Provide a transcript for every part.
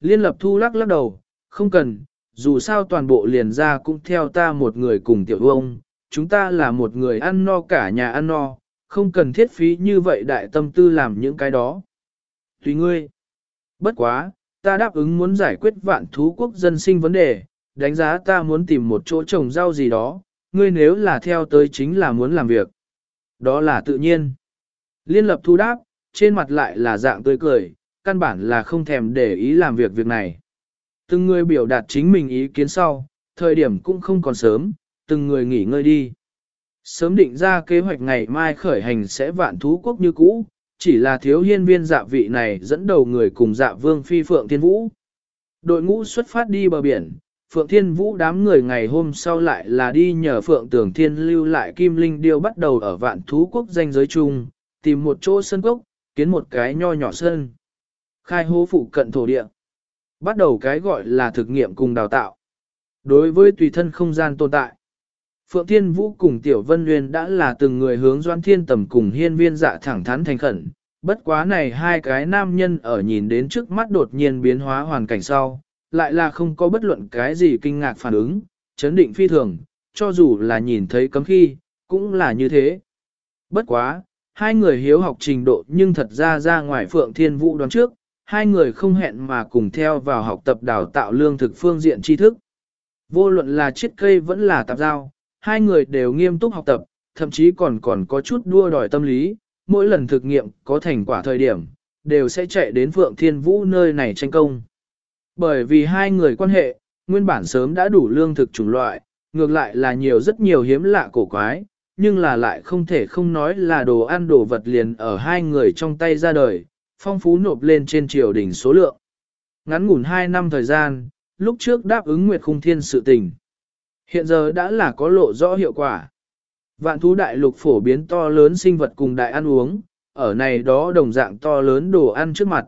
Liên lập thu lắc lắc đầu, không cần, dù sao toàn bộ liền ra cũng theo ta một người cùng tiểu ông, chúng ta là một người ăn no cả nhà ăn no, không cần thiết phí như vậy đại tâm tư làm những cái đó. Tùy ngươi. Bất quá, ta đáp ứng muốn giải quyết vạn thú quốc dân sinh vấn đề, đánh giá ta muốn tìm một chỗ trồng rau gì đó, ngươi nếu là theo tới chính là muốn làm việc. Đó là tự nhiên. Liên lập thu đáp, trên mặt lại là dạng tươi cười, căn bản là không thèm để ý làm việc việc này. Từng người biểu đạt chính mình ý kiến sau, thời điểm cũng không còn sớm, từng người nghỉ ngơi đi. Sớm định ra kế hoạch ngày mai khởi hành sẽ vạn thú quốc như cũ, chỉ là thiếu hiên viên dạ vị này dẫn đầu người cùng dạ vương phi Phượng Thiên Vũ. Đội ngũ xuất phát đi bờ biển, Phượng Thiên Vũ đám người ngày hôm sau lại là đi nhờ Phượng Tưởng Thiên lưu lại Kim Linh Điêu bắt đầu ở vạn thú quốc danh giới chung, tìm một chỗ sân cốc, kiến một cái nho nhỏ sân. Khai hố phụ cận thổ địa. Bắt đầu cái gọi là thực nghiệm cùng đào tạo. Đối với tùy thân không gian tồn tại. Phượng Thiên Vũ cùng Tiểu Vân Nguyên đã là từng người hướng Doan Thiên Tầm cùng hiên viên dạ thẳng thắn thành khẩn. Bất quá này hai cái nam nhân ở nhìn đến trước mắt đột nhiên biến hóa hoàn cảnh sau, lại là không có bất luận cái gì kinh ngạc phản ứng, chấn định phi thường, cho dù là nhìn thấy cấm khi, cũng là như thế. Bất quá, hai người hiếu học trình độ nhưng thật ra ra ngoài Phượng Thiên Vũ đoán trước, hai người không hẹn mà cùng theo vào học tập đào tạo lương thực phương diện tri thức. Vô luận là chiết cây vẫn là tạp giao, hai người đều nghiêm túc học tập, thậm chí còn còn có chút đua đòi tâm lý, mỗi lần thực nghiệm có thành quả thời điểm, đều sẽ chạy đến Phượng Thiên Vũ nơi này tranh công. Bởi vì hai người quan hệ, nguyên bản sớm đã đủ lương thực chủng loại, ngược lại là nhiều rất nhiều hiếm lạ cổ quái, nhưng là lại không thể không nói là đồ ăn đồ vật liền ở hai người trong tay ra đời, phong phú nộp lên trên triều đỉnh số lượng. Ngắn ngủn hai năm thời gian, lúc trước đáp ứng Nguyệt Khung Thiên sự tình. Hiện giờ đã là có lộ rõ hiệu quả. Vạn thú đại lục phổ biến to lớn sinh vật cùng đại ăn uống, ở này đó đồng dạng to lớn đồ ăn trước mặt.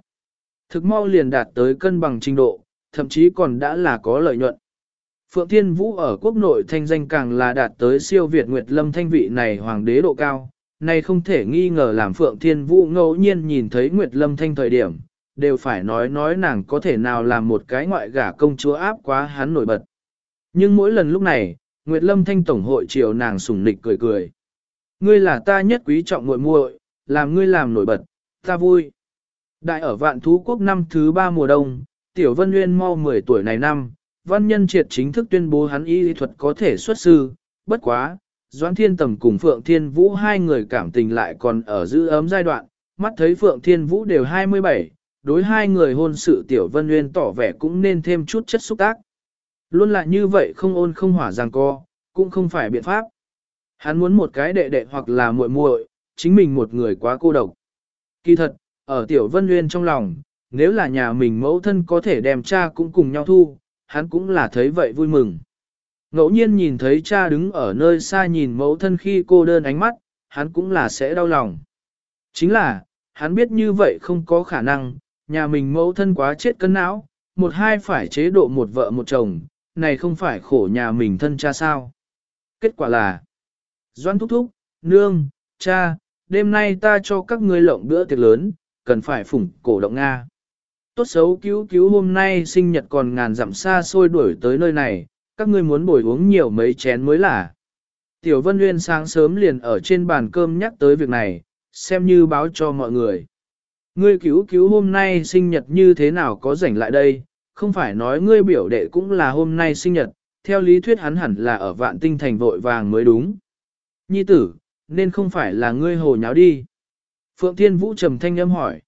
Thực mau liền đạt tới cân bằng trình độ, thậm chí còn đã là có lợi nhuận. Phượng Thiên Vũ ở quốc nội thanh danh càng là đạt tới siêu Việt Nguyệt Lâm thanh vị này hoàng đế độ cao, này không thể nghi ngờ làm Phượng Thiên Vũ ngẫu nhiên nhìn thấy Nguyệt Lâm thanh thời điểm, đều phải nói nói nàng có thể nào làm một cái ngoại gả công chúa áp quá hắn nổi bật. Nhưng mỗi lần lúc này, Nguyệt Lâm thanh tổng hội chiều nàng sùng nịch cười cười. Ngươi là ta nhất quý trọng muội muội, làm ngươi làm nổi bật, ta vui. Đại ở vạn thú quốc năm thứ ba mùa đông, Tiểu Vân Nguyên mau 10 tuổi này năm, văn nhân triệt chính thức tuyên bố hắn y lý thuật có thể xuất sư, bất quá, Doãn Thiên Tầm cùng Phượng Thiên Vũ hai người cảm tình lại còn ở giữ ấm giai đoạn, mắt thấy Phượng Thiên Vũ đều 27, đối hai người hôn sự Tiểu Vân Nguyên tỏ vẻ cũng nên thêm chút chất xúc tác. Luôn là như vậy không ôn không hỏa giằng co, cũng không phải biện pháp. Hắn muốn một cái đệ đệ hoặc là muội muội, chính mình một người quá cô độc. Kỳ thật, ở Tiểu Vân Nguyên trong lòng, nếu là nhà mình mẫu thân có thể đem cha cũng cùng nhau thu, hắn cũng là thấy vậy vui mừng. Ngẫu nhiên nhìn thấy cha đứng ở nơi xa nhìn mẫu thân khi cô đơn ánh mắt, hắn cũng là sẽ đau lòng. Chính là, hắn biết như vậy không có khả năng, nhà mình mẫu thân quá chết cân não, một hai phải chế độ một vợ một chồng, này không phải khổ nhà mình thân cha sao. Kết quả là, Doan thúc thúc, nương, cha, đêm nay ta cho các ngươi lộng bữa tiệc lớn, cần phải phủng cổ động Nga. Tốt xấu cứu cứu hôm nay sinh nhật còn ngàn dặm xa xôi đuổi tới nơi này, các ngươi muốn bồi uống nhiều mấy chén mới là. Tiểu Vân Nguyên sáng sớm liền ở trên bàn cơm nhắc tới việc này, xem như báo cho mọi người. Ngươi cứu cứu hôm nay sinh nhật như thế nào có rảnh lại đây, không phải nói ngươi biểu đệ cũng là hôm nay sinh nhật, theo lý thuyết hắn hẳn là ở vạn tinh thành vội vàng mới đúng. Nhi tử, nên không phải là ngươi hồ nháo đi. Phượng Thiên Vũ trầm thanh âm hỏi.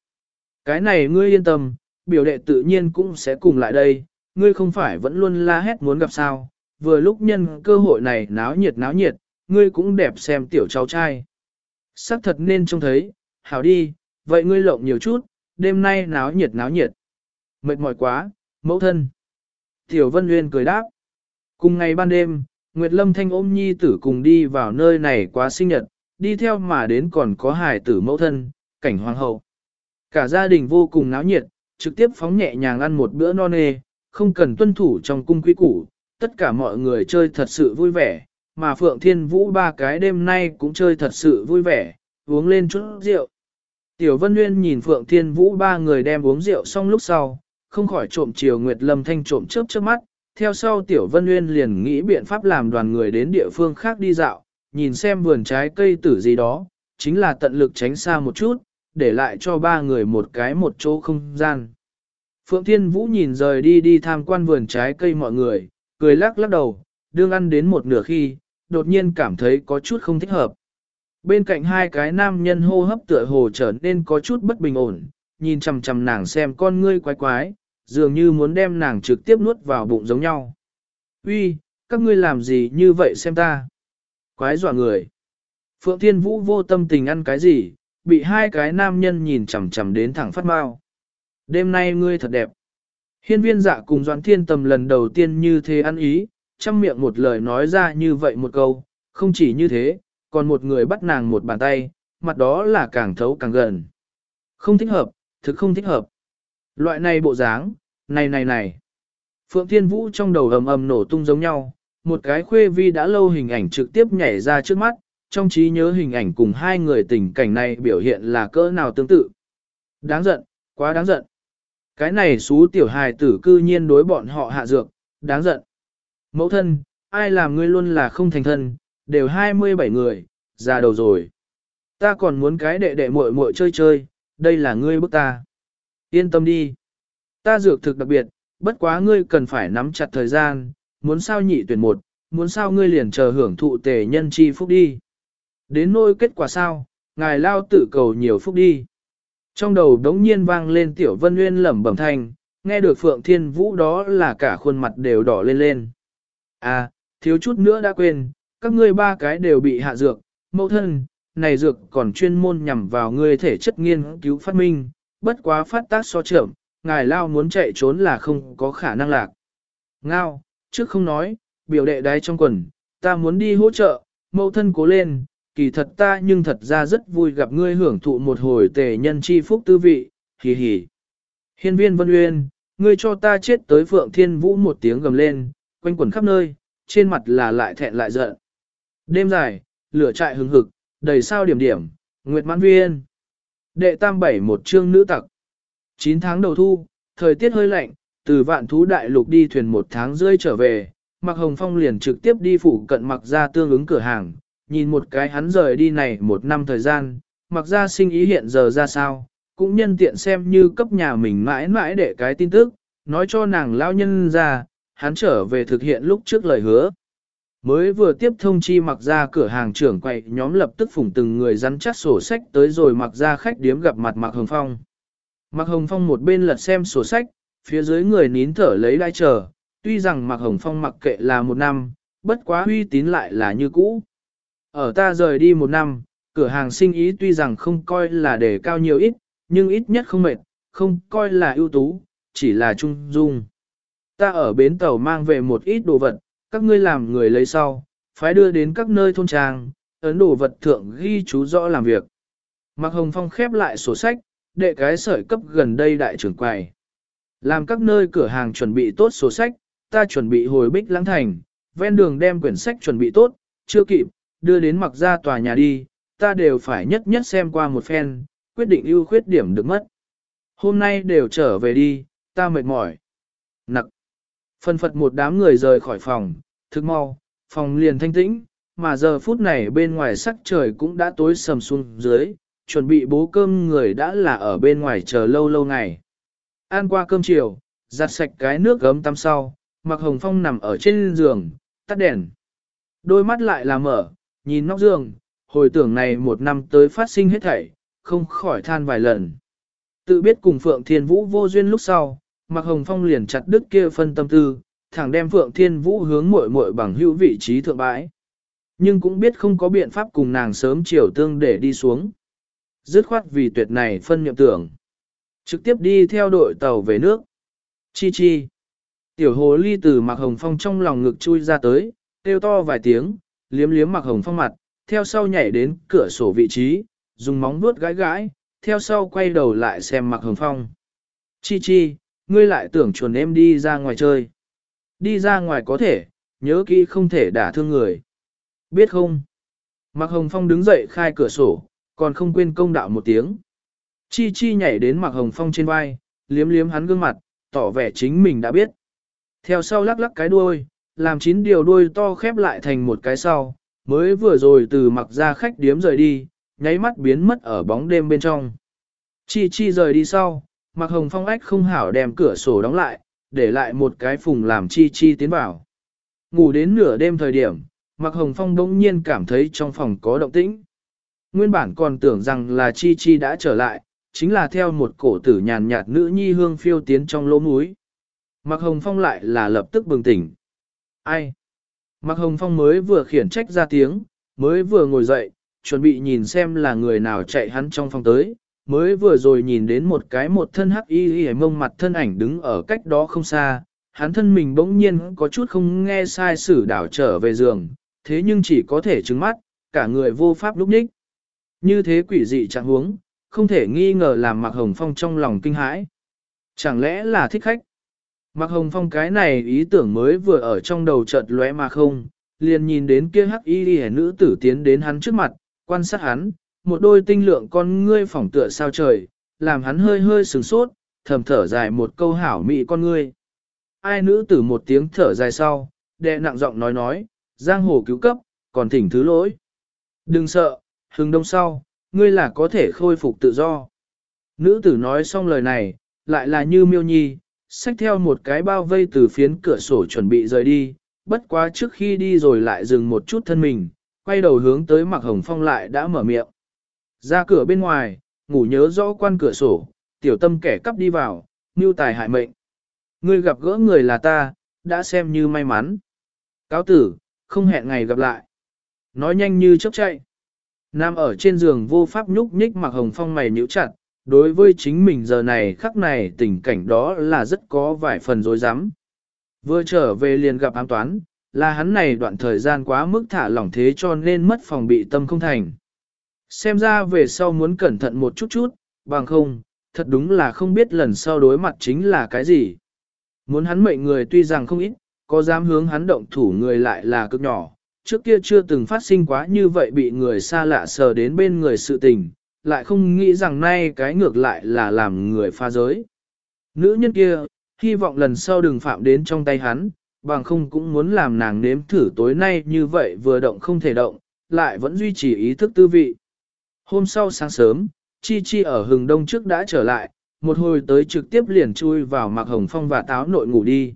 Cái này ngươi yên tâm, biểu đệ tự nhiên cũng sẽ cùng lại đây, ngươi không phải vẫn luôn la hét muốn gặp sao, vừa lúc nhân cơ hội này náo nhiệt náo nhiệt, ngươi cũng đẹp xem tiểu cháu trai. Sắc thật nên trông thấy, hảo đi, vậy ngươi lộng nhiều chút, đêm nay náo nhiệt náo nhiệt. Mệt mỏi quá, mẫu thân. Tiểu Vân Nguyên cười đáp. Cùng ngày ban đêm, Nguyệt Lâm Thanh ôm nhi tử cùng đi vào nơi này quá sinh nhật, đi theo mà đến còn có Hải tử mẫu thân, cảnh hoàng hậu. Cả gia đình vô cùng náo nhiệt, trực tiếp phóng nhẹ nhàng ăn một bữa no nê, không cần tuân thủ trong cung quý củ, tất cả mọi người chơi thật sự vui vẻ, mà Phượng Thiên Vũ ba cái đêm nay cũng chơi thật sự vui vẻ, uống lên chút rượu. Tiểu Vân Nguyên nhìn Phượng Thiên Vũ ba người đem uống rượu xong lúc sau, không khỏi trộm chiều Nguyệt Lâm Thanh trộm chớp chớp mắt, theo sau Tiểu Vân Nguyên liền nghĩ biện pháp làm đoàn người đến địa phương khác đi dạo, nhìn xem vườn trái cây tử gì đó, chính là tận lực tránh xa một chút, để lại cho ba người một cái một chỗ không gian. Phượng Thiên Vũ nhìn rời đi đi tham quan vườn trái cây mọi người, cười lắc lắc đầu, đương ăn đến một nửa khi, đột nhiên cảm thấy có chút không thích hợp. Bên cạnh hai cái nam nhân hô hấp tựa hồ trở nên có chút bất bình ổn, nhìn chằm chằm nàng xem con ngươi quái quái, dường như muốn đem nàng trực tiếp nuốt vào bụng giống nhau. Uy, các ngươi làm gì như vậy xem ta? Quái dọa người. Phượng Thiên Vũ vô tâm tình ăn cái gì, bị hai cái nam nhân nhìn chằm chằm đến thẳng phát mau. Đêm nay ngươi thật đẹp. Hiên viên dạ cùng Doãn Thiên Tầm lần đầu tiên như thế ăn ý, chăm miệng một lời nói ra như vậy một câu, không chỉ như thế, còn một người bắt nàng một bàn tay, mặt đó là càng thấu càng gần. Không thích hợp, thực không thích hợp. Loại này bộ dáng, này này này. Phượng Thiên Vũ trong đầu ầm ầm nổ tung giống nhau, một cái khuê vi đã lâu hình ảnh trực tiếp nhảy ra trước mắt, trong trí nhớ hình ảnh cùng hai người tình cảnh này biểu hiện là cỡ nào tương tự. Đáng giận, quá đáng giận. Cái này xú tiểu hài tử cư nhiên đối bọn họ hạ dược, đáng giận. Mẫu thân, ai làm ngươi luôn là không thành thân, đều 27 người, già đầu rồi. Ta còn muốn cái đệ đệ muội muội chơi chơi, đây là ngươi bức ta. Yên tâm đi. Ta dược thực đặc biệt, bất quá ngươi cần phải nắm chặt thời gian, muốn sao nhị tuyển một, muốn sao ngươi liền chờ hưởng thụ tề nhân chi phúc đi. Đến nôi kết quả sao, ngài lao tự cầu nhiều phúc đi. Trong đầu đống nhiên vang lên tiểu vân nguyên lẩm bẩm thanh, nghe được Phượng Thiên Vũ đó là cả khuôn mặt đều đỏ lên lên. À, thiếu chút nữa đã quên, các ngươi ba cái đều bị hạ dược, mẫu thân, này dược còn chuyên môn nhằm vào ngươi thể chất nghiên cứu phát minh, bất quá phát tác so trưởng, ngài lao muốn chạy trốn là không có khả năng lạc. Ngao, trước không nói, biểu đệ đáy trong quần, ta muốn đi hỗ trợ, mẫu thân cố lên, kỳ thật ta nhưng thật ra rất vui gặp ngươi hưởng thụ một hồi tề nhân chi phúc tư vị, hì hì. Hiên viên Vân Uyên, ngươi cho ta chết tới Phượng Thiên Vũ một tiếng gầm lên, quanh quẩn khắp nơi, trên mặt là lại thẹn lại giận. Đêm dài, lửa trại hừng hực, đầy sao điểm điểm, Nguyệt Mãn Viên. Đệ tam bảy một chương nữ tặc. 9 tháng đầu thu, thời tiết hơi lạnh, từ vạn thú đại lục đi thuyền một tháng rơi trở về, Mạc Hồng Phong liền trực tiếp đi phủ cận mặc ra tương ứng cửa hàng, nhìn một cái hắn rời đi này một năm thời gian, mặc ra sinh ý hiện giờ ra sao, cũng nhân tiện xem như cấp nhà mình mãi mãi để cái tin tức, nói cho nàng lao nhân ra, hắn trở về thực hiện lúc trước lời hứa. Mới vừa tiếp thông chi mặc ra cửa hàng trưởng quậy nhóm lập tức phủng từng người rắn chắc sổ sách tới rồi mặc ra khách điếm gặp mặt Mạc Hồng Phong. Mạc Hồng Phong một bên lật xem sổ sách, phía dưới người nín thở lấy đai chờ, tuy rằng Mạc Hồng Phong mặc kệ là một năm, bất quá uy tín lại là như cũ. Ở ta rời đi một năm, cửa hàng sinh ý tuy rằng không coi là để cao nhiều ít, nhưng ít nhất không mệt, không coi là ưu tú, chỉ là trung dung. Ta ở bến tàu mang về một ít đồ vật, các ngươi làm người lấy sau, phải đưa đến các nơi thôn trang, ấn đồ vật thượng ghi chú rõ làm việc. Mạc Hồng Phong khép lại sổ sách, đệ cái sợi cấp gần đây đại trưởng quầy. Làm các nơi cửa hàng chuẩn bị tốt sổ sách, ta chuẩn bị hồi bích lãng thành, ven đường đem quyển sách chuẩn bị tốt, chưa kịp, đưa đến mặc ra tòa nhà đi, ta đều phải nhất nhất xem qua một phen, quyết định ưu khuyết điểm được mất. Hôm nay đều trở về đi, ta mệt mỏi. Nặc. Phân phật một đám người rời khỏi phòng, thức mau, phòng liền thanh tĩnh, mà giờ phút này bên ngoài sắc trời cũng đã tối sầm xuống dưới, chuẩn bị bố cơm người đã là ở bên ngoài chờ lâu lâu ngày. Ăn qua cơm chiều, giặt sạch cái nước gấm tắm sau, mặc hồng phong nằm ở trên giường, tắt đèn. Đôi mắt lại là mở, nhìn nóc giường, hồi tưởng này một năm tới phát sinh hết thảy, không khỏi than vài lần. Tự biết cùng Phượng Thiên Vũ vô duyên lúc sau, Mạc Hồng Phong liền chặt đứt kia phân tâm tư, thẳng đem Phượng Thiên Vũ hướng muội muội bằng hữu vị trí thượng bãi. Nhưng cũng biết không có biện pháp cùng nàng sớm chiều tương để đi xuống. Dứt khoát vì tuyệt này phân nhậm tưởng. Trực tiếp đi theo đội tàu về nước. Chi chi. Tiểu hồ ly từ Mạc Hồng Phong trong lòng ngực chui ra tới, kêu to vài tiếng, liếm liếm mặc Hồng Phong mặt, theo sau nhảy đến cửa sổ vị trí, dùng móng vuốt gãi gãi, theo sau quay đầu lại xem Mặc Hồng Phong. Chi chi, ngươi lại tưởng chuồn em đi ra ngoài chơi. Đi ra ngoài có thể, nhớ kỹ không thể đả thương người. Biết không? Mạc Hồng Phong đứng dậy khai cửa sổ, còn không quên công đạo một tiếng. Chi Chi nhảy đến Mạc Hồng Phong trên vai, liếm liếm hắn gương mặt, tỏ vẻ chính mình đã biết. Theo sau lắc lắc cái đuôi, làm chín điều đuôi to khép lại thành một cái sau, mới vừa rồi từ mặc ra khách điếm rời đi, nháy mắt biến mất ở bóng đêm bên trong. Chi chi rời đi sau, mặc hồng phong ách không hảo đem cửa sổ đóng lại, để lại một cái phùng làm chi chi tiến vào. Ngủ đến nửa đêm thời điểm, mặc hồng phong đống nhiên cảm thấy trong phòng có động tĩnh. Nguyên bản còn tưởng rằng là chi chi đã trở lại, chính là theo một cổ tử nhàn nhạt nữ nhi hương phiêu tiến trong lỗ mũi. Mặc hồng phong lại là lập tức bừng tỉnh. Ai? Mặc hồng phong mới vừa khiển trách ra tiếng, mới vừa ngồi dậy, chuẩn bị nhìn xem là người nào chạy hắn trong phòng tới, mới vừa rồi nhìn đến một cái một thân hắc y y mông mặt thân ảnh đứng ở cách đó không xa, hắn thân mình bỗng nhiên có chút không nghe sai sử đảo trở về giường, thế nhưng chỉ có thể trứng mắt, cả người vô pháp lúc ních. Như thế quỷ dị trạng huống, không thể nghi ngờ làm Mạc Hồng Phong trong lòng kinh hãi. Chẳng lẽ là thích khách? Mạc Hồng Phong cái này ý tưởng mới vừa ở trong đầu chợt lóe mà không, liền nhìn đến kia hắc y đi nữ tử tiến đến hắn trước mặt, quan sát hắn, một đôi tinh lượng con ngươi phỏng tựa sao trời, làm hắn hơi hơi sừng sốt, thầm thở dài một câu hảo mị con ngươi. Ai nữ tử một tiếng thở dài sau, đệ nặng giọng nói nói, giang hồ cứu cấp, còn thỉnh thứ lỗi. Đừng sợ, hừng đông sau, ngươi là có thể khôi phục tự do. Nữ tử nói xong lời này, lại là như miêu nhi, xách theo một cái bao vây từ phiến cửa sổ chuẩn bị rời đi, bất quá trước khi đi rồi lại dừng một chút thân mình, quay đầu hướng tới mặc hồng phong lại đã mở miệng. Ra cửa bên ngoài, ngủ nhớ rõ quan cửa sổ, tiểu tâm kẻ cắp đi vào, mưu tài hại mệnh. Ngươi gặp gỡ người là ta, đã xem như may mắn. Cáo tử, không hẹn ngày gặp lại. Nói nhanh như chớp chạy. Nam ở trên giường vô pháp nhúc nhích mặc hồng phong mày nhíu chặt, đối với chính mình giờ này khắc này tình cảnh đó là rất có vài phần dối rắm Vừa trở về liền gặp ám toán, là hắn này đoạn thời gian quá mức thả lỏng thế cho nên mất phòng bị tâm không thành. Xem ra về sau muốn cẩn thận một chút chút, bằng không, thật đúng là không biết lần sau đối mặt chính là cái gì. Muốn hắn mệnh người tuy rằng không ít, có dám hướng hắn động thủ người lại là cực nhỏ, trước kia chưa từng phát sinh quá như vậy bị người xa lạ sờ đến bên người sự tình, lại không nghĩ rằng nay cái ngược lại là làm người pha giới. Nữ nhân kia, hy vọng lần sau đừng phạm đến trong tay hắn, bằng không cũng muốn làm nàng nếm thử tối nay như vậy vừa động không thể động, lại vẫn duy trì ý thức tư vị. Hôm sau sáng sớm, Chi Chi ở hừng đông trước đã trở lại, một hồi tới trực tiếp liền chui vào mặc hồng phong và táo nội ngủ đi.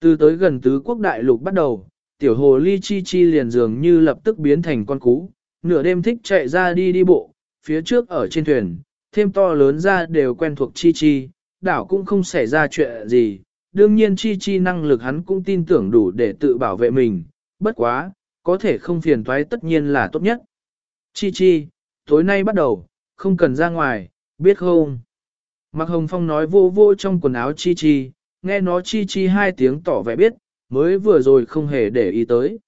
Từ tới gần tứ quốc đại lục bắt đầu, tiểu hồ ly Chi Chi liền dường như lập tức biến thành con cú, nửa đêm thích chạy ra đi đi bộ, phía trước ở trên thuyền, thêm to lớn ra đều quen thuộc Chi Chi, đảo cũng không xảy ra chuyện gì, đương nhiên Chi Chi năng lực hắn cũng tin tưởng đủ để tự bảo vệ mình, bất quá, có thể không phiền toái tất nhiên là tốt nhất. Chi Chi, tối nay bắt đầu, không cần ra ngoài, biết không? Mạc Hồng Phong nói vô vô trong quần áo Chi Chi, nghe nó Chi Chi hai tiếng tỏ vẻ biết, mới vừa rồi không hề để ý tới.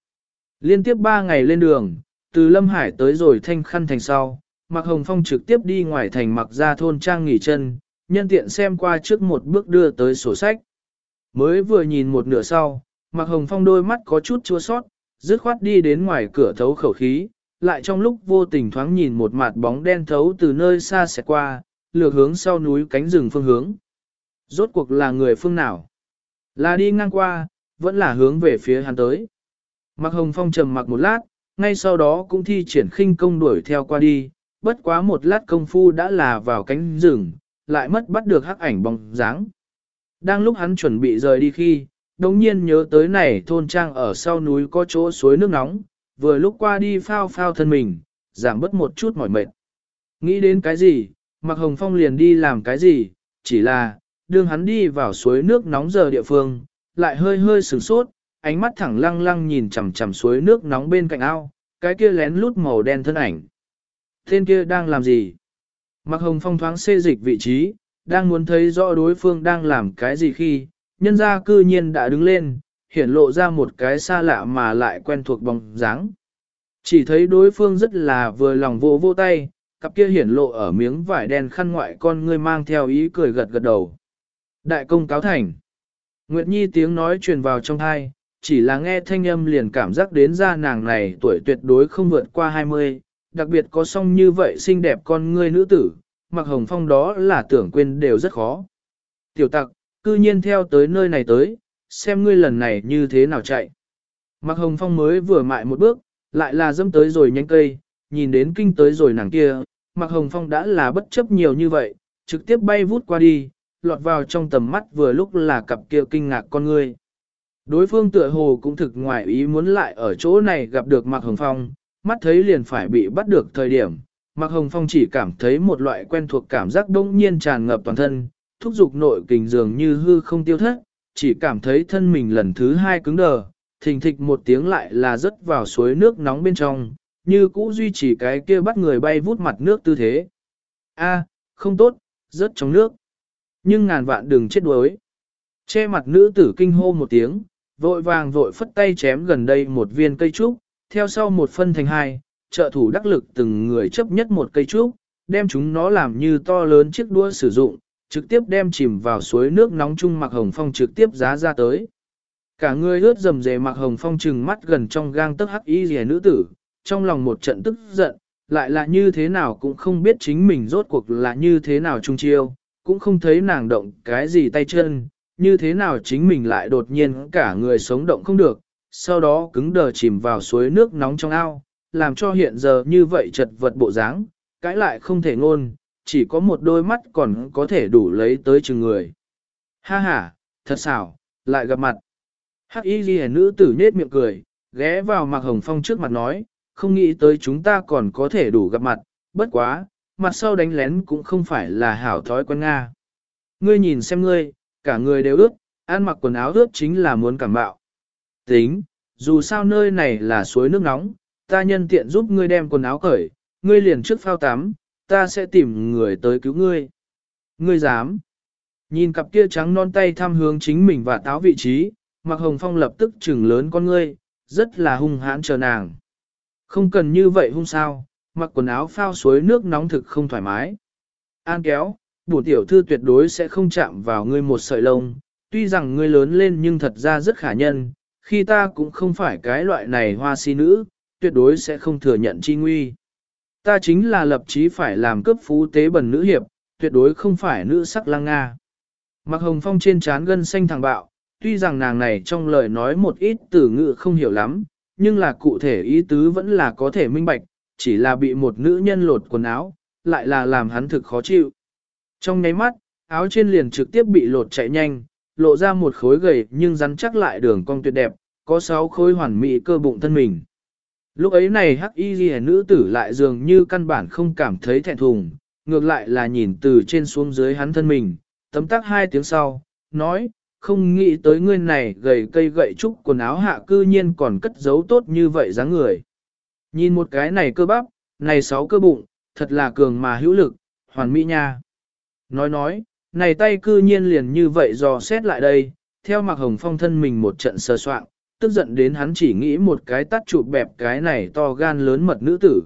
Liên tiếp ba ngày lên đường, từ Lâm Hải tới rồi Thanh Khăn Thành sau, Mạc Hồng Phong trực tiếp đi ngoài thành mặc ra thôn trang nghỉ chân, nhân tiện xem qua trước một bước đưa tới sổ sách. Mới vừa nhìn một nửa sau, Mạc Hồng Phong đôi mắt có chút chua sót, dứt khoát đi đến ngoài cửa thấu khẩu khí, lại trong lúc vô tình thoáng nhìn một mặt bóng đen thấu từ nơi xa xẹt qua, lược hướng sau núi cánh rừng phương hướng. Rốt cuộc là người phương nào? Là đi ngang qua, vẫn là hướng về phía hắn tới. Mạc Hồng Phong trầm mặc một lát, ngay sau đó cũng thi triển khinh công đuổi theo qua đi, bất quá một lát công phu đã là vào cánh rừng, lại mất bắt được hắc ảnh bóng dáng. Đang lúc hắn chuẩn bị rời đi khi, đồng nhiên nhớ tới này thôn trang ở sau núi có chỗ suối nước nóng, vừa lúc qua đi phao phao thân mình, giảm bớt một chút mỏi mệt. Nghĩ đến cái gì, Mạc Hồng Phong liền đi làm cái gì, chỉ là, đường hắn đi vào suối nước nóng giờ địa phương, lại hơi hơi sửng sốt, ánh mắt thẳng lăng lăng nhìn chằm chằm suối nước nóng bên cạnh ao, cái kia lén lút màu đen thân ảnh. Tên kia đang làm gì? Mạc Hồng Phong thoáng xê dịch vị trí, đang muốn thấy rõ đối phương đang làm cái gì khi, nhân gia cư nhiên đã đứng lên, hiển lộ ra một cái xa lạ mà lại quen thuộc bóng dáng. Chỉ thấy đối phương rất là vừa lòng vô vô tay, cặp kia hiển lộ ở miếng vải đen khăn ngoại con ngươi mang theo ý cười gật gật đầu. Đại công cáo thành. Nguyệt Nhi tiếng nói truyền vào trong thai, chỉ là nghe thanh âm liền cảm giác đến ra nàng này tuổi tuyệt đối không vượt qua 20, đặc biệt có song như vậy xinh đẹp con ngươi nữ tử, mặc hồng phong đó là tưởng quên đều rất khó. Tiểu tặc, cư nhiên theo tới nơi này tới, xem ngươi lần này như thế nào chạy. Mặc Hồng Phong mới vừa mại một bước, lại là dâm tới rồi nhanh cây, nhìn đến kinh tới rồi nàng kia, Mặc Hồng Phong đã là bất chấp nhiều như vậy, trực tiếp bay vút qua đi, lọt vào trong tầm mắt vừa lúc là cặp kia kinh ngạc con ngươi. Đối phương tựa hồ cũng thực ngoài ý muốn lại ở chỗ này gặp được Mạc Hồng Phong, mắt thấy liền phải bị bắt được thời điểm. Mạc Hồng Phong chỉ cảm thấy một loại quen thuộc cảm giác đông nhiên tràn ngập toàn thân, thúc giục nội kình dường như hư không tiêu thất, chỉ cảm thấy thân mình lần thứ hai cứng đờ, thình thịch một tiếng lại là rớt vào suối nước nóng bên trong, như cũ duy trì cái kia bắt người bay vút mặt nước tư thế. A, không tốt, rớt trong nước. Nhưng ngàn vạn đừng chết đuối. Che mặt nữ tử kinh hô một tiếng, vội vàng vội phất tay chém gần đây một viên cây trúc, theo sau một phân thành hai, trợ thủ đắc lực từng người chấp nhất một cây trúc, đem chúng nó làm như to lớn chiếc đua sử dụng, trực tiếp đem chìm vào suối nước nóng chung mặc hồng phong trực tiếp giá ra tới. Cả người ướt dầm dề mặc hồng phong trừng mắt gần trong gang tức hắc y rẻ nữ tử, trong lòng một trận tức giận, lại là như thế nào cũng không biết chính mình rốt cuộc là như thế nào trung chiêu, cũng không thấy nàng động cái gì tay chân, như thế nào chính mình lại đột nhiên cả người sống động không được, sau đó cứng đờ chìm vào suối nước nóng trong ao, làm cho hiện giờ như vậy chật vật bộ dáng, cãi lại không thể ngôn, chỉ có một đôi mắt còn có thể đủ lấy tới chừng người. Ha ha, thật xảo, lại gặp mặt. Hắc y ghi nữ tử nết miệng cười, ghé vào mặt Hồng Phong trước mặt nói, không nghĩ tới chúng ta còn có thể đủ gặp mặt, bất quá, mặt sau đánh lén cũng không phải là hảo thói quen Nga. Ngươi nhìn xem ngươi, cả người đều ướt, ăn mặc quần áo ướt chính là muốn cảm bạo. Tính, dù sao nơi này là suối nước nóng, ta nhân tiện giúp ngươi đem quần áo cởi, ngươi liền trước phao tắm, ta sẽ tìm người tới cứu ngươi. Ngươi dám. Nhìn cặp kia trắng non tay tham hướng chính mình và táo vị trí, Mạc Hồng Phong lập tức trừng lớn con ngươi, rất là hung hãn chờ nàng. Không cần như vậy hung sao, mặc quần áo phao suối nước nóng thực không thoải mái. An kéo, bổn tiểu thư tuyệt đối sẽ không chạm vào ngươi một sợi lông, tuy rằng ngươi lớn lên nhưng thật ra rất khả nhân, khi ta cũng không phải cái loại này hoa si nữ, tuyệt đối sẽ không thừa nhận chi nguy. Ta chính là lập chí phải làm cấp phú tế bẩn nữ hiệp, tuyệt đối không phải nữ sắc lang Nga. Mặc hồng phong trên trán gân xanh thẳng bạo, tuy rằng nàng này trong lời nói một ít từ ngữ không hiểu lắm, nhưng là cụ thể ý tứ vẫn là có thể minh bạch, chỉ là bị một nữ nhân lột quần áo, lại là làm hắn thực khó chịu. Trong nháy mắt, áo trên liền trực tiếp bị lột chạy nhanh, lộ ra một khối gầy nhưng rắn chắc lại đường cong tuyệt đẹp, có sáu khối hoàn mỹ cơ bụng thân mình. Lúc ấy này hắc y ghi nữ tử lại dường như căn bản không cảm thấy thẹn thùng, ngược lại là nhìn từ trên xuống dưới hắn thân mình, tấm tắc hai tiếng sau, nói, không nghĩ tới ngươi này gầy cây gậy trúc quần áo hạ cư nhiên còn cất giấu tốt như vậy dáng người. Nhìn một cái này cơ bắp, này sáu cơ bụng, thật là cường mà hữu lực, hoàn mỹ nha. Nói nói, này tay cư nhiên liền như vậy dò xét lại đây, theo mặc hồng phong thân mình một trận sờ soạn, tức giận đến hắn chỉ nghĩ một cái tắt chụp bẹp cái này to gan lớn mật nữ tử.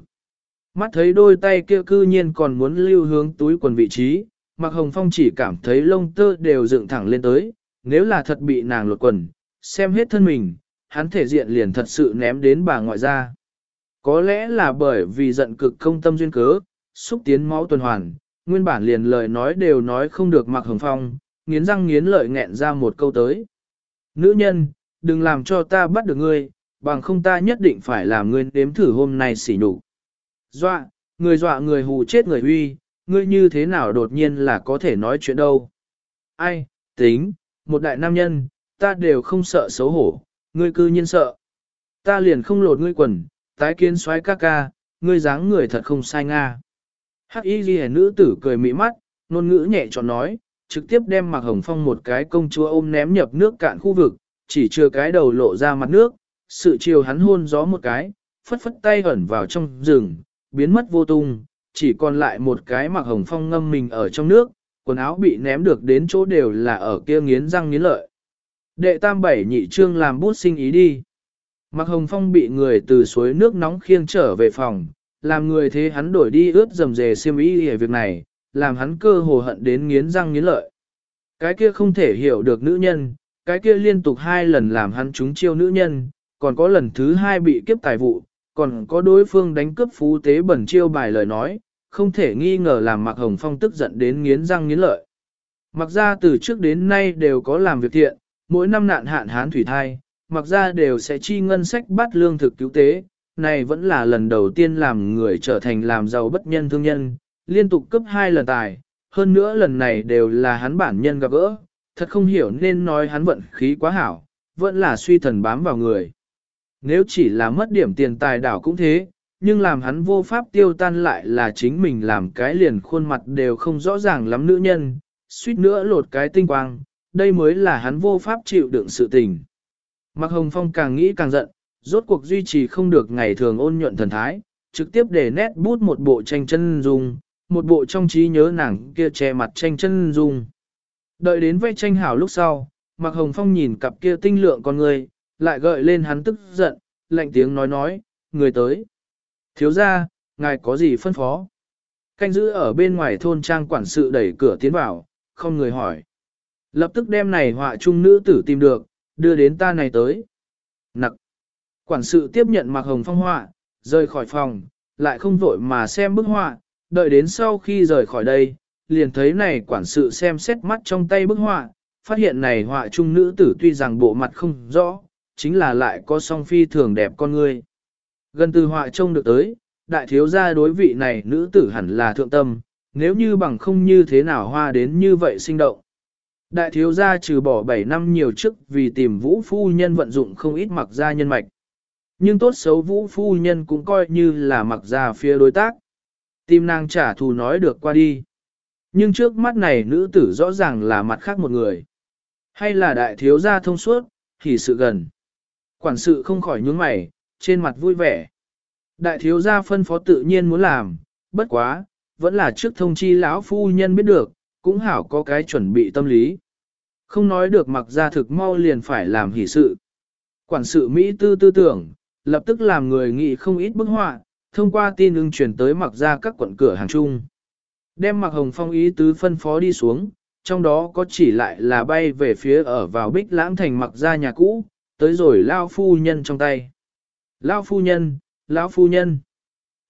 Mắt thấy đôi tay kia cư nhiên còn muốn lưu hướng túi quần vị trí, mặc hồng phong chỉ cảm thấy lông tơ đều dựng thẳng lên tới, nếu là thật bị nàng lột quần, xem hết thân mình, hắn thể diện liền thật sự ném đến bà ngoại ra. Có lẽ là bởi vì giận cực công tâm duyên cớ, xúc tiến máu tuần hoàn, nguyên bản liền lời nói đều nói không được mặc hồng phong, nghiến răng nghiến lợi nghẹn ra một câu tới. Nữ nhân, đừng làm cho ta bắt được ngươi, bằng không ta nhất định phải làm ngươi nếm thử hôm nay xỉ nhục. Dọa, người dọa người hù chết người huy, ngươi như thế nào đột nhiên là có thể nói chuyện đâu. Ai, tính, một đại nam nhân, ta đều không sợ xấu hổ, ngươi cư nhiên sợ. Ta liền không lột ngươi quần, tái kiến xoái ca ca, ngươi dáng người thật không sai nga. Hắc y ghi nữ tử cười mỹ mắt, ngôn ngữ nhẹ tròn nói, trực tiếp đem mặc hồng phong một cái công chúa ôm ném nhập nước cạn khu vực, chỉ chưa cái đầu lộ ra mặt nước, sự chiều hắn hôn gió một cái, phất phất tay ẩn vào trong rừng, biến mất vô tung, chỉ còn lại một cái mặc hồng phong ngâm mình ở trong nước, quần áo bị ném được đến chỗ đều là ở kia nghiến răng nghiến lợi. Đệ tam bảy nhị trương làm bút sinh ý đi. Mặc hồng phong bị người từ suối nước nóng khiêng trở về phòng, làm người thế hắn đổi đi ướt dầm dề xiêm ý về việc này, làm hắn cơ hồ hận đến nghiến răng nghiến lợi. Cái kia không thể hiểu được nữ nhân, cái kia liên tục hai lần làm hắn trúng chiêu nữ nhân, còn có lần thứ hai bị kiếp tài vụ, còn có đối phương đánh cướp phú tế bẩn chiêu bài lời nói, không thể nghi ngờ làm Mạc Hồng Phong tức giận đến nghiến răng nghiến lợi. Mặc ra từ trước đến nay đều có làm việc thiện, mỗi năm nạn hạn hán thủy thai, mặc ra đều sẽ chi ngân sách bắt lương thực cứu tế, này vẫn là lần đầu tiên làm người trở thành làm giàu bất nhân thương nhân, liên tục cấp hai lần tài, hơn nữa lần này đều là hắn bản nhân gặp gỡ, thật không hiểu nên nói hắn vận khí quá hảo, vẫn là suy thần bám vào người. Nếu chỉ là mất điểm tiền tài đảo cũng thế, nhưng làm hắn vô pháp tiêu tan lại là chính mình làm cái liền khuôn mặt đều không rõ ràng lắm nữ nhân, suýt nữa lột cái tinh quang, đây mới là hắn vô pháp chịu đựng sự tình. Mạc Hồng Phong càng nghĩ càng giận, rốt cuộc duy trì không được ngày thường ôn nhuận thần thái, trực tiếp để nét bút một bộ tranh chân dung, một bộ trong trí nhớ nàng kia che mặt tranh chân dung. Đợi đến vẽ tranh hảo lúc sau, Mạc Hồng Phong nhìn cặp kia tinh lượng con người, lại gợi lên hắn tức giận, lạnh tiếng nói nói, người tới. Thiếu ra, ngài có gì phân phó? Canh giữ ở bên ngoài thôn trang quản sự đẩy cửa tiến vào, không người hỏi. Lập tức đem này họa trung nữ tử tìm được, đưa đến ta này tới. Nặc. Quản sự tiếp nhận Mạc Hồng Phong họa, rời khỏi phòng, lại không vội mà xem bức họa, đợi đến sau khi rời khỏi đây, liền thấy này quản sự xem xét mắt trong tay bức họa, phát hiện này họa trung nữ tử tuy rằng bộ mặt không rõ, chính là lại có song phi thường đẹp con người. Gần từ họa trông được tới, đại thiếu gia đối vị này nữ tử hẳn là thượng tâm, nếu như bằng không như thế nào hoa đến như vậy sinh động. Đại thiếu gia trừ bỏ 7 năm nhiều trước vì tìm vũ phu nhân vận dụng không ít mặc gia nhân mạch. Nhưng tốt xấu vũ phu nhân cũng coi như là mặc gia phía đối tác. Tim nàng trả thù nói được qua đi. Nhưng trước mắt này nữ tử rõ ràng là mặt khác một người. Hay là đại thiếu gia thông suốt, thì sự gần. Quản sự không khỏi nhướng mày, trên mặt vui vẻ. Đại thiếu gia phân phó tự nhiên muốn làm, bất quá, vẫn là trước thông chi lão phu nhân biết được, cũng hảo có cái chuẩn bị tâm lý. Không nói được mặc ra thực mau liền phải làm hỷ sự. Quản sự Mỹ tư tư tưởng, lập tức làm người nghĩ không ít bức họa, thông qua tin ưng truyền tới mặc ra các quận cửa hàng chung. Đem mặc hồng phong ý tứ phân phó đi xuống, trong đó có chỉ lại là bay về phía ở vào bích lãng thành mặc ra nhà cũ, tới rồi lao phu nhân trong tay. Lao phu nhân, lão phu nhân.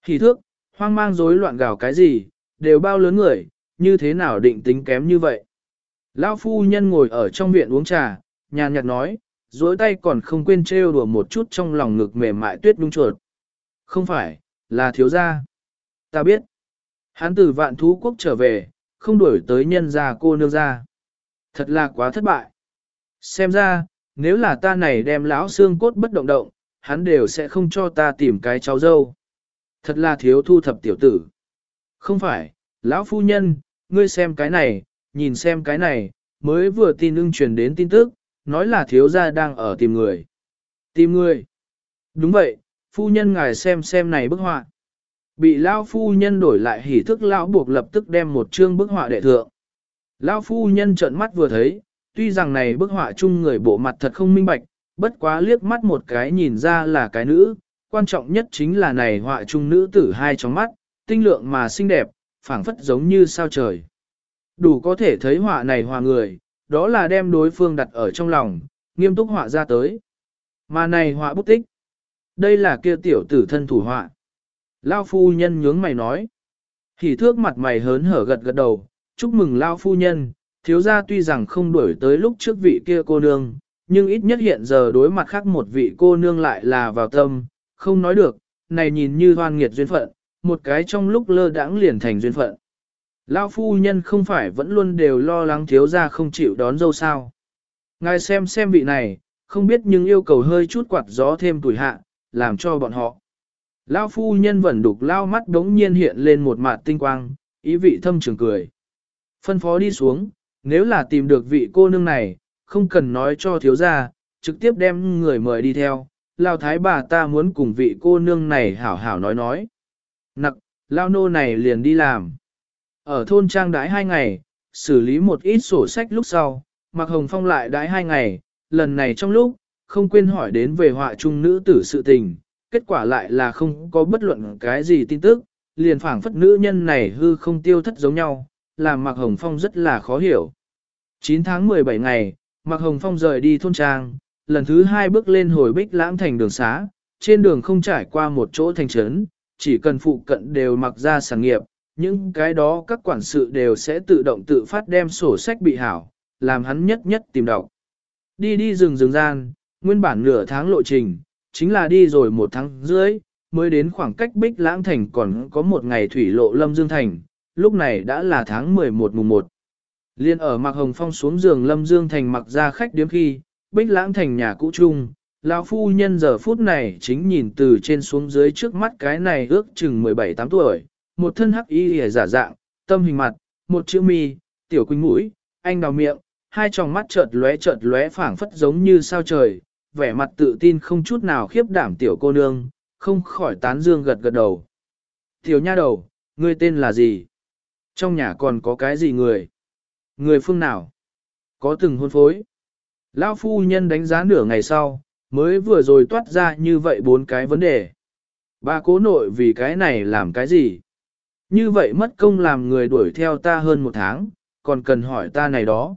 Hỉ thước, hoang mang rối loạn gào cái gì, đều bao lớn người, như thế nào định tính kém như vậy. Lão phu nhân ngồi ở trong viện uống trà, nhàn nhạt nói, dối tay còn không quên trêu đùa một chút trong lòng ngực mềm mại tuyết nhung chuột. Không phải, là thiếu gia. Ta biết. Hắn từ vạn thú quốc trở về, không đuổi tới nhân gia cô nương gia. Thật là quá thất bại. Xem ra, nếu là ta này đem lão xương cốt bất động động, hắn đều sẽ không cho ta tìm cái cháu dâu. Thật là thiếu thu thập tiểu tử. Không phải, lão phu nhân, ngươi xem cái này, nhìn xem cái này, mới vừa tin ưng truyền đến tin tức, nói là thiếu gia đang ở tìm người. Tìm người. Đúng vậy, phu nhân ngài xem xem này bức họa. Bị lão phu nhân đổi lại hỉ thức lão buộc lập tức đem một chương bức họa đệ thượng. Lão phu nhân trợn mắt vừa thấy, tuy rằng này bức họa chung người bộ mặt thật không minh bạch, bất quá liếc mắt một cái nhìn ra là cái nữ, quan trọng nhất chính là này họa chung nữ tử hai trong mắt, tinh lượng mà xinh đẹp, phảng phất giống như sao trời. Đủ có thể thấy họa này họa người, đó là đem đối phương đặt ở trong lòng, nghiêm túc họa ra tới. Mà này họa bút tích, đây là kia tiểu tử thân thủ họa. Lao phu nhân nhướng mày nói. Hỉ thước mặt mày hớn hở gật gật đầu, chúc mừng Lao phu nhân, thiếu gia tuy rằng không đuổi tới lúc trước vị kia cô nương, nhưng ít nhất hiện giờ đối mặt khác một vị cô nương lại là vào tâm, không nói được, này nhìn như hoan nghiệt duyên phận, một cái trong lúc lơ đãng liền thành duyên phận. Lão phu nhân không phải vẫn luôn đều lo lắng thiếu gia không chịu đón dâu sao. Ngài xem xem vị này, không biết nhưng yêu cầu hơi chút quạt gió thêm tuổi hạ, làm cho bọn họ. Lão phu nhân vẫn đục lao mắt đống nhiên hiện lên một mặt tinh quang, ý vị thâm trường cười. Phân phó đi xuống, nếu là tìm được vị cô nương này, không cần nói cho thiếu gia, trực tiếp đem người mời đi theo. Lao thái bà ta muốn cùng vị cô nương này hảo hảo nói nói. Nặc, lao nô này liền đi làm. Ở thôn trang đái hai ngày, xử lý một ít sổ sách lúc sau, Mạc Hồng Phong lại đái hai ngày, lần này trong lúc, không quên hỏi đến về họa trung nữ tử sự tình, kết quả lại là không có bất luận cái gì tin tức, liền phảng phất nữ nhân này hư không tiêu thất giống nhau, làm Mạc Hồng Phong rất là khó hiểu. 9 tháng 17 ngày, Mạc Hồng Phong rời đi thôn trang, lần thứ hai bước lên hồi bích lãng thành đường xá, trên đường không trải qua một chỗ thành trấn, chỉ cần phụ cận đều mặc ra sản nghiệp, những cái đó các quản sự đều sẽ tự động tự phát đem sổ sách bị hảo, làm hắn nhất nhất tìm đọc. Đi đi rừng rừng gian, nguyên bản nửa tháng lộ trình, chính là đi rồi một tháng rưỡi, mới đến khoảng cách Bích Lãng Thành còn có một ngày thủy lộ Lâm Dương Thành, lúc này đã là tháng 11 mùng 1. Liên ở Mạc Hồng Phong xuống giường Lâm Dương Thành mặc ra khách điếm khi, Bích Lãng Thành nhà cũ chung, lão phu nhân giờ phút này chính nhìn từ trên xuống dưới trước mắt cái này ước chừng 17-8 tuổi, một thân hắc y hề giả dạng, tâm hình mặt, một chữ mi, tiểu quỳnh mũi, anh đào miệng, hai tròng mắt chợt lóe chợt lóe phảng phất giống như sao trời, vẻ mặt tự tin không chút nào khiếp đảm tiểu cô nương, không khỏi tán dương gật gật đầu. Tiểu nha đầu, ngươi tên là gì? Trong nhà còn có cái gì người? Người phương nào? Có từng hôn phối? Lão phu nhân đánh giá nửa ngày sau, mới vừa rồi toát ra như vậy bốn cái vấn đề. Ba cố nội vì cái này làm cái gì? Như vậy mất công làm người đuổi theo ta hơn một tháng, còn cần hỏi ta này đó.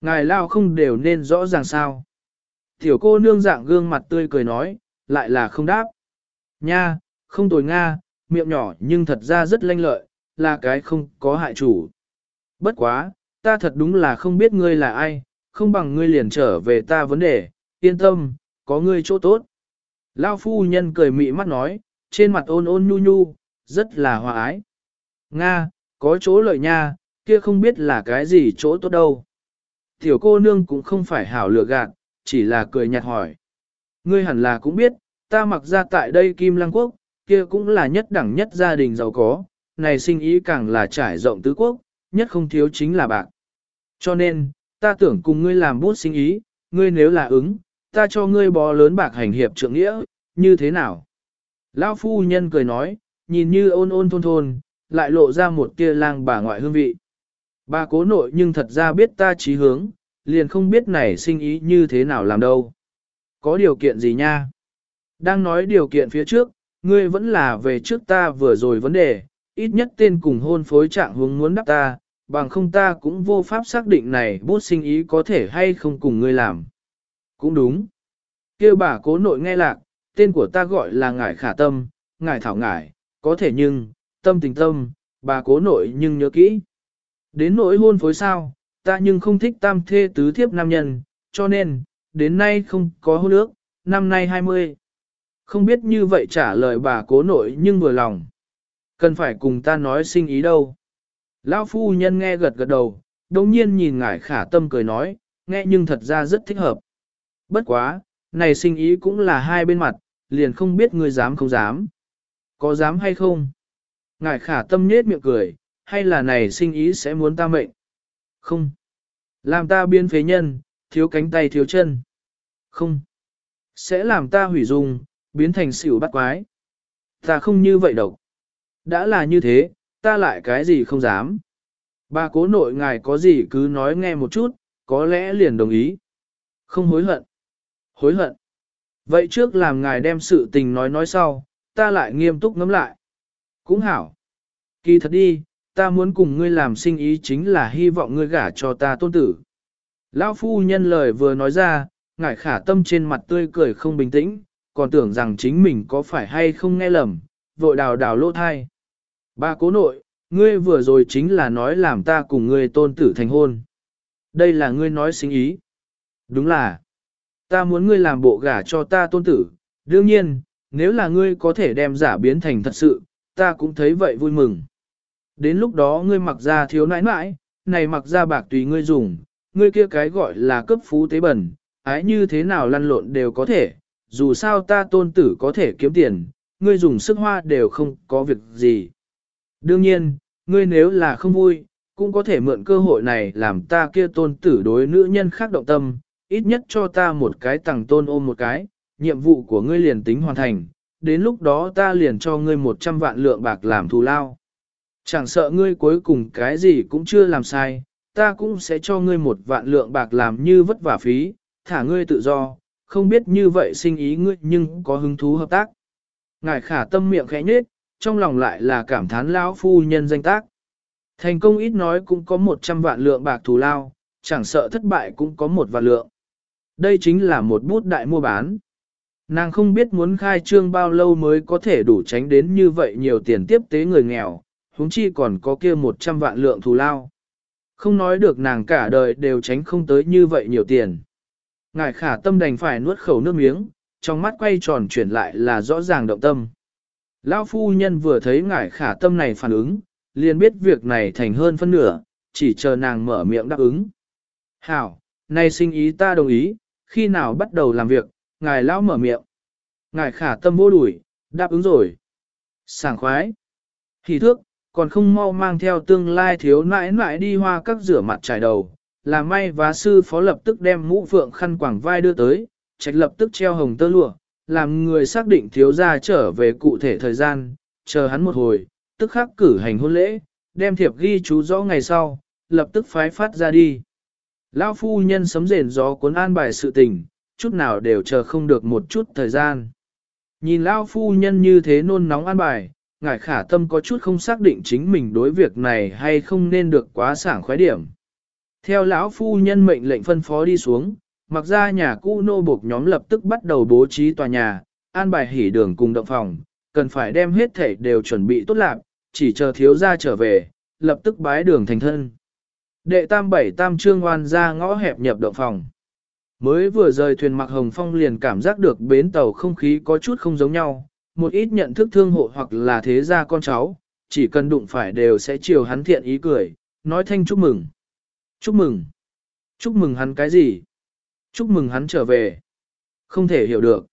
Ngài lao không đều nên rõ ràng sao. Tiểu cô nương dạng gương mặt tươi cười nói, lại là không đáp. Nha, không tồi Nga, miệng nhỏ nhưng thật ra rất lanh lợi, là cái không có hại chủ. Bất quá, ta thật đúng là không biết ngươi là ai, không bằng ngươi liền trở về ta vấn đề, yên tâm, có ngươi chỗ tốt. Lao phu nhân cười mị mắt nói, trên mặt ôn ôn nhu nhu, rất là hòa ái. Nga, có chỗ lợi nha, kia không biết là cái gì chỗ tốt đâu. Tiểu cô nương cũng không phải hảo lựa gạt, chỉ là cười nhạt hỏi. Ngươi hẳn là cũng biết, ta mặc ra tại đây Kim Lăng Quốc, kia cũng là nhất đẳng nhất gia đình giàu có, này sinh ý càng là trải rộng tứ quốc, nhất không thiếu chính là bạc. Cho nên, ta tưởng cùng ngươi làm bút sinh ý, ngươi nếu là ứng, ta cho ngươi bó lớn bạc hành hiệp trượng nghĩa, như thế nào? Lão phu nhân cười nói, nhìn như ôn ôn thôn thôn, lại lộ ra một tia lang bà ngoại hương vị. Bà cố nội nhưng thật ra biết ta trí hướng, liền không biết này sinh ý như thế nào làm đâu. Có điều kiện gì nha? Đang nói điều kiện phía trước, ngươi vẫn là về trước ta vừa rồi vấn đề, ít nhất tên cùng hôn phối trạng hướng muốn đắp ta, bằng không ta cũng vô pháp xác định này bút sinh ý có thể hay không cùng ngươi làm. Cũng đúng. kêu bà cố nội nghe lạc, tên của ta gọi là ngải khả tâm, ngải thảo ngải, có thể nhưng, tâm tình tâm, bà cố nội nhưng nhớ kỹ. Đến nỗi hôn phối sao, ta nhưng không thích tam thê tứ thiếp nam nhân, cho nên, đến nay không có hôn ước, năm nay 20. Không biết như vậy trả lời bà cố nội nhưng vừa lòng. Cần phải cùng ta nói sinh ý đâu. Lão phu nhân nghe gật gật đầu, đồng nhiên nhìn ngải khả tâm cười nói, nghe nhưng thật ra rất thích hợp. Bất quá, này sinh ý cũng là hai bên mặt, liền không biết ngươi dám không dám. Có dám hay không? Ngải khả tâm nết miệng cười, hay là này sinh ý sẽ muốn ta mệnh? Không. Làm ta biến phế nhân, thiếu cánh tay thiếu chân. Không. Sẽ làm ta hủy dung, biến thành xỉu bắt quái. Ta không như vậy đâu. Đã là như thế, ta lại cái gì không dám. Bà cố nội ngài có gì cứ nói nghe một chút, có lẽ liền đồng ý. Không hối hận. Hối hận. Vậy trước làm ngài đem sự tình nói nói sau, ta lại nghiêm túc ngắm lại. Cũng hảo. Kỳ thật đi, ta muốn cùng ngươi làm sinh ý chính là hy vọng ngươi gả cho ta tôn tử. Lão phu nhân lời vừa nói ra, ngải khả tâm trên mặt tươi cười không bình tĩnh, còn tưởng rằng chính mình có phải hay không nghe lầm, vội đào đào lỗ thai. Ba cố nội, ngươi vừa rồi chính là nói làm ta cùng ngươi tôn tử thành hôn. Đây là ngươi nói sinh ý. Đúng là, ta muốn ngươi làm bộ gả cho ta tôn tử. Đương nhiên, nếu là ngươi có thể đem giả biến thành thật sự, ta cũng thấy vậy vui mừng. Đến lúc đó ngươi mặc ra thiếu nãi nãi, này mặc ra bạc tùy ngươi dùng, ngươi kia cái gọi là cấp phú tế bẩn, ái như thế nào lăn lộn đều có thể, dù sao ta tôn tử có thể kiếm tiền, ngươi dùng sức hoa đều không có việc gì. Đương nhiên, ngươi nếu là không vui, cũng có thể mượn cơ hội này làm ta kia tôn tử đối nữ nhân khác động tâm, ít nhất cho ta một cái tặng tôn ôm một cái, nhiệm vụ của ngươi liền tính hoàn thành, đến lúc đó ta liền cho ngươi 100 vạn lượng bạc làm thù lao. Chẳng sợ ngươi cuối cùng cái gì cũng chưa làm sai, ta cũng sẽ cho ngươi một vạn lượng bạc làm như vất vả phí, thả ngươi tự do, không biết như vậy sinh ý ngươi nhưng có hứng thú hợp tác. Ngài khả tâm miệng khẽ nhết, trong lòng lại là cảm thán lão phu nhân danh tác. Thành công ít nói cũng có 100 vạn lượng bạc thù lao, chẳng sợ thất bại cũng có một vạn lượng. Đây chính là một bút đại mua bán. Nàng không biết muốn khai trương bao lâu mới có thể đủ tránh đến như vậy nhiều tiền tiếp tế người nghèo, huống chi còn có kia 100 vạn lượng thù lao. Không nói được nàng cả đời đều tránh không tới như vậy nhiều tiền. Ngài khả tâm đành phải nuốt khẩu nước miếng, trong mắt quay tròn chuyển lại là rõ ràng động tâm. Lão phu nhân vừa thấy ngài khả tâm này phản ứng, liền biết việc này thành hơn phân nửa, chỉ chờ nàng mở miệng đáp ứng. Hảo, nay sinh ý ta đồng ý, khi nào bắt đầu làm việc, ngài lão mở miệng. Ngài khả tâm vô đuổi, đáp ứng rồi. Sảng khoái. Thì thước, còn không mau mang theo tương lai thiếu nãi nãi đi hoa các rửa mặt trải đầu. Là may và sư phó lập tức đem mũ phượng khăn quảng vai đưa tới, trạch lập tức treo hồng tơ lụa, làm người xác định thiếu gia trở về cụ thể thời gian, chờ hắn một hồi, tức khắc cử hành hôn lễ, đem thiệp ghi chú rõ ngày sau, lập tức phái phát ra đi. Lão phu nhân sấm rền gió cuốn an bài sự tình, chút nào đều chờ không được một chút thời gian. Nhìn Lão phu nhân như thế nôn nóng an bài, ngài khả tâm có chút không xác định chính mình đối việc này hay không nên được quá sảng khoái điểm. Theo lão phu nhân mệnh lệnh phân phó đi xuống, mặc ra nhà cũ nô buộc nhóm lập tức bắt đầu bố trí tòa nhà, an bài hỉ đường cùng động phòng, cần phải đem hết thể đều chuẩn bị tốt lạc, chỉ chờ thiếu gia trở về, lập tức bái đường thành thân. Đệ tam bảy tam trương oan ra ngõ hẹp nhập động phòng. Mới vừa rời thuyền mặc hồng phong liền cảm giác được bến tàu không khí có chút không giống nhau, một ít nhận thức thương hộ hoặc là thế gia con cháu, chỉ cần đụng phải đều sẽ chiều hắn thiện ý cười, nói thanh chúc mừng. Chúc mừng. Chúc mừng hắn cái gì? Chúc mừng hắn trở về. Không thể hiểu được.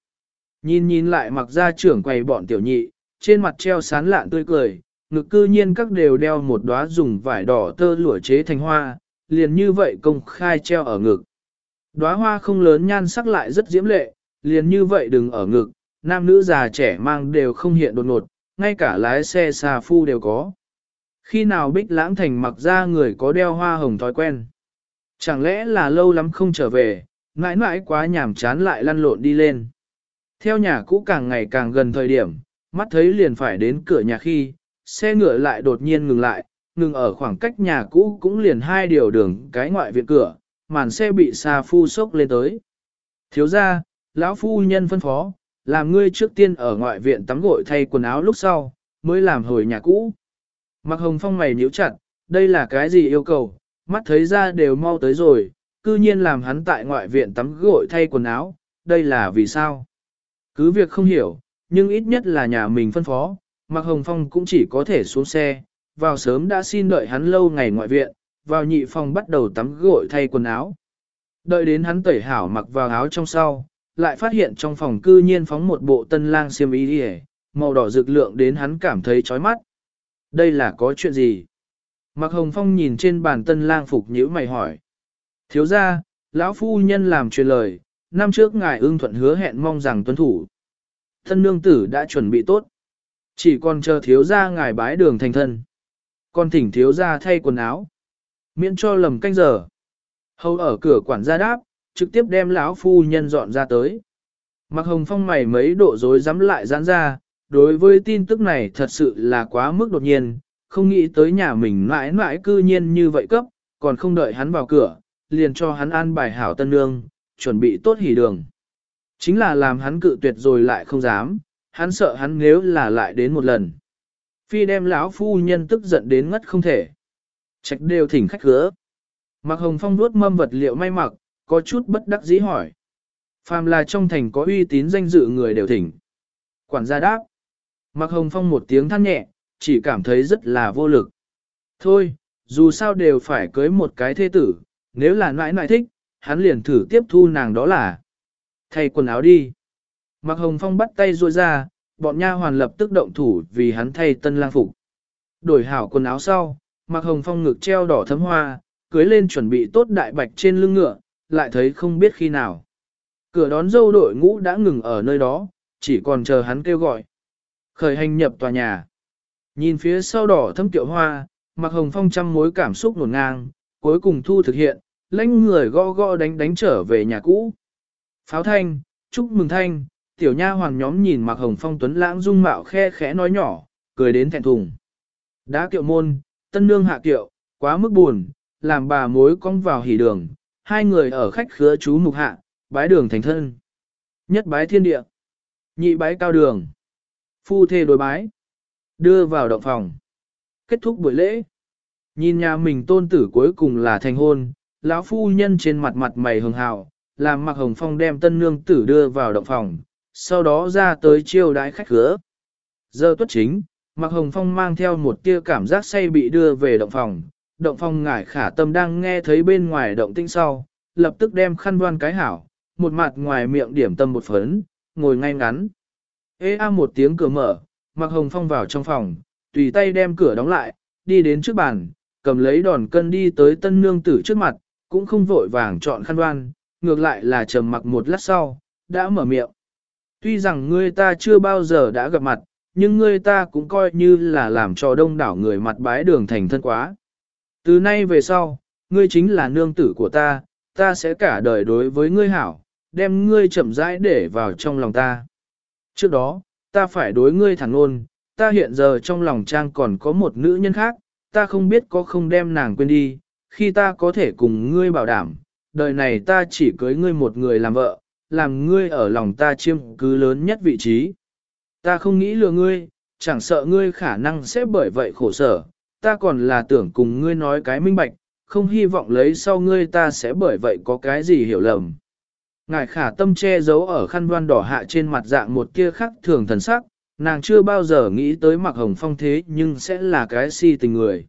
Nhìn nhìn lại mặc ra trưởng quầy bọn tiểu nhị, trên mặt treo sán lạn tươi cười, ngực cư nhiên các đều đeo một đóa dùng vải đỏ tơ lụa chế thành hoa, liền như vậy công khai treo ở ngực. Đóa hoa không lớn nhan sắc lại rất diễm lệ, liền như vậy đừng ở ngực, nam nữ già trẻ mang đều không hiện đột ngột, ngay cả lái xe xà phu đều có. Khi nào bích lãng thành mặc ra người có đeo hoa hồng thói quen? Chẳng lẽ là lâu lắm không trở về, mãi mãi quá nhàm chán lại lăn lộn đi lên. Theo nhà cũ càng ngày càng gần thời điểm, mắt thấy liền phải đến cửa nhà khi, xe ngựa lại đột nhiên ngừng lại, ngừng ở khoảng cách nhà cũ cũng liền hai điều đường cái ngoại viện cửa, màn xe bị xa phu sốc lên tới. Thiếu ra, lão phu nhân phân phó, làm ngươi trước tiên ở ngoại viện tắm gội thay quần áo lúc sau, mới làm hồi nhà cũ. Mặc hồng phong mày nhíu chặt, đây là cái gì yêu cầu, mắt thấy ra đều mau tới rồi, cư nhiên làm hắn tại ngoại viện tắm gội thay quần áo, đây là vì sao? Cứ việc không hiểu, nhưng ít nhất là nhà mình phân phó, Mạc Hồng Phong cũng chỉ có thể xuống xe, vào sớm đã xin đợi hắn lâu ngày ngoại viện, vào nhị phòng bắt đầu tắm gội thay quần áo. Đợi đến hắn tẩy hảo mặc vào áo trong sau, lại phát hiện trong phòng cư nhiên phóng một bộ tân lang xiêm y đi màu đỏ rực lượng đến hắn cảm thấy chói mắt. Đây là có chuyện gì? Mạc Hồng Phong nhìn trên bàn tân lang phục nhữ mày hỏi. Thiếu ra, lão phu nhân làm truyền lời, năm trước ngài ưng thuận hứa hẹn mong rằng tuân thủ. Thân nương tử đã chuẩn bị tốt. Chỉ còn chờ thiếu ra ngài bái đường thành thân. Còn thỉnh thiếu ra thay quần áo. Miễn cho lầm canh giờ. Hầu ở cửa quản gia đáp, trực tiếp đem lão phu nhân dọn ra tới. Mặc hồng phong mày mấy độ rối dám lại giãn ra, đối với tin tức này thật sự là quá mức đột nhiên, không nghĩ tới nhà mình mãi mãi cư nhiên như vậy cấp, còn không đợi hắn vào cửa, liền cho hắn an bài hảo tân nương, chuẩn bị tốt hỉ đường. Chính là làm hắn cự tuyệt rồi lại không dám, hắn sợ hắn nếu là lại đến một lần. Phi đem lão phu nhân tức giận đến ngất không thể. Trạch đều thỉnh khách gỡ, Mặc hồng phong nuốt mâm vật liệu may mặc, có chút bất đắc dĩ hỏi. Phàm là trong thành có uy tín danh dự người đều thỉnh. Quản gia đáp. Mặc hồng phong một tiếng than nhẹ, chỉ cảm thấy rất là vô lực. Thôi, dù sao đều phải cưới một cái thê tử, nếu là nãi nãi thích, hắn liền thử tiếp thu nàng đó là. Thay quần áo đi. Mạc Hồng Phong bắt tay ruôi ra, bọn nha hoàn lập tức động thủ vì hắn thay tân lang phục. Đổi hảo quần áo sau, Mạc Hồng Phong ngực treo đỏ thấm hoa, cưới lên chuẩn bị tốt đại bạch trên lưng ngựa, lại thấy không biết khi nào. Cửa đón dâu đội ngũ đã ngừng ở nơi đó, chỉ còn chờ hắn kêu gọi. Khởi hành nhập tòa nhà. Nhìn phía sau đỏ thâm tiệu hoa, mặc Hồng Phong trăm mối cảm xúc nổn ngang, cuối cùng thu thực hiện, lãnh người gõ gõ đánh đánh trở về nhà cũ. Pháo thanh, chúc mừng thanh, tiểu nha hoàng nhóm nhìn mặc Hồng Phong tuấn lãng dung mạo khe khẽ nói nhỏ, cười đến thẹn thùng. Đã kiệu môn, tân nương hạ kiệu, quá mức buồn, làm bà mối cong vào hỉ đường, hai người ở khách khứa chú mục hạ, bái đường thành thân. Nhất bái thiên địa, nhị bái cao đường, phu thê đối bái, đưa vào động phòng. kết thúc buổi lễ. Nhìn nhà mình tôn tử cuối cùng là thành hôn, lão phu nhân trên mặt mặt mày hường hào, làm mặc hồng phong đem tân nương tử đưa vào động phòng, sau đó ra tới chiêu đái khách khứa. Giờ tuất chính, mặc hồng phong mang theo một tia cảm giác say bị đưa về động phòng, động phòng ngải khả tâm đang nghe thấy bên ngoài động tinh sau, lập tức đem khăn đoan cái hảo, một mặt ngoài miệng điểm tâm một phấn, ngồi ngay ngắn. Ê a một tiếng cửa mở, mặc hồng phong vào trong phòng, tùy tay đem cửa đóng lại, đi đến trước bàn, cầm lấy đòn cân đi tới tân nương tử trước mặt, cũng không vội vàng chọn khăn đoan, ngược lại là trầm mặc một lát sau, đã mở miệng. Tuy rằng ngươi ta chưa bao giờ đã gặp mặt, nhưng ngươi ta cũng coi như là làm cho đông đảo người mặt bái đường thành thân quá. Từ nay về sau, ngươi chính là nương tử của ta, ta sẽ cả đời đối với ngươi hảo, đem ngươi chậm rãi để vào trong lòng ta. Trước đó, ta phải đối ngươi thẳng luôn, ta hiện giờ trong lòng trang còn có một nữ nhân khác, ta không biết có không đem nàng quên đi, khi ta có thể cùng ngươi bảo đảm, đời này ta chỉ cưới ngươi một người làm vợ, làm ngươi ở lòng ta chiêm cứ lớn nhất vị trí. Ta không nghĩ lừa ngươi, chẳng sợ ngươi khả năng sẽ bởi vậy khổ sở, ta còn là tưởng cùng ngươi nói cái minh bạch, không hy vọng lấy sau ngươi ta sẽ bởi vậy có cái gì hiểu lầm. Ngài khả tâm che giấu ở khăn đoan đỏ hạ trên mặt dạng một kia khắc thường thần sắc, nàng chưa bao giờ nghĩ tới mặc hồng phong thế nhưng sẽ là cái si tình người.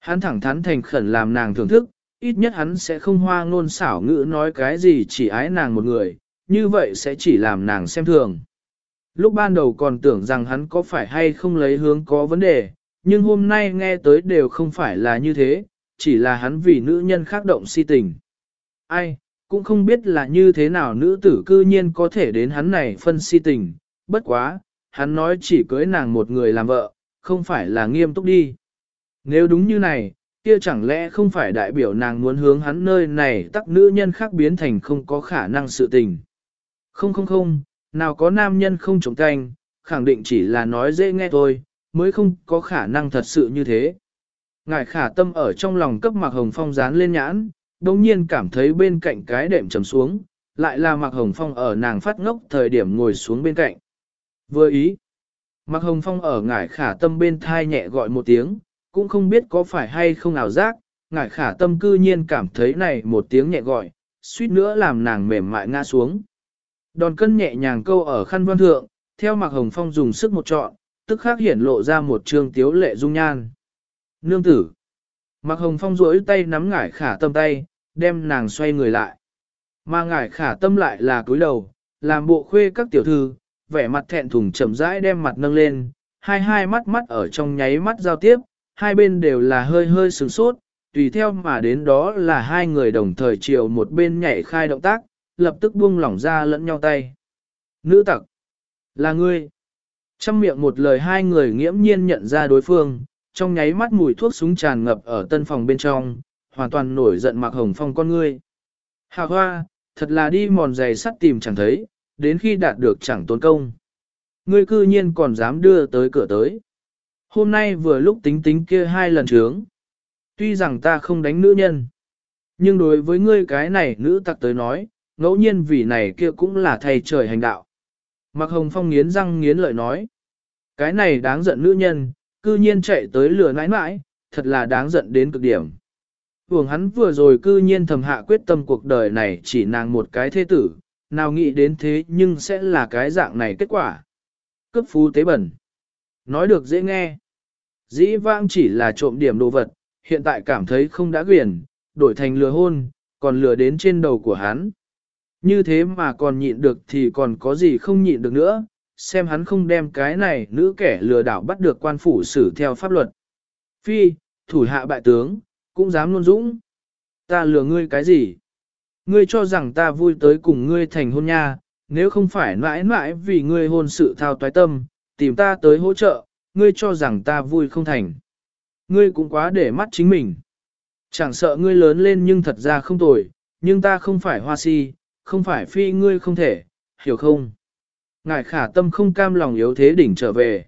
Hắn thẳng thắn thành khẩn làm nàng thưởng thức, ít nhất hắn sẽ không hoa ngôn xảo ngữ nói cái gì chỉ ái nàng một người, như vậy sẽ chỉ làm nàng xem thường. Lúc ban đầu còn tưởng rằng hắn có phải hay không lấy hướng có vấn đề, nhưng hôm nay nghe tới đều không phải là như thế, chỉ là hắn vì nữ nhân khác động si tình. Ai, cũng không biết là như thế nào nữ tử cư nhiên có thể đến hắn này phân si tình, bất quá, hắn nói chỉ cưới nàng một người làm vợ, không phải là nghiêm túc đi. Nếu đúng như này, kia chẳng lẽ không phải đại biểu nàng muốn hướng hắn nơi này tắc nữ nhân khác biến thành không có khả năng sự tình. Không không không, nào có nam nhân không trống canh, khẳng định chỉ là nói dễ nghe thôi, mới không có khả năng thật sự như thế. Ngài khả tâm ở trong lòng cấp mạc hồng phong dán lên nhãn, đồng nhiên cảm thấy bên cạnh cái đệm trầm xuống, lại là mạc hồng phong ở nàng phát ngốc thời điểm ngồi xuống bên cạnh. Vừa ý, mạc hồng phong ở ngải khả tâm bên thai nhẹ gọi một tiếng, cũng không biết có phải hay không ảo giác, ngải khả tâm cư nhiên cảm thấy này một tiếng nhẹ gọi, suýt nữa làm nàng mềm mại ngã xuống. Đòn cân nhẹ nhàng câu ở khăn văn thượng, theo Mạc Hồng Phong dùng sức một trọn, tức khắc hiển lộ ra một trương tiếu lệ dung nhan. Nương tử. Mạc Hồng Phong duỗi tay nắm ngải khả tâm tay, đem nàng xoay người lại. Mà ngải khả tâm lại là cúi đầu, làm bộ khuê các tiểu thư, vẻ mặt thẹn thùng chậm rãi đem mặt nâng lên, hai hai mắt mắt ở trong nháy mắt giao tiếp, hai bên đều là hơi hơi sướng sốt, tùy theo mà đến đó là hai người đồng thời chiều một bên nhảy khai động tác, lập tức buông lỏng ra lẫn nhau tay. Nữ tặc, là ngươi. Trong miệng một lời hai người nghiễm nhiên nhận ra đối phương, trong nháy mắt mùi thuốc súng tràn ngập ở tân phòng bên trong, hoàn toàn nổi giận mặc hồng phong con ngươi. Hà hoa, thật là đi mòn giày sắt tìm chẳng thấy, đến khi đạt được chẳng tốn công. Ngươi cư nhiên còn dám đưa tới cửa tới. Hôm nay vừa lúc tính tính kia hai lần trướng. Tuy rằng ta không đánh nữ nhân, nhưng đối với ngươi cái này nữ tặc tới nói, ngẫu nhiên vì này kia cũng là thầy trời hành đạo. Mạc Hồng Phong nghiến răng nghiến lợi nói, cái này đáng giận nữ nhân, cư nhiên chạy tới lừa nãi nãi, thật là đáng giận đến cực điểm. Hưởng hắn vừa rồi cư nhiên thầm hạ quyết tâm cuộc đời này chỉ nàng một cái thế tử, nào nghĩ đến thế nhưng sẽ là cái dạng này kết quả. Cấp phú tế bẩn. Nói được dễ nghe. Dĩ vãng chỉ là trộm điểm đồ vật, hiện tại cảm thấy không đã quyền, đổi thành lừa hôn, còn lừa đến trên đầu của hắn. Như thế mà còn nhịn được thì còn có gì không nhịn được nữa, xem hắn không đem cái này nữ kẻ lừa đảo bắt được quan phủ xử theo pháp luật. Phi, thủ hạ bại tướng, cũng dám luôn dũng. Ta lừa ngươi cái gì? Ngươi cho rằng ta vui tới cùng ngươi thành hôn nha, nếu không phải mãi mãi vì ngươi hôn sự thao toái tâm, tìm ta tới hỗ trợ, ngươi cho rằng ta vui không thành. Ngươi cũng quá để mắt chính mình. Chẳng sợ ngươi lớn lên nhưng thật ra không tồi, nhưng ta không phải hoa si, không phải phi ngươi không thể, hiểu không? Ngài khả tâm không cam lòng yếu thế đỉnh trở về.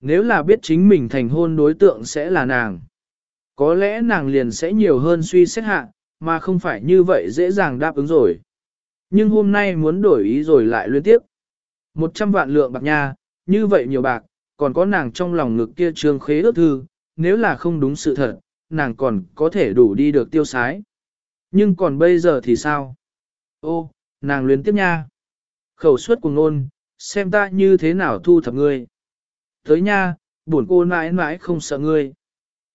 Nếu là biết chính mình thành hôn đối tượng sẽ là nàng, có lẽ nàng liền sẽ nhiều hơn suy xét hạ, mà không phải như vậy dễ dàng đáp ứng rồi. Nhưng hôm nay muốn đổi ý rồi lại liên tiếp. Một trăm vạn lượng bạc nha, như vậy nhiều bạc, còn có nàng trong lòng ngực kia trương khế ước thư, nếu là không đúng sự thật, nàng còn có thể đủ đi được tiêu sái. Nhưng còn bây giờ thì sao? Ô, nàng luyến tiếp nha. Khẩu suất cùng nôn, xem ta như thế nào thu thập ngươi. Tới nha, buồn cô mãi mãi không sợ ngươi.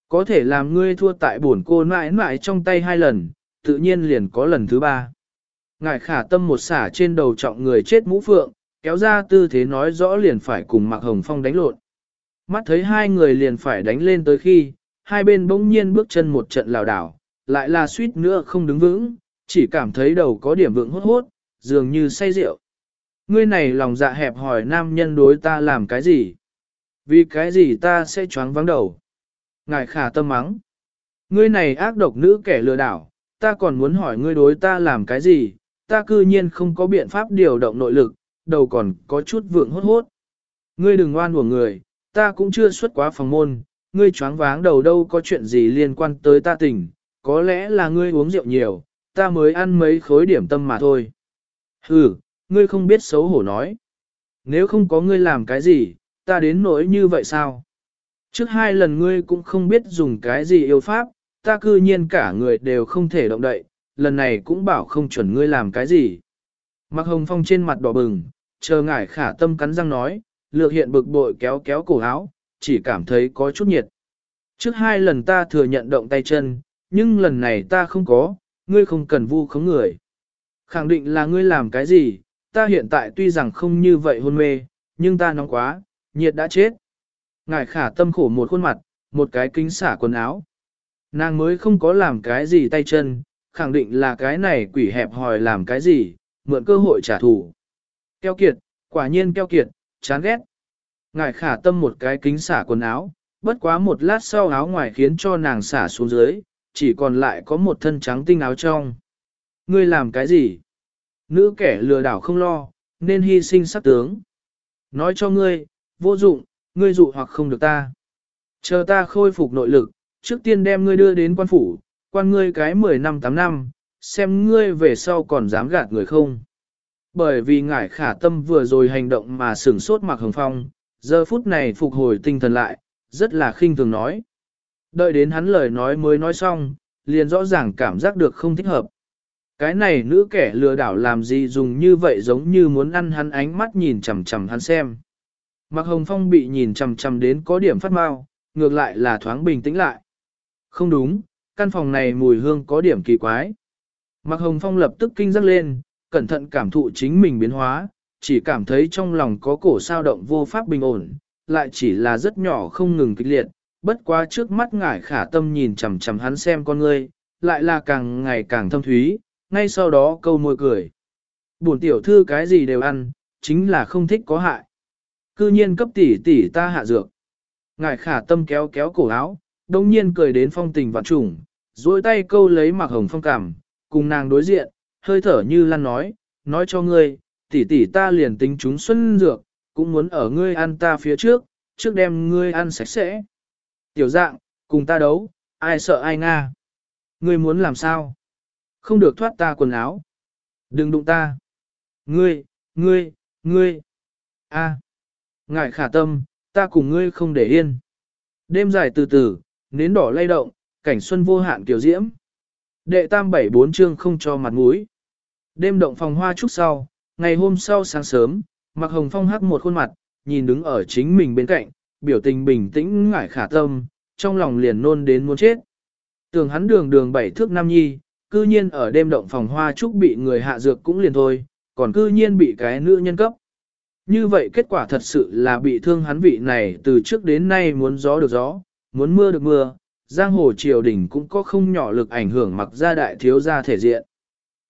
Có thể làm ngươi thua tại buồn cô mãi mãi trong tay hai lần, tự nhiên liền có lần thứ ba. Ngài khả tâm một xả trên đầu trọng người chết mũ phượng, kéo ra tư thế nói rõ liền phải cùng Mạc Hồng Phong đánh lộn. Mắt thấy hai người liền phải đánh lên tới khi, hai bên bỗng nhiên bước chân một trận lảo đảo, lại là suýt nữa không đứng vững, chỉ cảm thấy đầu có điểm vượng hốt hốt, dường như say rượu. Ngươi này lòng dạ hẹp hỏi nam nhân đối ta làm cái gì? Vì cái gì ta sẽ choáng vắng đầu? Ngài khả tâm mắng. Ngươi này ác độc nữ kẻ lừa đảo, ta còn muốn hỏi ngươi đối ta làm cái gì? Ta cư nhiên không có biện pháp điều động nội lực, đầu còn có chút vượng hốt hốt. Ngươi đừng oan của người, ta cũng chưa xuất quá phòng môn, ngươi choáng váng đầu đâu có chuyện gì liên quan tới ta tỉnh, có lẽ là ngươi uống rượu nhiều, ta mới ăn mấy khối điểm tâm mà thôi. Hừ, ngươi không biết xấu hổ nói. Nếu không có ngươi làm cái gì, ta đến nỗi như vậy sao? Trước hai lần ngươi cũng không biết dùng cái gì yêu pháp, ta cư nhiên cả người đều không thể động đậy, lần này cũng bảo không chuẩn ngươi làm cái gì. Mặc hồng phong trên mặt đỏ bừng, chờ ngải khả tâm cắn răng nói, lược hiện bực bội kéo kéo cổ áo, chỉ cảm thấy có chút nhiệt. Trước hai lần ta thừa nhận động tay chân, nhưng lần này ta không có, ngươi không cần vu khống người. Khẳng định là ngươi làm cái gì, ta hiện tại tuy rằng không như vậy hôn mê, nhưng ta nóng quá, nhiệt đã chết. Ngài khả tâm khổ một khuôn mặt, một cái kính xả quần áo. Nàng mới không có làm cái gì tay chân, khẳng định là cái này quỷ hẹp hòi làm cái gì, mượn cơ hội trả thù. Keo kiệt, quả nhiên keo kiệt, chán ghét. Ngài khả tâm một cái kính xả quần áo, bất quá một lát sau áo ngoài khiến cho nàng xả xuống dưới, chỉ còn lại có một thân trắng tinh áo trong. Ngươi làm cái gì? Nữ kẻ lừa đảo không lo, nên hy sinh sắc tướng. Nói cho ngươi, vô dụng, ngươi dụ hoặc không được ta. Chờ ta khôi phục nội lực, trước tiên đem ngươi đưa đến quan phủ, quan ngươi cái 10 năm 8 năm, xem ngươi về sau còn dám gạt người không. Bởi vì ngải khả tâm vừa rồi hành động mà sửng sốt mặc hồng phong, giờ phút này phục hồi tinh thần lại, rất là khinh thường nói. Đợi đến hắn lời nói mới nói xong, liền rõ ràng cảm giác được không thích hợp. Cái này nữ kẻ lừa đảo làm gì dùng như vậy giống như muốn ăn hắn ánh mắt nhìn chằm chằm hắn xem. Mạc Hồng Phong bị nhìn chằm chằm đến có điểm phát mau, ngược lại là thoáng bình tĩnh lại. Không đúng, căn phòng này mùi hương có điểm kỳ quái. Mạc Hồng Phong lập tức kinh giác lên, cẩn thận cảm thụ chính mình biến hóa, chỉ cảm thấy trong lòng có cổ sao động vô pháp bình ổn, lại chỉ là rất nhỏ không ngừng kịch liệt, bất quá trước mắt ngải khả tâm nhìn chằm chằm hắn xem con ngươi, lại là càng ngày càng thâm thúy, ngay sau đó câu môi cười. Bổn tiểu thư cái gì đều ăn, chính là không thích có hại. Cư nhiên cấp tỷ tỷ ta hạ dược. Ngải khả tâm kéo kéo cổ áo, đông nhiên cười đến phong tình vạn trùng, duỗi tay câu lấy mặc hồng phong cảm, cùng nàng đối diện, hơi thở như lăn nói, nói cho ngươi, tỷ tỷ ta liền tính chúng xuân dược, cũng muốn ở ngươi ăn ta phía trước, trước đem ngươi ăn sạch sẽ. Tiểu dạng, cùng ta đấu, ai sợ ai nga. Ngươi muốn làm sao? Không được thoát ta quần áo. Đừng đụng ta. Ngươi, ngươi, ngươi. a ngại khả tâm, ta cùng ngươi không để yên. Đêm dài từ từ, nến đỏ lay động, cảnh xuân vô hạn kiểu diễm. Đệ tam bảy bốn chương không cho mặt mũi. Đêm động phòng hoa trúc sau, ngày hôm sau sáng sớm, mặc Hồng Phong hắc một khuôn mặt, nhìn đứng ở chính mình bên cạnh, biểu tình bình tĩnh ngải khả tâm, trong lòng liền nôn đến muốn chết. Tưởng hắn đường đường bảy thước nam nhi, cư nhiên ở đêm động phòng hoa trúc bị người hạ dược cũng liền thôi, còn cư nhiên bị cái nữ nhân cấp. Như vậy kết quả thật sự là bị thương hắn vị này từ trước đến nay muốn gió được gió, muốn mưa được mưa, giang hồ triều đình cũng có không nhỏ lực ảnh hưởng mặc ra đại thiếu gia thể diện.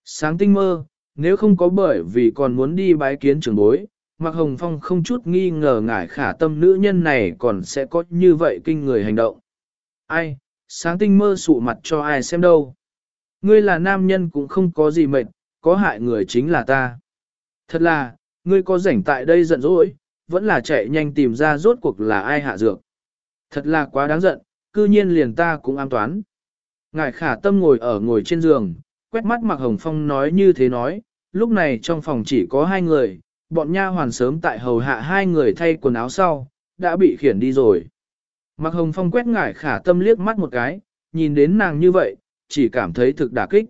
Sáng tinh mơ, nếu không có bởi vì còn muốn đi bái kiến trưởng bối, Mạc Hồng Phong không chút nghi ngờ ngải khả tâm nữ nhân này còn sẽ có như vậy kinh người hành động. Ai, sáng tinh mơ sụ mặt cho ai xem đâu. Ngươi là nam nhân cũng không có gì mệt, có hại người chính là ta. Thật là, ngươi có rảnh tại đây giận dỗi, vẫn là chạy nhanh tìm ra rốt cuộc là ai hạ dược. Thật là quá đáng giận, cư nhiên liền ta cũng an toán. Ngài khả tâm ngồi ở ngồi trên giường, quét mắt Mạc Hồng Phong nói như thế nói, lúc này trong phòng chỉ có hai người, bọn nha hoàn sớm tại hầu hạ hai người thay quần áo sau, đã bị khiển đi rồi. Mạc Hồng Phong quét ngải khả tâm liếc mắt một cái, nhìn đến nàng như vậy, chỉ cảm thấy thực đả kích.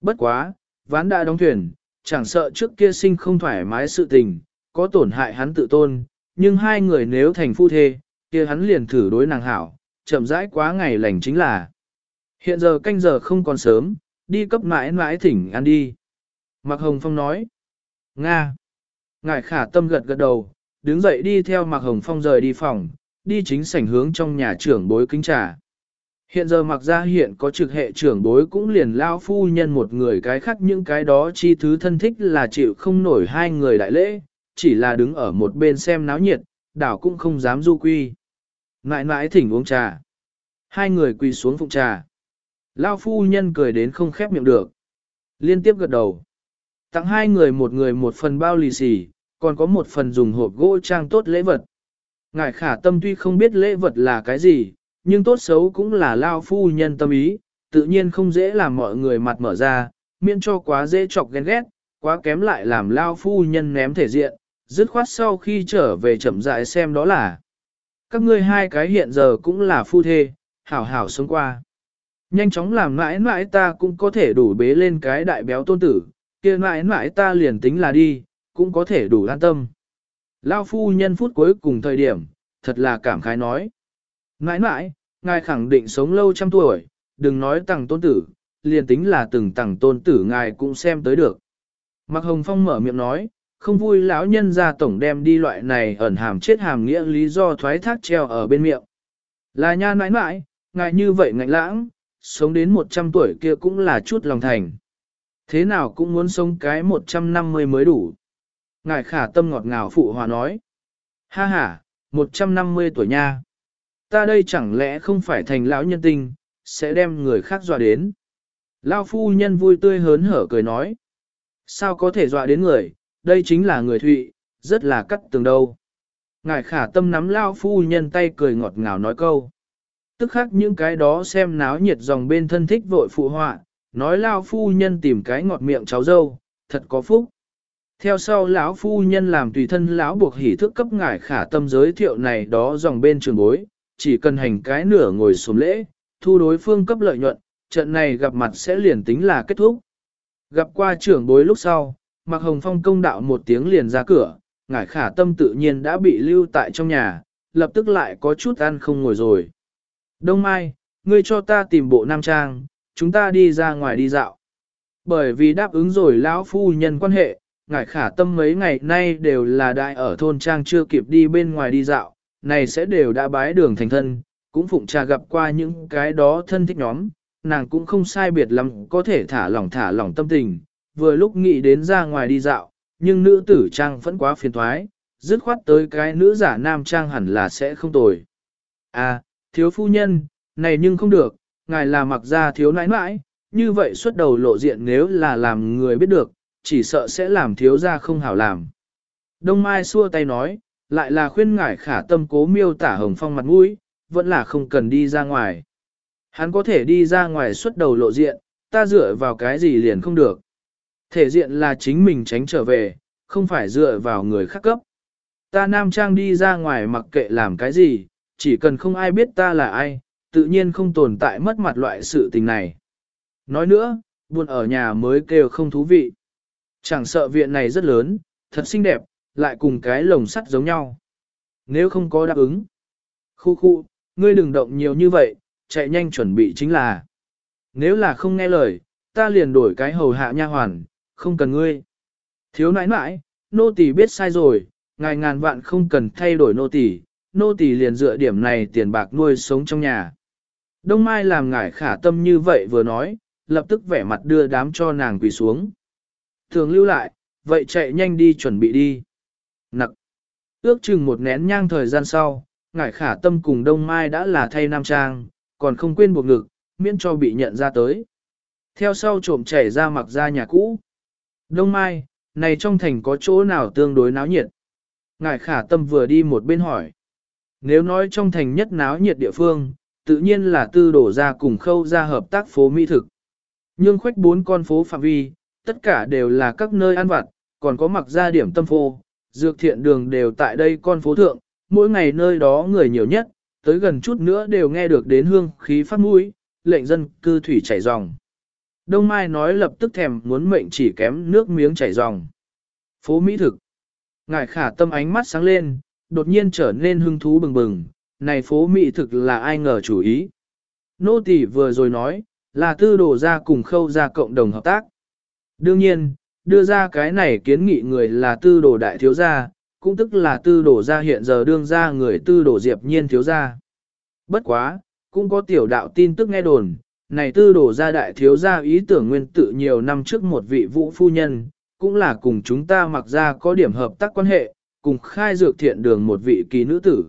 Bất quá, ván đã đóng thuyền, chẳng sợ trước kia sinh không thoải mái sự tình, có tổn hại hắn tự tôn, nhưng hai người nếu thành phu thê, kia hắn liền thử đối nàng hảo, chậm rãi quá ngày lành chính là. Hiện giờ canh giờ không còn sớm, đi cấp mãi mãi thỉnh ăn đi. Mạc Hồng Phong nói. Nga. Ngài khả tâm gật gật đầu, đứng dậy đi theo Mạc Hồng Phong rời đi phòng, đi chính sảnh hướng trong nhà trưởng bối kính trà. Hiện giờ mặc ra hiện có trực hệ trưởng bối cũng liền lao phu nhân một người cái khác những cái đó chi thứ thân thích là chịu không nổi hai người đại lễ, chỉ là đứng ở một bên xem náo nhiệt, đảo cũng không dám du quy. ngại ngại thỉnh uống trà. Hai người quỳ xuống phụng trà. Lao phu nhân cười đến không khép miệng được. Liên tiếp gật đầu. Tặng hai người một người một phần bao lì xì, còn có một phần dùng hộp gỗ trang tốt lễ vật. Ngài khả tâm tuy không biết lễ vật là cái gì, nhưng tốt xấu cũng là lao phu nhân tâm ý, tự nhiên không dễ làm mọi người mặt mở ra, miễn cho quá dễ chọc ghen ghét, quá kém lại làm lao phu nhân ném thể diện, dứt khoát sau khi trở về chậm rãi xem đó là. Các ngươi hai cái hiện giờ cũng là phu thê, hảo hảo sống qua. Nhanh chóng làm mãi mãi ta cũng có thể đủ bế lên cái đại béo tôn tử, kia mãi mãi ta liền tính là đi, cũng có thể đủ an tâm. Lao phu nhân phút cuối cùng thời điểm, thật là cảm khái nói nãi nãi, ngài khẳng định sống lâu trăm tuổi, đừng nói tặng tôn tử, liền tính là từng tặng tôn tử ngài cũng xem tới được. Mạc Hồng Phong mở miệng nói, không vui lão nhân ra tổng đem đi loại này ẩn hàm chết hàm nghĩa lý do thoái thác treo ở bên miệng. Là nha nãi nãi, ngài như vậy ngạnh lãng, sống đến 100 tuổi kia cũng là chút lòng thành. Thế nào cũng muốn sống cái 150 mới đủ. Ngài khả tâm ngọt ngào phụ hòa nói. Ha ha, 150 tuổi nha. Ta đây chẳng lẽ không phải thành lão nhân tinh, sẽ đem người khác dọa đến. Lao phu nhân vui tươi hớn hở cười nói. Sao có thể dọa đến người, đây chính là người thụy, rất là cắt tường đâu. Ngài khả tâm nắm Lao phu nhân tay cười ngọt ngào nói câu. Tức khắc những cái đó xem náo nhiệt dòng bên thân thích vội phụ họa, nói Lao phu nhân tìm cái ngọt miệng cháu dâu, thật có phúc. Theo sau lão phu nhân làm tùy thân lão buộc hỉ thức cấp ngải khả tâm giới thiệu này đó dòng bên trường bối, chỉ cần hành cái nửa ngồi xuống lễ, thu đối phương cấp lợi nhuận, trận này gặp mặt sẽ liền tính là kết thúc. Gặp qua trưởng bối lúc sau, Mạc Hồng Phong công đạo một tiếng liền ra cửa, ngải khả tâm tự nhiên đã bị lưu tại trong nhà, lập tức lại có chút ăn không ngồi rồi. Đông Mai, ngươi cho ta tìm bộ nam trang, chúng ta đi ra ngoài đi dạo. Bởi vì đáp ứng rồi lão phu nhân quan hệ, ngải khả tâm mấy ngày nay đều là đại ở thôn trang chưa kịp đi bên ngoài đi dạo, này sẽ đều đã bái đường thành thân, cũng phụng trà gặp qua những cái đó thân thích nhóm, nàng cũng không sai biệt lắm có thể thả lỏng thả lỏng tâm tình, vừa lúc nghĩ đến ra ngoài đi dạo, nhưng nữ tử trang vẫn quá phiền thoái, dứt khoát tới cái nữ giả nam trang hẳn là sẽ không tồi. À, thiếu phu nhân, này nhưng không được, ngài là mặc ra thiếu nãi nãi, như vậy xuất đầu lộ diện nếu là làm người biết được, chỉ sợ sẽ làm thiếu ra không hảo làm. Đông Mai xua tay nói, lại là khuyên ngải khả tâm cố miêu tả hồng phong mặt mũi, vẫn là không cần đi ra ngoài. Hắn có thể đi ra ngoài xuất đầu lộ diện, ta dựa vào cái gì liền không được. Thể diện là chính mình tránh trở về, không phải dựa vào người khác cấp. Ta nam trang đi ra ngoài mặc kệ làm cái gì, chỉ cần không ai biết ta là ai, tự nhiên không tồn tại mất mặt loại sự tình này. Nói nữa, buồn ở nhà mới kêu không thú vị. Chẳng sợ viện này rất lớn, thật xinh đẹp, lại cùng cái lồng sắt giống nhau. Nếu không có đáp ứng. Khu khu, ngươi đừng động nhiều như vậy, chạy nhanh chuẩn bị chính là. Nếu là không nghe lời, ta liền đổi cái hầu hạ nha hoàn, không cần ngươi. Thiếu nãi nãi, nô tỳ biết sai rồi, ngài ngàn vạn không cần thay đổi nô tỳ, nô tỳ liền dựa điểm này tiền bạc nuôi sống trong nhà. Đông Mai làm ngải khả tâm như vậy vừa nói, lập tức vẻ mặt đưa đám cho nàng quỳ xuống. Thường lưu lại, vậy chạy nhanh đi chuẩn bị đi. Nặc. Ước chừng một nén nhang thời gian sau, ngải khả tâm cùng Đông Mai đã là thay nam trang, còn không quên buộc ngực, miễn cho bị nhận ra tới. Theo sau trộm chảy ra mặc ra nhà cũ. Đông Mai, này trong thành có chỗ nào tương đối náo nhiệt? Ngải khả tâm vừa đi một bên hỏi. Nếu nói trong thành nhất náo nhiệt địa phương, tự nhiên là tư đổ ra cùng khâu ra hợp tác phố mỹ thực. Nhưng khoách bốn con phố phạm vi, tất cả đều là các nơi ăn vặt, còn có mặc ra điểm tâm phô, dược thiện đường đều tại đây con phố thượng, mỗi ngày nơi đó người nhiều nhất, tới gần chút nữa đều nghe được đến hương khí phát mũi, lệnh dân cư thủy chảy ròng. Đông Mai nói lập tức thèm muốn mệnh chỉ kém nước miếng chảy ròng. Phố Mỹ thực. Ngài khả tâm ánh mắt sáng lên, đột nhiên trở nên hưng thú bừng bừng, này phố Mỹ thực là ai ngờ chủ ý. Nô tỷ vừa rồi nói, là tư đồ ra cùng khâu ra cộng đồng hợp tác. Đương nhiên, đưa ra cái này kiến nghị người là tư đồ đại thiếu gia, cũng tức là tư đồ gia hiện giờ đương ra người tư đồ diệp nhiên thiếu gia. Bất quá, cũng có tiểu đạo tin tức nghe đồn, này tư đồ gia đại thiếu gia ý tưởng nguyên tự nhiều năm trước một vị vũ phu nhân, cũng là cùng chúng ta mặc ra có điểm hợp tác quan hệ, cùng khai dược thiện đường một vị kỳ nữ tử.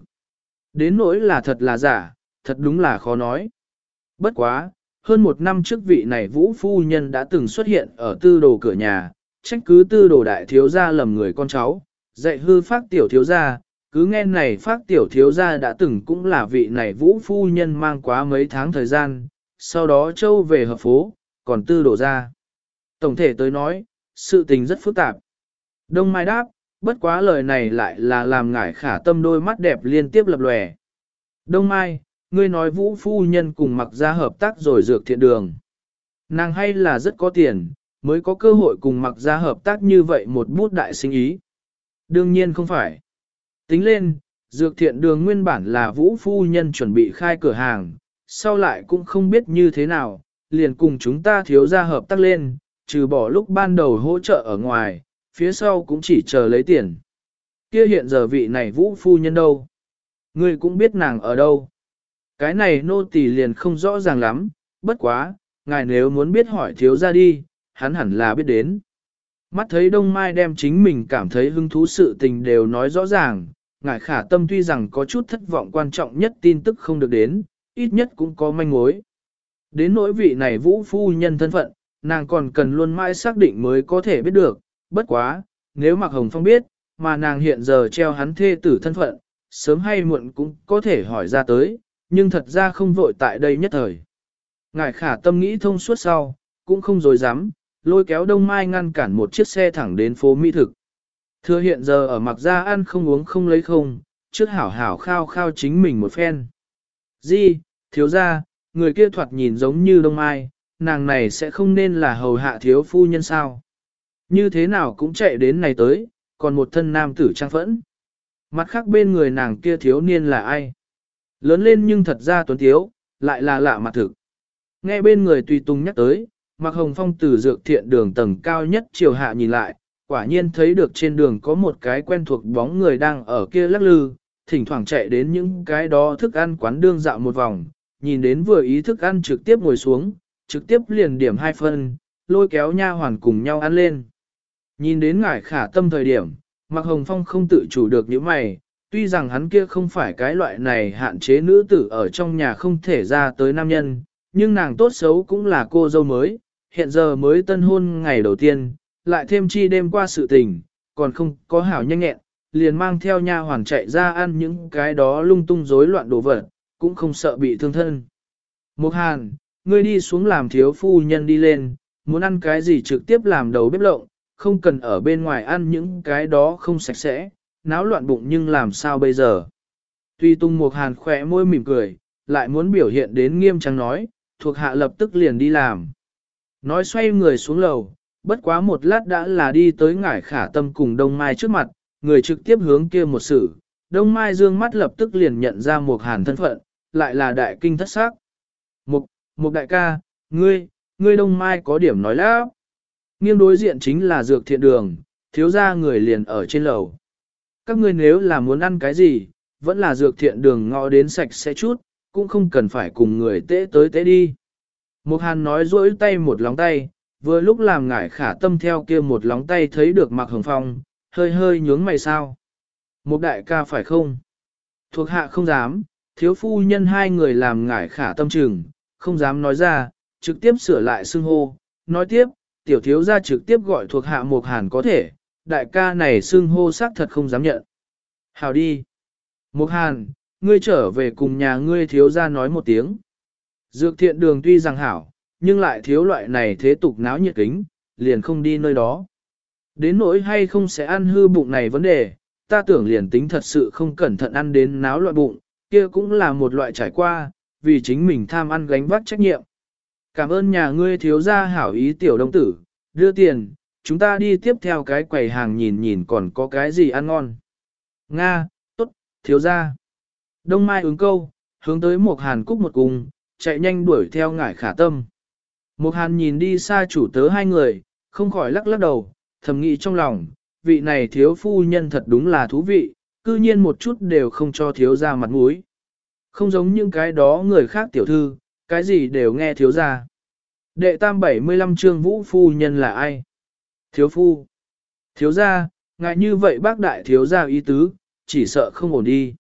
Đến nỗi là thật là giả, thật đúng là khó nói. Bất quá, hơn một năm trước vị này vũ phu nhân đã từng xuất hiện ở tư đồ cửa nhà, trách cứ tư đồ đại thiếu gia lầm người con cháu, dạy hư phát tiểu thiếu gia, cứ nghe này phát tiểu thiếu gia đã từng cũng là vị này vũ phu nhân mang quá mấy tháng thời gian, sau đó châu về hợp phố, còn tư đồ ra. Tổng thể tới nói, sự tình rất phức tạp. Đông Mai đáp, bất quá lời này lại là làm ngải khả tâm đôi mắt đẹp liên tiếp lập lòe. Đông Mai, ngươi nói vũ phu nhân cùng mặc ra hợp tác rồi dược thiện đường. Nàng hay là rất có tiền, mới có cơ hội cùng mặc ra hợp tác như vậy một bút đại sinh ý. Đương nhiên không phải. Tính lên, dược thiện đường nguyên bản là vũ phu nhân chuẩn bị khai cửa hàng, sau lại cũng không biết như thế nào, liền cùng chúng ta thiếu ra hợp tác lên, trừ bỏ lúc ban đầu hỗ trợ ở ngoài, phía sau cũng chỉ chờ lấy tiền. Kia hiện giờ vị này vũ phu nhân đâu? Ngươi cũng biết nàng ở đâu? Cái này nô tỳ liền không rõ ràng lắm, bất quá, ngài nếu muốn biết hỏi thiếu ra đi, hắn hẳn là biết đến. Mắt thấy Đông Mai đem chính mình cảm thấy hứng thú sự tình đều nói rõ ràng, ngài khả tâm tuy rằng có chút thất vọng quan trọng nhất tin tức không được đến, ít nhất cũng có manh mối. Đến nỗi vị này vũ phu nhân thân phận, nàng còn cần luôn mãi xác định mới có thể biết được, bất quá, nếu Mạc Hồng Phong biết, mà nàng hiện giờ treo hắn thê tử thân phận, sớm hay muộn cũng có thể hỏi ra tới, nhưng thật ra không vội tại đây nhất thời. Ngài khả tâm nghĩ thông suốt sau, cũng không dối dám, lôi kéo đông mai ngăn cản một chiếc xe thẳng đến phố Mỹ Thực. Thưa hiện giờ ở mặc ra ăn không uống không lấy không, trước hảo hảo khao khao chính mình một phen. Di, thiếu ra, người kia thoạt nhìn giống như đông mai, nàng này sẽ không nên là hầu hạ thiếu phu nhân sao. Như thế nào cũng chạy đến này tới, còn một thân nam tử trang phẫn. Mặt khác bên người nàng kia thiếu niên là ai? Lớn lên nhưng thật ra tuấn thiếu, lại là lạ mặt thực. Nghe bên người tùy tùng nhắc tới, Mạc Hồng Phong từ dược thiện đường tầng cao nhất chiều hạ nhìn lại, quả nhiên thấy được trên đường có một cái quen thuộc bóng người đang ở kia lắc lư, thỉnh thoảng chạy đến những cái đó thức ăn quán đương dạo một vòng, nhìn đến vừa ý thức ăn trực tiếp ngồi xuống, trực tiếp liền điểm hai phân, lôi kéo nha hoàn cùng nhau ăn lên. Nhìn đến ngải khả tâm thời điểm, Mạc Hồng Phong không tự chủ được những mày, tuy rằng hắn kia không phải cái loại này hạn chế nữ tử ở trong nhà không thể ra tới nam nhân, nhưng nàng tốt xấu cũng là cô dâu mới, hiện giờ mới tân hôn ngày đầu tiên, lại thêm chi đêm qua sự tình, còn không có hảo nhanh nhẹn, liền mang theo nha hoàn chạy ra ăn những cái đó lung tung rối loạn đồ vật, cũng không sợ bị thương thân. Mục Hàn, ngươi đi xuống làm thiếu phu nhân đi lên, muốn ăn cái gì trực tiếp làm đầu bếp lộng, không cần ở bên ngoài ăn những cái đó không sạch sẽ, náo loạn bụng nhưng làm sao bây giờ. Tuy tung Mục Hàn khỏe môi mỉm cười, lại muốn biểu hiện đến nghiêm trang nói, thuộc hạ lập tức liền đi làm. Nói xoay người xuống lầu, bất quá một lát đã là đi tới ngải khả tâm cùng Đông Mai trước mặt, người trực tiếp hướng kia một sự. Đông Mai dương mắt lập tức liền nhận ra một hàn thân phận, lại là đại kinh thất xác. Một, mục đại ca, ngươi, ngươi Đông Mai có điểm nói lão. Nghiêng đối diện chính là dược thiện đường, thiếu ra người liền ở trên lầu. Các ngươi nếu là muốn ăn cái gì, vẫn là dược thiện đường ngõ đến sạch sẽ chút, cũng không cần phải cùng người tế tới tế đi. Một hàn nói rỗi tay một lóng tay, vừa lúc làm ngải khả tâm theo kia một lóng tay thấy được mặc hồng phong, hơi hơi nhướng mày sao. Một đại ca phải không? Thuộc hạ không dám, thiếu phu nhân hai người làm ngải khả tâm trừng, không dám nói ra, trực tiếp sửa lại xưng hô. Nói tiếp, tiểu thiếu gia trực tiếp gọi thuộc hạ một hàn có thể, đại ca này xưng hô xác thật không dám nhận. Hào đi. Một hàn, ngươi trở về cùng nhà ngươi thiếu gia nói một tiếng. Dược thiện đường tuy rằng hảo, nhưng lại thiếu loại này thế tục náo nhiệt kính, liền không đi nơi đó. Đến nỗi hay không sẽ ăn hư bụng này vấn đề, ta tưởng liền tính thật sự không cẩn thận ăn đến náo loạn bụng, kia cũng là một loại trải qua, vì chính mình tham ăn gánh vác trách nhiệm. Cảm ơn nhà ngươi thiếu gia hảo ý tiểu đông tử, đưa tiền, chúng ta đi tiếp theo cái quầy hàng nhìn nhìn còn có cái gì ăn ngon. Nga, tốt, thiếu gia. Đông Mai ứng câu, hướng tới một hàn cúc một cùng, chạy nhanh đuổi theo ngải khả tâm. Một hàn nhìn đi xa chủ tớ hai người, không khỏi lắc lắc đầu, thầm nghĩ trong lòng, vị này thiếu phu nhân thật đúng là thú vị, cư nhiên một chút đều không cho thiếu ra mặt mũi. Không giống những cái đó người khác tiểu thư, cái gì đều nghe thiếu ra. Đệ tam 75 trương vũ phu nhân là ai? Thiếu phu. Thiếu gia, ngại như vậy bác đại thiếu gia ý tứ, chỉ sợ không ổn đi.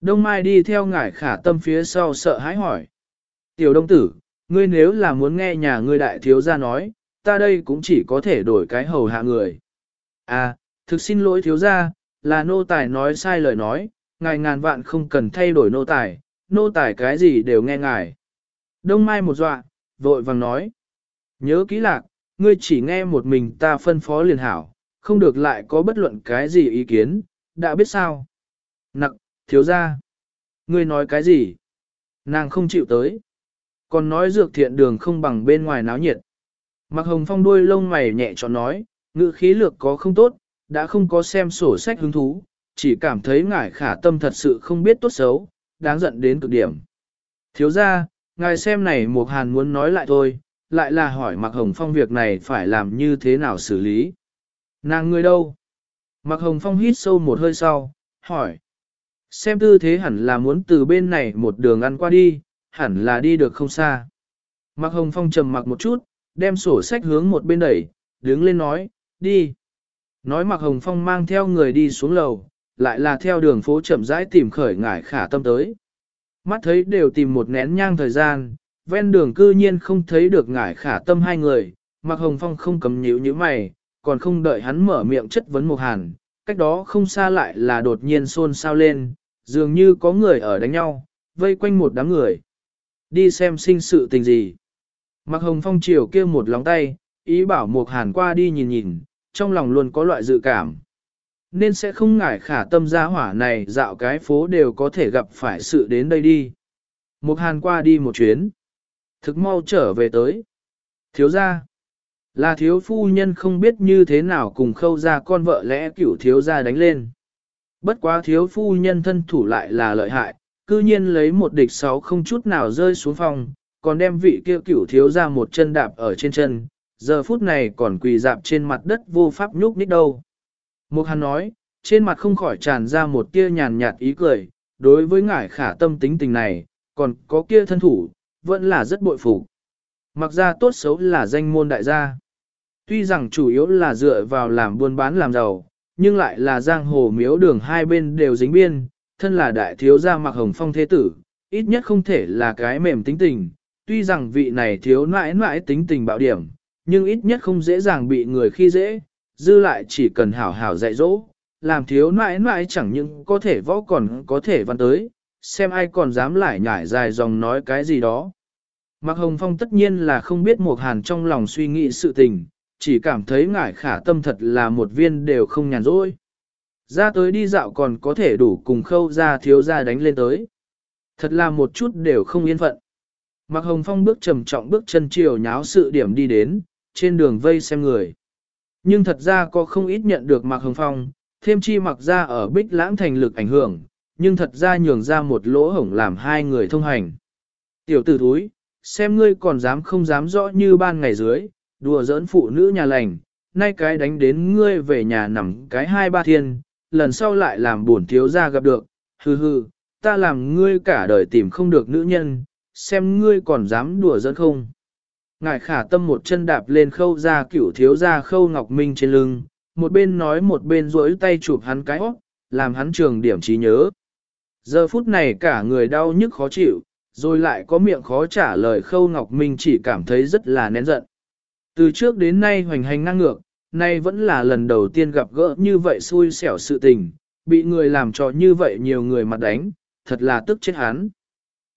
Đông Mai đi theo ngải khả tâm phía sau sợ hãi hỏi. Tiểu đông tử, ngươi nếu là muốn nghe nhà ngươi đại thiếu gia nói, ta đây cũng chỉ có thể đổi cái hầu hạ người. À, thực xin lỗi thiếu gia, là nô tài nói sai lời nói, ngài ngàn vạn không cần thay đổi nô tài, nô tài cái gì đều nghe ngài. Đông Mai một dọa, vội vàng nói. Nhớ kỹ lạc, ngươi chỉ nghe một mình ta phân phó liền hảo, không được lại có bất luận cái gì ý kiến, đã biết sao. Nặng, thiếu gia. Ngươi nói cái gì? Nàng không chịu tới. Còn nói dược thiện đường không bằng bên ngoài náo nhiệt. Mặc hồng phong đuôi lông mày nhẹ cho nói, ngữ khí lược có không tốt, đã không có xem sổ sách hứng thú, chỉ cảm thấy ngải khả tâm thật sự không biết tốt xấu, đáng giận đến cực điểm. Thiếu ra, ngài xem này một hàn muốn nói lại thôi, lại là hỏi Mạc Hồng Phong việc này phải làm như thế nào xử lý. Nàng người đâu? Mạc Hồng Phong hít sâu một hơi sau, hỏi. Xem tư thế hẳn là muốn từ bên này một đường ăn qua đi, hẳn là đi được không xa. Mạc Hồng Phong trầm mặc một chút, đem sổ sách hướng một bên đẩy, đứng lên nói, đi. Nói Mạc Hồng Phong mang theo người đi xuống lầu, lại là theo đường phố chậm rãi tìm khởi ngải khả tâm tới. Mắt thấy đều tìm một nén nhang thời gian, ven đường cư nhiên không thấy được ngải khả tâm hai người, Mạc Hồng Phong không cầm nhíu như mày, còn không đợi hắn mở miệng chất vấn một hàn, cách đó không xa lại là đột nhiên xôn xao lên, dường như có người ở đánh nhau, vây quanh một đám người. Đi xem sinh sự tình gì. Mặc Hồng Phong chiều kia một lóng tay, ý bảo một hàn qua đi nhìn nhìn, trong lòng luôn có loại dự cảm. Nên sẽ không ngại khả tâm gia hỏa này dạo cái phố đều có thể gặp phải sự đến đây đi. Một hàn qua đi một chuyến. Thực mau trở về tới. Thiếu gia. Là thiếu phu nhân không biết như thế nào cùng khâu ra con vợ lẽ cửu thiếu gia đánh lên. Bất quá thiếu phu nhân thân thủ lại là lợi hại, cư nhiên lấy một địch sáu không chút nào rơi xuống phòng, còn đem vị kia cửu thiếu ra một chân đạp ở trên chân, giờ phút này còn quỳ dạp trên mặt đất vô pháp nhúc nhích đâu. Mục hắn nói, trên mặt không khỏi tràn ra một tia nhàn nhạt ý cười, đối với ngải khả tâm tính tình này, còn có kia thân thủ, vẫn là rất bội phục. Mặc ra tốt xấu là danh môn đại gia. Tuy rằng chủ yếu là dựa vào làm buôn bán làm giàu, nhưng lại là giang hồ miếu đường hai bên đều dính biên, thân là đại thiếu gia mặc hồng phong thế tử, ít nhất không thể là cái mềm tính tình. Tuy rằng vị này thiếu nãi nãi tính tình bạo điểm, nhưng ít nhất không dễ dàng bị người khi dễ, dư lại chỉ cần hảo hảo dạy dỗ, làm thiếu nãi nãi chẳng những có thể võ còn có thể văn tới, xem ai còn dám lại nhải dài dòng nói cái gì đó. Mạc Hồng Phong tất nhiên là không biết một hàn trong lòng suy nghĩ sự tình, chỉ cảm thấy ngải khả tâm thật là một viên đều không nhàn rỗi. Ra tới đi dạo còn có thể đủ cùng khâu ra thiếu ra đánh lên tới. Thật là một chút đều không yên phận. Mạc Hồng Phong bước trầm trọng bước chân chiều nháo sự điểm đi đến, trên đường vây xem người. Nhưng thật ra có không ít nhận được Mạc Hồng Phong, thêm chi mặc ra ở bích lãng thành lực ảnh hưởng, nhưng thật ra nhường ra một lỗ hổng làm hai người thông hành. Tiểu tử thúi, xem ngươi còn dám không dám rõ như ban ngày dưới, đùa giỡn phụ nữ nhà lành, nay cái đánh đến ngươi về nhà nằm cái hai ba thiên, lần sau lại làm buồn thiếu ra gặp được, hừ hừ, ta làm ngươi cả đời tìm không được nữ nhân, xem ngươi còn dám đùa giỡn không. Ngài khả tâm một chân đạp lên khâu ra cửu thiếu ra khâu ngọc minh trên lưng, một bên nói một bên rỗi tay chụp hắn cái óc, làm hắn trường điểm trí nhớ. Giờ phút này cả người đau nhức khó chịu, rồi lại có miệng khó trả lời khâu ngọc minh chỉ cảm thấy rất là nén giận. Từ trước đến nay hoành hành ngang ngược, nay vẫn là lần đầu tiên gặp gỡ như vậy xui xẻo sự tình, bị người làm cho như vậy nhiều người mặt đánh, thật là tức chết hắn.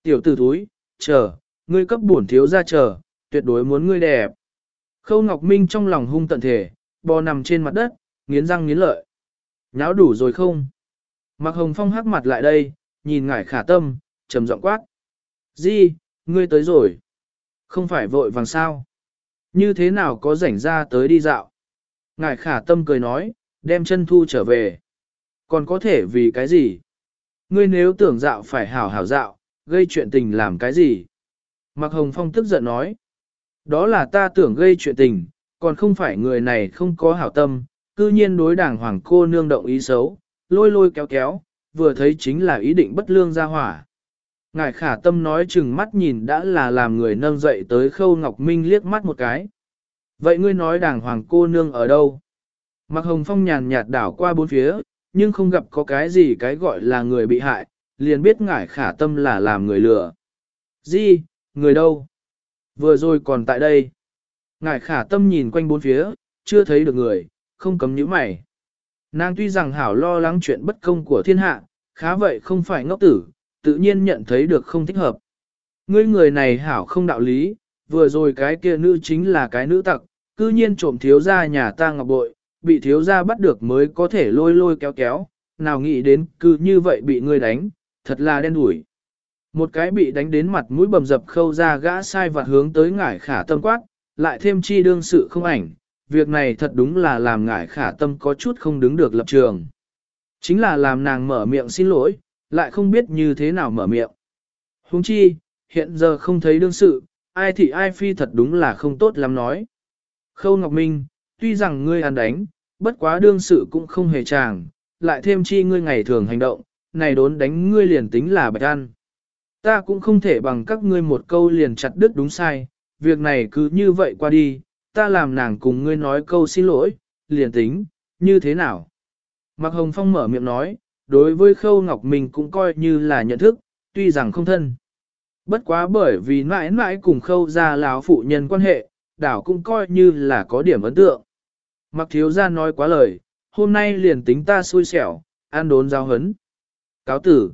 Tiểu tử thúi, chờ, ngươi cấp bổn thiếu ra chờ, tuyệt đối muốn ngươi đẹp. Khâu Ngọc Minh trong lòng hung tận thể, bò nằm trên mặt đất, nghiến răng nghiến lợi. Nháo đủ rồi không? Mạc Hồng Phong hắc mặt lại đây, nhìn ngải khả tâm, trầm giọng quát. Di, ngươi tới rồi. Không phải vội vàng sao. Như thế nào có rảnh ra tới đi dạo. Ngải khả tâm cười nói, đem chân thu trở về. Còn có thể vì cái gì? Ngươi nếu tưởng dạo phải hảo hảo dạo, gây chuyện tình làm cái gì? Mạc Hồng Phong tức giận nói. Đó là ta tưởng gây chuyện tình, còn không phải người này không có hảo tâm, cư nhiên đối đảng hoàng cô nương động ý xấu, lôi lôi kéo kéo, vừa thấy chính là ý định bất lương ra hỏa. Ngài khả tâm nói chừng mắt nhìn đã là làm người nâng dậy tới khâu Ngọc Minh liếc mắt một cái. Vậy ngươi nói Đàng hoàng cô nương ở đâu? Mặc Hồng Phong nhàn nhạt đảo qua bốn phía, nhưng không gặp có cái gì cái gọi là người bị hại, liền biết ngải khả tâm là làm người lừa. Di, người đâu? Vừa rồi còn tại đây. Ngải khả tâm nhìn quanh bốn phía, chưa thấy được người, không cấm nhíu mày. Nàng tuy rằng hảo lo lắng chuyện bất công của thiên hạ, khá vậy không phải ngốc tử, tự nhiên nhận thấy được không thích hợp. Ngươi người này hảo không đạo lý, vừa rồi cái kia nữ chính là cái nữ tặc, cư nhiên trộm thiếu gia nhà ta ngọc bội, bị thiếu gia bắt được mới có thể lôi lôi kéo kéo, nào nghĩ đến cứ như vậy bị ngươi đánh, thật là đen đủi. Một cái bị đánh đến mặt mũi bầm dập khâu ra gã sai vặt hướng tới ngải khả tâm quát, lại thêm chi đương sự không ảnh, việc này thật đúng là làm ngải khả tâm có chút không đứng được lập trường. Chính là làm nàng mở miệng xin lỗi, lại không biết như thế nào mở miệng. Huống chi, hiện giờ không thấy đương sự, ai thì ai phi thật đúng là không tốt lắm nói. Khâu Ngọc Minh, tuy rằng ngươi ăn đánh, bất quá đương sự cũng không hề chàng, lại thêm chi ngươi ngày thường hành động, này đốn đánh ngươi liền tính là bạch ăn. Ta cũng không thể bằng các ngươi một câu liền chặt đứt đúng sai, việc này cứ như vậy qua đi, ta làm nàng cùng ngươi nói câu xin lỗi, liền tính, như thế nào. Mạc Hồng Phong mở miệng nói, đối với Khâu Ngọc Minh cũng coi như là nhận thức, tuy rằng không thân. Bất quá bởi vì mãi mãi cùng Khâu ra láo phụ nhân quan hệ, đảo cũng coi như là có điểm ấn tượng. Mặc thiếu ra nói quá lời, hôm nay liền tính ta xui xẻo, an đốn giao hấn. Cáo tử.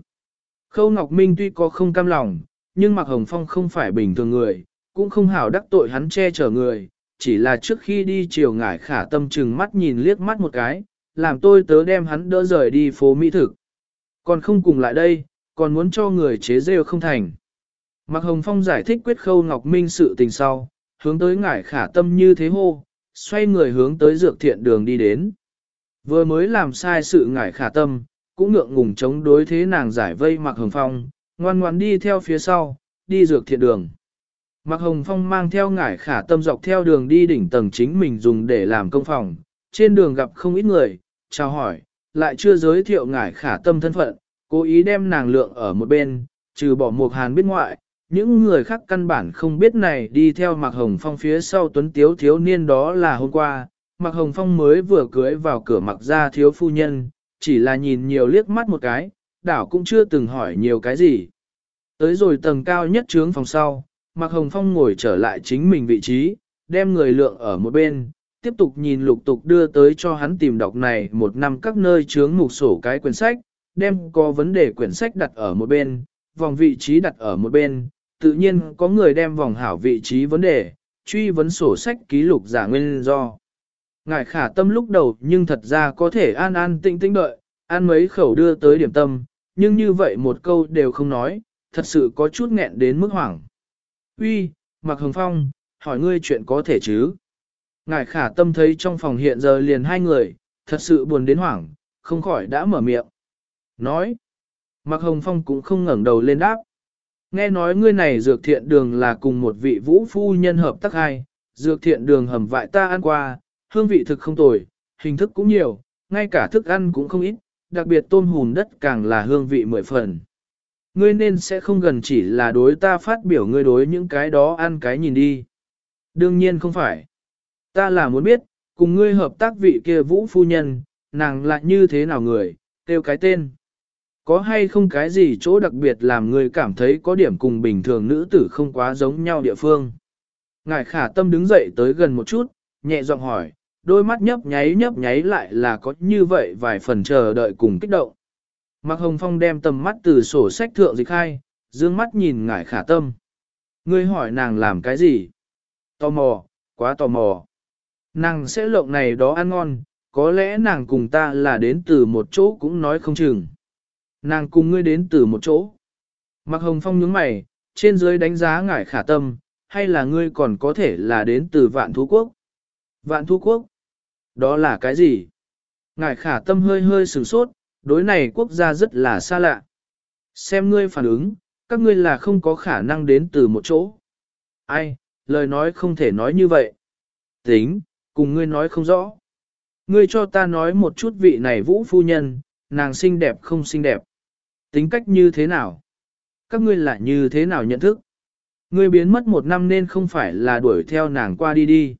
Khâu Ngọc Minh tuy có không cam lòng, nhưng Mạc Hồng Phong không phải bình thường người, cũng không hảo đắc tội hắn che chở người, chỉ là trước khi đi chiều ngải khả tâm chừng mắt nhìn liếc mắt một cái, làm tôi tớ đem hắn đỡ rời đi phố Mỹ thực. Còn không cùng lại đây, còn muốn cho người chế rêu không thành. Mạc Hồng Phong giải thích quyết Khâu Ngọc Minh sự tình sau, hướng tới ngải khả tâm như thế hô, xoay người hướng tới dược thiện đường đi đến. Vừa mới làm sai sự ngải khả tâm, cũng ngượng ngùng chống đối thế nàng giải vây Mạc Hồng Phong, ngoan ngoan đi theo phía sau, đi dược thiện đường. Mạc Hồng Phong mang theo ngải khả tâm dọc theo đường đi đỉnh tầng chính mình dùng để làm công phòng, trên đường gặp không ít người, chào hỏi, lại chưa giới thiệu ngải khả tâm thân phận, cố ý đem nàng lượng ở một bên, trừ bỏ một hàn biết ngoại, những người khác căn bản không biết này đi theo Mạc Hồng Phong phía sau tuấn tiếu thiếu niên đó là hôm qua, Mạc Hồng Phong mới vừa cưới vào cửa mặc ra thiếu phu nhân, chỉ là nhìn nhiều liếc mắt một cái, đảo cũng chưa từng hỏi nhiều cái gì. Tới rồi tầng cao nhất trướng phòng sau, Mạc Hồng Phong ngồi trở lại chính mình vị trí, đem người lượng ở một bên, tiếp tục nhìn lục tục đưa tới cho hắn tìm đọc này một năm các nơi chướng mục sổ cái quyển sách, đem có vấn đề quyển sách đặt ở một bên, vòng vị trí đặt ở một bên, tự nhiên có người đem vòng hảo vị trí vấn đề, truy vấn sổ sách ký lục giả nguyên do. Ngài khả tâm lúc đầu nhưng thật ra có thể an an tĩnh tĩnh đợi, an mấy khẩu đưa tới điểm tâm, nhưng như vậy một câu đều không nói, thật sự có chút nghẹn đến mức hoảng. Uy, Mạc Hồng Phong, hỏi ngươi chuyện có thể chứ? Ngài khả tâm thấy trong phòng hiện giờ liền hai người, thật sự buồn đến hoảng, không khỏi đã mở miệng. Nói, Mạc Hồng Phong cũng không ngẩng đầu lên đáp. Nghe nói ngươi này dược thiện đường là cùng một vị vũ phu nhân hợp tác hai, dược thiện đường hầm vại ta ăn qua, hương vị thực không tồi, hình thức cũng nhiều, ngay cả thức ăn cũng không ít, đặc biệt tôm hùn đất càng là hương vị mười phần. Ngươi nên sẽ không gần chỉ là đối ta phát biểu ngươi đối những cái đó ăn cái nhìn đi. Đương nhiên không phải. Ta là muốn biết, cùng ngươi hợp tác vị kia vũ phu nhân, nàng lại như thế nào người, kêu cái tên. Có hay không cái gì chỗ đặc biệt làm ngươi cảm thấy có điểm cùng bình thường nữ tử không quá giống nhau địa phương. Ngài khả tâm đứng dậy tới gần một chút, nhẹ giọng hỏi, đôi mắt nhấp nháy nhấp nháy lại là có như vậy vài phần chờ đợi cùng kích động. Mạc Hồng Phong đem tầm mắt từ sổ sách thượng dịch khai, dương mắt nhìn ngải khả tâm. Ngươi hỏi nàng làm cái gì? Tò mò, quá tò mò. Nàng sẽ lộng này đó ăn ngon, có lẽ nàng cùng ta là đến từ một chỗ cũng nói không chừng. Nàng cùng ngươi đến từ một chỗ. Mạc Hồng Phong nhướng mày, trên dưới đánh giá ngải khả tâm, hay là ngươi còn có thể là đến từ vạn thú quốc? Vạn thú quốc? Đó là cái gì? Ngải khả tâm hơi hơi sửng sốt, đối này quốc gia rất là xa lạ. Xem ngươi phản ứng, các ngươi là không có khả năng đến từ một chỗ. Ai, lời nói không thể nói như vậy. Tính, cùng ngươi nói không rõ. Ngươi cho ta nói một chút vị này vũ phu nhân, nàng xinh đẹp không xinh đẹp. Tính cách như thế nào? Các ngươi lại như thế nào nhận thức? Ngươi biến mất một năm nên không phải là đuổi theo nàng qua đi đi.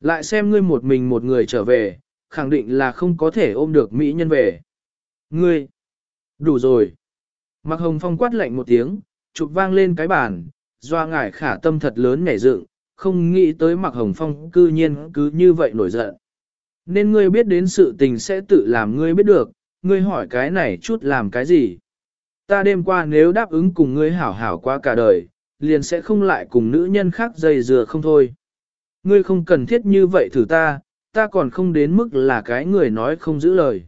Lại xem ngươi một mình một người trở về, khẳng định là không có thể ôm được Mỹ nhân về. Ngươi! Đủ rồi! Mặc hồng phong quát lạnh một tiếng, chụp vang lên cái bàn, doa ngải khả tâm thật lớn nhảy dựng, không nghĩ tới mặc hồng phong cư nhiên cứ như vậy nổi giận. Nên ngươi biết đến sự tình sẽ tự làm ngươi biết được, ngươi hỏi cái này chút làm cái gì. Ta đêm qua nếu đáp ứng cùng ngươi hảo hảo qua cả đời, liền sẽ không lại cùng nữ nhân khác dây dừa không thôi. Ngươi không cần thiết như vậy thử ta, ta còn không đến mức là cái người nói không giữ lời.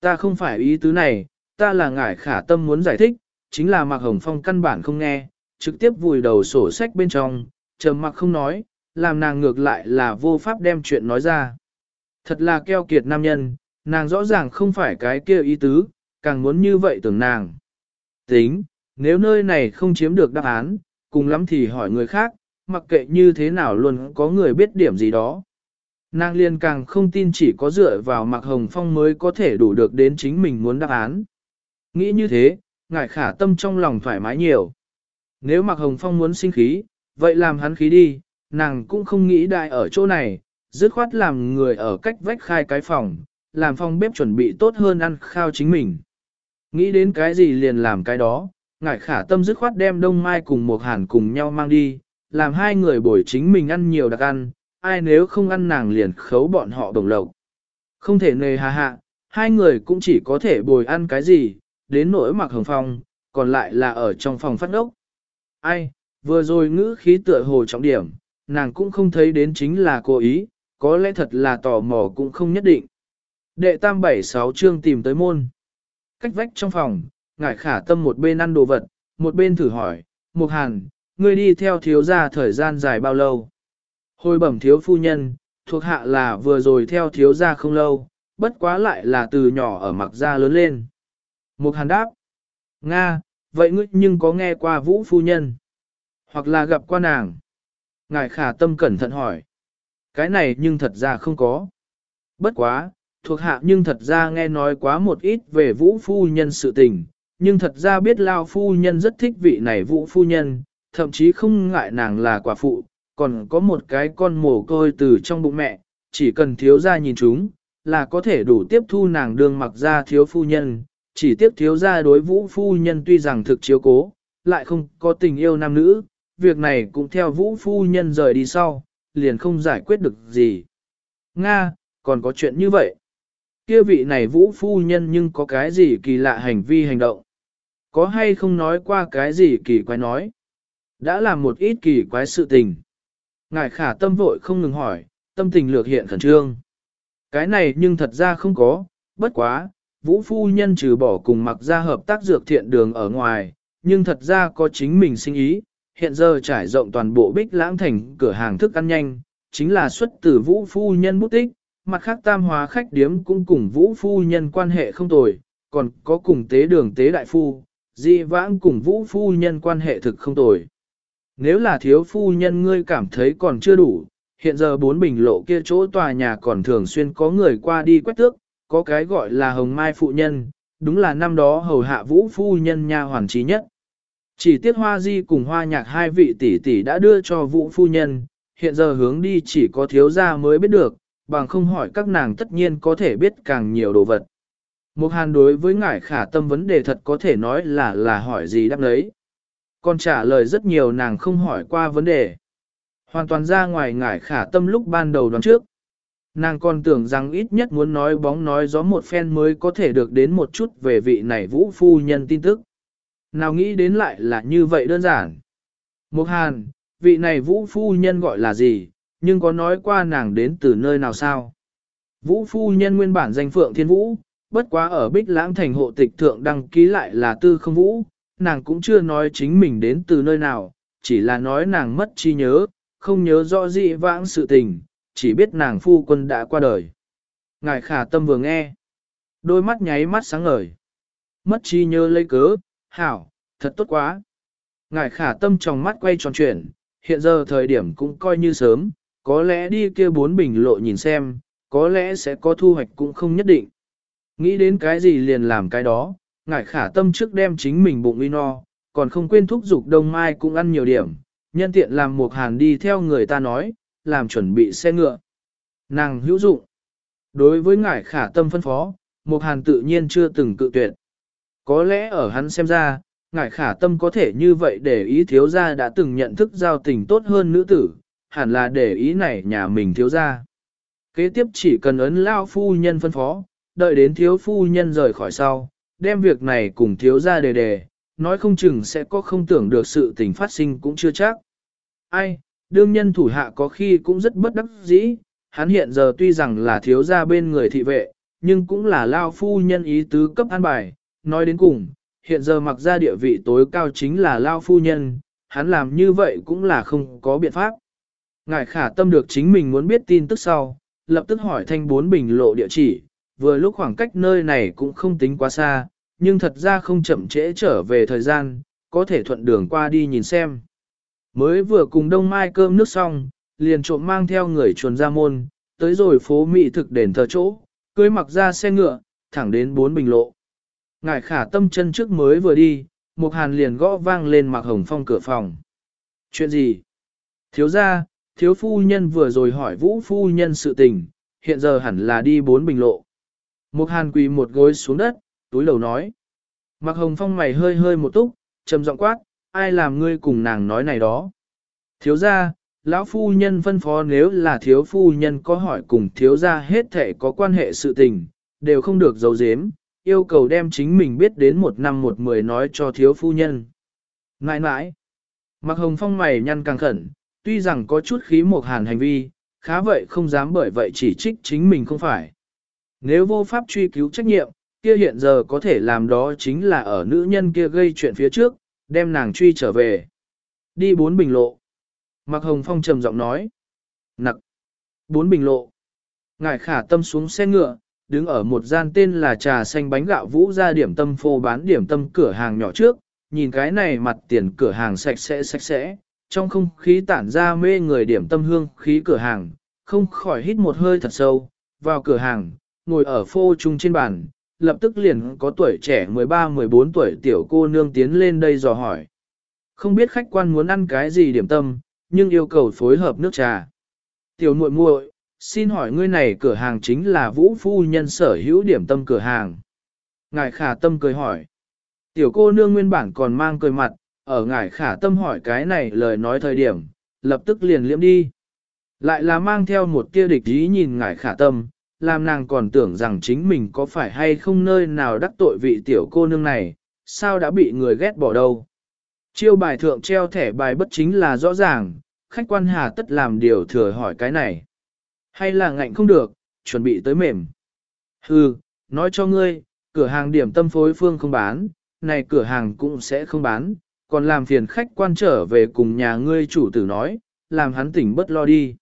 Ta không phải ý tứ này, ta là ngải khả tâm muốn giải thích, chính là Mạc Hồng Phong căn bản không nghe, trực tiếp vùi đầu sổ sách bên trong, trầm mặc không nói, làm nàng ngược lại là vô pháp đem chuyện nói ra. Thật là keo kiệt nam nhân, nàng rõ ràng không phải cái kia ý tứ, càng muốn như vậy tưởng nàng. Tính, nếu nơi này không chiếm được đáp án, cùng lắm thì hỏi người khác, mặc kệ như thế nào luôn có người biết điểm gì đó. Nàng liên càng không tin chỉ có dựa vào Mặc Hồng Phong mới có thể đủ được đến chính mình muốn đáp án. Nghĩ như thế, ngài khả tâm trong lòng thoải mái nhiều. Nếu Mặc Hồng Phong muốn sinh khí, vậy làm hắn khí đi, nàng cũng không nghĩ đại ở chỗ này, dứt khoát làm người ở cách vách khai cái phòng, làm phòng bếp chuẩn bị tốt hơn ăn khao chính mình. Nghĩ đến cái gì liền làm cái đó, ngải khả tâm dứt khoát đem đông mai cùng một hàn cùng nhau mang đi, làm hai người bồi chính mình ăn nhiều đặc ăn, ai nếu không ăn nàng liền khấu bọn họ đồng lộc. Không thể nề hà hạ, hai người cũng chỉ có thể bồi ăn cái gì, đến nỗi mặc hồng phong, còn lại là ở trong phòng phát ốc. Ai, vừa rồi ngữ khí tựa hồ trọng điểm, nàng cũng không thấy đến chính là cố ý, có lẽ thật là tò mò cũng không nhất định. Đệ tam bảy sáu chương tìm tới môn. Cách vách trong phòng, ngải khả tâm một bên ăn đồ vật, một bên thử hỏi, Mục Hàn, ngươi đi theo thiếu gia thời gian dài bao lâu? Hồi bẩm thiếu phu nhân, thuộc hạ là vừa rồi theo thiếu gia không lâu, bất quá lại là từ nhỏ ở mặc gia lớn lên. Mục Hàn đáp, Nga, vậy ngươi nhưng có nghe qua vũ phu nhân? Hoặc là gặp qua nàng? Ngài khả tâm cẩn thận hỏi. Cái này nhưng thật ra không có. Bất quá, thuộc hạ nhưng thật ra nghe nói quá một ít về vũ phu nhân sự tình, nhưng thật ra biết lao phu nhân rất thích vị này vũ phu nhân, thậm chí không ngại nàng là quả phụ, còn có một cái con mồ côi từ trong bụng mẹ, chỉ cần thiếu gia nhìn chúng, là có thể đủ tiếp thu nàng đương mặc ra thiếu phu nhân, chỉ tiếp thiếu gia đối vũ phu nhân tuy rằng thực chiếu cố, lại không có tình yêu nam nữ, việc này cũng theo vũ phu nhân rời đi sau, liền không giải quyết được gì. Nga, còn có chuyện như vậy. Kia vị này vũ phu nhân nhưng có cái gì kỳ lạ hành vi hành động. Có hay không nói qua cái gì kỳ quái nói. Đã làm một ít kỳ quái sự tình. Ngài khả tâm vội không ngừng hỏi, tâm tình lược hiện khẩn trương. Cái này nhưng thật ra không có, bất quá, vũ phu nhân trừ bỏ cùng mặc ra hợp tác dược thiện đường ở ngoài, nhưng thật ra có chính mình sinh ý, hiện giờ trải rộng toàn bộ bích lãng thành cửa hàng thức ăn nhanh, chính là xuất từ vũ phu nhân bút tích, mặt khác tam hóa khách điếm cũng cùng vũ phu nhân quan hệ không tồi, còn có cùng tế đường tế đại phu, di vãng cùng vũ phu nhân quan hệ thực không tồi. Nếu là thiếu phu nhân ngươi cảm thấy còn chưa đủ, hiện giờ bốn bình lộ kia chỗ tòa nhà còn thường xuyên có người qua đi quét tước, có cái gọi là hồng mai phụ nhân, đúng là năm đó hầu hạ vũ phu nhân nha hoàn trí nhất. Chỉ tiết hoa di cùng hoa nhạc hai vị tỷ tỷ đã đưa cho vũ phu nhân, hiện giờ hướng đi chỉ có thiếu gia mới biết được, bằng không hỏi các nàng tất nhiên có thể biết càng nhiều đồ vật. Một hàn đối với ngải khả tâm vấn đề thật có thể nói là là hỏi gì đáp lấy. Còn trả lời rất nhiều nàng không hỏi qua vấn đề. Hoàn toàn ra ngoài ngải khả tâm lúc ban đầu đoán trước. Nàng còn tưởng rằng ít nhất muốn nói bóng nói gió một phen mới có thể được đến một chút về vị này vũ phu nhân tin tức. Nào nghĩ đến lại là như vậy đơn giản. Mục hàn, vị này vũ phu nhân gọi là gì, nhưng có nói qua nàng đến từ nơi nào sao? Vũ phu nhân nguyên bản danh phượng thiên vũ, bất quá ở Bích Lãng thành hộ tịch thượng đăng ký lại là tư không vũ, nàng cũng chưa nói chính mình đến từ nơi nào, chỉ là nói nàng mất trí nhớ, không nhớ rõ dị vãng sự tình, chỉ biết nàng phu quân đã qua đời. Ngài khả tâm vừa nghe, đôi mắt nháy mắt sáng ngời. Mất trí nhớ lấy cớ, hảo, thật tốt quá. Ngài khả tâm trong mắt quay tròn chuyển, hiện giờ thời điểm cũng coi như sớm, có lẽ đi kia bốn bình lộ nhìn xem, có lẽ sẽ có thu hoạch cũng không nhất định. Nghĩ đến cái gì liền làm cái đó, ngài khả tâm trước đem chính mình bụng uy no, còn không quên thúc giục đông mai cũng ăn nhiều điểm, nhân tiện làm một hàn đi theo người ta nói, làm chuẩn bị xe ngựa. Nàng hữu dụng. Đối với ngài khả tâm phân phó, một hàn tự nhiên chưa từng cự tuyệt. Có lẽ ở hắn xem ra, ngài khả tâm có thể như vậy để ý thiếu gia đã từng nhận thức giao tình tốt hơn nữ tử, hẳn là để ý này nhà mình thiếu gia. Kế tiếp chỉ cần ấn lao phu nhân phân phó, đợi đến thiếu phu nhân rời khỏi sau, đem việc này cùng thiếu gia đề đề, nói không chừng sẽ có không tưởng được sự tình phát sinh cũng chưa chắc. Ai, đương nhân thủ hạ có khi cũng rất bất đắc dĩ, hắn hiện giờ tuy rằng là thiếu gia bên người thị vệ, nhưng cũng là lao phu nhân ý tứ cấp an bài, nói đến cùng, hiện giờ mặc ra địa vị tối cao chính là lao phu nhân, hắn làm như vậy cũng là không có biện pháp. Ngài khả tâm được chính mình muốn biết tin tức sau, lập tức hỏi thanh bốn bình lộ địa chỉ, vừa lúc khoảng cách nơi này cũng không tính quá xa, nhưng thật ra không chậm trễ trở về thời gian, có thể thuận đường qua đi nhìn xem. Mới vừa cùng đông mai cơm nước xong, liền trộm mang theo người chuồn ra môn, tới rồi phố Mỹ thực đền thờ chỗ, cưới mặc ra xe ngựa, thẳng đến bốn bình lộ. Ngài khả tâm chân trước mới vừa đi, một hàn liền gõ vang lên mặc hồng phong cửa phòng. Chuyện gì? Thiếu ra, thiếu phu nhân vừa rồi hỏi vũ phu nhân sự tình, hiện giờ hẳn là đi bốn bình lộ. Một hàn quỳ một gối xuống đất, túi lầu nói. Mặc hồng phong mày hơi hơi một túc, trầm giọng quát, ai làm ngươi cùng nàng nói này đó. Thiếu ra, lão phu nhân phân phó nếu là thiếu phu nhân có hỏi cùng thiếu ra hết thể có quan hệ sự tình, đều không được giấu giếm, yêu cầu đem chính mình biết đến một năm một mười nói cho thiếu phu nhân. Nãi nãi, mặc hồng phong mày nhăn càng khẩn, tuy rằng có chút khí một hàn hành vi, khá vậy không dám bởi vậy chỉ trích chính mình không phải. Nếu vô pháp truy cứu trách nhiệm, kia hiện giờ có thể làm đó chính là ở nữ nhân kia gây chuyện phía trước, đem nàng truy trở về. Đi bốn bình lộ. Mạc Hồng Phong trầm giọng nói. Nặc. Bốn bình lộ. Ngài khả tâm xuống xe ngựa, đứng ở một gian tên là trà xanh bánh gạo vũ ra điểm tâm phô bán điểm tâm cửa hàng nhỏ trước, nhìn cái này mặt tiền cửa hàng sạch sẽ sạch sẽ, trong không khí tản ra mê người điểm tâm hương khí cửa hàng, không khỏi hít một hơi thật sâu, vào cửa hàng, ngồi ở phô trung trên bàn, lập tức liền có tuổi trẻ 13-14 tuổi tiểu cô nương tiến lên đây dò hỏi. Không biết khách quan muốn ăn cái gì điểm tâm, nhưng yêu cầu phối hợp nước trà. Tiểu muội muội, xin hỏi ngươi này cửa hàng chính là Vũ Phu Nhân sở hữu điểm tâm cửa hàng. Ngài khả tâm cười hỏi. Tiểu cô nương nguyên bản còn mang cười mặt, ở ngài khả tâm hỏi cái này lời nói thời điểm, lập tức liền liễm đi. Lại là mang theo một tia địch ý nhìn ngài khả tâm, làm nàng còn tưởng rằng chính mình có phải hay không nơi nào đắc tội vị tiểu cô nương này, sao đã bị người ghét bỏ đâu. Chiêu bài thượng treo thẻ bài bất chính là rõ ràng, khách quan hà tất làm điều thừa hỏi cái này. Hay là ngạnh không được, chuẩn bị tới mềm. Hừ, nói cho ngươi, cửa hàng điểm tâm phối phương không bán, này cửa hàng cũng sẽ không bán, còn làm phiền khách quan trở về cùng nhà ngươi chủ tử nói, làm hắn tỉnh bất lo đi.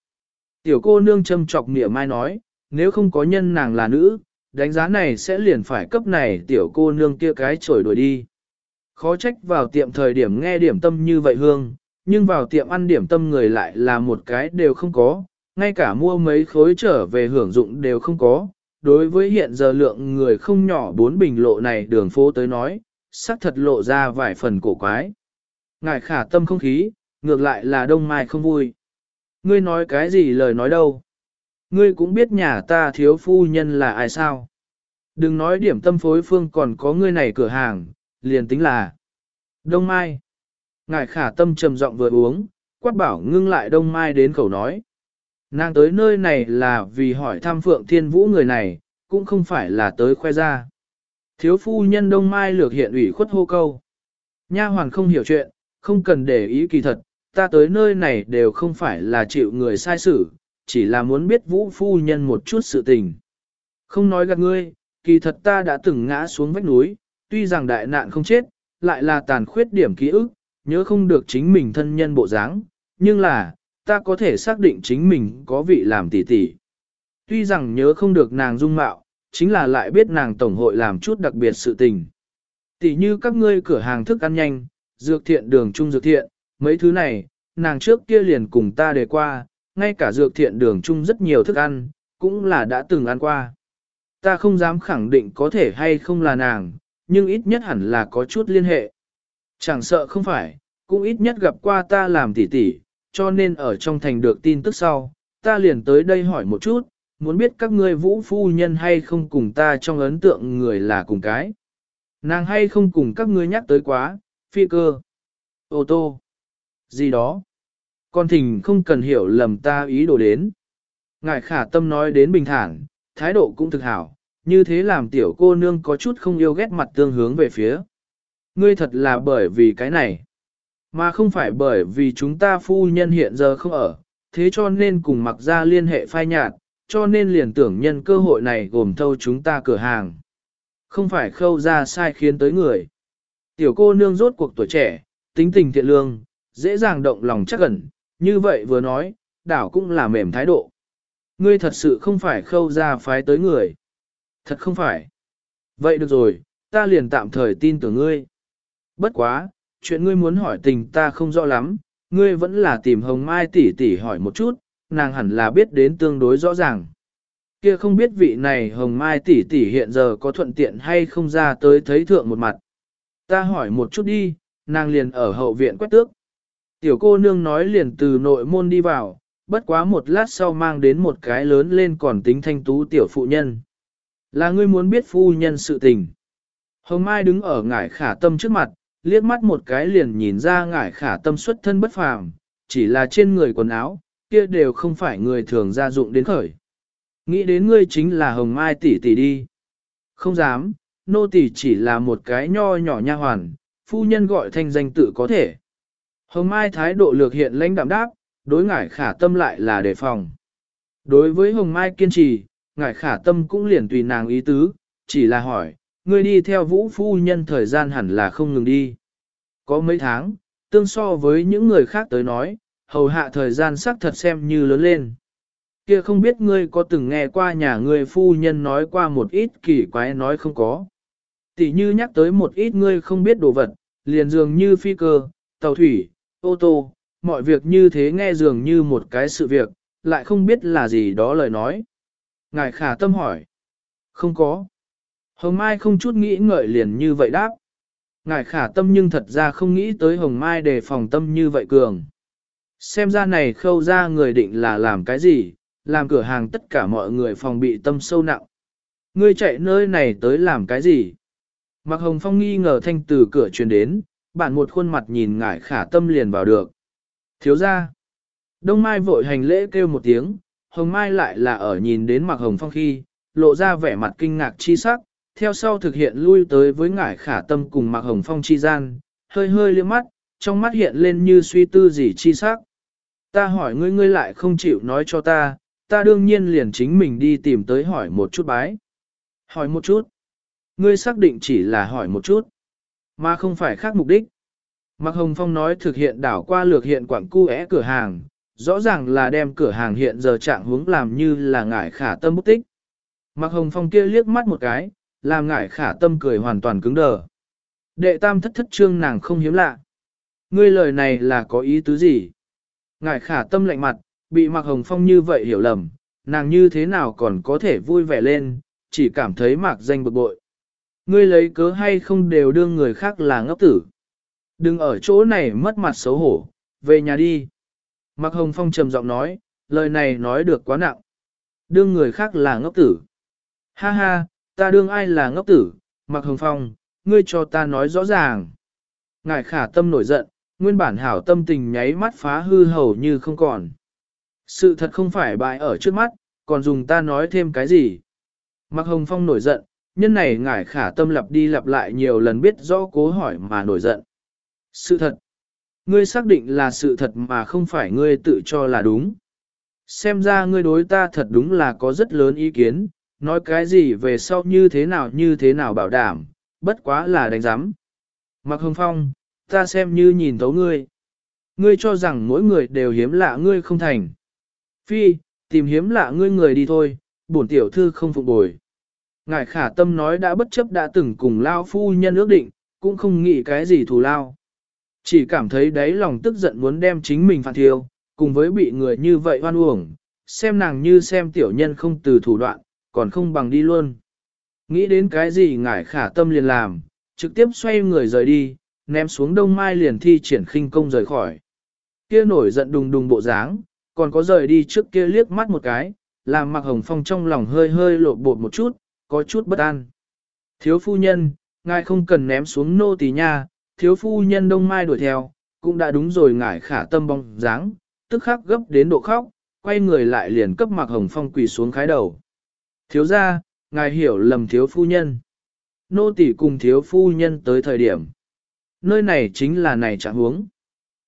Tiểu cô nương châm chọc mỉa mai nói, nếu không có nhân nàng là nữ, đánh giá này sẽ liền phải cấp này tiểu cô nương kia cái chổi đuổi đi. Khó trách vào tiệm thời điểm nghe điểm tâm như vậy hương, nhưng vào tiệm ăn điểm tâm người lại là một cái đều không có, ngay cả mua mấy khối trở về hưởng dụng đều không có. Đối với hiện giờ lượng người không nhỏ bốn bình lộ này đường phố tới nói, sắc thật lộ ra vài phần cổ quái. Ngài khả tâm không khí, ngược lại là đông mai không vui. Ngươi nói cái gì lời nói đâu? Ngươi cũng biết nhà ta thiếu phu nhân là ai sao? Đừng nói điểm tâm phối phương còn có ngươi này cửa hàng, liền tính là. Đông Mai. Ngài khả tâm trầm giọng vừa uống, quát bảo ngưng lại Đông Mai đến khẩu nói. Nàng tới nơi này là vì hỏi thăm Phượng Thiên Vũ người này, cũng không phải là tới khoe ra. Thiếu phu nhân Đông Mai lược hiện ủy khuất hô câu. Nha hoàn không hiểu chuyện, không cần để ý kỳ thật, ta tới nơi này đều không phải là chịu người sai xử, chỉ là muốn biết vũ phu nhân một chút sự tình. Không nói gạt ngươi, kỳ thật ta đã từng ngã xuống vách núi, tuy rằng đại nạn không chết, lại là tàn khuyết điểm ký ức, nhớ không được chính mình thân nhân bộ dáng, nhưng là, ta có thể xác định chính mình có vị làm tỷ tỷ. Tuy rằng nhớ không được nàng dung mạo, chính là lại biết nàng tổng hội làm chút đặc biệt sự tình. Tỷ như các ngươi cửa hàng thức ăn nhanh, dược thiện đường trung dược thiện, mấy thứ này, nàng trước kia liền cùng ta đề qua, ngay cả dược thiện đường chung rất nhiều thức ăn, cũng là đã từng ăn qua. Ta không dám khẳng định có thể hay không là nàng, nhưng ít nhất hẳn là có chút liên hệ. Chẳng sợ không phải, cũng ít nhất gặp qua ta làm tỉ tỉ, cho nên ở trong thành được tin tức sau, ta liền tới đây hỏi một chút, muốn biết các ngươi vũ phu nhân hay không cùng ta trong ấn tượng người là cùng cái. Nàng hay không cùng các ngươi nhắc tới quá, phi cơ, ô tô, gì đó. Con thình không cần hiểu lầm ta ý đồ đến. Ngài khả tâm nói đến bình thản, thái độ cũng thực hảo, như thế làm tiểu cô nương có chút không yêu ghét mặt tương hướng về phía. Ngươi thật là bởi vì cái này, mà không phải bởi vì chúng ta phu nhân hiện giờ không ở, thế cho nên cùng mặc ra liên hệ phai nhạt, cho nên liền tưởng nhân cơ hội này gồm thâu chúng ta cửa hàng. Không phải khâu ra sai khiến tới người. Tiểu cô nương rốt cuộc tuổi trẻ, tính tình thiện lương, dễ dàng động lòng chắc ẩn, như vậy vừa nói, đảo cũng là mềm thái độ. Ngươi thật sự không phải khâu ra phái tới người. Thật không phải. Vậy được rồi, ta liền tạm thời tin tưởng ngươi. Bất quá, chuyện ngươi muốn hỏi tình ta không rõ lắm, ngươi vẫn là tìm hồng mai tỷ tỷ hỏi một chút, nàng hẳn là biết đến tương đối rõ ràng. Kia không biết vị này hồng mai tỷ tỷ hiện giờ có thuận tiện hay không ra tới thấy thượng một mặt. Ta hỏi một chút đi, nàng liền ở hậu viện quét tước. Tiểu cô nương nói liền từ nội môn đi vào, bất quá một lát sau mang đến một cái lớn lên còn tính thanh tú tiểu phụ nhân. Là ngươi muốn biết phu nhân sự tình. Hồng Mai đứng ở ngải khả tâm trước mặt, liếc mắt một cái liền nhìn ra ngải khả tâm xuất thân bất phàm, chỉ là trên người quần áo, kia đều không phải người thường gia dụng đến khởi. Nghĩ đến ngươi chính là Hồng Mai tỷ tỷ đi. Không dám, nô tỷ chỉ là một cái nho nhỏ nha hoàn, phu nhân gọi thanh danh tự có thể. Hồng Mai thái độ lược hiện lãnh đạm đáp, đối ngải khả tâm lại là đề phòng. Đối với Hồng Mai kiên trì, ngải khả tâm cũng liền tùy nàng ý tứ, chỉ là hỏi, ngươi đi theo vũ phu nhân thời gian hẳn là không ngừng đi. Có mấy tháng, tương so với những người khác tới nói, hầu hạ thời gian sắc thật xem như lớn lên. Kia không biết ngươi có từng nghe qua nhà ngươi phu nhân nói qua một ít kỳ quái nói không có. Tỷ như nhắc tới một ít ngươi không biết đồ vật, liền dường như phi cơ, tàu thủy, ô tô, mọi việc như thế nghe dường như một cái sự việc, lại không biết là gì đó lời nói. Ngài khả tâm hỏi. Không có. Hồng Mai không chút nghĩ ngợi liền như vậy đáp. Ngài khả tâm nhưng thật ra không nghĩ tới Hồng Mai để phòng tâm như vậy cường. Xem ra này khâu ra người định là làm cái gì, làm cửa hàng tất cả mọi người phòng bị tâm sâu nặng. Ngươi chạy nơi này tới làm cái gì? Mạc Hồng Phong nghi ngờ thanh từ cửa truyền đến, bản một khuôn mặt nhìn ngải khả tâm liền vào được. Thiếu ra. Đông Mai vội hành lễ kêu một tiếng, Hồng Mai lại là ở nhìn đến Mạc Hồng Phong khi, lộ ra vẻ mặt kinh ngạc chi sắc, theo sau thực hiện lui tới với ngải khả tâm cùng Mạc Hồng Phong chi gian, hơi hơi liếc mắt, trong mắt hiện lên như suy tư gì chi sắc. Ta hỏi ngươi ngươi lại không chịu nói cho ta, ta đương nhiên liền chính mình đi tìm tới hỏi một chút bái. Hỏi một chút. Ngươi xác định chỉ là hỏi một chút, mà không phải khác mục đích. Mạc Hồng Phong nói thực hiện đảo qua lược hiện quảng cu é cửa hàng, rõ ràng là đem cửa hàng hiện giờ trạng hướng làm như là ngải khả tâm bút tích. Mạc Hồng Phong kia liếc mắt một cái, làm ngải khả tâm cười hoàn toàn cứng đờ. Đệ tam thất thất trương nàng không hiếm lạ. Ngươi lời này là có ý tứ gì? Ngải khả tâm lạnh mặt, bị Mạc Hồng Phong như vậy hiểu lầm, nàng như thế nào còn có thể vui vẻ lên, chỉ cảm thấy Mạc danh bực bội. Ngươi lấy cớ hay không đều đương người khác là ngốc tử. Đừng ở chỗ này mất mặt xấu hổ, về nhà đi. Mạc Hồng Phong trầm giọng nói, lời này nói được quá nặng. Đương người khác là ngốc tử. Ha ha, ta đương ai là ngốc tử, Mặc Hồng Phong, ngươi cho ta nói rõ ràng. Ngài khả tâm nổi giận, nguyên bản hảo tâm tình nháy mắt phá hư hầu như không còn. Sự thật không phải bại ở trước mắt, còn dùng ta nói thêm cái gì. Mặc Hồng Phong nổi giận, nhân này ngài khả tâm lặp đi lặp lại nhiều lần biết rõ cố hỏi mà nổi giận. Sự thật. Ngươi xác định là sự thật mà không phải ngươi tự cho là đúng. Xem ra ngươi đối ta thật đúng là có rất lớn ý kiến, nói cái gì về sau như thế nào như thế nào bảo đảm, bất quá là đánh giám. Mặc hồng phong, ta xem như nhìn thấu ngươi. Ngươi cho rằng mỗi người đều hiếm lạ ngươi không thành. Phi, tìm hiếm lạ ngươi người đi thôi, bổn tiểu thư không phục bồi. Ngài khả tâm nói đã bất chấp đã từng cùng lao phu nhân ước định, cũng không nghĩ cái gì thù lao. Chỉ cảm thấy đáy lòng tức giận muốn đem chính mình phản thiêu, cùng với bị người như vậy hoan uổng, xem nàng như xem tiểu nhân không từ thủ đoạn, còn không bằng đi luôn. Nghĩ đến cái gì ngải khả tâm liền làm, trực tiếp xoay người rời đi, ném xuống đông mai liền thi triển khinh công rời khỏi. Kia nổi giận đùng đùng bộ dáng, còn có rời đi trước kia liếc mắt một cái, làm mặc hồng phong trong lòng hơi hơi lộ bột một chút, có chút bất an. Thiếu phu nhân, ngài không cần ném xuống nô tỳ nha, thiếu phu nhân đông mai đuổi theo, cũng đã đúng rồi ngải khả tâm bong dáng, tức khắc gấp đến độ khóc, quay người lại liền cấp mặc hồng phong quỳ xuống khái đầu. Thiếu ra, ngài hiểu lầm thiếu phu nhân. Nô tỷ cùng thiếu phu nhân tới thời điểm. Nơi này chính là này trạng huống.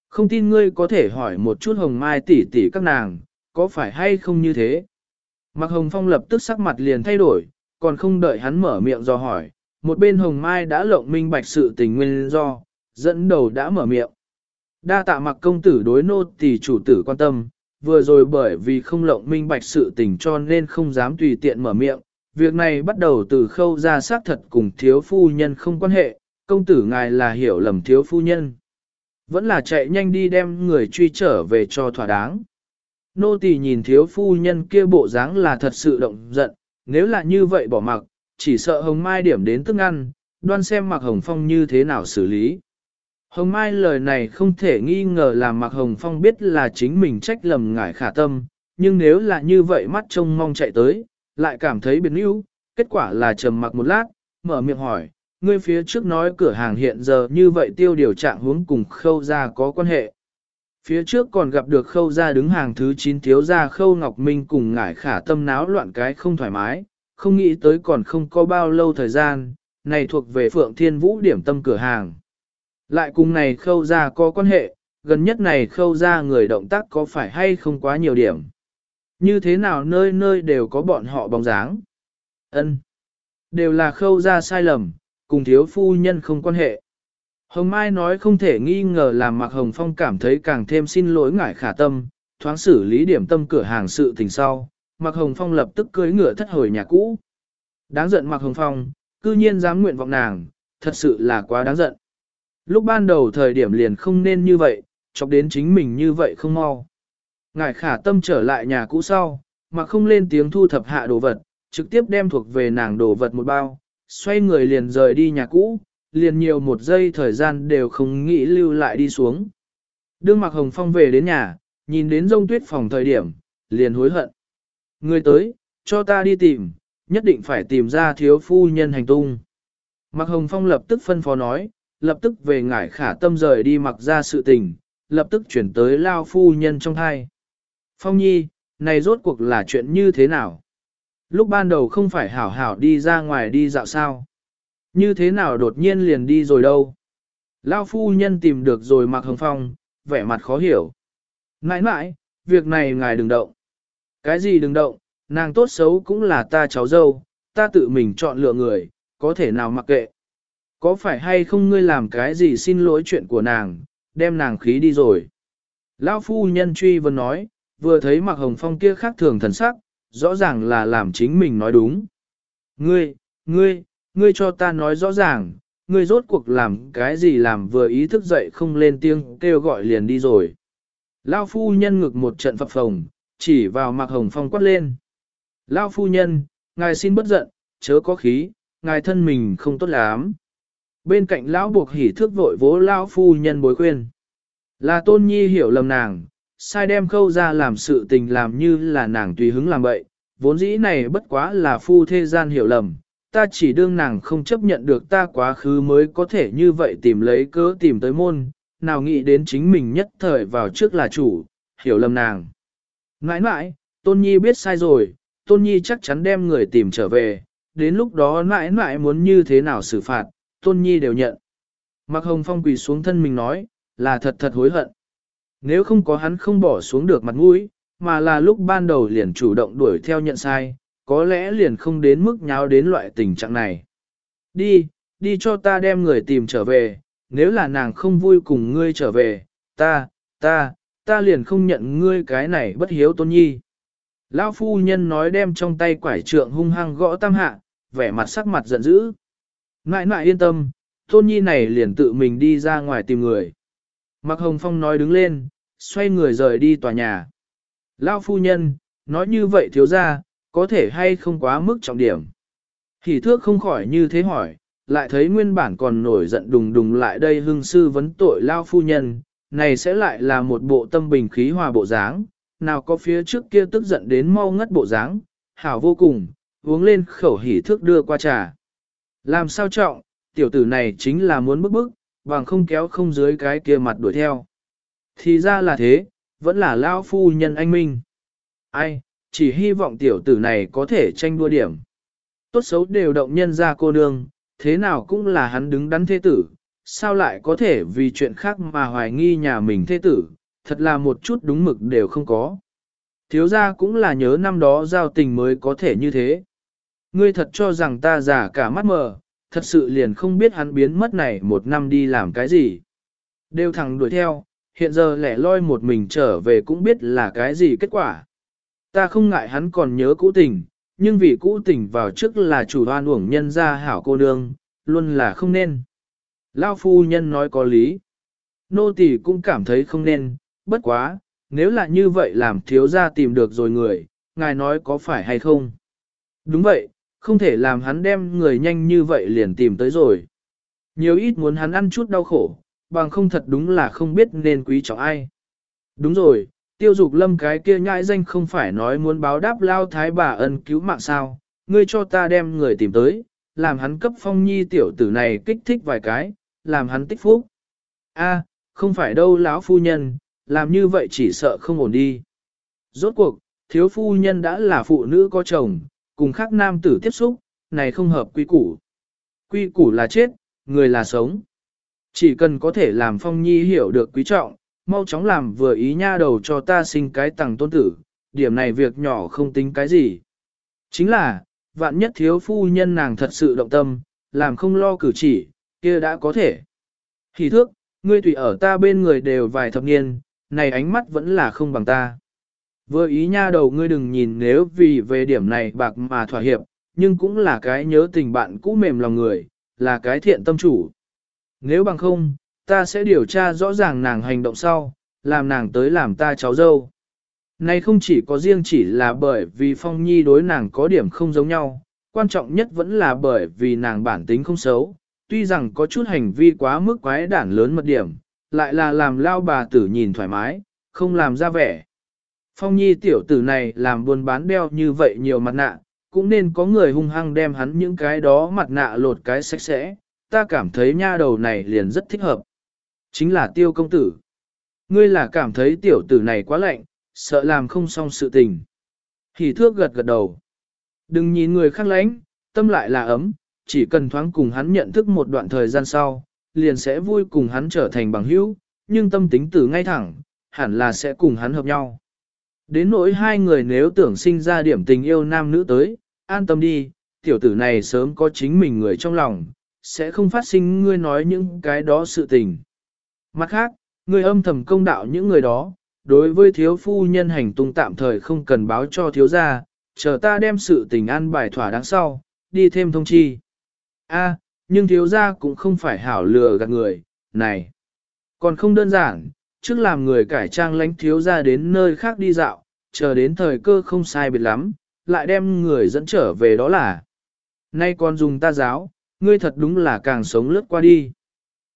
Không tin ngươi có thể hỏi một chút hồng mai tỷ tỷ các nàng, có phải hay không như thế? Mặc hồng phong lập tức sắc mặt liền thay đổi, còn không đợi hắn mở miệng do hỏi. Một bên hồng mai đã lộng minh bạch sự tình nguyên do, dẫn đầu đã mở miệng. Đa tạ mặc công tử đối nô tỷ chủ tử quan tâm, vừa rồi bởi vì không lộng minh bạch sự tình cho nên không dám tùy tiện mở miệng. Việc này bắt đầu từ khâu ra xác thật cùng thiếu phu nhân không quan hệ, công tử ngài là hiểu lầm thiếu phu nhân. Vẫn là chạy nhanh đi đem người truy trở về cho thỏa đáng. Nô tỳ nhìn thiếu phu nhân kia bộ dáng là thật sự động giận, nếu là như vậy bỏ mặc, chỉ sợ hồng mai điểm đến tức ăn, đoan xem mặc hồng phong như thế nào xử lý. Hồng Mai lời này không thể nghi ngờ là Mạc Hồng Phong biết là chính mình trách lầm ngải khả tâm, nhưng nếu là như vậy mắt trông mong chạy tới, lại cảm thấy biến yếu, kết quả là trầm mặc một lát, mở miệng hỏi, ngươi phía trước nói cửa hàng hiện giờ như vậy tiêu điều trạng hướng cùng khâu ra có quan hệ. Phía trước còn gặp được khâu ra đứng hàng thứ 9 thiếu gia khâu Ngọc Minh cùng ngải khả tâm náo loạn cái không thoải mái, không nghĩ tới còn không có bao lâu thời gian, này thuộc về Phượng Thiên Vũ điểm tâm cửa hàng. Lại cùng này khâu ra có quan hệ, gần nhất này khâu ra người động tác có phải hay không quá nhiều điểm. Như thế nào nơi nơi đều có bọn họ bóng dáng. ân Đều là khâu ra sai lầm, cùng thiếu phu nhân không quan hệ. Hồng Mai nói không thể nghi ngờ làm Mạc Hồng Phong cảm thấy càng thêm xin lỗi ngại khả tâm, thoáng xử lý điểm tâm cửa hàng sự tình sau. Mạc Hồng Phong lập tức cưới ngựa thất hồi nhà cũ. Đáng giận Mạc Hồng Phong, cư nhiên dám nguyện vọng nàng, thật sự là quá đáng giận. Lúc ban đầu thời điểm liền không nên như vậy, chọc đến chính mình như vậy không mau. Ngài khả tâm trở lại nhà cũ sau, mà không lên tiếng thu thập hạ đồ vật, trực tiếp đem thuộc về nàng đồ vật một bao, xoay người liền rời đi nhà cũ, liền nhiều một giây thời gian đều không nghĩ lưu lại đi xuống. Đương Mạc Hồng Phong về đến nhà, nhìn đến rông tuyết phòng thời điểm, liền hối hận. Người tới, cho ta đi tìm, nhất định phải tìm ra thiếu phu nhân hành tung. Mạc Hồng Phong lập tức phân phó nói, lập tức về ngải khả tâm rời đi mặc ra sự tình, lập tức chuyển tới lao phu nhân trong thai. Phong nhi, này rốt cuộc là chuyện như thế nào? Lúc ban đầu không phải hảo hảo đi ra ngoài đi dạo sao? Như thế nào đột nhiên liền đi rồi đâu? Lao phu nhân tìm được rồi mặc hồng phong, vẻ mặt khó hiểu. Nãi nãi, việc này ngài đừng động. Cái gì đừng động, nàng tốt xấu cũng là ta cháu dâu, ta tự mình chọn lựa người, có thể nào mặc kệ. Có phải hay không ngươi làm cái gì xin lỗi chuyện của nàng, đem nàng khí đi rồi. Lão phu nhân truy vấn nói, vừa thấy mặc hồng phong kia khác thường thần sắc, rõ ràng là làm chính mình nói đúng. Ngươi, ngươi, ngươi cho ta nói rõ ràng, ngươi rốt cuộc làm cái gì làm vừa ý thức dậy không lên tiếng kêu gọi liền đi rồi. Lão phu nhân ngực một trận phập phồng, chỉ vào mặc hồng phong quát lên. Lão phu nhân, ngài xin bất giận, chớ có khí, ngài thân mình không tốt lắm. Bên cạnh lão buộc hỉ thước vội vỗ lão phu nhân bối khuyên. Là tôn nhi hiểu lầm nàng, sai đem khâu ra làm sự tình làm như là nàng tùy hứng làm bậy, vốn dĩ này bất quá là phu thế gian hiểu lầm, ta chỉ đương nàng không chấp nhận được ta quá khứ mới có thể như vậy tìm lấy cớ tìm tới môn, nào nghĩ đến chính mình nhất thời vào trước là chủ, hiểu lầm nàng. Nãi nãi, Tôn Nhi biết sai rồi, Tôn Nhi chắc chắn đem người tìm trở về, đến lúc đó nãi nãi muốn như thế nào xử phạt, tôn nhi đều nhận. Mạc Hồng Phong quỳ xuống thân mình nói, là thật thật hối hận. Nếu không có hắn không bỏ xuống được mặt mũi, mà là lúc ban đầu liền chủ động đuổi theo nhận sai, có lẽ liền không đến mức nháo đến loại tình trạng này. Đi, đi cho ta đem người tìm trở về, nếu là nàng không vui cùng ngươi trở về, ta, ta, ta liền không nhận ngươi cái này bất hiếu tôn nhi. Lão phu nhân nói đem trong tay quải trượng hung hăng gõ tam hạ, vẻ mặt sắc mặt giận dữ. Ngại ngại yên tâm, tôn nhi này liền tự mình đi ra ngoài tìm người. Mạc Hồng Phong nói đứng lên, xoay người rời đi tòa nhà. Lão phu nhân, nói như vậy thiếu ra, có thể hay không quá mức trọng điểm. Hỷ thước không khỏi như thế hỏi, lại thấy nguyên bản còn nổi giận đùng đùng lại đây hưng sư vấn tội lao phu nhân, này sẽ lại là một bộ tâm bình khí hòa bộ dáng, nào có phía trước kia tức giận đến mau ngất bộ dáng, hảo vô cùng, uống lên khẩu hỉ thước đưa qua trà. Làm sao trọng, tiểu tử này chính là muốn bức bức, bằng không kéo không dưới cái kia mặt đuổi theo. Thì ra là thế, vẫn là lão phu nhân anh minh. Ai, chỉ hy vọng tiểu tử này có thể tranh đua điểm. Tốt xấu đều động nhân ra cô nương, thế nào cũng là hắn đứng đắn thế tử, sao lại có thể vì chuyện khác mà hoài nghi nhà mình thế tử, thật là một chút đúng mực đều không có. Thiếu gia cũng là nhớ năm đó giao tình mới có thể như thế. Ngươi thật cho rằng ta giả cả mắt mờ, thật sự liền không biết hắn biến mất này một năm đi làm cái gì. Đều thẳng đuổi theo, hiện giờ lẻ loi một mình trở về cũng biết là cái gì kết quả. Ta không ngại hắn còn nhớ cũ tình, nhưng vì cũ tình vào trước là chủ đoan uổng nhân ra hảo cô nương, luôn là không nên. Lao phu nhân nói có lý. Nô tỳ cũng cảm thấy không nên, bất quá, nếu là như vậy làm thiếu gia tìm được rồi người, ngài nói có phải hay không? Đúng vậy, không thể làm hắn đem người nhanh như vậy liền tìm tới rồi. Nhiều ít muốn hắn ăn chút đau khổ, bằng không thật đúng là không biết nên quý trọng ai. Đúng rồi, tiêu dục lâm cái kia nhãi danh không phải nói muốn báo đáp lao thái bà ân cứu mạng sao, ngươi cho ta đem người tìm tới, làm hắn cấp phong nhi tiểu tử này kích thích vài cái, làm hắn tích phúc. A, không phải đâu lão phu nhân, làm như vậy chỉ sợ không ổn đi. Rốt cuộc, thiếu phu nhân đã là phụ nữ có chồng, cùng khác nam tử tiếp xúc, này không hợp quy củ. Quy củ là chết, người là sống. Chỉ cần có thể làm phong nhi hiểu được quý trọng, mau chóng làm vừa ý nha đầu cho ta sinh cái tầng tôn tử, điểm này việc nhỏ không tính cái gì. Chính là, vạn nhất thiếu phu nhân nàng thật sự động tâm, làm không lo cử chỉ, kia đã có thể. Hỷ thước, ngươi tùy ở ta bên người đều vài thập niên, này ánh mắt vẫn là không bằng ta. Vừa ý nha đầu ngươi đừng nhìn nếu vì về điểm này bạc mà thỏa hiệp, nhưng cũng là cái nhớ tình bạn cũ mềm lòng người, là cái thiện tâm chủ. Nếu bằng không, ta sẽ điều tra rõ ràng nàng hành động sau, làm nàng tới làm ta cháu dâu. Này không chỉ có riêng chỉ là bởi vì Phong Nhi đối nàng có điểm không giống nhau, quan trọng nhất vẫn là bởi vì nàng bản tính không xấu, tuy rằng có chút hành vi quá mức quái đản lớn mật điểm, lại là làm lao bà tử nhìn thoải mái, không làm ra vẻ. Phong Nhi tiểu tử này làm buôn bán đeo như vậy nhiều mặt nạ, cũng nên có người hung hăng đem hắn những cái đó mặt nạ lột cái sạch sẽ, ta cảm thấy nha đầu này liền rất thích hợp. Chính là tiêu công tử. Ngươi là cảm thấy tiểu tử này quá lạnh, sợ làm không xong sự tình. Hỉ thước gật gật đầu. Đừng nhìn người khác lánh, tâm lại là ấm, chỉ cần thoáng cùng hắn nhận thức một đoạn thời gian sau, liền sẽ vui cùng hắn trở thành bằng hữu, nhưng tâm tính tử ngay thẳng, hẳn là sẽ cùng hắn hợp nhau. Đến nỗi hai người nếu tưởng sinh ra điểm tình yêu nam nữ tới, an tâm đi, tiểu tử này sớm có chính mình người trong lòng, sẽ không phát sinh ngươi nói những cái đó sự tình. Mặt khác, ngươi âm thầm công đạo những người đó, đối với thiếu phu nhân hành tung tạm thời không cần báo cho thiếu gia, chờ ta đem sự tình an bài thỏa đáng sau, đi thêm thông chi. A, nhưng thiếu gia cũng không phải hảo lừa gạt người, này. Còn không đơn giản, trước làm người cải trang lánh thiếu gia đến nơi khác đi dạo, chờ đến thời cơ không sai biệt lắm, lại đem người dẫn trở về đó là. Nay còn dùng ta giáo, ngươi thật đúng là càng sống lướt qua đi.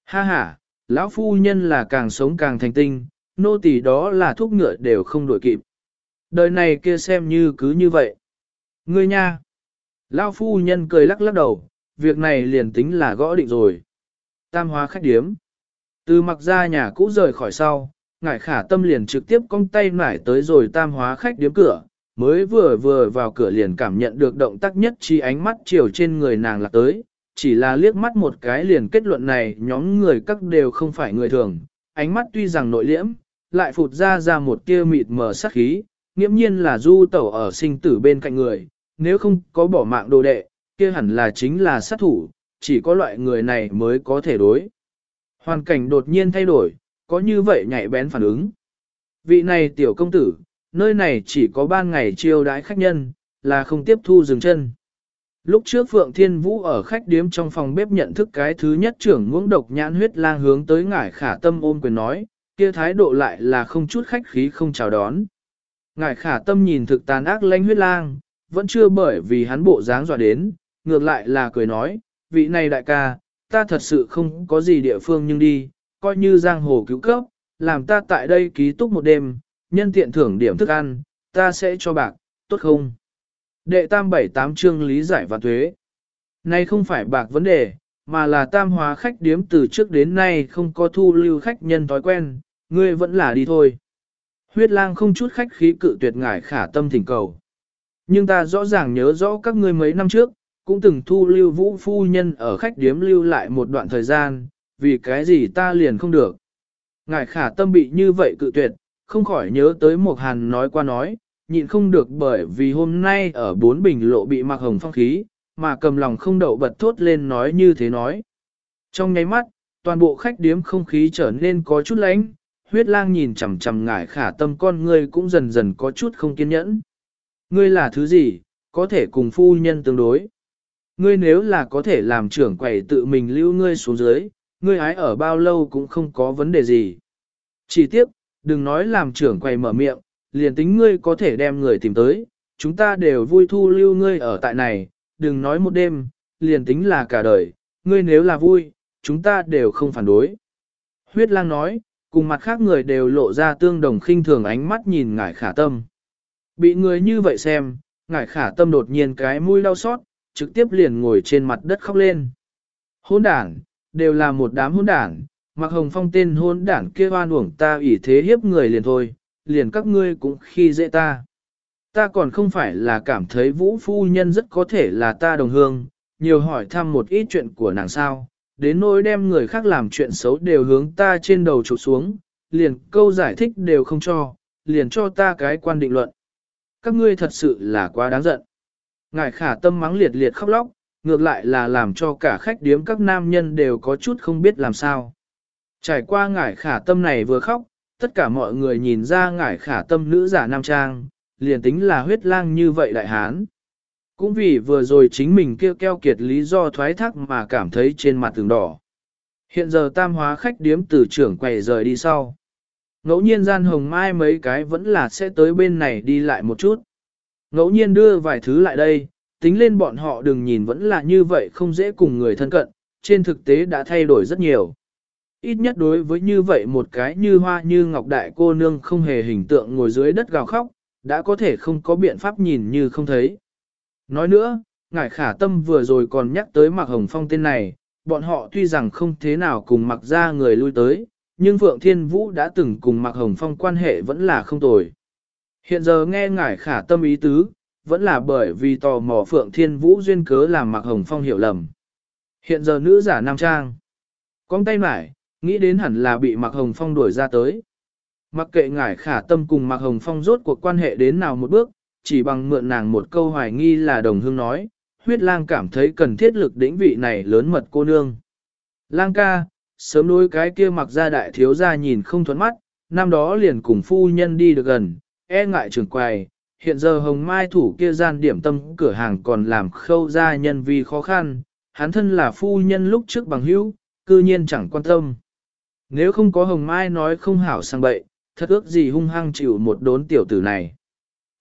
Ha ha, lão phu nhân là càng sống càng thành tinh, nô tỳ đó là thuốc ngựa đều không đổi kịp. Đời này kia xem như cứ như vậy. Ngươi nha. Lão phu nhân cười lắc lắc đầu, việc này liền tính là gõ định rồi. Tam hóa khách điếm. Từ mặc ra nhà cũ rời khỏi sau, ngải khả tâm liền trực tiếp cong tay nải tới rồi tam hóa khách điếm cửa, mới vừa vừa vào cửa liền cảm nhận được động tác nhất chi ánh mắt chiều trên người nàng lạc tới, chỉ là liếc mắt một cái liền kết luận này nhóm người các đều không phải người thường, ánh mắt tuy rằng nội liễm, lại phụt ra ra một tia mịt mờ sắc khí, nghiễm nhiên là du tẩu ở sinh tử bên cạnh người, nếu không có bỏ mạng đồ đệ, kia hẳn là chính là sát thủ, chỉ có loại người này mới có thể đối. Hoàn cảnh đột nhiên thay đổi, có như vậy nhạy bén phản ứng. Vị này tiểu công tử, nơi này chỉ có ban ngày chiêu đãi khách nhân, là không tiếp thu dừng chân. Lúc trước Phượng Thiên Vũ ở khách điếm trong phòng bếp nhận thức cái thứ nhất trưởng ngưỡng độc nhãn huyết lang hướng tới ngải khả tâm ôm quyền nói, kia thái độ lại là không chút khách khí không chào đón. Ngải khả tâm nhìn thực tàn ác lanh huyết lang, vẫn chưa bởi vì hắn bộ dáng dọa đến, ngược lại là cười nói, vị này đại ca, ta thật sự không có gì địa phương nhưng đi, coi như giang hồ cứu cấp, làm ta tại đây ký túc một đêm, nhân tiện thưởng điểm thức ăn, ta sẽ cho bạc, tốt không? Đệ tam bảy tám chương lý giải và thuế. Này không phải bạc vấn đề, mà là tam hóa khách điếm từ trước đến nay không có thu lưu khách nhân thói quen, ngươi vẫn là đi thôi. Huyết lang không chút khách khí cự tuyệt ngải khả tâm thỉnh cầu. Nhưng ta rõ ràng nhớ rõ các ngươi mấy năm trước, cũng từng thu lưu vũ phu nhân ở khách điếm lưu lại một đoạn thời gian, vì cái gì ta liền không được. Ngài khả tâm bị như vậy cự tuyệt, không khỏi nhớ tới một hàn nói qua nói, nhịn không được bởi vì hôm nay ở bốn bình lộ bị mặc hồng phong khí, mà cầm lòng không đậu bật thốt lên nói như thế nói. Trong nháy mắt, toàn bộ khách điếm không khí trở nên có chút lánh, huyết lang nhìn chằm chằm ngải khả tâm con ngươi cũng dần dần có chút không kiên nhẫn. Ngươi là thứ gì, có thể cùng phu nhân tương đối. Ngươi nếu là có thể làm trưởng quầy tự mình lưu ngươi xuống dưới, ngươi hái ở bao lâu cũng không có vấn đề gì. Chỉ tiếc, đừng nói làm trưởng quầy mở miệng, liền tính ngươi có thể đem người tìm tới, chúng ta đều vui thu lưu ngươi ở tại này, đừng nói một đêm, liền tính là cả đời, ngươi nếu là vui, chúng ta đều không phản đối. Huyết lang nói, cùng mặt khác người đều lộ ra tương đồng khinh thường ánh mắt nhìn ngải khả tâm. Bị người như vậy xem, ngải khả tâm đột nhiên cái mũi đau xót, trực tiếp liền ngồi trên mặt đất khóc lên. Hôn đảng, đều là một đám hôn đảng, mặc hồng phong tên hôn đảng kia oan uổng ta ủy thế hiếp người liền thôi, liền các ngươi cũng khi dễ ta. Ta còn không phải là cảm thấy vũ phu nhân rất có thể là ta đồng hương, nhiều hỏi thăm một ít chuyện của nàng sao, đến nỗi đem người khác làm chuyện xấu đều hướng ta trên đầu trụ xuống, liền câu giải thích đều không cho, liền cho ta cái quan định luận. Các ngươi thật sự là quá đáng giận. Ngài khả tâm mắng liệt liệt khóc lóc, ngược lại là làm cho cả khách điếm các nam nhân đều có chút không biết làm sao. Trải qua ngải khả tâm này vừa khóc, tất cả mọi người nhìn ra ngải khả tâm nữ giả nam trang, liền tính là huyết lang như vậy đại hán. Cũng vì vừa rồi chính mình kêu keo kiệt lý do thoái thác mà cảm thấy trên mặt tường đỏ. Hiện giờ tam hóa khách điếm từ trưởng quầy rời đi sau. Ngẫu nhiên gian hồng mai mấy cái vẫn là sẽ tới bên này đi lại một chút. Ngẫu nhiên đưa vài thứ lại đây, tính lên bọn họ đừng nhìn vẫn là như vậy không dễ cùng người thân cận, trên thực tế đã thay đổi rất nhiều. Ít nhất đối với như vậy một cái như hoa như ngọc đại cô nương không hề hình tượng ngồi dưới đất gào khóc, đã có thể không có biện pháp nhìn như không thấy. Nói nữa, ngải khả tâm vừa rồi còn nhắc tới Mạc Hồng Phong tên này, bọn họ tuy rằng không thế nào cùng mặc ra người lui tới, nhưng Phượng Thiên Vũ đã từng cùng Mạc Hồng Phong quan hệ vẫn là không tồi. Hiện giờ nghe ngải khả tâm ý tứ, vẫn là bởi vì tò mò Phượng Thiên Vũ duyên cớ làm Mạc Hồng Phong hiểu lầm. Hiện giờ nữ giả nam trang. Con tay mải, nghĩ đến hẳn là bị Mạc Hồng Phong đuổi ra tới. Mặc kệ ngải khả tâm cùng Mạc Hồng Phong rốt cuộc quan hệ đến nào một bước, chỉ bằng mượn nàng một câu hoài nghi là đồng hương nói, huyết lang cảm thấy cần thiết lực đỉnh vị này lớn mật cô nương. Lang ca, sớm đối cái kia mặc ra đại thiếu gia nhìn không thuẫn mắt, năm đó liền cùng phu nhân đi được gần, e ngại trường quầy, hiện giờ hồng mai thủ kia gian điểm tâm cửa hàng còn làm khâu ra nhân vì khó khăn, hắn thân là phu nhân lúc trước bằng hữu, cư nhiên chẳng quan tâm. Nếu không có hồng mai nói không hảo sang bậy, thật ước gì hung hăng chịu một đốn tiểu tử này.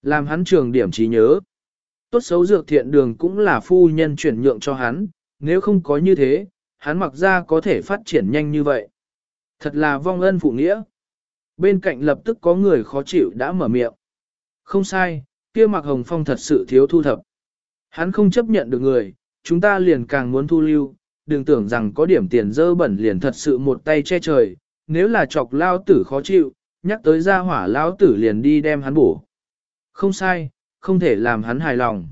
Làm hắn trường điểm trí nhớ. Tốt xấu dược thiện đường cũng là phu nhân chuyển nhượng cho hắn, nếu không có như thế, hắn mặc ra có thể phát triển nhanh như vậy. Thật là vong ân phụ nghĩa. Bên cạnh lập tức có người khó chịu đã mở miệng. Không sai, kia mặc hồng phong thật sự thiếu thu thập. Hắn không chấp nhận được người, chúng ta liền càng muốn thu lưu, đừng tưởng rằng có điểm tiền dơ bẩn liền thật sự một tay che trời, nếu là chọc lao tử khó chịu, nhắc tới ra hỏa lao tử liền đi đem hắn bổ. Không sai, không thể làm hắn hài lòng.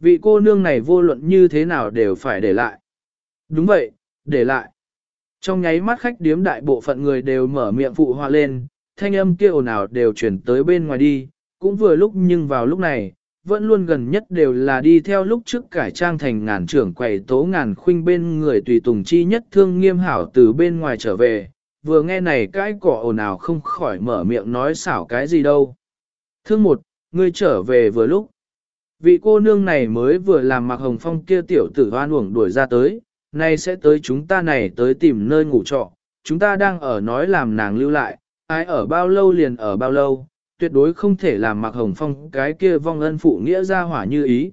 Vị cô nương này vô luận như thế nào đều phải để lại. Đúng vậy, để lại. Trong nháy mắt khách điếm đại bộ phận người đều mở miệng phụ hoa lên, thanh âm kia ồn ào đều chuyển tới bên ngoài đi, cũng vừa lúc nhưng vào lúc này, vẫn luôn gần nhất đều là đi theo lúc trước cải trang thành ngàn trưởng quầy tố ngàn khuynh bên người tùy tùng chi nhất thương nghiêm hảo từ bên ngoài trở về, vừa nghe này cái cỏ ồn ào không khỏi mở miệng nói xảo cái gì đâu. Thương một, ngươi trở về vừa lúc. Vị cô nương này mới vừa làm mặc hồng phong kia tiểu tử hoan uổng đuổi ra tới, nay sẽ tới chúng ta này tới tìm nơi ngủ trọ, chúng ta đang ở nói làm nàng lưu lại, ai ở bao lâu liền ở bao lâu, tuyệt đối không thể làm mặc hồng phong cái kia vong ân phụ nghĩa ra hỏa như ý.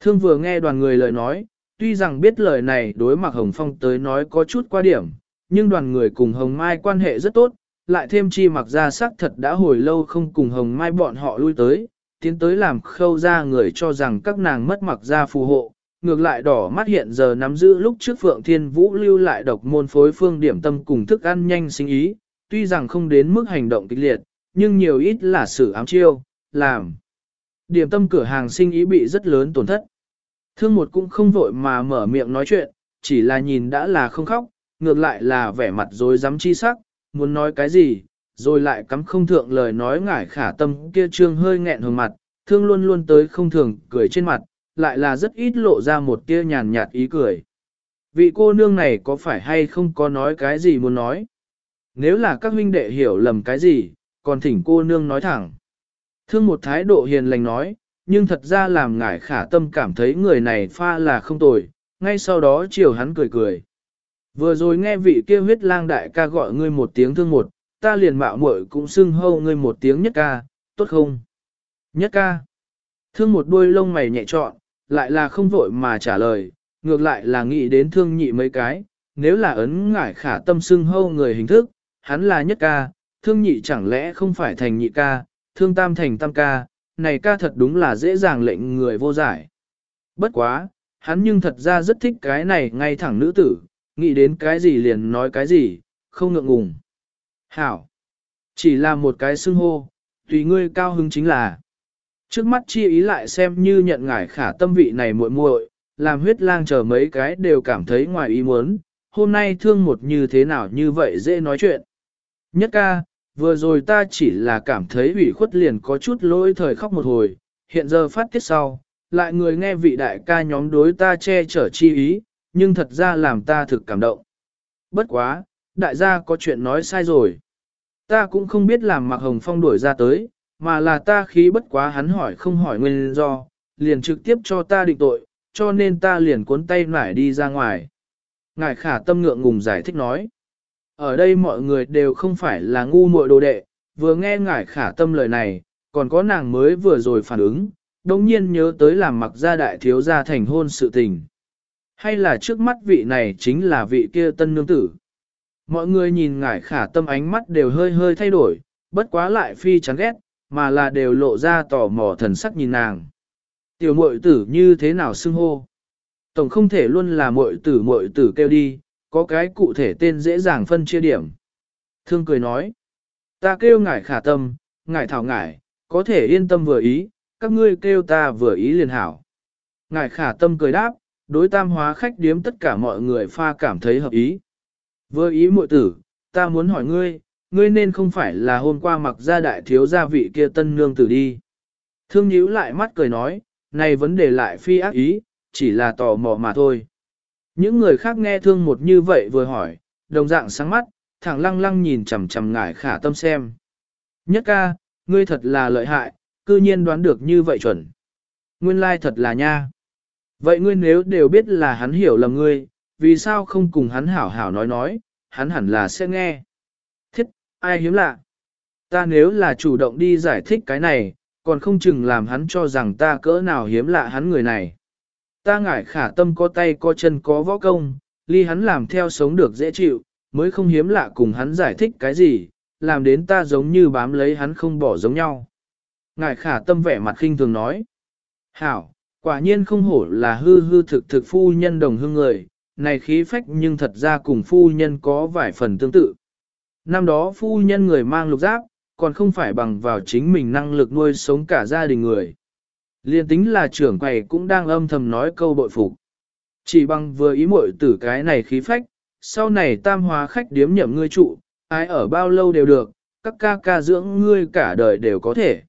Thương vừa nghe đoàn người lời nói, tuy rằng biết lời này đối mặc hồng phong tới nói có chút qua điểm, nhưng đoàn người cùng hồng mai quan hệ rất tốt, lại thêm chi mặc ra sắc thật đã hồi lâu không cùng hồng mai bọn họ lui tới, tiến tới làm khâu ra người cho rằng các nàng mất mặc ra phù hộ, ngược lại đỏ mắt hiện giờ nắm giữ lúc trước Phượng Thiên Vũ lưu lại độc môn phối phương điểm tâm cùng thức ăn nhanh sinh ý, tuy rằng không đến mức hành động kịch liệt, nhưng nhiều ít là sự ám chiêu, làm. Điểm tâm cửa hàng sinh ý bị rất lớn tổn thất. Thương một cũng không vội mà mở miệng nói chuyện, chỉ là nhìn đã là không khóc, ngược lại là vẻ mặt rồi dám chi sắc, muốn nói cái gì, rồi lại cắm không thượng lời nói ngải khả tâm kia trương hơi nghẹn hồng mặt, thương luôn luôn tới không thường cười trên mặt, lại là rất ít lộ ra một tia nhàn nhạt ý cười. Vị cô nương này có phải hay không có nói cái gì muốn nói? Nếu là các huynh đệ hiểu lầm cái gì, còn thỉnh cô nương nói thẳng. Thương một thái độ hiền lành nói, nhưng thật ra làm ngải khả tâm cảm thấy người này pha là không tồi, ngay sau đó chiều hắn cười cười. Vừa rồi nghe vị kia huyết lang đại ca gọi ngươi một tiếng thương một, ta liền mạo muội cũng xưng hâu ngươi một tiếng nhất ca, tốt không? Nhất ca. Thương một đuôi lông mày nhẹ trọn, lại là không vội mà trả lời, ngược lại là nghĩ đến thương nhị mấy cái, nếu là ấn ngải khả tâm xưng hâu người hình thức, hắn là nhất ca, thương nhị chẳng lẽ không phải thành nhị ca, thương tam thành tam ca, này ca thật đúng là dễ dàng lệnh người vô giải. Bất quá, hắn nhưng thật ra rất thích cái này ngay thẳng nữ tử, nghĩ đến cái gì liền nói cái gì, không ngượng ngùng. Hảo, chỉ là một cái xưng hô, tùy ngươi cao hứng chính là. Trước mắt chi ý lại xem như nhận ngải khả tâm vị này muội muội, làm huyết lang chờ mấy cái đều cảm thấy ngoài ý muốn, hôm nay thương một như thế nào như vậy dễ nói chuyện. Nhất ca, vừa rồi ta chỉ là cảm thấy ủy khuất liền có chút lỗi thời khóc một hồi, hiện giờ phát tiết sau, lại người nghe vị đại ca nhóm đối ta che chở chi ý, nhưng thật ra làm ta thực cảm động. Bất quá, đại gia có chuyện nói sai rồi. Ta cũng không biết làm mặc hồng phong đuổi ra tới, mà là ta khí bất quá hắn hỏi không hỏi nguyên do, liền trực tiếp cho ta định tội, cho nên ta liền cuốn tay nải đi ra ngoài. Ngài khả tâm ngượng ngùng giải thích nói. Ở đây mọi người đều không phải là ngu muội đồ đệ, vừa nghe ngải khả tâm lời này, còn có nàng mới vừa rồi phản ứng, đồng nhiên nhớ tới làm mặc gia đại thiếu gia thành hôn sự tình. Hay là trước mắt vị này chính là vị kia tân nương tử. Mọi người nhìn ngải khả tâm ánh mắt đều hơi hơi thay đổi, bất quá lại phi chán ghét, mà là đều lộ ra tò mò thần sắc nhìn nàng. Tiểu muội tử như thế nào xưng hô? Tổng không thể luôn là muội tử muội tử kêu đi, có cái cụ thể tên dễ dàng phân chia điểm. Thương cười nói, ta kêu ngải khả tâm, ngải thảo ngải, có thể yên tâm vừa ý, các ngươi kêu ta vừa ý liền hảo. Ngải khả tâm cười đáp, đối tam hóa khách điếm tất cả mọi người pha cảm thấy hợp ý. Vừa ý muội tử, ta muốn hỏi ngươi, ngươi nên không phải là hôm qua mặc ra đại thiếu gia vị kia tân nương tử đi. Thương nhíu lại mắt cười nói, này vấn đề lại phi ác ý, chỉ là tò mò mà thôi. Những người khác nghe thương một như vậy vừa hỏi, đồng dạng sáng mắt, thẳng lăng lăng nhìn chằm chằm ngải khả tâm xem. Nhất ca, ngươi thật là lợi hại, cư nhiên đoán được như vậy chuẩn. Nguyên lai thật là nha. Vậy ngươi nếu đều biết là hắn hiểu lầm ngươi, vì sao không cùng hắn hảo hảo nói nói, hắn hẳn là sẽ nghe. Ai hiếm lạ. Ta nếu là chủ động đi giải thích cái này, còn không chừng làm hắn cho rằng ta cỡ nào hiếm lạ hắn người này. Ta ngại khả tâm có tay có chân có võ công, ly hắn làm theo sống được dễ chịu, mới không hiếm lạ cùng hắn giải thích cái gì, làm đến ta giống như bám lấy hắn không bỏ giống nhau. Ngài khả tâm vẻ mặt khinh thường nói. Hảo, quả nhiên không hổ là hư hư thực thực phu nhân đồng hương người, này khí phách nhưng thật ra cùng phu nhân có vài phần tương tự. Năm đó phu nhân người mang lục giáp, còn không phải bằng vào chính mình năng lực nuôi sống cả gia đình người. Liên tính là trưởng quầy cũng đang âm thầm nói câu bội phục. Chỉ bằng vừa ý muội tử cái này khí phách, sau này tam hóa khách điếm nhậm ngươi trụ, ai ở bao lâu đều được, các ca ca dưỡng ngươi cả đời đều có thể.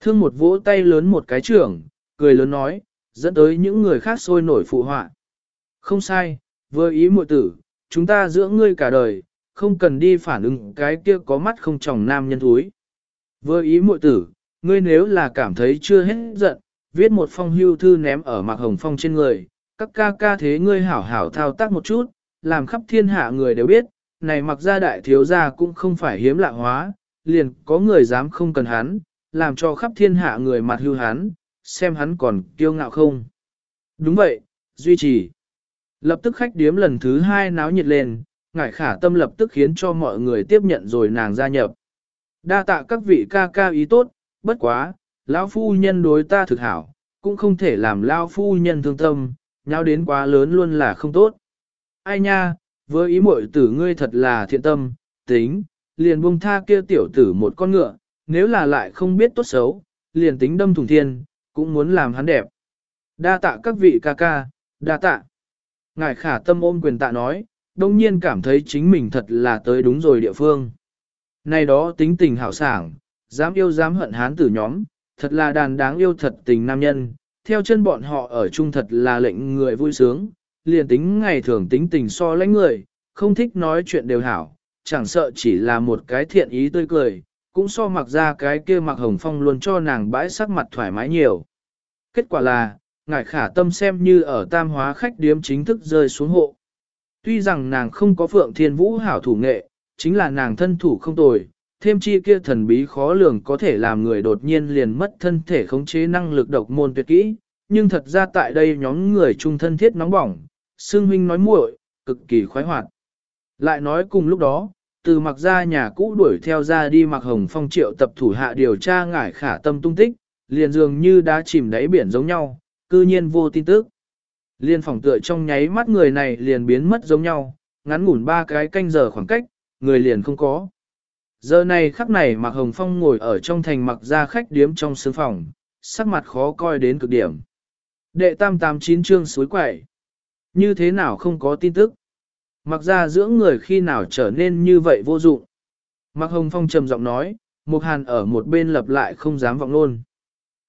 Thương một vỗ tay lớn một cái trưởng, cười lớn nói, dẫn tới những người khác sôi nổi phụ họa. Không sai, vừa ý muội tử, chúng ta dưỡng ngươi cả đời, không cần đi phản ứng cái kia có mắt không tròng nam nhân thúi. Vừa ý muội tử, ngươi nếu là cảm thấy chưa hết giận, viết một phong hưu thư ném ở mạc hồng phong trên người, các ca ca thế ngươi hảo hảo thao tác một chút, làm khắp thiên hạ người đều biết, này mặc ra đại thiếu gia cũng không phải hiếm lạ hóa, liền có người dám không cần hắn, làm cho khắp thiên hạ người mặt hưu hắn, xem hắn còn kiêu ngạo không. Đúng vậy, duy trì. Lập tức khách điếm lần thứ hai náo nhiệt lên, ngải khả tâm lập tức khiến cho mọi người tiếp nhận rồi nàng gia nhập. Đa tạ các vị ca ca ý tốt, bất quá, lão phu nhân đối ta thực hảo, cũng không thể làm lão phu nhân thương tâm, nhau đến quá lớn luôn là không tốt. Ai nha, với ý muội tử ngươi thật là thiện tâm, tính, liền buông tha kia tiểu tử một con ngựa, nếu là lại không biết tốt xấu, liền tính đâm thủng thiên, cũng muốn làm hắn đẹp. Đa tạ các vị ca ca, đa tạ. Ngài khả tâm ôm quyền tạ nói, đông nhiên cảm thấy chính mình thật là tới đúng rồi địa phương. Này đó tính tình hảo sảng, dám yêu dám hận hán tử nhóm, thật là đàn đáng yêu thật tình nam nhân, theo chân bọn họ ở chung thật là lệnh người vui sướng, liền tính ngày thường tính tình so lãnh người, không thích nói chuyện đều hảo, chẳng sợ chỉ là một cái thiện ý tươi cười, cũng so mặc ra cái kia mặc hồng phong luôn cho nàng bãi sắc mặt thoải mái nhiều. Kết quả là, ngài khả tâm xem như ở tam hóa khách điếm chính thức rơi xuống hộ. Tuy rằng nàng không có phượng thiên vũ hảo thủ nghệ, chính là nàng thân thủ không tồi, thêm chi kia thần bí khó lường có thể làm người đột nhiên liền mất thân thể khống chế năng lực độc môn tuyệt kỹ, nhưng thật ra tại đây nhóm người trung thân thiết nóng bỏng, Sương Huynh nói muội, cực kỳ khoái hoạt. Lại nói cùng lúc đó, từ mặc ra nhà cũ đuổi theo ra đi mặc hồng phong triệu tập thủ hạ điều tra ngải khả tâm tung tích, liền dường như đã chìm đáy biển giống nhau, cư nhiên vô tin tức. Liên phòng tựa trong nháy mắt người này liền biến mất giống nhau, ngắn ngủn ba cái canh giờ khoảng cách, người liền không có. Giờ này khắc này Mạc Hồng Phong ngồi ở trong thành mặc ra khách điếm trong sướng phòng, sắc mặt khó coi đến cực điểm. Đệ tam tám chín chương suối quậy. Như thế nào không có tin tức? Mặc ra dưỡng người khi nào trở nên như vậy vô dụng? Mạc Hồng Phong trầm giọng nói, Mục Hàn ở một bên lập lại không dám vọng luôn.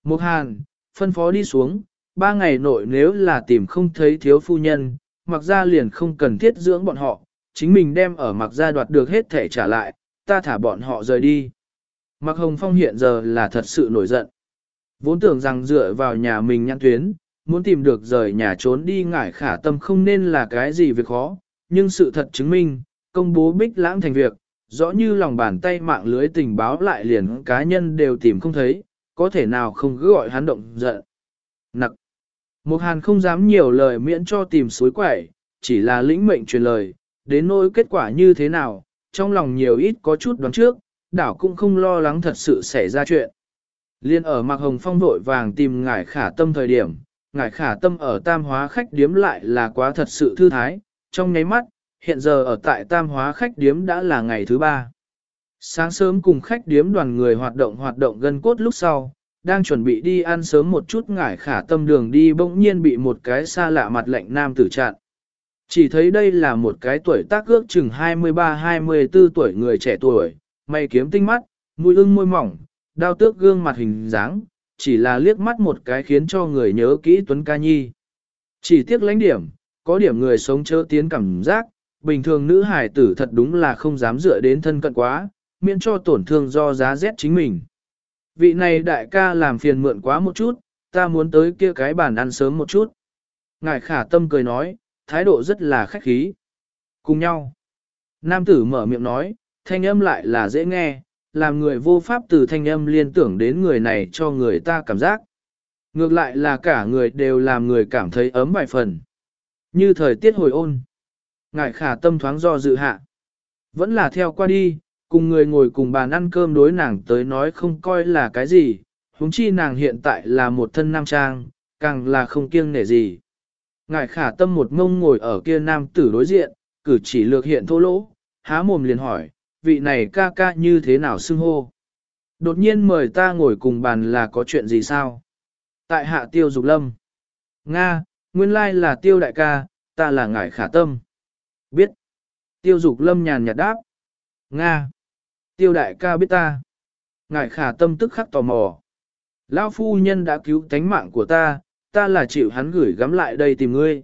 Mục Hàn, phân phó đi xuống, ba ngày nội nếu là tìm không thấy thiếu phu nhân, mặc ra liền không cần thiết dưỡng bọn họ, chính mình đem ở mặc ra đoạt được hết thể trả lại, ta thả bọn họ rời đi. Mặc Hồng Phong hiện giờ là thật sự nổi giận. Vốn tưởng rằng dựa vào nhà mình nhãn tuyến, muốn tìm được rời nhà trốn đi ngải khả tâm không nên là cái gì việc khó, nhưng sự thật chứng minh, công bố bích lãng thành việc, rõ như lòng bàn tay mạng lưới tình báo lại liền cá nhân đều tìm không thấy, có thể nào không cứ gọi hắn động giận. Nặc. Một hàn không dám nhiều lời miễn cho tìm suối quẩy, chỉ là lĩnh mệnh truyền lời, đến nỗi kết quả như thế nào, trong lòng nhiều ít có chút đoán trước, đảo cũng không lo lắng thật sự xảy ra chuyện. Liên ở Mạc Hồng Phong vội vàng tìm ngải khả tâm thời điểm, ngải khả tâm ở tam hóa khách điếm lại là quá thật sự thư thái, trong nháy mắt, hiện giờ ở tại tam hóa khách điếm đã là ngày thứ ba. Sáng sớm cùng khách điếm đoàn người hoạt động hoạt động gần cốt lúc sau, đang chuẩn bị đi ăn sớm một chút ngải khả tâm đường đi bỗng nhiên bị một cái xa lạ mặt lạnh nam tử chặn. Chỉ thấy đây là một cái tuổi tác ước chừng 23-24 tuổi người trẻ tuổi, mày kiếm tinh mắt, mũi ưng môi mỏng, đao tước gương mặt hình dáng, chỉ là liếc mắt một cái khiến cho người nhớ kỹ Tuấn Ca Nhi. Chỉ tiếc lãnh điểm, có điểm người sống chớ tiến cảm giác, bình thường nữ hải tử thật đúng là không dám dựa đến thân cận quá, miễn cho tổn thương do giá rét chính mình. Vị này đại ca làm phiền mượn quá một chút, ta muốn tới kia cái bàn ăn sớm một chút. Ngài khả tâm cười nói, thái độ rất là khách khí. Cùng nhau. Nam tử mở miệng nói, thanh âm lại là dễ nghe, làm người vô pháp từ thanh âm liên tưởng đến người này cho người ta cảm giác. Ngược lại là cả người đều làm người cảm thấy ấm vài phần. Như thời tiết hồi ôn. Ngài khả tâm thoáng do dự hạ. Vẫn là theo qua đi, cùng người ngồi cùng bàn ăn cơm đối nàng tới nói không coi là cái gì, huống chi nàng hiện tại là một thân nam trang, càng là không kiêng nể gì. Ngài khả tâm một mông ngồi ở kia nam tử đối diện, cử chỉ lược hiện thô lỗ, há mồm liền hỏi, vị này ca ca như thế nào xưng hô. Đột nhiên mời ta ngồi cùng bàn là có chuyện gì sao? Tại hạ tiêu dục lâm. Nga, nguyên lai là tiêu đại ca, ta là ngải khả tâm. Biết. Tiêu dục lâm nhàn nhạt đáp. Nga. Tiêu đại ca biết ta. ngài khả tâm tức khắc tò mò. Lão phu nhân đã cứu tánh mạng của ta, ta là chịu hắn gửi gắm lại đây tìm ngươi.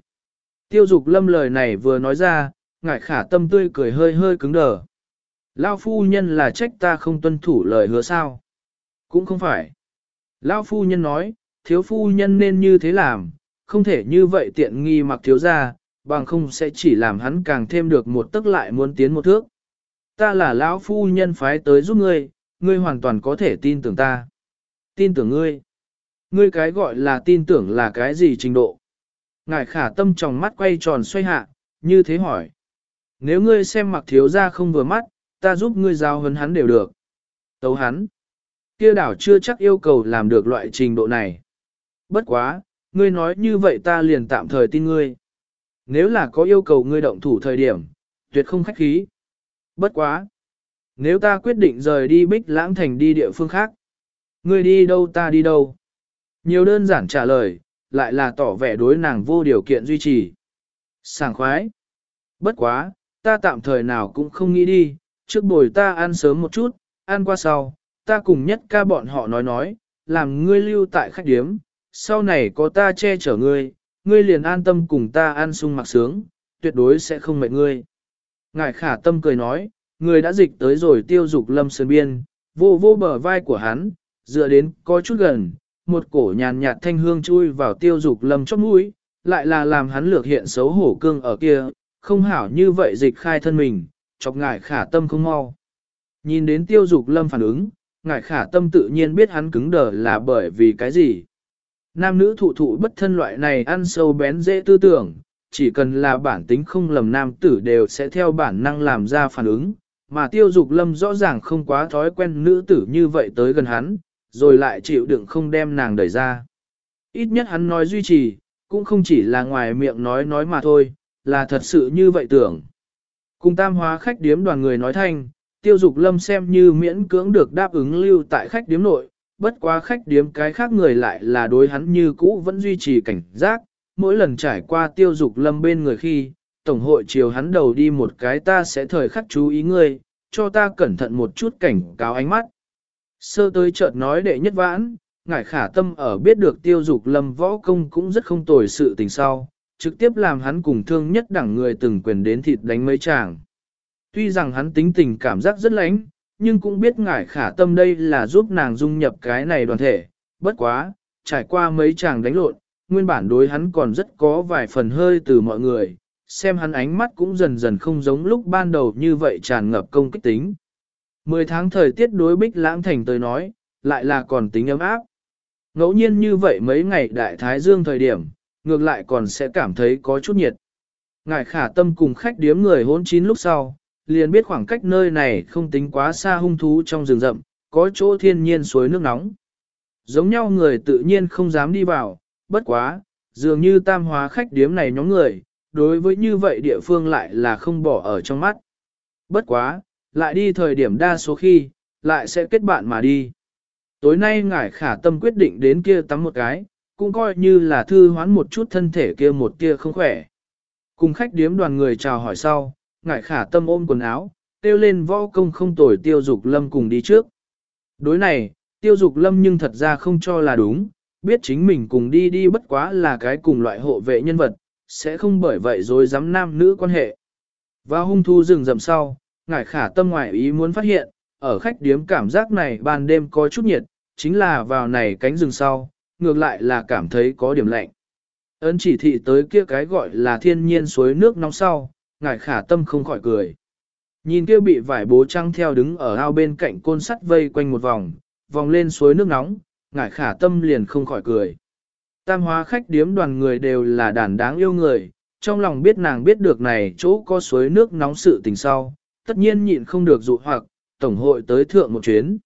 Tiêu dục lâm lời này vừa nói ra, ngài khả tâm tươi cười hơi hơi cứng đờ. Lão phu nhân là trách ta không tuân thủ lời hứa sao. Cũng không phải. Lão phu nhân nói, thiếu phu nhân nên như thế làm, không thể như vậy tiện nghi mặc thiếu ra, bằng không sẽ chỉ làm hắn càng thêm được một tức lại muốn tiến một thước. Ta là lão phu nhân phái tới giúp ngươi, ngươi hoàn toàn có thể tin tưởng ta. Tin tưởng ngươi. Ngươi cái gọi là tin tưởng là cái gì trình độ? Ngài khả tâm trong mắt quay tròn xoay hạ, như thế hỏi. Nếu ngươi xem mặc thiếu ra không vừa mắt, ta giúp ngươi giao hấn hắn đều được. Tấu hắn. Kia đảo chưa chắc yêu cầu làm được loại trình độ này. Bất quá, ngươi nói như vậy ta liền tạm thời tin ngươi. Nếu là có yêu cầu ngươi động thủ thời điểm, tuyệt không khách khí. Bất quá. Nếu ta quyết định rời đi bích lãng thành đi địa phương khác, ngươi đi đâu ta đi đâu. Nhiều đơn giản trả lời, lại là tỏ vẻ đối nàng vô điều kiện duy trì. Sảng khoái. Bất quá, ta tạm thời nào cũng không nghĩ đi, trước bồi ta ăn sớm một chút, ăn qua sau, ta cùng nhất ca bọn họ nói nói, làm ngươi lưu tại khách điếm, sau này có ta che chở ngươi, ngươi liền an tâm cùng ta ăn sung mặc sướng, tuyệt đối sẽ không mệt ngươi. Ngài khả tâm cười nói, người đã dịch tới rồi tiêu dục lâm sơn biên, vô vô bờ vai của hắn, dựa đến có chút gần, một cổ nhàn nhạt thanh hương chui vào tiêu dục lâm chót mũi, lại là làm hắn lược hiện xấu hổ cương ở kia, không hảo như vậy dịch khai thân mình, chọc ngài khả tâm không mau. Nhìn đến tiêu dục lâm phản ứng, ngài khả tâm tự nhiên biết hắn cứng đờ là bởi vì cái gì. Nam nữ thụ thụ bất thân loại này ăn sâu bén dễ tư tưởng, chỉ cần là bản tính không lầm nam tử đều sẽ theo bản năng làm ra phản ứng, mà tiêu dục lâm rõ ràng không quá thói quen nữ tử như vậy tới gần hắn, rồi lại chịu đựng không đem nàng đẩy ra. Ít nhất hắn nói duy trì, cũng không chỉ là ngoài miệng nói nói mà thôi, là thật sự như vậy tưởng. Cùng tam hóa khách điếm đoàn người nói thanh, tiêu dục lâm xem như miễn cưỡng được đáp ứng lưu tại khách điếm nội, bất quá khách điếm cái khác người lại là đối hắn như cũ vẫn duy trì cảnh giác, mỗi lần trải qua tiêu dục lâm bên người khi, tổng hội chiều hắn đầu đi một cái ta sẽ thời khắc chú ý ngươi, cho ta cẩn thận một chút cảnh cáo ánh mắt. Sơ tới chợt nói đệ nhất vãn, ngải khả tâm ở biết được tiêu dục lâm võ công cũng rất không tồi sự tình sau, trực tiếp làm hắn cùng thương nhất đẳng người từng quyền đến thịt đánh mấy chàng. Tuy rằng hắn tính tình cảm giác rất lãnh, nhưng cũng biết ngải khả tâm đây là giúp nàng dung nhập cái này đoàn thể, bất quá, trải qua mấy chàng đánh lộn, nguyên bản đối hắn còn rất có vài phần hơi từ mọi người, xem hắn ánh mắt cũng dần dần không giống lúc ban đầu như vậy tràn ngập công kích tính. Mười tháng thời tiết đối bích lãng thành tới nói, lại là còn tính ấm áp. Ngẫu nhiên như vậy mấy ngày đại thái dương thời điểm, ngược lại còn sẽ cảm thấy có chút nhiệt. Ngài khả tâm cùng khách điếm người hôn chín lúc sau, liền biết khoảng cách nơi này không tính quá xa hung thú trong rừng rậm, có chỗ thiên nhiên suối nước nóng. Giống nhau người tự nhiên không dám đi vào, bất quá, dường như tam hóa khách điếm này nhóm người, đối với như vậy địa phương lại là không bỏ ở trong mắt. Bất quá, lại đi thời điểm đa số khi, lại sẽ kết bạn mà đi. Tối nay ngải khả tâm quyết định đến kia tắm một cái, cũng coi như là thư hoán một chút thân thể kia một kia không khỏe. Cùng khách điếm đoàn người chào hỏi sau, ngải khả tâm ôm quần áo, tiêu lên võ công không tồi tiêu dục lâm cùng đi trước. Đối này, tiêu dục lâm nhưng thật ra không cho là đúng, biết chính mình cùng đi đi bất quá là cái cùng loại hộ vệ nhân vật, sẽ không bởi vậy rồi dám nam nữ quan hệ. Và hung thu rừng rậm sau, ngải khả tâm ngoại ý muốn phát hiện, ở khách điếm cảm giác này ban đêm có chút nhiệt, chính là vào này cánh rừng sau, ngược lại là cảm thấy có điểm lạnh. Ấn chỉ thị tới kia cái gọi là thiên nhiên suối nước nóng sau, ngải khả tâm không khỏi cười. Nhìn kia bị vải bố trăng theo đứng ở ao bên cạnh côn sắt vây quanh một vòng, vòng lên suối nước nóng, ngải khả tâm liền không khỏi cười. Tam hóa khách điếm đoàn người đều là đàn đáng yêu người, trong lòng biết nàng biết được này chỗ có suối nước nóng sự tình sau, tất nhiên nhịn không được dụ hoặc, tổng hội tới thượng một chuyến.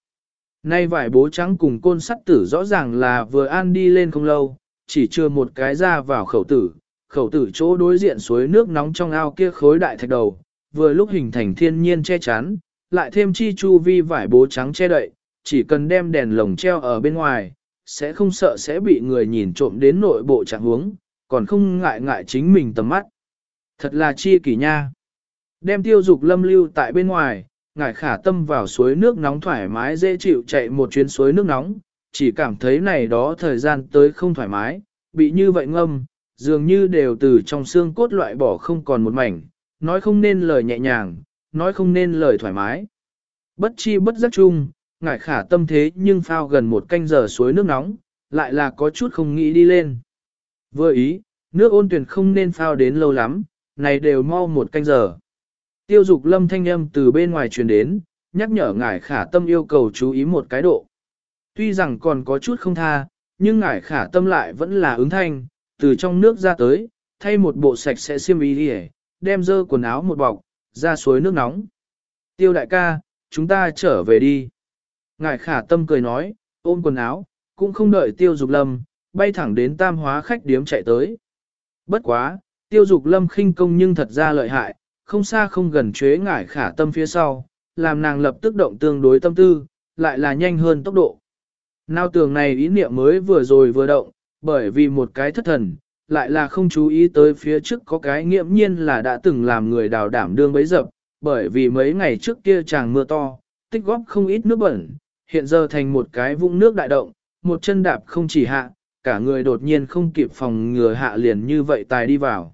Nay vải bố trắng cùng côn sắt tử rõ ràng là vừa an đi lên không lâu, chỉ chưa một cái ra vào khẩu tử, khẩu tử chỗ đối diện suối nước nóng trong ao kia khối đại thạch đầu, vừa lúc hình thành thiên nhiên che chắn, lại thêm chi chu vi vải bố trắng che đậy, chỉ cần đem đèn lồng treo ở bên ngoài, sẽ không sợ sẽ bị người nhìn trộm đến nội bộ trạng huống, còn không ngại ngại chính mình tầm mắt. Thật là chi kỷ nha. Đem tiêu dục lâm lưu tại bên ngoài, ngải khả tâm vào suối nước nóng thoải mái dễ chịu chạy một chuyến suối nước nóng, chỉ cảm thấy này đó thời gian tới không thoải mái, bị như vậy ngâm, dường như đều từ trong xương cốt loại bỏ không còn một mảnh, nói không nên lời nhẹ nhàng, nói không nên lời thoải mái. Bất chi bất giác chung, ngải khả tâm thế nhưng phao gần một canh giờ suối nước nóng, lại là có chút không nghĩ đi lên. Vừa ý, nước ôn tuyển không nên phao đến lâu lắm, này đều mau một canh giờ. Tiêu dục lâm thanh âm từ bên ngoài truyền đến, nhắc nhở ngải khả tâm yêu cầu chú ý một cái độ. Tuy rằng còn có chút không tha, nhưng ngải khả tâm lại vẫn là ứng thanh, từ trong nước ra tới, thay một bộ sạch sẽ xiêm y đi đem dơ quần áo một bọc, ra suối nước nóng. Tiêu đại ca, chúng ta trở về đi. Ngải khả tâm cười nói, ôm quần áo, cũng không đợi tiêu dục lâm, bay thẳng đến tam hóa khách điếm chạy tới. Bất quá, tiêu dục lâm khinh công nhưng thật ra lợi hại, không xa không gần chế ngải khả tâm phía sau, làm nàng lập tức động tương đối tâm tư, lại là nhanh hơn tốc độ. Nào tường này ý niệm mới vừa rồi vừa động, bởi vì một cái thất thần, lại là không chú ý tới phía trước có cái nghiệm nhiên là đã từng làm người đào đảm đương bấy dập, bởi vì mấy ngày trước kia chàng mưa to, tích góp không ít nước bẩn, hiện giờ thành một cái vũng nước đại động, một chân đạp không chỉ hạ, cả người đột nhiên không kịp phòng ngừa hạ liền như vậy tài đi vào.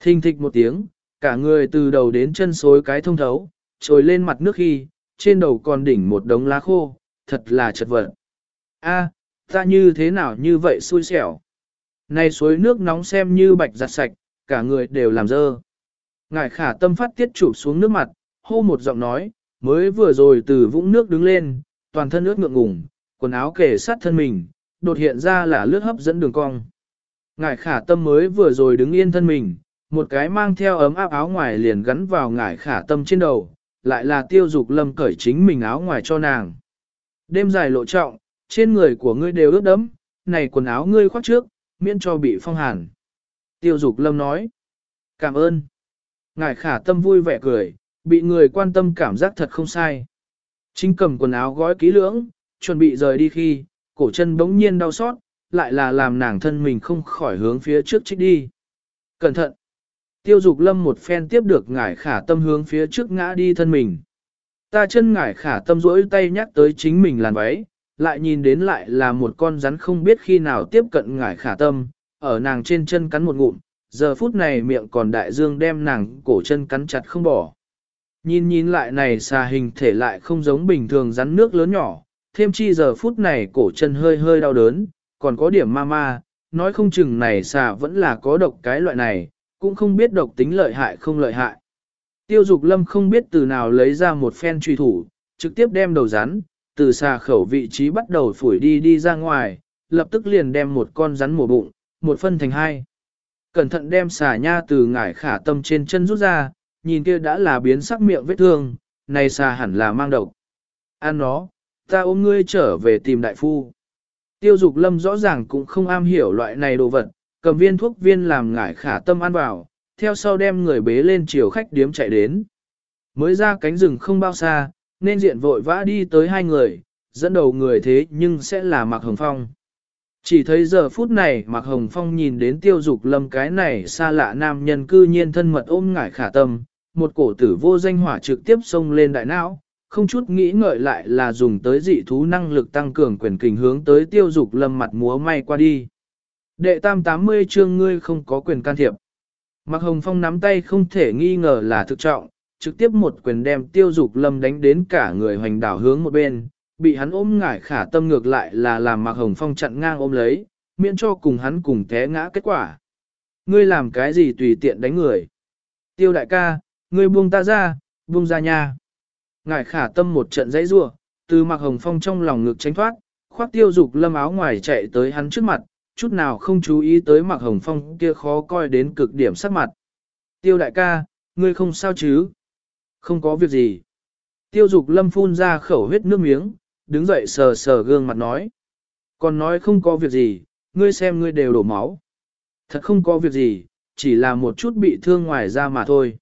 thình thịch một tiếng, cả người từ đầu đến chân xối cái thông thấu, trồi lên mặt nước khi, trên đầu còn đỉnh một đống lá khô, thật là chật vật. A, ta như thế nào như vậy xui xẻo. Này suối nước nóng xem như bạch giặt sạch, cả người đều làm dơ. Ngài khả tâm phát tiết chụp xuống nước mặt, hô một giọng nói, mới vừa rồi từ vũng nước đứng lên, toàn thân ướt ngượng ngùng, quần áo kề sát thân mình, đột hiện ra là lướt hấp dẫn đường cong. Ngải khả tâm mới vừa rồi đứng yên thân mình, một cái mang theo ấm áp áo ngoài liền gắn vào ngải khả tâm trên đầu, lại là tiêu dục lâm cởi chính mình áo ngoài cho nàng. Đêm dài lộ trọng, trên người của ngươi đều ướt đẫm, này quần áo ngươi khoác trước, miễn cho bị phong hàn. Tiêu dục lâm nói, cảm ơn. Ngải khả tâm vui vẻ cười, bị người quan tâm cảm giác thật không sai. Chính cầm quần áo gói kỹ lưỡng, chuẩn bị rời đi khi, cổ chân bỗng nhiên đau xót, lại là làm nàng thân mình không khỏi hướng phía trước trích đi. Cẩn thận! Tiêu dục lâm một phen tiếp được ngải khả tâm hướng phía trước ngã đi thân mình. Ta chân ngải khả tâm rỗi tay nhắc tới chính mình làn váy, lại nhìn đến lại là một con rắn không biết khi nào tiếp cận ngải khả tâm, ở nàng trên chân cắn một ngụm, giờ phút này miệng còn đại dương đem nàng cổ chân cắn chặt không bỏ. Nhìn nhìn lại này xà hình thể lại không giống bình thường rắn nước lớn nhỏ, thêm chi giờ phút này cổ chân hơi hơi đau đớn, còn có điểm ma ma, nói không chừng này xà vẫn là có độc cái loại này, cũng không biết độc tính lợi hại không lợi hại. Tiêu dục lâm không biết từ nào lấy ra một phen truy thủ, trực tiếp đem đầu rắn, từ xà khẩu vị trí bắt đầu phủi đi đi ra ngoài, lập tức liền đem một con rắn mổ bụng, một phân thành hai. Cẩn thận đem xà nha từ ngải khả tâm trên chân rút ra, nhìn kia đã là biến sắc miệng vết thương, này xà hẳn là mang độc. Ăn nó, ta ôm ngươi trở về tìm đại phu. Tiêu dục lâm rõ ràng cũng không am hiểu loại này đồ vật, cầm viên thuốc viên làm ngải khả tâm ăn vào, theo sau đem người bế lên chiều khách điếm chạy đến. Mới ra cánh rừng không bao xa, nên diện vội vã đi tới hai người, dẫn đầu người thế nhưng sẽ là Mạc Hồng Phong. Chỉ thấy giờ phút này Mạc Hồng Phong nhìn đến tiêu dục lâm cái này xa lạ nam nhân cư nhiên thân mật ôm ngải khả tâm, một cổ tử vô danh hỏa trực tiếp xông lên đại não, không chút nghĩ ngợi lại là dùng tới dị thú năng lực tăng cường quyền kình hướng tới tiêu dục lâm mặt múa may qua đi. Đệ tam 80 chương ngươi không có quyền can thiệp. Mạc Hồng Phong nắm tay không thể nghi ngờ là thực trọng, trực tiếp một quyền đem tiêu dục lâm đánh đến cả người hoành đảo hướng một bên, bị hắn ôm ngải khả tâm ngược lại là làm Mạc Hồng Phong chặn ngang ôm lấy, miễn cho cùng hắn cùng té ngã kết quả. Ngươi làm cái gì tùy tiện đánh người. Tiêu đại ca, ngươi buông ta ra, buông ra nha. Ngải khả tâm một trận dãy rua, từ Mặc Hồng Phong trong lòng ngực tránh thoát, khoác tiêu dục lâm áo ngoài chạy tới hắn trước mặt, chút nào không chú ý tới Mặc Hồng Phong kia khó coi đến cực điểm sắc mặt. Tiêu đại ca, ngươi không sao chứ? Không có việc gì. Tiêu dục lâm phun ra khẩu huyết nước miếng, đứng dậy sờ sờ gương mặt nói. Còn nói không có việc gì, ngươi xem ngươi đều đổ máu. Thật không có việc gì, chỉ là một chút bị thương ngoài da mà thôi.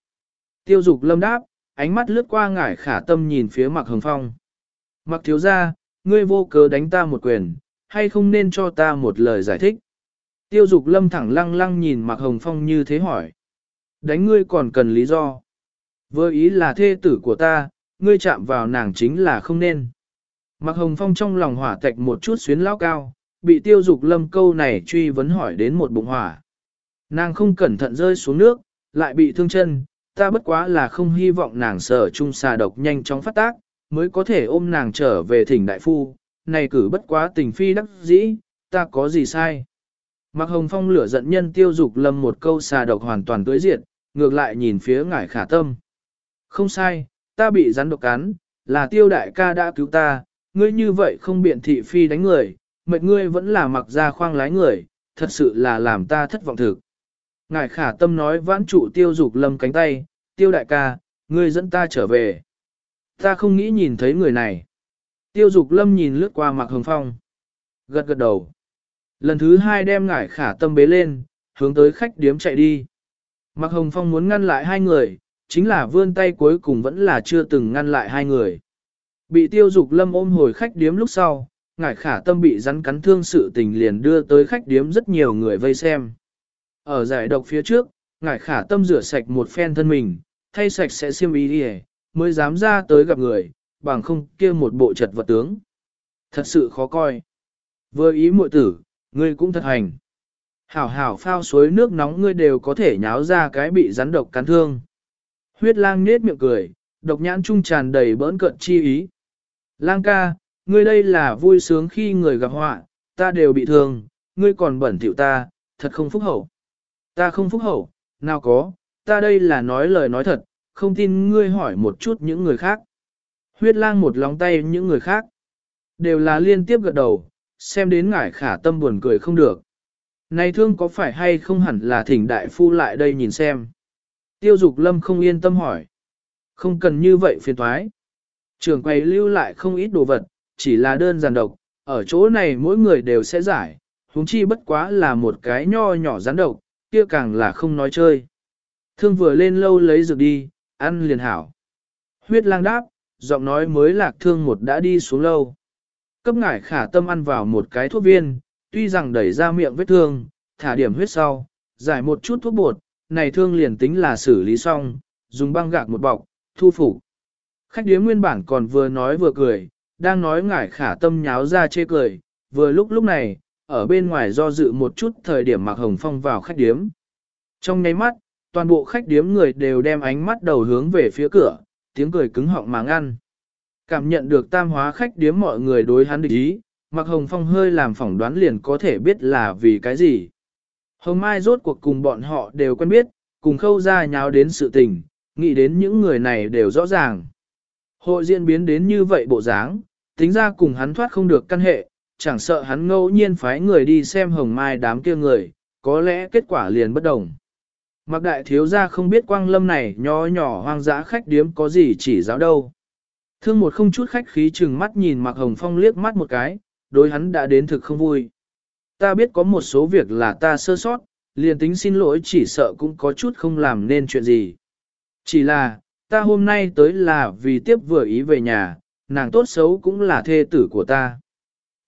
Tiêu dục lâm đáp, ánh mắt lướt qua ngải khả tâm nhìn phía Mặc Hồng Phong. Mặc thiếu ra, ngươi vô cớ đánh ta một quyền, hay không nên cho ta một lời giải thích? Tiêu dục lâm thẳng lăng lăng nhìn Mặc Hồng Phong như thế hỏi. Đánh ngươi còn cần lý do. Vừa ý là thê tử của ta, ngươi chạm vào nàng chính là không nên. Mặc Hồng Phong trong lòng hỏa tạch một chút xuyến lao cao, bị tiêu dục lâm câu này truy vấn hỏi đến một bụng hỏa. Nàng không cẩn thận rơi xuống nước, lại bị thương chân, ta bất quá là không hy vọng nàng sở trung xà độc nhanh chóng phát tác, mới có thể ôm nàng trở về thỉnh đại phu, này cử bất quá tình phi đắc dĩ, ta có gì sai. Mạc Hồng Phong lửa giận nhân tiêu dục lâm một câu xà độc hoàn toàn tưới diệt, ngược lại nhìn phía ngải khả tâm. Không sai, ta bị rắn độc cắn, là tiêu đại ca đã cứu ta, ngươi như vậy không biện thị phi đánh người, mệt ngươi vẫn là mặc ra khoang lái người, thật sự là làm ta thất vọng thực. ngải khả tâm nói vãn trụ tiêu dục lâm cánh tay, tiêu đại ca, ngươi dẫn ta trở về. Ta không nghĩ nhìn thấy người này. Tiêu dục lâm nhìn lướt qua mặc hồng phong. Gật gật đầu. Lần thứ hai đem ngải khả tâm bế lên, hướng tới khách điếm chạy đi. Mạc Hồng Phong muốn ngăn lại hai người, chính là vươn tay cuối cùng vẫn là chưa từng ngăn lại hai người. Bị tiêu dục lâm ôm hồi khách điếm lúc sau, ngải khả tâm bị rắn cắn thương sự tình liền đưa tới khách điếm rất nhiều người vây xem. Ở giải độc phía trước, ngải khả tâm rửa sạch một phen thân mình, thay sạch sẽ xiêm y đi mới dám ra tới gặp người, bằng không kia một bộ trật vật tướng. Thật sự khó coi. Vừa ý muội tử, ngươi cũng thật hành. Hảo hảo phao suối nước nóng ngươi đều có thể nháo ra cái bị rắn độc cắn thương. Huyết lang nết miệng cười, độc nhãn trung tràn đầy bỡn cận chi ý. Lang ca, ngươi đây là vui sướng khi người gặp họa, ta đều bị thương, ngươi còn bẩn thỉu ta, thật không phúc hậu. Ta không phúc hậu, nào có, ta đây là nói lời nói thật, không tin ngươi hỏi một chút những người khác. Huyết lang một lòng tay những người khác, đều là liên tiếp gật đầu, xem đến ngải khả tâm buồn cười không được. Này thương có phải hay không hẳn là thỉnh đại phu lại đây nhìn xem. Tiêu dục lâm không yên tâm hỏi. Không cần như vậy phiền thoái. Trường quầy lưu lại không ít đồ vật, chỉ là đơn giản độc, ở chỗ này mỗi người đều sẽ giải, huống chi bất quá là một cái nho nhỏ rắn độc, kia càng là không nói chơi. Thương vừa lên lâu lấy dược đi, ăn liền hảo. Huyết lang đáp, giọng nói mới lạc thương một đã đi xuống lâu. Cấp ngải khả tâm ăn vào một cái thuốc viên, tuy rằng đẩy ra miệng vết thương, thả điểm huyết sau, giải một chút thuốc bột, này thương liền tính là xử lý xong, dùng băng gạc một bọc, thu phủ. Khách điếm nguyên bản còn vừa nói vừa cười, đang nói ngải khả tâm nháo ra chê cười, vừa lúc lúc này, ở bên ngoài do dự một chút thời điểm Mạc Hồng Phong vào khách điếm. Trong nháy mắt, toàn bộ khách điếm người đều đem ánh mắt đầu hướng về phía cửa, tiếng cười cứng họng mà ngăn. Cảm nhận được tam hóa khách điếm mọi người đối hắn địch ý, Mạc Hồng Phong hơi làm phỏng đoán liền có thể biết là vì cái gì. Hồng Mai rốt cuộc cùng bọn họ đều quen biết, cùng khâu ra nháo đến sự tình, nghĩ đến những người này đều rõ ràng. Hội diễn biến đến như vậy bộ dáng, tính ra cùng hắn thoát không được căn hệ, chẳng sợ hắn ngẫu nhiên phái người đi xem hồng mai đám kia người, có lẽ kết quả liền bất đồng. Mặc đại thiếu gia không biết quang lâm này nhỏ nhỏ hoang dã khách điếm có gì chỉ giáo đâu. Thương một không chút khách khí chừng mắt nhìn Mạc Hồng Phong liếc mắt một cái, đối hắn đã đến thực không vui. Ta biết có một số việc là ta sơ sót, liền tính xin lỗi chỉ sợ cũng có chút không làm nên chuyện gì. Chỉ là, ta hôm nay tới là vì tiếp vừa ý về nhà, nàng tốt xấu cũng là thê tử của ta.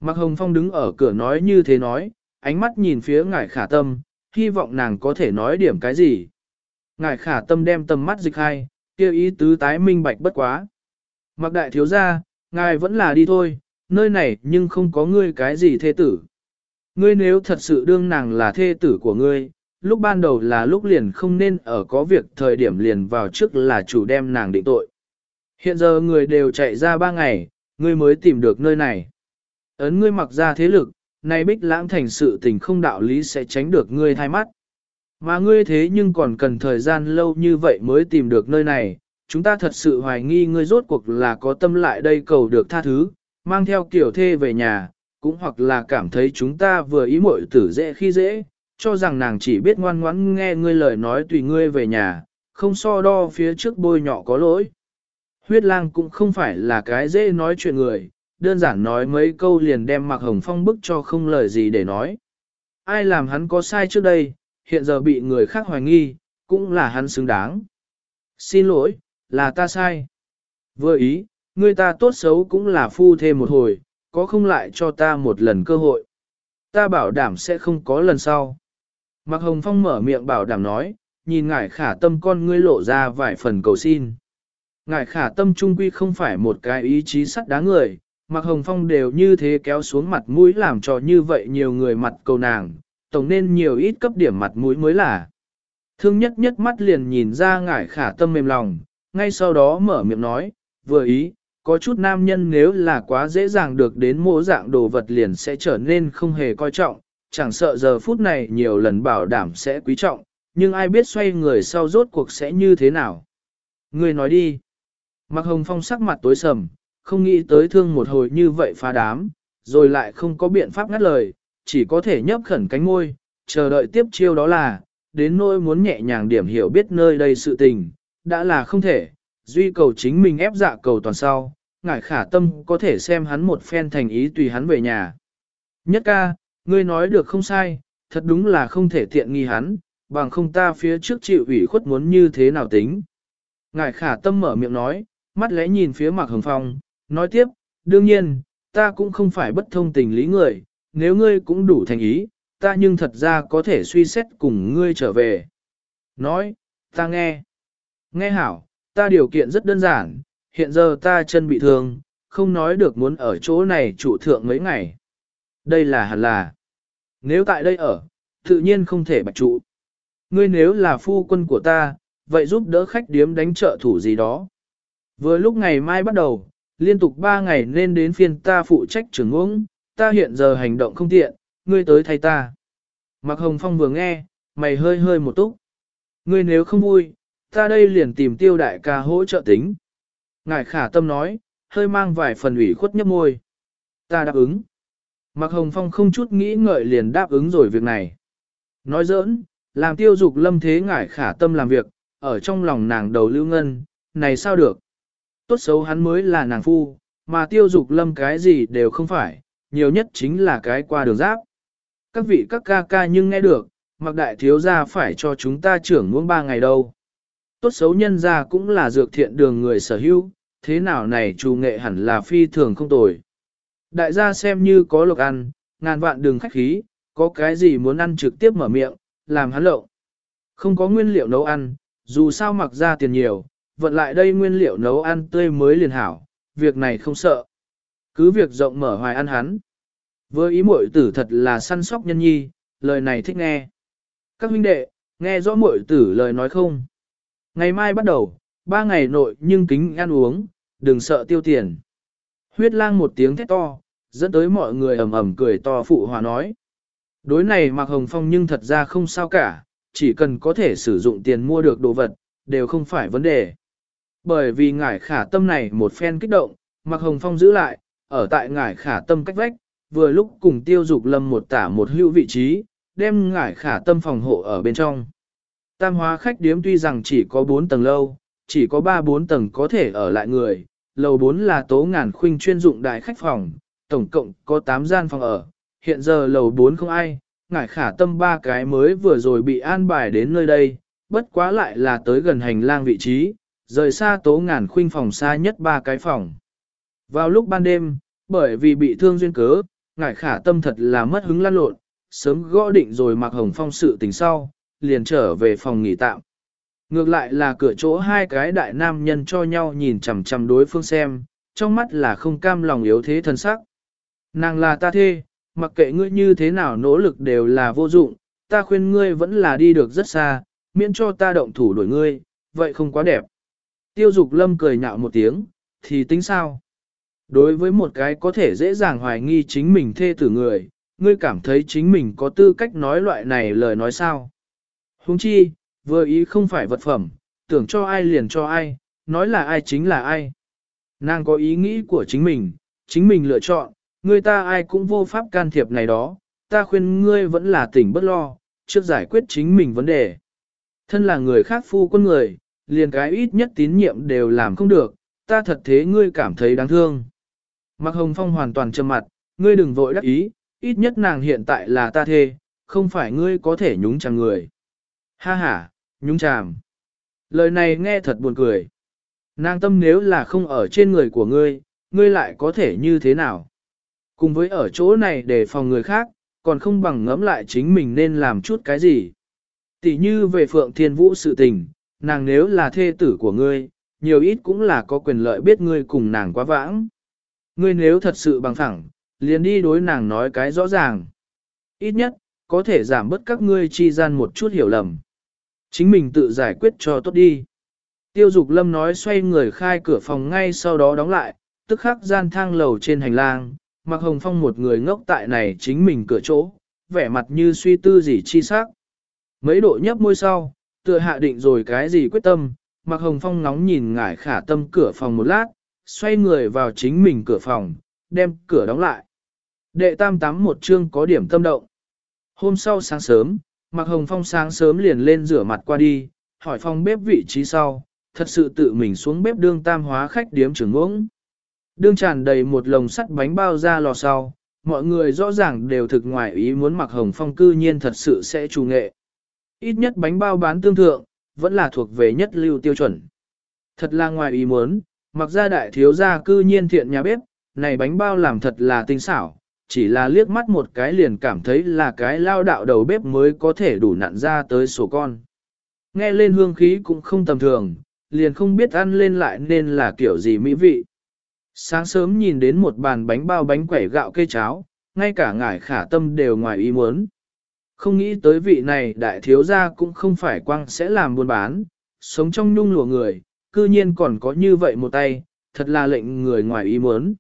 Mạc Hồng Phong đứng ở cửa nói như thế nói, ánh mắt nhìn phía ngải khả tâm, hy vọng nàng có thể nói điểm cái gì. ngài khả tâm đem tầm mắt dịch hai, kêu ý tứ tái minh bạch bất quá. mặc đại thiếu gia, ngài vẫn là đi thôi, nơi này nhưng không có ngươi cái gì thê tử. Ngươi nếu thật sự đương nàng là thê tử của ngươi, lúc ban đầu là lúc liền không nên ở có việc thời điểm liền vào trước là chủ đem nàng định tội. Hiện giờ người đều chạy ra ba ngày, ngươi mới tìm được nơi này. Ấn ngươi mặc ra thế lực, này bích lãng thành sự tình không đạo lý sẽ tránh được ngươi thay mắt. Mà ngươi thế nhưng còn cần thời gian lâu như vậy mới tìm được nơi này, chúng ta thật sự hoài nghi ngươi rốt cuộc là có tâm lại đây cầu được tha thứ, mang theo kiểu thê về nhà, cũng hoặc là cảm thấy chúng ta vừa ý muội tử dễ khi dễ, cho rằng nàng chỉ biết ngoan ngoãn nghe ngươi lời nói tùy ngươi về nhà, không so đo phía trước bôi nhỏ có lỗi. Huyết lang cũng không phải là cái dễ nói chuyện người, đơn giản nói mấy câu liền đem Mạc Hồng Phong bức cho không lời gì để nói. Ai làm hắn có sai trước đây, hiện giờ bị người khác hoài nghi, cũng là hắn xứng đáng. Xin lỗi, là ta sai. Vừa ý, người ta tốt xấu cũng là phu thêm một hồi, có không lại cho ta một lần cơ hội. Ta bảo đảm sẽ không có lần sau. Mạc Hồng Phong mở miệng bảo đảm nói, nhìn ngải khả tâm con ngươi lộ ra vài phần cầu xin. Ngải khả tâm trung quy không phải một cái ý chí sắt đá người, Mạc Hồng Phong đều như thế kéo xuống mặt mũi làm cho như vậy nhiều người mặt cầu nàng, tổng nên nhiều ít cấp điểm mặt mũi mới là. Thương nhất nhất mắt liền nhìn ra ngải khả tâm mềm lòng, ngay sau đó mở miệng nói, vừa ý, có chút nam nhân nếu là quá dễ dàng được đến mô dạng đồ vật liền sẽ trở nên không hề coi trọng, chẳng sợ giờ phút này nhiều lần bảo đảm sẽ quý trọng, nhưng ai biết xoay người sau rốt cuộc sẽ như thế nào. Người nói đi. Mạc Hồng Phong sắc mặt tối sầm, không nghĩ tới thương một hồi như vậy phá đám, rồi lại không có biện pháp ngắt lời, chỉ có thể nhấp khẩn cánh môi, chờ đợi tiếp chiêu đó là, đến nỗi muốn nhẹ nhàng điểm hiểu biết nơi đây sự tình, đã là không thể, duy cầu chính mình ép dạ cầu toàn sau, ngải khả tâm có thể xem hắn một phen thành ý tùy hắn về nhà. Nhất ca, ngươi nói được không sai, thật đúng là không thể tiện nghi hắn, bằng không ta phía trước chịu ủy khuất muốn như thế nào tính. Ngải khả tâm mở miệng nói, mắt lẽ nhìn phía Mạc Hồng Phong, nói tiếp, đương nhiên, ta cũng không phải bất thông tình lý người, nếu ngươi cũng đủ thành ý, ta nhưng thật ra có thể suy xét cùng ngươi trở về. Nói, ta nghe. Nghe hảo, ta điều kiện rất đơn giản, hiện giờ ta chân bị thương, không nói được muốn ở chỗ này trụ thượng mấy ngày. Đây là hẳn là. Nếu tại đây ở, tự nhiên không thể bạch trụ. Ngươi nếu là phu quân của ta, vậy giúp đỡ khách điếm đánh trợ thủ gì đó. Vừa lúc ngày mai bắt đầu, liên tục 3 ngày nên đến phiên ta phụ trách trưởng uống ta hiện giờ hành động không tiện, ngươi tới thay ta. Mạc Hồng Phong vừa nghe, mày hơi hơi một túc. Ngươi nếu không vui, ta đây liền tìm tiêu đại ca hỗ trợ tính. Ngài khả tâm nói, hơi mang vài phần ủy khuất nhấp môi. Ta đáp ứng. Mạc Hồng Phong không chút nghĩ ngợi liền đáp ứng rồi việc này. Nói giỡn, làm tiêu dục lâm thế ngải khả tâm làm việc, ở trong lòng nàng đầu lưu ngân, này sao được. Tốt xấu hắn mới là nàng phu, mà tiêu dục lâm cái gì đều không phải, nhiều nhất chính là cái qua đường giáp. Các vị các ca ca nhưng nghe được, mặc đại thiếu gia phải cho chúng ta trưởng muỗng ba ngày đâu. Tốt xấu nhân ra cũng là dược thiện đường người sở hữu, thế nào này chủ nghệ hẳn là phi thường không tồi. Đại gia xem như có lộc ăn, ngàn vạn đường khách khí, có cái gì muốn ăn trực tiếp mở miệng, làm hắn lộng. Không có nguyên liệu nấu ăn, dù sao mặc ra tiền nhiều, vận lại đây nguyên liệu nấu ăn tươi mới liền hảo, việc này không sợ. Cứ việc rộng mở hoài ăn hắn. Với ý muội tử thật là săn sóc nhân nhi, lời này thích nghe. Các huynh đệ, nghe rõ muội tử lời nói không? Ngày mai bắt đầu, ba ngày nội nhưng kính ăn uống, đừng sợ tiêu tiền. Huyết lang một tiếng thét to, dẫn tới mọi người ầm ầm cười to phụ hòa nói. Đối này Mạc Hồng Phong nhưng thật ra không sao cả, chỉ cần có thể sử dụng tiền mua được đồ vật, đều không phải vấn đề. Bởi vì ngải khả tâm này một phen kích động, Mạc Hồng Phong giữ lại, ở tại ngải khả tâm cách vách, vừa lúc cùng tiêu dục lâm một tả một hữu vị trí, đem ngải khả tâm phòng hộ ở bên trong. Tam hóa khách điếm tuy rằng chỉ có 4 tầng lâu, chỉ có 3-4 tầng có thể ở lại người, lầu 4 là tố ngàn khuynh chuyên dụng đại khách phòng, tổng cộng có 8 gian phòng ở, hiện giờ lầu 4 không ai, ngải khả tâm ba cái mới vừa rồi bị an bài đến nơi đây, bất quá lại là tới gần hành lang vị trí, rời xa tố ngàn khuynh phòng xa nhất ba cái phòng. Vào lúc ban đêm, bởi vì bị thương duyên cớ, ngải khả tâm thật là mất hứng lăn lộn, sớm gõ định rồi mặc hồng phong sự tình sau, liền trở về phòng nghỉ tạm. Ngược lại là cửa chỗ hai cái đại nam nhân cho nhau nhìn chằm chằm đối phương xem, trong mắt là không cam lòng yếu thế thân sắc. Nàng là ta thê, mặc kệ ngươi như thế nào nỗ lực đều là vô dụng, ta khuyên ngươi vẫn là đi được rất xa, miễn cho ta động thủ đuổi ngươi, vậy không quá đẹp. Tiêu dục lâm cười nhạo một tiếng, thì tính sao? Đối với một cái có thể dễ dàng hoài nghi chính mình thê tử người, ngươi cảm thấy chính mình có tư cách nói loại này lời nói sao? Huống chi, vừa ý không phải vật phẩm, tưởng cho ai liền cho ai, nói là ai chính là ai. Nàng có ý nghĩ của chính mình, chính mình lựa chọn, người ta ai cũng vô pháp can thiệp này đó, ta khuyên ngươi vẫn là tỉnh bất lo, trước giải quyết chính mình vấn đề. Thân là người khác phu quân người, liền cái ít nhất tín nhiệm đều làm không được, ta thật thế ngươi cảm thấy đáng thương. Mạc Hồng Phong hoàn toàn trầm mặt, ngươi đừng vội đắc ý, ít nhất nàng hiện tại là ta thê, không phải ngươi có thể nhúng chàng người. Ha ha, nhúng chàm. Lời này nghe thật buồn cười. Nàng tâm nếu là không ở trên người của ngươi, ngươi lại có thể như thế nào? Cùng với ở chỗ này để phòng người khác, còn không bằng ngẫm lại chính mình nên làm chút cái gì. Tỷ như về Phượng Thiên Vũ sự tình, nàng nếu là thê tử của ngươi, nhiều ít cũng là có quyền lợi biết ngươi cùng nàng quá vãng. Ngươi nếu thật sự bằng phẳng, liền đi đối nàng nói cái rõ ràng. Ít nhất, có thể giảm bớt các ngươi chi gian một chút hiểu lầm. Chính mình tự giải quyết cho tốt đi. Tiêu dục lâm nói xoay người khai cửa phòng ngay sau đó đóng lại, tức khắc gian thang lầu trên hành lang, mặc hồng phong một người ngốc tại này chính mình cửa chỗ, vẻ mặt như suy tư gì chi sắc. Mấy độ nhấp môi sau, tựa hạ định rồi cái gì quyết tâm, mặc hồng phong ngóng nhìn ngải khả tâm cửa phòng một lát, xoay người vào chính mình cửa phòng, đem cửa đóng lại. Đệ tam tám một chương có điểm tâm động. Hôm sau sáng sớm, Mạc Hồng Phong sáng sớm liền lên rửa mặt qua đi, hỏi phong bếp vị trí sau, thật sự tự mình xuống bếp đương tam hóa khách điếm trưởng ngỗng. Đương tràn đầy một lồng sắt bánh bao ra lò sau, mọi người rõ ràng đều thực ngoài ý muốn Mạc Hồng Phong cư nhiên thật sự sẽ chủ nghệ. Ít nhất bánh bao bán tương thượng, vẫn là thuộc về nhất lưu tiêu chuẩn. Thật là ngoài ý muốn, mặc ra đại thiếu gia cư nhiên thiện nhà bếp, này bánh bao làm thật là tinh xảo, chỉ là liếc mắt một cái liền cảm thấy là cái lao đạo đầu bếp mới có thể đủ nặn ra tới sổ con. Nghe lên hương khí cũng không tầm thường, liền không biết ăn lên lại nên là kiểu gì mỹ vị. Sáng sớm nhìn đến một bàn bánh bao bánh quẩy gạo kê cháo, ngay cả ngải khả tâm đều ngoài ý muốn. Không nghĩ tới vị này đại thiếu gia cũng không phải quang sẽ làm buôn bán, sống trong nhung lụa người, cư nhiên còn có như vậy một tay, thật là lệnh người ngoài ý muốn.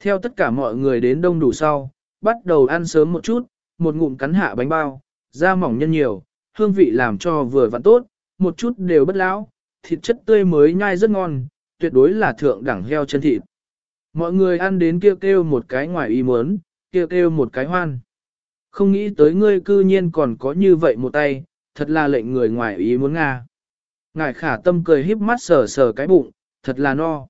Theo tất cả mọi người đến đông đủ sau, bắt đầu ăn sớm một chút, một ngụm cắn hạ bánh bao, da mỏng nhân nhiều, hương vị làm cho vừa vặn tốt, một chút đều bất lão, thịt chất tươi mới nhai rất ngon, tuyệt đối là thượng đẳng heo chân thịt. Mọi người ăn đến kêu kêu một cái ngoài ý muốn, kêu kêu một cái hoan. Không nghĩ tới ngươi cư nhiên còn có như vậy một tay, thật là lệnh người ngoài ý muốn Nga. Ngài khả tâm cười híp mắt sờ sờ cái bụng, thật là no.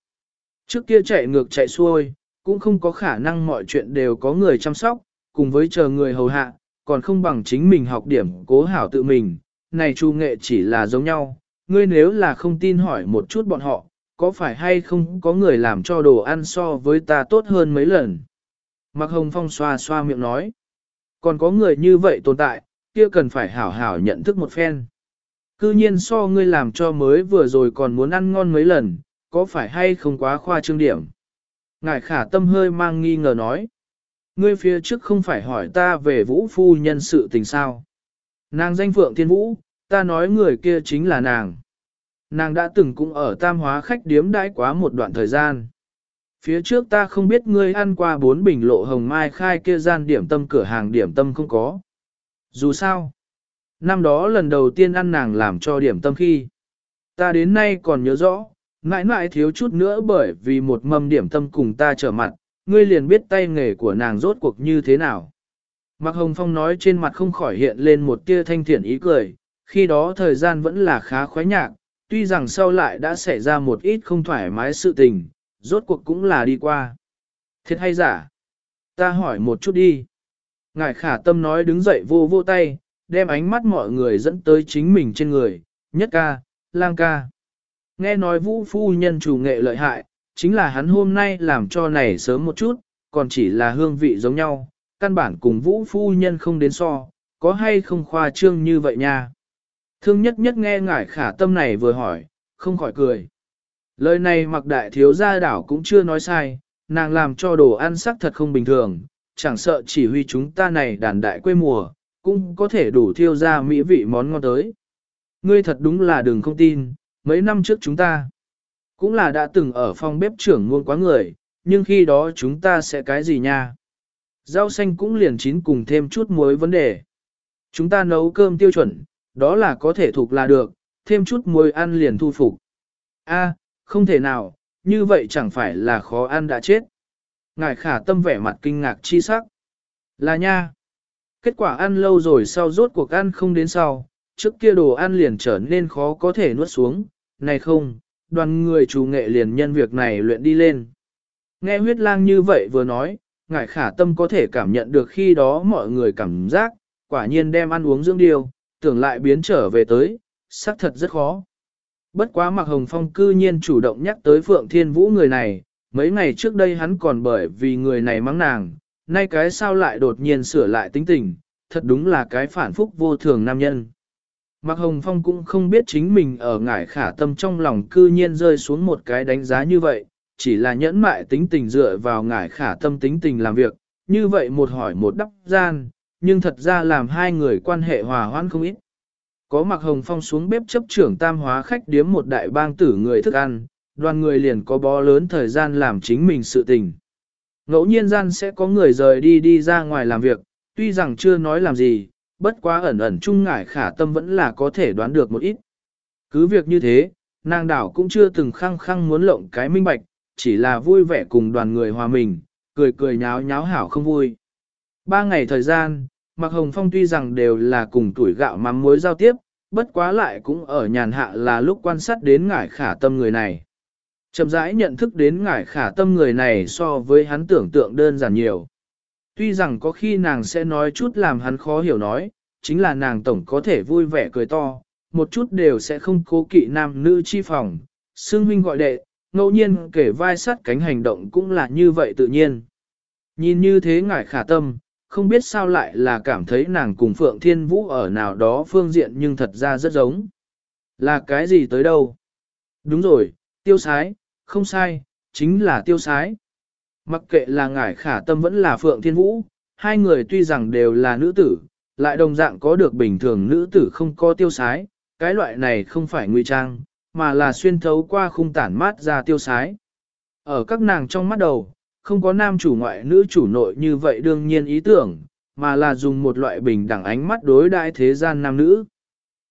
Trước kia chạy ngược chạy xuôi, cũng không có khả năng mọi chuyện đều có người chăm sóc, cùng với chờ người hầu hạ, còn không bằng chính mình học điểm cố hảo tự mình. Này chu nghệ chỉ là giống nhau, ngươi nếu là không tin hỏi một chút bọn họ, có phải hay không có người làm cho đồ ăn so với ta tốt hơn mấy lần. Mạc Hồng Phong xoa xoa miệng nói, còn có người như vậy tồn tại, kia cần phải hảo hảo nhận thức một phen. Cư nhiên so ngươi làm cho mới vừa rồi còn muốn ăn ngon mấy lần, có phải hay không quá khoa trương điểm. Ngài khả tâm hơi mang nghi ngờ nói. Ngươi phía trước không phải hỏi ta về vũ phu nhân sự tình sao. Nàng danh phượng thiên vũ, ta nói người kia chính là nàng. Nàng đã từng cũng ở tam hóa khách điếm đãi quá một đoạn thời gian. Phía trước ta không biết ngươi ăn qua bốn bình lộ hồng mai khai kia gian điểm tâm cửa hàng điểm tâm không có. Dù sao, năm đó lần đầu tiên ăn nàng làm cho điểm tâm khi. Ta đến nay còn nhớ rõ, mãi mãi thiếu chút nữa bởi vì một mâm điểm tâm cùng ta trở mặt, ngươi liền biết tay nghề của nàng rốt cuộc như thế nào. Mạc Hồng Phong nói trên mặt không khỏi hiện lên một tia thanh thiện ý cười, khi đó thời gian vẫn là khá khoái nhạc, tuy rằng sau lại đã xảy ra một ít không thoải mái sự tình, rốt cuộc cũng là đi qua. Thiệt hay giả? Ta hỏi một chút đi. Ngài khả tâm nói đứng dậy vô vô tay, đem ánh mắt mọi người dẫn tới chính mình trên người, nhất ca, lang ca. Nghe nói vũ phu nhân chủ nghệ lợi hại, chính là hắn hôm nay làm cho này sớm một chút, còn chỉ là hương vị giống nhau, căn bản cùng vũ phu nhân không đến so, có hay không khoa trương như vậy nha. Thương nhất nhất nghe ngải khả tâm này vừa hỏi, không khỏi cười. Lời này mặc đại thiếu gia đảo cũng chưa nói sai, nàng làm cho đồ ăn sắc thật không bình thường, chẳng sợ chỉ huy chúng ta này đàn đại quê mùa, cũng có thể đủ thiêu ra mỹ vị món ngon tới. Ngươi thật đúng là đừng không tin, mấy năm trước chúng ta cũng là đã từng ở phòng bếp trưởng muôn quá người, nhưng khi đó chúng ta sẽ cái gì nha? Rau xanh cũng liền chín cùng thêm chút muối vấn đề. Chúng ta nấu cơm tiêu chuẩn, đó là có thể thuộc là được, thêm chút muối ăn liền thu phục. A, không thể nào, như vậy chẳng phải là khó ăn đã chết. Ngài khả tâm vẻ mặt kinh ngạc chi sắc. Là nha. Kết quả ăn lâu rồi sau rốt cuộc ăn không đến sau, trước kia đồ ăn liền trở nên khó có thể nuốt xuống, này không, đoàn người chủ nghệ liền nhân việc này luyện đi lên. Nghe huyết lang như vậy vừa nói, ngài khả tâm có thể cảm nhận được khi đó mọi người cảm giác, quả nhiên đem ăn uống dưỡng điều, tưởng lại biến trở về tới, xác thật rất khó. Bất quá Mạc Hồng Phong cư nhiên chủ động nhắc tới Phượng Thiên Vũ người này, mấy ngày trước đây hắn còn bởi vì người này mắng nàng, nay cái sao lại đột nhiên sửa lại tính tình, thật đúng là cái phản phúc vô thường nam nhân. Mạc Hồng Phong cũng không biết chính mình ở ngải khả tâm trong lòng cư nhiên rơi xuống một cái đánh giá như vậy, chỉ là nhẫn mại tính tình dựa vào ngải khả tâm tính tình làm việc, như vậy một hỏi một đắp gian, nhưng thật ra làm hai người quan hệ hòa hoãn không ít. Có mặc hồng phong xuống bếp chấp trưởng tam hóa khách điếm một đại bang tử người thức ăn, đoàn người liền có bó lớn thời gian làm chính mình sự tình. Ngẫu nhiên gian sẽ có người rời đi đi ra ngoài làm việc, tuy rằng chưa nói làm gì, bất quá ẩn ẩn chung ngải khả tâm vẫn là có thể đoán được một ít. Cứ việc như thế, nàng đảo cũng chưa từng khăng khăng muốn lộng cái minh bạch, chỉ là vui vẻ cùng đoàn người hòa mình, cười cười nháo nháo hảo không vui. Ba ngày thời gian, Mạc Hồng Phong tuy rằng đều là cùng tuổi gạo mắm muối giao tiếp, bất quá lại cũng ở nhàn hạ là lúc quan sát đến ngải khả tâm người này. Chậm rãi nhận thức đến ngải khả tâm người này so với hắn tưởng tượng đơn giản nhiều. Tuy rằng có khi nàng sẽ nói chút làm hắn khó hiểu nói, chính là nàng tổng có thể vui vẻ cười to, một chút đều sẽ không cố kỵ nam nữ chi phòng. Sương huynh gọi đệ, ngẫu nhiên kể vai sát cánh hành động cũng là như vậy tự nhiên. Nhìn như thế ngải khả tâm, không biết sao lại là cảm thấy nàng cùng Phượng Thiên Vũ ở nào đó phương diện nhưng thật ra rất giống. Là cái gì tới đâu? Đúng rồi, tiêu sái, không sai, chính là tiêu sái. Mặc kệ là ngải khả tâm vẫn là Phượng Thiên Vũ, hai người tuy rằng đều là nữ tử, lại đồng dạng có được bình thường nữ tử không có tiêu sái, cái loại này không phải nguy trang, mà là xuyên thấu qua khung tản mát ra tiêu sái. Ở các nàng trong mắt đầu, không có nam chủ ngoại nữ chủ nội như vậy đương nhiên ý tưởng, mà là dùng một loại bình đẳng ánh mắt đối đại thế gian nam nữ.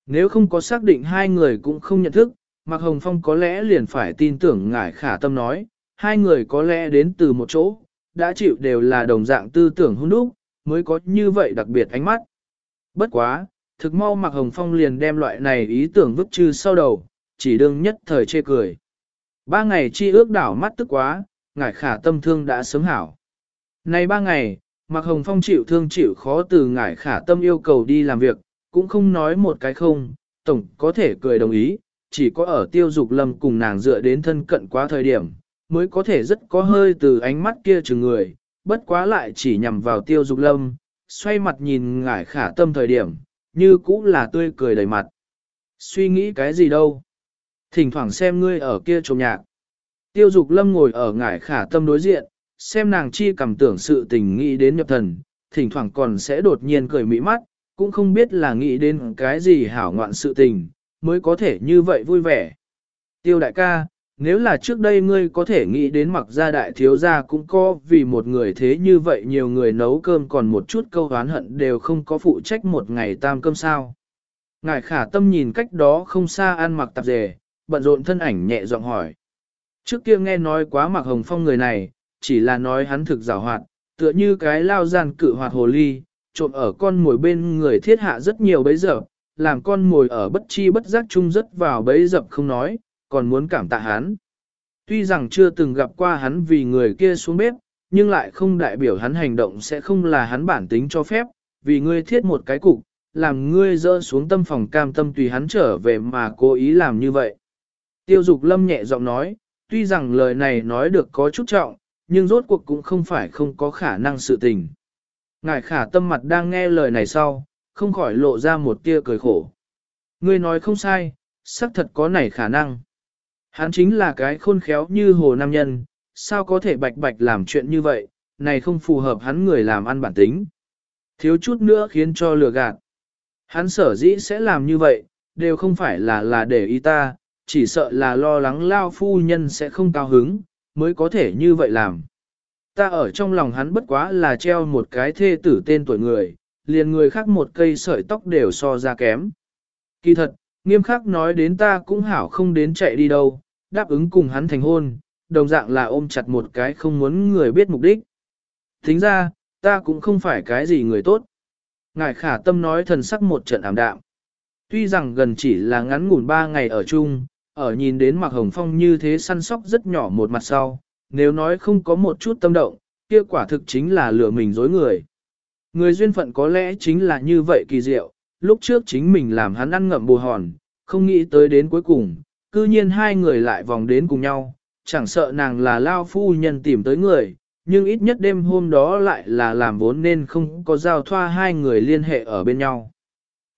Nếu không có xác định hai người cũng không nhận thức, Mạc Hồng Phong có lẽ liền phải tin tưởng ngải khả tâm nói, hai người có lẽ đến từ một chỗ, đã chịu đều là đồng dạng tư tưởng hôn đúc, mới có như vậy đặc biệt ánh mắt. Bất quá, thực mau Mạc Hồng Phong liền đem loại này ý tưởng vứt trừ sau đầu, chỉ đương nhất thời chê cười. Ba ngày chi ước đảo mắt tức quá, ngải khả tâm thương đã sớm hảo. Nay ba ngày, Mạc Hồng Phong chịu thương chịu khó từ ngải khả tâm yêu cầu đi làm việc, cũng không nói một cái không, tổng có thể cười đồng ý, chỉ có ở tiêu dục lâm cùng nàng dựa đến thân cận quá thời điểm, mới có thể rất có hơi từ ánh mắt kia chừng người, bất quá lại chỉ nhằm vào tiêu dục lâm, xoay mặt nhìn ngải khả tâm thời điểm, như cũng là tươi cười đầy mặt. Suy nghĩ cái gì đâu? Thỉnh thoảng xem ngươi ở kia trộm nhạc. Tiêu dục lâm ngồi ở ngải khả tâm đối diện, xem nàng chi cảm tưởng sự tình nghĩ đến nhập thần, thỉnh thoảng còn sẽ đột nhiên cười mỹ mắt, cũng không biết là nghĩ đến cái gì hảo ngoạn sự tình, mới có thể như vậy vui vẻ. Tiêu đại ca, nếu là trước đây ngươi có thể nghĩ đến mặc gia đại thiếu gia cũng có vì một người thế như vậy nhiều người nấu cơm còn một chút câu hán hận đều không có phụ trách một ngày tam cơm sao. Ngài khả tâm nhìn cách đó không xa ăn mặc tạp dề, bận rộn thân ảnh nhẹ giọng hỏi. Trước kia nghe nói quá mặc hồng phong người này, chỉ là nói hắn thực giảo hoạt, tựa như cái lao gian cự hoạt hồ ly, trộn ở con mồi bên người thiết hạ rất nhiều bấy giờ, làm con mồi ở bất chi bất giác chung rất vào bấy dập không nói, còn muốn cảm tạ hắn. Tuy rằng chưa từng gặp qua hắn vì người kia xuống bếp, nhưng lại không đại biểu hắn hành động sẽ không là hắn bản tính cho phép, vì ngươi thiết một cái cục, làm ngươi dỡ xuống tâm phòng cam tâm tùy hắn trở về mà cố ý làm như vậy. Tiêu dục lâm nhẹ giọng nói, tuy rằng lời này nói được có chút trọng, nhưng rốt cuộc cũng không phải không có khả năng sự tình. Ngài khả tâm mặt đang nghe lời này sau, không khỏi lộ ra một tia cười khổ. Ngươi nói không sai, xác thật có nảy khả năng. Hắn chính là cái khôn khéo như hồ nam nhân, sao có thể bạch bạch làm chuyện như vậy, này không phù hợp hắn người làm ăn bản tính. Thiếu chút nữa khiến cho lừa gạt. Hắn sở dĩ sẽ làm như vậy, đều không phải là là để ý ta, chỉ sợ là lo lắng lao phu nhân sẽ không cao hứng, mới có thể như vậy làm. Ta ở trong lòng hắn bất quá là treo một cái thê tử tên tuổi người, liền người khác một cây sợi tóc đều so ra kém. Kỳ thật, nghiêm khắc nói đến ta cũng hảo không đến chạy đi đâu, đáp ứng cùng hắn thành hôn, đồng dạng là ôm chặt một cái không muốn người biết mục đích. Thính ra, ta cũng không phải cái gì người tốt. Ngài khả tâm nói thần sắc một trận ảm đạm. Tuy rằng gần chỉ là ngắn ngủn ba ngày ở chung, ở nhìn đến Mạc Hồng Phong như thế săn sóc rất nhỏ một mặt sau, nếu nói không có một chút tâm động, kia quả thực chính là lừa mình dối người. Người duyên phận có lẽ chính là như vậy kỳ diệu, lúc trước chính mình làm hắn ăn ngậm bù hòn, không nghĩ tới đến cuối cùng, cư nhiên hai người lại vòng đến cùng nhau, chẳng sợ nàng là lao phu nhân tìm tới người, nhưng ít nhất đêm hôm đó lại là làm vốn nên không có giao thoa hai người liên hệ ở bên nhau.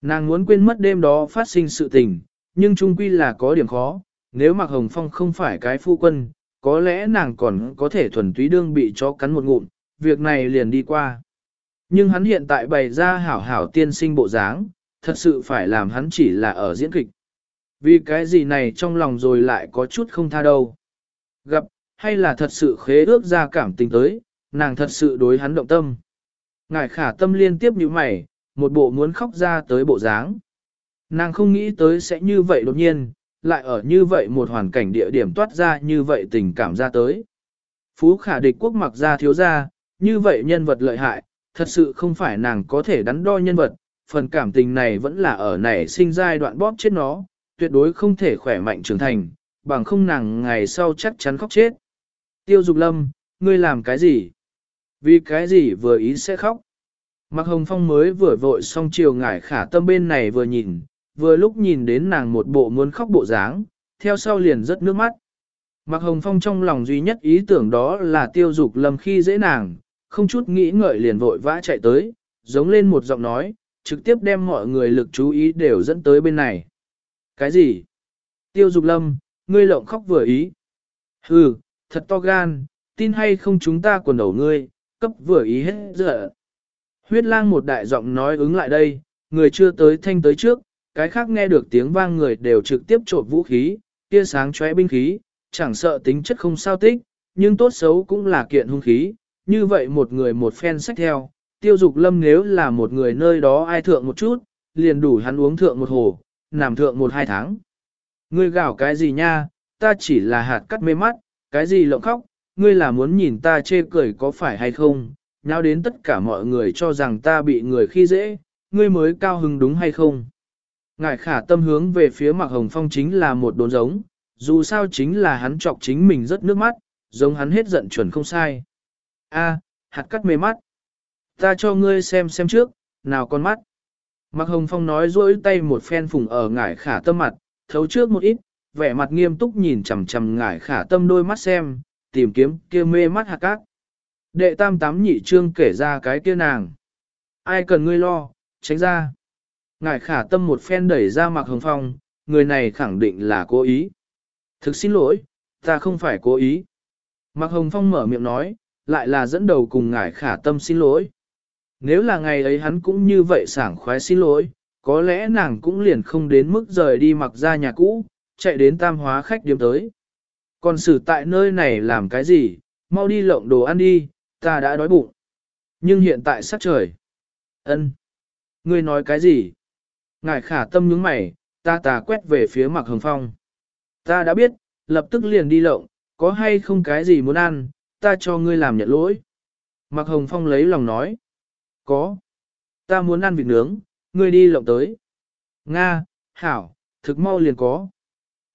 Nàng muốn quên mất đêm đó phát sinh sự tình, nhưng trung quy là có điểm khó, nếu Mạc Hồng Phong không phải cái phu quân, có lẽ nàng còn có thể thuần túy đương bị chó cắn một ngụm, việc này liền đi qua. Nhưng hắn hiện tại bày ra hảo hảo tiên sinh bộ dáng, thật sự phải làm hắn chỉ là ở diễn kịch. Vì cái gì này trong lòng rồi lại có chút không tha đâu. Gặp, hay là thật sự khế ước ra cảm tình tới, nàng thật sự đối hắn động tâm. Ngài khả tâm liên tiếp như mày, một bộ muốn khóc ra tới bộ dáng. Nàng không nghĩ tới sẽ như vậy đột nhiên, lại ở như vậy một hoàn cảnh địa điểm toát ra như vậy tình cảm ra tới. Phú khả địch quốc mặc ra thiếu ra, như vậy nhân vật lợi hại, thật sự không phải nàng có thể đắn đo nhân vật, phần cảm tình này vẫn là ở nảy sinh giai đoạn bóp chết nó, tuyệt đối không thể khỏe mạnh trưởng thành, bằng không nàng ngày sau chắc chắn khóc chết. Tiêu Dục Lâm, ngươi làm cái gì? Vì cái gì vừa ý sẽ khóc? Mạc Hồng Phong mới vừa vội xong chiều ngải khả tâm bên này vừa nhìn, vừa lúc nhìn đến nàng một bộ muốn khóc bộ dáng, theo sau liền rất nước mắt. Mạc Hồng Phong trong lòng duy nhất ý tưởng đó là tiêu dục lâm khi dễ nàng, không chút nghĩ ngợi liền vội vã chạy tới, giống lên một giọng nói, trực tiếp đem mọi người lực chú ý đều dẫn tới bên này. Cái gì? Tiêu dục lâm, ngươi lộng khóc vừa ý. Hừ, thật to gan, tin hay không chúng ta quần đầu ngươi, cấp vừa ý hết giờ. Huyết lang một đại giọng nói ứng lại đây, người chưa tới thanh tới trước, cái khác nghe được tiếng vang người đều trực tiếp trộn vũ khí, tia sáng chóe binh khí, chẳng sợ tính chất không sao tích, nhưng tốt xấu cũng là kiện hung khí, như vậy một người một phen sách theo, tiêu dục lâm nếu là một người nơi đó ai thượng một chút, liền đủ hắn uống thượng một hồ, nằm thượng một hai tháng. Ngươi gào cái gì nha, ta chỉ là hạt cắt mê mắt, cái gì lộng khóc, ngươi là muốn nhìn ta chê cười có phải hay không, nhau đến tất cả mọi người cho rằng ta bị người khi dễ, ngươi mới cao hứng đúng hay không. Ngài khả tâm hướng về phía Mạc Hồng Phong chính là một đốn giống, dù sao chính là hắn chọc chính mình rất nước mắt, giống hắn hết giận chuẩn không sai. A, hạt cắt mê mắt. Ta cho ngươi xem xem trước, nào con mắt. Mạc Hồng Phong nói rỗi tay một phen phùng ở ngải khả tâm mặt, thấu trước một ít, vẻ mặt nghiêm túc nhìn chằm chằm ngải khả tâm đôi mắt xem, tìm kiếm kia mê mắt hạt cát. Đệ tam tám nhị trương kể ra cái kia nàng. Ai cần ngươi lo, tránh ra. Ngài khả tâm một phen đẩy ra Mạc Hồng Phong, người này khẳng định là cố ý. Thực xin lỗi, ta không phải cố ý. Mạc Hồng Phong mở miệng nói, lại là dẫn đầu cùng ngài khả tâm xin lỗi. Nếu là ngày ấy hắn cũng như vậy sảng khoái xin lỗi, có lẽ nàng cũng liền không đến mức rời đi mặc ra nhà cũ, chạy đến tam hóa khách điếm tới. Còn xử tại nơi này làm cái gì, mau đi lộng đồ ăn đi, ta đã đói bụng. Nhưng hiện tại sắc trời. ân, Ngươi nói cái gì? Ngài khả tâm nhướng mày, ta tà quét về phía mặc hồng phong. Ta đã biết, lập tức liền đi lộng, có hay không cái gì muốn ăn, ta cho ngươi làm nhận lỗi. Mặc hồng phong lấy lòng nói. Có. Ta muốn ăn vịt nướng, ngươi đi lộng tới. Nga, hảo, thực mau liền có.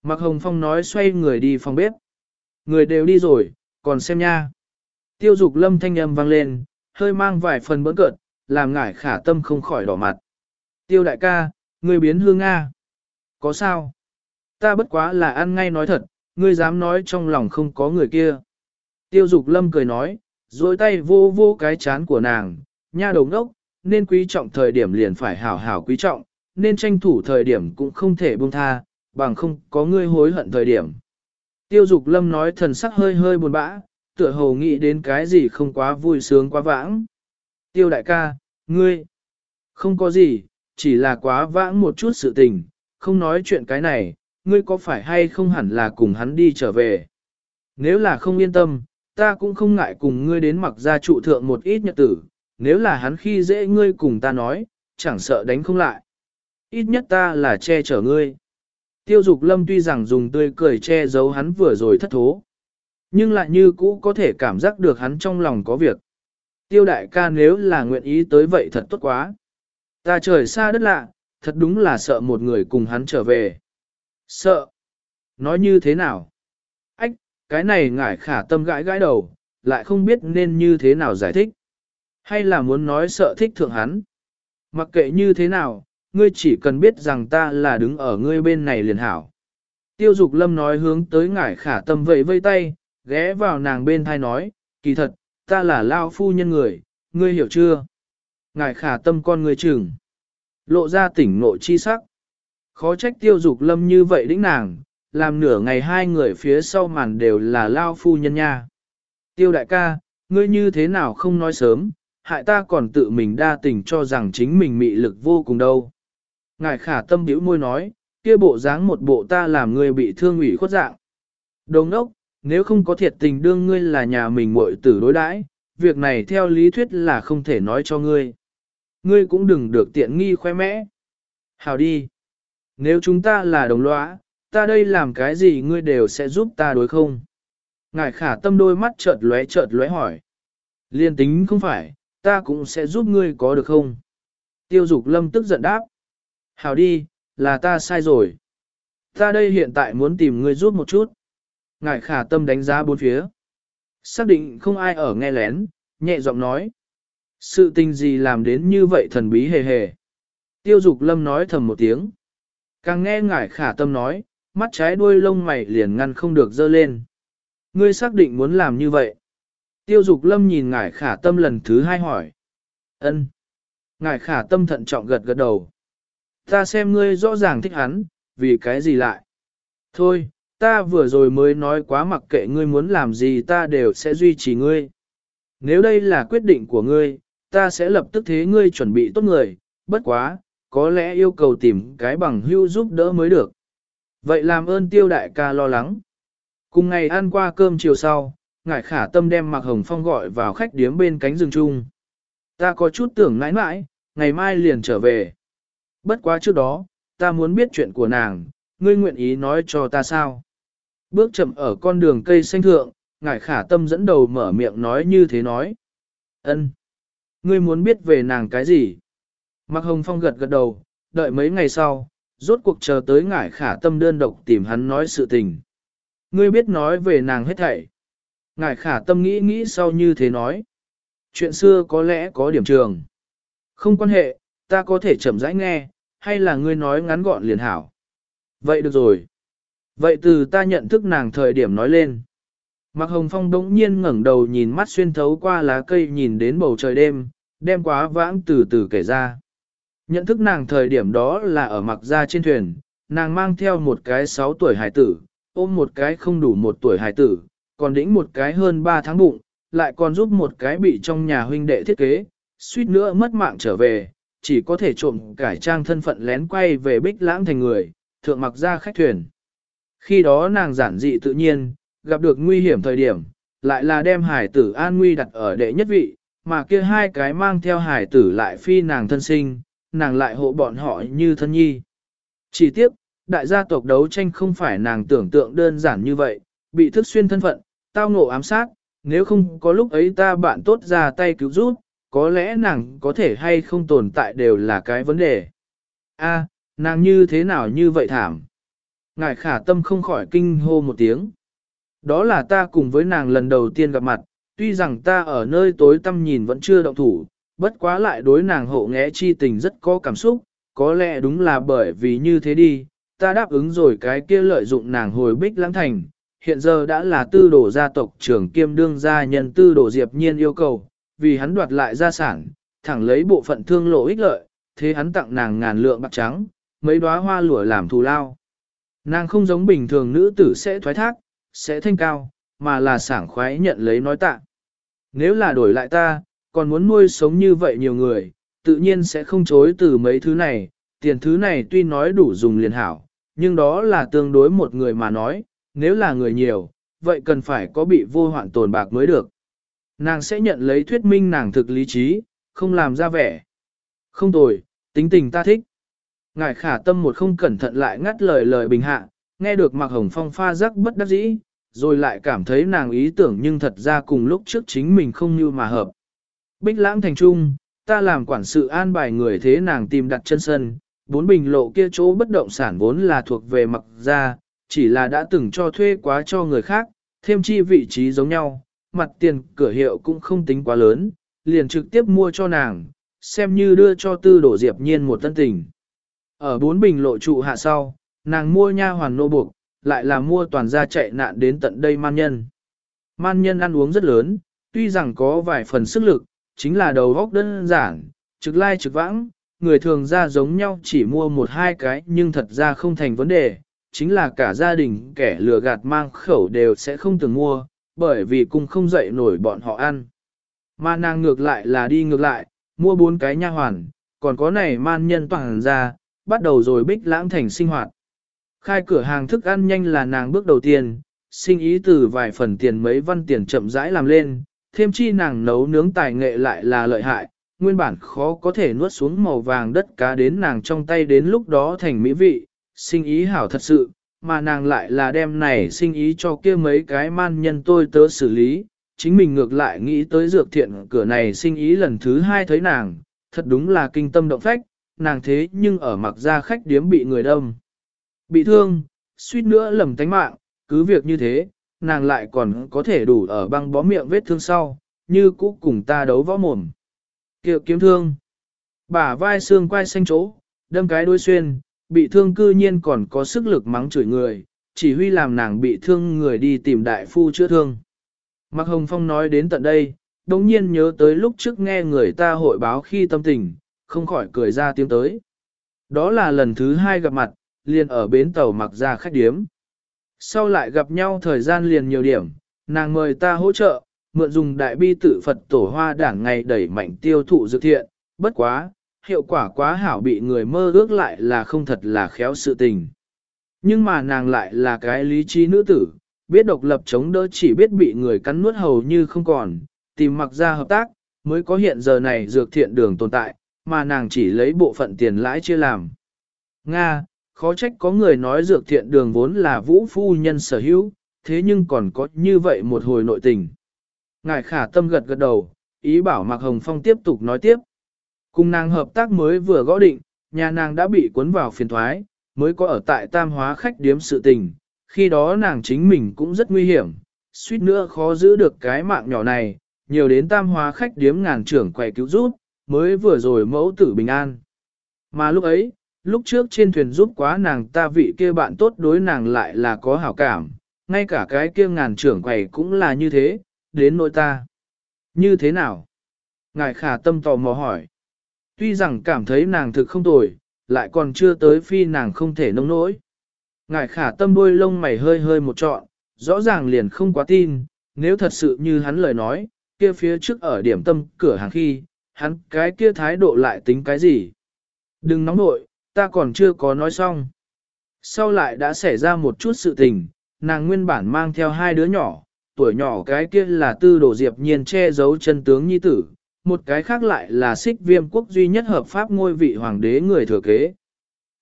Mặc hồng phong nói xoay người đi phòng bếp. Người đều đi rồi, còn xem nha. Tiêu dục lâm thanh âm vang lên, hơi mang vài phần bỡn cợt, làm ngải khả tâm không khỏi đỏ mặt. Tiêu đại ca, ngươi biến hương Nga. Có sao? Ta bất quá là ăn ngay nói thật, ngươi dám nói trong lòng không có người kia. Tiêu dục lâm cười nói, dối tay vô vô cái chán của nàng, nha đầu ngốc, nên quý trọng thời điểm liền phải hảo hảo quý trọng, nên tranh thủ thời điểm cũng không thể buông tha, bằng không có ngươi hối hận thời điểm. Tiêu dục lâm nói thần sắc hơi hơi buồn bã, tựa hồ nghĩ đến cái gì không quá vui sướng quá vãng. Tiêu đại ca, ngươi, không có gì, chỉ là quá vãng một chút sự tình, không nói chuyện cái này, ngươi có phải hay không hẳn là cùng hắn đi trở về. Nếu là không yên tâm, ta cũng không ngại cùng ngươi đến mặc ra trụ thượng một ít nhật tử, nếu là hắn khi dễ ngươi cùng ta nói, chẳng sợ đánh không lại. Ít nhất ta là che chở ngươi. Tiêu dục lâm tuy rằng dùng tươi cười che giấu hắn vừa rồi thất thố, nhưng lại như cũ có thể cảm giác được hắn trong lòng có việc. Tiêu đại ca nếu là nguyện ý tới vậy thật tốt quá. Ta trời xa đất lạ, thật đúng là sợ một người cùng hắn trở về. Sợ? Nói như thế nào? Ách, cái này ngải khả tâm gãi gãi đầu, lại không biết nên như thế nào giải thích. Hay là muốn nói sợ thích thượng hắn? Mặc kệ như thế nào, ngươi chỉ cần biết rằng ta là đứng ở ngươi bên này liền hảo. Tiêu dục lâm nói hướng tới ngải khả tâm vẫy vây tay, ghé vào nàng bên thai nói, kỳ thật, ta là lao phu nhân người, ngươi hiểu chưa? Ngài khả tâm con người chừng. Lộ ra tỉnh nội chi sắc. Khó trách tiêu dục lâm như vậy đĩnh nàng, làm nửa ngày hai người phía sau màn đều là lao phu nhân nha. Tiêu đại ca, ngươi như thế nào không nói sớm, hại ta còn tự mình đa tình cho rằng chính mình mị lực vô cùng đâu. Ngài khả tâm biểu môi nói, kia bộ dáng một bộ ta làm ngươi bị thương ủy khuất dạng. Đồng ốc, nếu không có thiệt tình đương ngươi là nhà mình muội tử đối đãi, việc này theo lý thuyết là không thể nói cho ngươi. Ngươi cũng đừng được tiện nghi khoe mẽ. Hào đi. Nếu chúng ta là đồng lõa, ta đây làm cái gì ngươi đều sẽ giúp ta đối không? Ngài khả tâm đôi mắt chợt lóe chợt lóe hỏi. Liên tính không phải, ta cũng sẽ giúp ngươi có được không? Tiêu dục lâm tức giận đáp. Hào đi, là ta sai rồi. Ta đây hiện tại muốn tìm ngươi giúp một chút. Ngài khả tâm đánh giá bốn phía. Xác định không ai ở nghe lén, nhẹ giọng nói. Sự tình gì làm đến như vậy thần bí hề hề. Tiêu dục lâm nói thầm một tiếng. Càng nghe ngải khả tâm nói, mắt trái đuôi lông mày liền ngăn không được dơ lên. Ngươi xác định muốn làm như vậy. Tiêu dục lâm nhìn ngải khả tâm lần thứ hai hỏi. ân Ngải khả tâm thận trọng gật gật đầu. Ta xem ngươi rõ ràng thích hắn, vì cái gì lại? Thôi, ta vừa rồi mới nói quá mặc kệ ngươi muốn làm gì ta đều sẽ duy trì ngươi. Nếu đây là quyết định của ngươi, ta sẽ lập tức thế ngươi chuẩn bị tốt người, bất quá, có lẽ yêu cầu tìm cái bằng hưu giúp đỡ mới được. Vậy làm ơn tiêu đại ca lo lắng. Cùng ngày ăn qua cơm chiều sau, ngải khả tâm đem Mạc Hồng Phong gọi vào khách điếm bên cánh rừng chung. Ta có chút tưởng nãi nãi, ngày mai liền trở về. Bất quá trước đó, ta muốn biết chuyện của nàng, ngươi nguyện ý nói cho ta sao. Bước chậm ở con đường cây xanh thượng, ngải khả tâm dẫn đầu mở miệng nói như thế nói. ân Ngươi muốn biết về nàng cái gì? Mạc Hồng Phong gật gật đầu, đợi mấy ngày sau, rốt cuộc chờ tới ngải khả tâm đơn độc tìm hắn nói sự tình. Ngươi biết nói về nàng hết thảy. Ngải khả tâm nghĩ nghĩ sau như thế nói. Chuyện xưa có lẽ có điểm trường. Không quan hệ, ta có thể chậm rãi nghe, hay là ngươi nói ngắn gọn liền hảo. Vậy được rồi. Vậy từ ta nhận thức nàng thời điểm nói lên. Mạc Hồng Phong đống nhiên ngẩng đầu nhìn mắt xuyên thấu qua lá cây nhìn đến bầu trời đêm, đem quá vãng từ từ kể ra. Nhận thức nàng thời điểm đó là ở mặc ra trên thuyền, nàng mang theo một cái 6 tuổi hải tử, ôm một cái không đủ một tuổi hải tử, còn đĩnh một cái hơn 3 tháng bụng, lại còn giúp một cái bị trong nhà huynh đệ thiết kế, suýt nữa mất mạng trở về, chỉ có thể trộm cải trang thân phận lén quay về bích lãng thành người, thượng mặc ra khách thuyền. Khi đó nàng giản dị tự nhiên, gặp được nguy hiểm thời điểm, lại là đem hải tử an nguy đặt ở đệ nhất vị, mà kia hai cái mang theo hải tử lại phi nàng thân sinh, nàng lại hộ bọn họ như thân nhi. Chỉ tiếc, đại gia tộc đấu tranh không phải nàng tưởng tượng đơn giản như vậy, bị thức xuyên thân phận, tao ngộ ám sát, nếu không có lúc ấy ta bạn tốt ra tay cứu giúp, có lẽ nàng có thể hay không tồn tại đều là cái vấn đề. A, nàng như thế nào như vậy thảm? Ngài khả tâm không khỏi kinh hô một tiếng. Đó là ta cùng với nàng lần đầu tiên gặp mặt, tuy rằng ta ở nơi tối tăm nhìn vẫn chưa động thủ, bất quá lại đối nàng hộ nghẽ chi tình rất có cảm xúc, có lẽ đúng là bởi vì như thế đi, ta đáp ứng rồi cái kia lợi dụng nàng hồi bích lãng thành, hiện giờ đã là tư đồ gia tộc trưởng kiêm đương gia nhân tư đồ diệp nhiên yêu cầu, vì hắn đoạt lại gia sản, thẳng lấy bộ phận thương lộ ích lợi, thế hắn tặng nàng ngàn lượng bạc trắng, mấy đóa hoa lụa làm thù lao. Nàng không giống bình thường nữ tử sẽ thoái thác, sẽ thanh cao, mà là sảng khoái nhận lấy nói tạ. Nếu là đổi lại ta, còn muốn nuôi sống như vậy nhiều người, tự nhiên sẽ không chối từ mấy thứ này, tiền thứ này tuy nói đủ dùng liền hảo, nhưng đó là tương đối một người mà nói, nếu là người nhiều, vậy cần phải có bị vô hoạn tồn bạc mới được. Nàng sẽ nhận lấy thuyết minh nàng thực lý trí, không làm ra vẻ. Không tồi, tính tình ta thích. Ngài khả tâm một không cẩn thận lại ngắt lời lời bình hạ, nghe được Mạc Hồng Phong pha rắc bất đắc dĩ, rồi lại cảm thấy nàng ý tưởng nhưng thật ra cùng lúc trước chính mình không như mà hợp. Bích lãng thành trung, ta làm quản sự an bài người thế nàng tìm đặt chân sân, bốn bình lộ kia chỗ bất động sản vốn là thuộc về mặc Gia, chỉ là đã từng cho thuê quá cho người khác, thêm chi vị trí giống nhau, mặt tiền cửa hiệu cũng không tính quá lớn, liền trực tiếp mua cho nàng, xem như đưa cho tư đổ diệp nhiên một tân tình. Ở bốn bình lộ trụ hạ sau, nàng mua nha hoàn nô buộc, lại là mua toàn gia chạy nạn đến tận đây man nhân. Man nhân ăn uống rất lớn, tuy rằng có vài phần sức lực, chính là đầu góc đơn giản, trực lai trực vãng, người thường ra giống nhau chỉ mua một hai cái nhưng thật ra không thành vấn đề, chính là cả gia đình kẻ lừa gạt mang khẩu đều sẽ không từng mua, bởi vì cùng không dậy nổi bọn họ ăn. Mà nàng ngược lại là đi ngược lại, mua bốn cái nha hoàn, còn có này man nhân toàn ra, bắt đầu rồi bích lãng thành sinh hoạt. Khai cửa hàng thức ăn nhanh là nàng bước đầu tiên, sinh ý từ vài phần tiền mấy văn tiền chậm rãi làm lên, thêm chi nàng nấu nướng tài nghệ lại là lợi hại, nguyên bản khó có thể nuốt xuống màu vàng đất cá đến nàng trong tay đến lúc đó thành mỹ vị, sinh ý hảo thật sự, mà nàng lại là đem này sinh ý cho kia mấy cái man nhân tôi tớ xử lý, chính mình ngược lại nghĩ tới dược thiện cửa này sinh ý lần thứ hai thấy nàng, thật đúng là kinh tâm động phách, nàng thế nhưng ở mặc ra khách điếm bị người đâm. Bị thương, suýt nữa lầm tánh mạng, cứ việc như thế, nàng lại còn có thể đủ ở băng bó miệng vết thương sau, như cũ cùng ta đấu võ mồm. Kiệu kiếm thương, bả vai xương quai xanh chỗ, đâm cái đuôi xuyên, bị thương cư nhiên còn có sức lực mắng chửi người, chỉ huy làm nàng bị thương người đi tìm đại phu chữa thương. Mạc Hồng Phong nói đến tận đây, đồng nhiên nhớ tới lúc trước nghe người ta hội báo khi tâm tình, không khỏi cười ra tiếng tới. Đó là lần thứ hai gặp mặt, liền ở bến tàu mặc ra khách điếm. Sau lại gặp nhau thời gian liền nhiều điểm, nàng mời ta hỗ trợ, mượn dùng đại bi tự Phật tổ hoa đảng ngày đẩy mạnh tiêu thụ dược thiện, bất quá, hiệu quả quá hảo bị người mơ ước lại là không thật là khéo sự tình. Nhưng mà nàng lại là cái lý trí nữ tử, biết độc lập chống đỡ chỉ biết bị người cắn nuốt hầu như không còn, tìm mặc ra hợp tác, mới có hiện giờ này dược thiện đường tồn tại, mà nàng chỉ lấy bộ phận tiền lãi chia làm. Nga, khó trách có người nói dược thiện đường vốn là vũ phu nhân sở hữu, thế nhưng còn có như vậy một hồi nội tình. Ngài khả tâm gật gật đầu, ý bảo Mạc Hồng Phong tiếp tục nói tiếp. Cùng nàng hợp tác mới vừa gõ định, nhà nàng đã bị cuốn vào phiền thoái, mới có ở tại tam hóa khách điếm sự tình, khi đó nàng chính mình cũng rất nguy hiểm, suýt nữa khó giữ được cái mạng nhỏ này, nhiều đến tam hóa khách điếm ngàn trưởng quầy cứu giúp, mới vừa rồi mẫu tử bình an. Mà lúc ấy, lúc trước trên thuyền giúp quá nàng ta vị kia bạn tốt đối nàng lại là có hảo cảm, ngay cả cái kia ngàn trưởng quầy cũng là như thế, đến nỗi ta. Như thế nào? Ngài khả tâm tò mò hỏi. Tuy rằng cảm thấy nàng thực không tồi, lại còn chưa tới phi nàng không thể nông nỗi. Ngài khả tâm đôi lông mày hơi hơi một trọn, rõ ràng liền không quá tin, nếu thật sự như hắn lời nói, kia phía trước ở điểm tâm cửa hàng khi, hắn cái kia thái độ lại tính cái gì. Đừng nóng nội, ta còn chưa có nói xong. Sau lại đã xảy ra một chút sự tình, nàng nguyên bản mang theo hai đứa nhỏ, tuổi nhỏ cái kia là tư đồ diệp nhiên che giấu chân tướng nhi tử, một cái khác lại là xích viêm quốc duy nhất hợp pháp ngôi vị hoàng đế người thừa kế.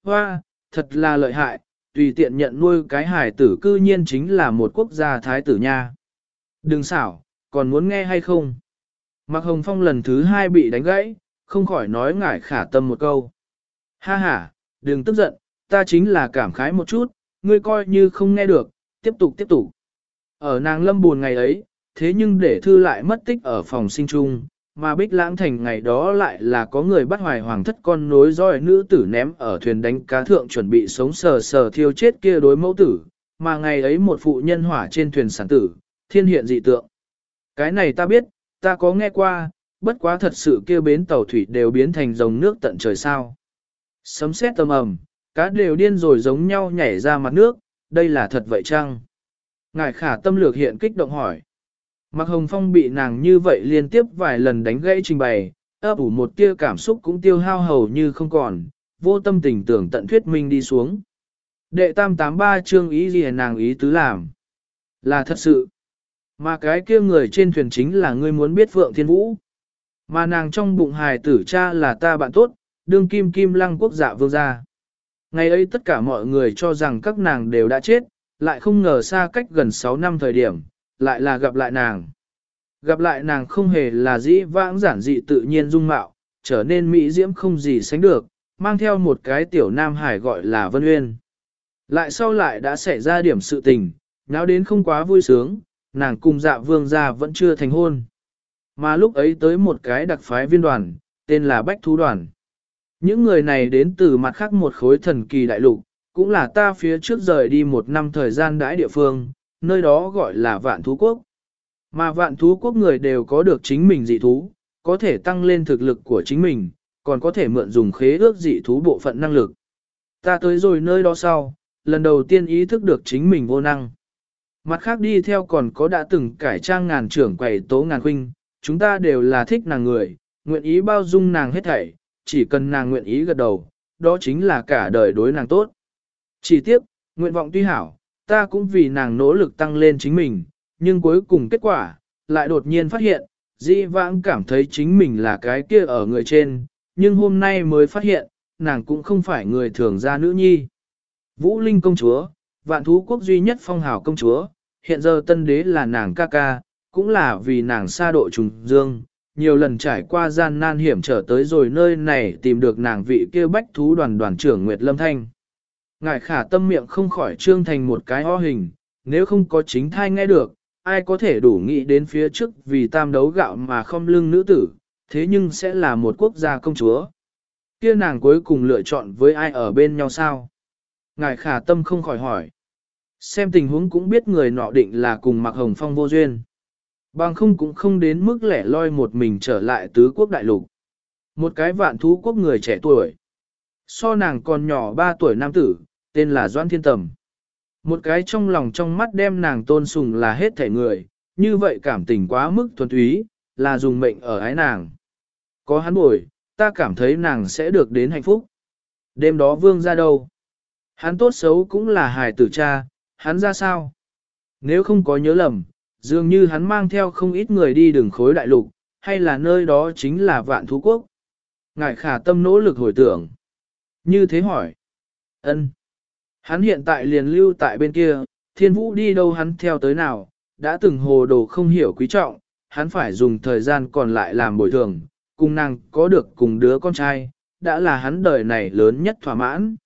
Hoa, thật là lợi hại, tùy tiện nhận nuôi cái Hải tử cư nhiên chính là một quốc gia thái tử nha. Đừng xảo, còn muốn nghe hay không? Mạc Hồng Phong lần thứ hai bị đánh gãy, không khỏi nói ngải khả tâm một câu. Ha ha, đừng tức giận, ta chính là cảm khái một chút, ngươi coi như không nghe được, tiếp tục tiếp tục. Ở nàng lâm buồn ngày ấy, thế nhưng để thư lại mất tích ở phòng sinh trung, mà bích lãng thành ngày đó lại là có người bắt hoài hoàng thất con nối roi nữ tử ném ở thuyền đánh cá thượng chuẩn bị sống sờ sờ thiêu chết kia đối mẫu tử, mà ngày ấy một phụ nhân hỏa trên thuyền sản tử, thiên hiện dị tượng. Cái này ta biết, ta có nghe qua, bất quá thật sự kia bến tàu thủy đều biến thành dòng nước tận trời sao. Sấm sét tầm ầm, cá đều điên rồi giống nhau nhảy ra mặt nước, đây là thật vậy chăng? Ngài khả tâm lược hiện kích động hỏi. Mạc Hồng Phong bị nàng như vậy liên tiếp vài lần đánh gãy trình bày, ấp ủ một tia cảm xúc cũng tiêu hao hầu như không còn, vô tâm tình tưởng tận thuyết minh đi xuống. Đệ tam tám ba chương ý gì nàng ý tứ làm. Là thật sự. Mà cái kia người trên thuyền chính là ngươi muốn biết Phượng Thiên Vũ. Mà nàng trong bụng hài tử cha là ta bạn tốt, đương kim kim lăng quốc dạ vương gia. Ngày ấy tất cả mọi người cho rằng các nàng đều đã chết, lại không ngờ xa cách gần 6 năm thời điểm, lại là gặp lại nàng. Gặp lại nàng không hề là dĩ vãng giản dị tự nhiên dung mạo, trở nên mỹ diễm không gì sánh được, mang theo một cái tiểu nam hải gọi là Vân Uyên. Lại sau lại đã xảy ra điểm sự tình, náo đến không quá vui sướng, nàng cùng dạ vương gia vẫn chưa thành hôn. Mà lúc ấy tới một cái đặc phái viên đoàn, tên là Bách Thú Đoàn. Những người này đến từ mặt khác một khối thần kỳ đại lục, cũng là ta phía trước rời đi một năm thời gian đãi địa phương, nơi đó gọi là vạn thú quốc. Mà vạn thú quốc người đều có được chính mình dị thú, có thể tăng lên thực lực của chính mình, còn có thể mượn dùng khế ước dị thú bộ phận năng lực. Ta tới rồi nơi đó sau, lần đầu tiên ý thức được chính mình vô năng. Mặt khác đi theo còn có đã từng cải trang ngàn trưởng quầy tố ngàn huynh, chúng ta đều là thích nàng người, nguyện ý bao dung nàng hết thảy, chỉ cần nàng nguyện ý gật đầu, đó chính là cả đời đối nàng tốt. Chỉ tiếc, nguyện vọng tuy hảo, ta cũng vì nàng nỗ lực tăng lên chính mình, nhưng cuối cùng kết quả, lại đột nhiên phát hiện, Di vãng cảm thấy chính mình là cái kia ở người trên, nhưng hôm nay mới phát hiện, nàng cũng không phải người thường gia nữ nhi. Vũ Linh công chúa, vạn thú quốc duy nhất phong hào công chúa, hiện giờ tân đế là nàng ca ca, cũng là vì nàng xa độ trùng dương, nhiều lần trải qua gian nan hiểm trở tới rồi nơi này tìm được nàng vị kia bách thú đoàn đoàn trưởng Nguyệt Lâm Thanh. Ngài khả tâm miệng không khỏi trương thành một cái ho hình, nếu không có chính thai nghe được, ai có thể đủ nghĩ đến phía trước vì tam đấu gạo mà không lưng nữ tử, thế nhưng sẽ là một quốc gia công chúa. Kia nàng cuối cùng lựa chọn với ai ở bên nhau sao? Ngài khả tâm không khỏi hỏi. Xem tình huống cũng biết người nọ định là cùng mặc hồng phong vô duyên. Bằng không cũng không đến mức lẻ loi một mình trở lại tứ quốc đại lục. Một cái vạn thú quốc người trẻ tuổi. So nàng còn nhỏ 3 tuổi nam tử, tên là Doan Thiên Tầm. Một cái trong lòng trong mắt đem nàng tôn sùng là hết thể người, như vậy cảm tình quá mức thuần túy, là dùng mệnh ở ái nàng. Có hắn bồi, ta cảm thấy nàng sẽ được đến hạnh phúc. Đêm đó vương ra đâu? Hắn tốt xấu cũng là hài tử cha, hắn ra sao? Nếu không có nhớ lầm, dường như hắn mang theo không ít người đi đường khối đại lục, hay là nơi đó chính là vạn thú quốc. Ngài khả tâm nỗ lực hồi tưởng. Như thế hỏi. ân Hắn hiện tại liền lưu tại bên kia, thiên vũ đi đâu hắn theo tới nào, đã từng hồ đồ không hiểu quý trọng, hắn phải dùng thời gian còn lại làm bồi thường, cùng nàng có được cùng đứa con trai, đã là hắn đời này lớn nhất thỏa mãn.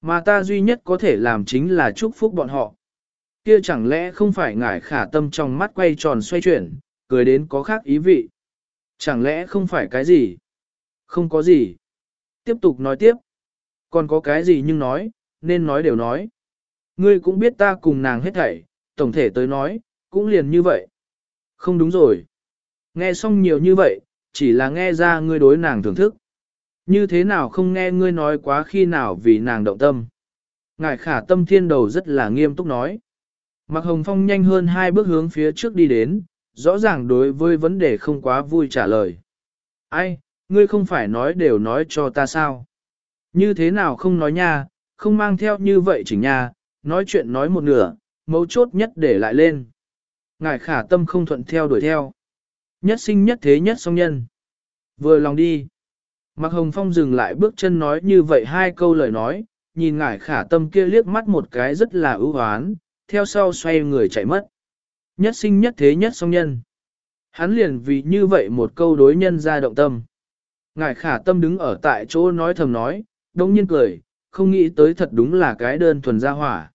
Mà ta duy nhất có thể làm chính là chúc phúc bọn họ. Kia chẳng lẽ không phải ngải khả tâm trong mắt quay tròn xoay chuyển, cười đến có khác ý vị. Chẳng lẽ không phải cái gì? Không có gì. Tiếp tục nói tiếp. Còn có cái gì nhưng nói, nên nói đều nói. Ngươi cũng biết ta cùng nàng hết thảy, tổng thể tới nói, cũng liền như vậy. Không đúng rồi. Nghe xong nhiều như vậy, chỉ là nghe ra ngươi đối nàng thưởng thức. Như thế nào không nghe ngươi nói quá khi nào vì nàng động tâm. Ngài khả tâm thiên đầu rất là nghiêm túc nói. Mạc Hồng Phong nhanh hơn hai bước hướng phía trước đi đến, rõ ràng đối với vấn đề không quá vui trả lời. Ai, ngươi không phải nói đều nói cho ta sao? Như thế nào không nói nha, không mang theo như vậy chỉnh nha, nói chuyện nói một nửa, mấu chốt nhất để lại lên. Ngài khả tâm không thuận theo đuổi theo. Nhất sinh nhất thế nhất song nhân. Vừa lòng đi. Mạc Hồng Phong dừng lại bước chân nói như vậy hai câu lời nói, nhìn ngải khả tâm kia liếc mắt một cái rất là ưu hoán, theo sau xoay người chạy mất. Nhất sinh nhất thế nhất song nhân. Hắn liền vì như vậy một câu đối nhân ra động tâm. ngài khả tâm đứng ở tại chỗ nói thầm nói, đông nhiên cười, không nghĩ tới thật đúng là cái đơn thuần ra hỏa.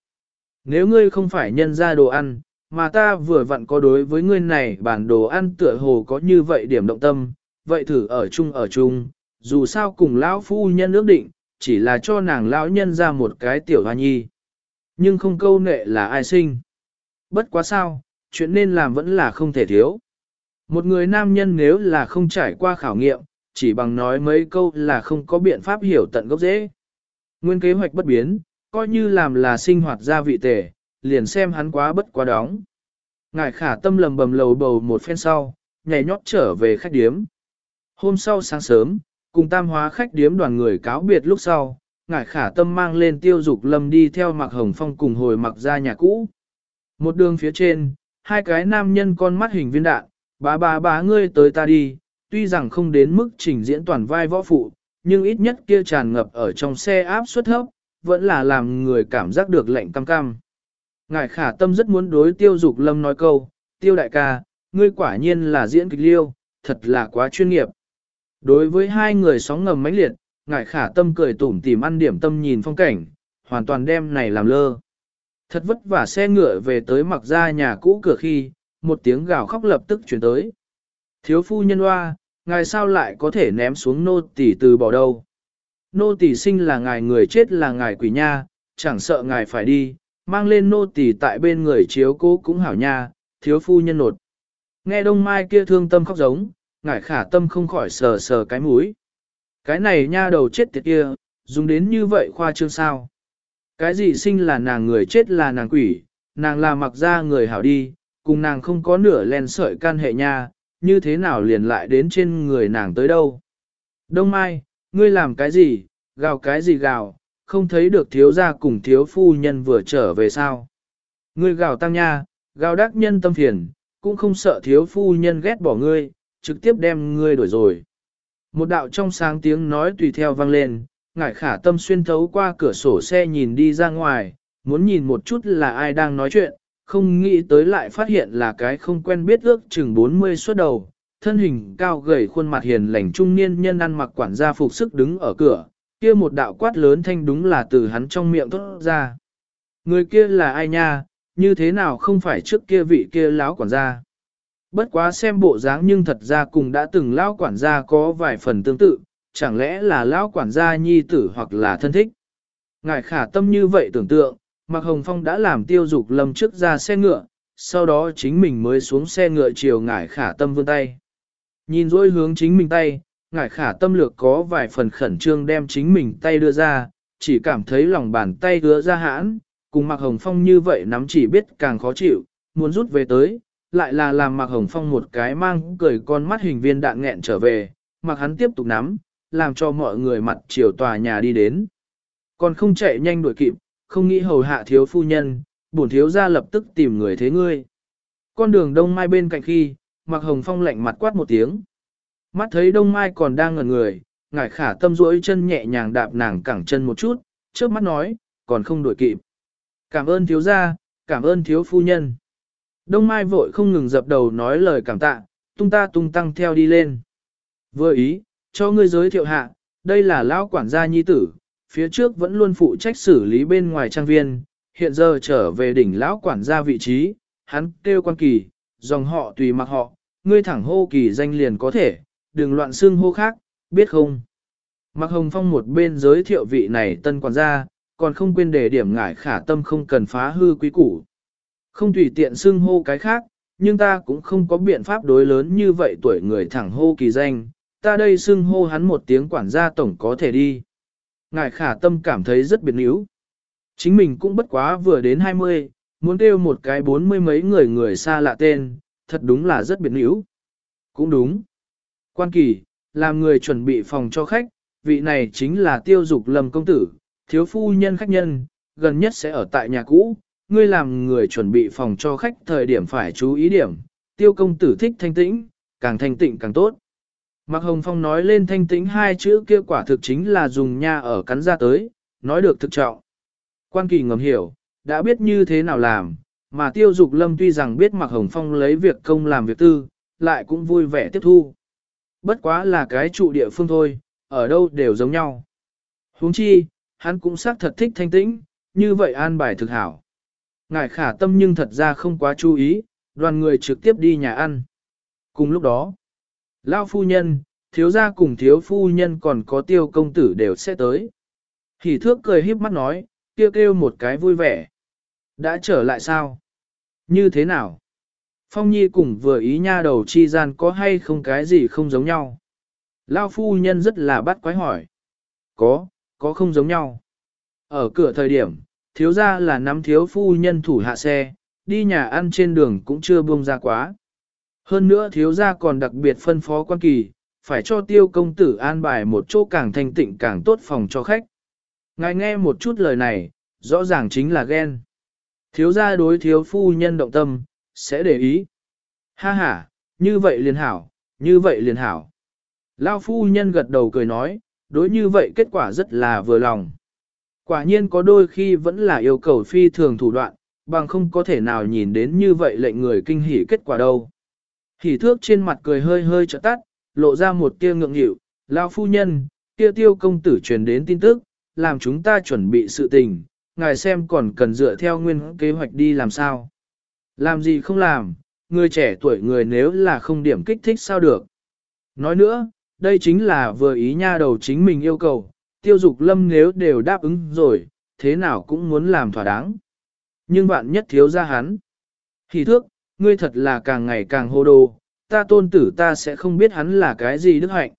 Nếu ngươi không phải nhân ra đồ ăn, mà ta vừa vặn có đối với ngươi này bản đồ ăn tựa hồ có như vậy điểm động tâm, vậy thử ở chung ở chung, dù sao cùng lão phu nhân ước định, chỉ là cho nàng lão nhân ra một cái tiểu hoa nhi. Nhưng không câu nệ là ai sinh. Bất quá sao, chuyện nên làm vẫn là không thể thiếu. Một người nam nhân nếu là không trải qua khảo nghiệm, chỉ bằng nói mấy câu là không có biện pháp hiểu tận gốc dễ. Nguyên kế hoạch bất biến, coi như làm là sinh hoạt gia vị tể, liền xem hắn quá bất quá đóng. Ngài khả tâm lầm bầm lầu bầu một phen sau, nhảy nhót trở về khách điếm. Hôm sau sáng sớm, cùng tam hóa khách điếm đoàn người cáo biệt lúc sau, Ngải khả tâm mang lên tiêu dục lâm đi theo mặc hồng phong cùng hồi mặc ra nhà cũ. Một đường phía trên, hai cái nam nhân con mắt hình viên đạn, bá bá bá ngươi tới ta đi, tuy rằng không đến mức trình diễn toàn vai võ phụ, nhưng ít nhất kia tràn ngập ở trong xe áp suất thấp, vẫn là làm người cảm giác được lạnh cam cam. Ngải khả tâm rất muốn đối tiêu dục lâm nói câu, tiêu đại ca, ngươi quả nhiên là diễn kịch liêu, thật là quá chuyên nghiệp. Đối với hai người sóng ngầm mãnh liệt, ngài khả tâm cười tủm tìm ăn điểm tâm nhìn phong cảnh, hoàn toàn đem này làm lơ. Thật vất vả xe ngựa về tới mặc ra nhà cũ cửa khi, một tiếng gào khóc lập tức chuyển tới. Thiếu phu nhân hoa, ngài sao lại có thể ném xuống nô tỷ từ bỏ đâu. Nô tỷ sinh là ngài người chết là ngài quỷ nha, chẳng sợ ngài phải đi, mang lên nô tỷ tại bên người chiếu cố cũng hảo nha, thiếu phu nhân nột. Nghe đông mai kia thương tâm khóc giống, ngài khả tâm không khỏi sờ sờ cái mũi. Cái này nha đầu chết tiệt kia, dùng đến như vậy khoa trương sao. Cái gì sinh là nàng người chết là nàng quỷ, nàng là mặc ra người hảo đi, cùng nàng không có nửa len sợi can hệ nha, như thế nào liền lại đến trên người nàng tới đâu. Đông Mai, ngươi làm cái gì, gào cái gì gào, không thấy được thiếu gia cùng thiếu phu nhân vừa trở về sao. Ngươi gào tăng nha, gào đắc nhân tâm phiền, cũng không sợ thiếu phu nhân ghét bỏ ngươi, trực tiếp đem ngươi đuổi rồi. Một đạo trong sáng tiếng nói tùy theo vang lên, ngải khả tâm xuyên thấu qua cửa sổ xe nhìn đi ra ngoài, muốn nhìn một chút là ai đang nói chuyện, không nghĩ tới lại phát hiện là cái không quen biết ước chừng 40 suốt đầu, thân hình cao gầy khuôn mặt hiền lành trung niên nhân ăn mặc quản gia phục sức đứng ở cửa, kia một đạo quát lớn thanh đúng là từ hắn trong miệng thốt ra. Người kia là ai nha, như thế nào không phải trước kia vị kia lão quản gia. Bất quá xem bộ dáng nhưng thật ra cùng đã từng lão quản gia có vài phần tương tự, chẳng lẽ là lão quản gia nhi tử hoặc là thân thích. Ngài khả tâm như vậy tưởng tượng, Mạc Hồng Phong đã làm tiêu dục lâm trước ra xe ngựa, sau đó chính mình mới xuống xe ngựa chiều ngải khả tâm vươn tay. Nhìn dối hướng chính mình tay, ngải khả tâm lược có vài phần khẩn trương đem chính mình tay đưa ra, chỉ cảm thấy lòng bàn tay đưa ra hãn, cùng Mạc Hồng Phong như vậy nắm chỉ biết càng khó chịu, muốn rút về tới, lại là làm Mạc Hồng Phong một cái mang cười con mắt hình viên đạn nghẹn trở về, mặc hắn tiếp tục nắm, làm cho mọi người mặt chiều tòa nhà đi đến. Còn không chạy nhanh đuổi kịp, không nghĩ hầu hạ thiếu phu nhân, bổn thiếu ra lập tức tìm người thế ngươi. Con đường đông mai bên cạnh khi, Mạc Hồng Phong lạnh mặt quát một tiếng. Mắt thấy đông mai còn đang ngẩn người, ngải khả tâm duỗi chân nhẹ nhàng đạp nàng cẳng chân một chút, trước mắt nói, còn không đuổi kịp. Cảm ơn thiếu gia, cảm ơn thiếu phu nhân. Đông Mai vội không ngừng dập đầu nói lời cảm tạ, tung ta tung tăng theo đi lên. Vừa ý, cho ngươi giới thiệu hạ, đây là lão quản gia nhi tử, phía trước vẫn luôn phụ trách xử lý bên ngoài trang viên, hiện giờ trở về đỉnh lão quản gia vị trí, hắn kêu quan kỳ, dòng họ tùy mặc họ, ngươi thẳng hô kỳ danh liền có thể, đừng loạn xương hô khác, biết không? Mặc Hồng Phong một bên giới thiệu vị này tân quản gia, còn không quên để điểm ngải khả tâm không cần phá hư quý củ. Không tùy tiện xưng hô cái khác, nhưng ta cũng không có biện pháp đối lớn như vậy tuổi người thẳng hô kỳ danh, ta đây xưng hô hắn một tiếng quản gia tổng có thể đi. Ngài khả tâm cảm thấy rất biệt níu. Chính mình cũng bất quá vừa đến 20, muốn kêu một cái bốn mươi mấy người người xa lạ tên, thật đúng là rất biệt níu. Cũng đúng. Quan kỳ, làm người chuẩn bị phòng cho khách, vị này chính là tiêu dục lâm công tử, thiếu phu nhân khách nhân, gần nhất sẽ ở tại nhà cũ, ngươi làm người chuẩn bị phòng cho khách thời điểm phải chú ý điểm, tiêu công tử thích thanh tĩnh, càng thanh tịnh càng tốt. Mạc Hồng Phong nói lên thanh tĩnh hai chữ kia quả thực chính là dùng nha ở cắn ra tới, nói được thực trọng. Quan kỳ ngầm hiểu, đã biết như thế nào làm, mà tiêu dục lâm tuy rằng biết Mạc Hồng Phong lấy việc công làm việc tư, lại cũng vui vẻ tiếp thu. Bất quá là cái trụ địa phương thôi, ở đâu đều giống nhau. huống chi, hắn cũng xác thật thích thanh tĩnh, như vậy an bài thực hảo. Ngài khả tâm nhưng thật ra không quá chú ý, đoàn người trực tiếp đi nhà ăn. Cùng lúc đó, Lao phu nhân, thiếu gia cùng thiếu phu nhân còn có tiêu công tử đều sẽ tới. Hỉ thước cười híp mắt nói, kêu kêu một cái vui vẻ. Đã trở lại sao? Như thế nào? Phong Nhi cùng vừa ý nha đầu chi gian có hay không cái gì không giống nhau? Lao phu nhân rất là bắt quái hỏi. Có, có không giống nhau. Ở cửa thời điểm, thiếu gia là nắm thiếu phu nhân thủ hạ xe, đi nhà ăn trên đường cũng chưa buông ra quá. Hơn nữa thiếu gia còn đặc biệt phân phó quan kỳ, phải cho tiêu công tử an bài một chỗ càng thanh tịnh càng tốt phòng cho khách. Ngài nghe một chút lời này, rõ ràng chính là ghen. Thiếu gia đối thiếu phu nhân động tâm, sẽ để ý. Ha ha, như vậy liền hảo, như vậy liền hảo. Lao phu nhân gật đầu cười nói, đối như vậy kết quả rất là vừa lòng. Quả nhiên có đôi khi vẫn là yêu cầu phi thường thủ đoạn, bằng không có thể nào nhìn đến như vậy lệnh người kinh hỉ kết quả đâu. Hỉ thước trên mặt cười hơi hơi trợ tắt, lộ ra một tia ngượng nghịu, lao phu nhân, kia tiêu công tử truyền đến tin tức, làm chúng ta chuẩn bị sự tình, ngài xem còn cần dựa theo nguyên kế hoạch đi làm sao. Làm gì không làm, người trẻ tuổi người nếu là không điểm kích thích sao được. Nói nữa, đây chính là vừa ý nha đầu chính mình yêu cầu, tiêu dục lâm nếu đều đáp ứng rồi, thế nào cũng muốn làm thỏa đáng. Nhưng bạn nhất thiếu ra hắn. thì thước, ngươi thật là càng ngày càng hô đồ, ta tôn tử ta sẽ không biết hắn là cái gì đức hạnh.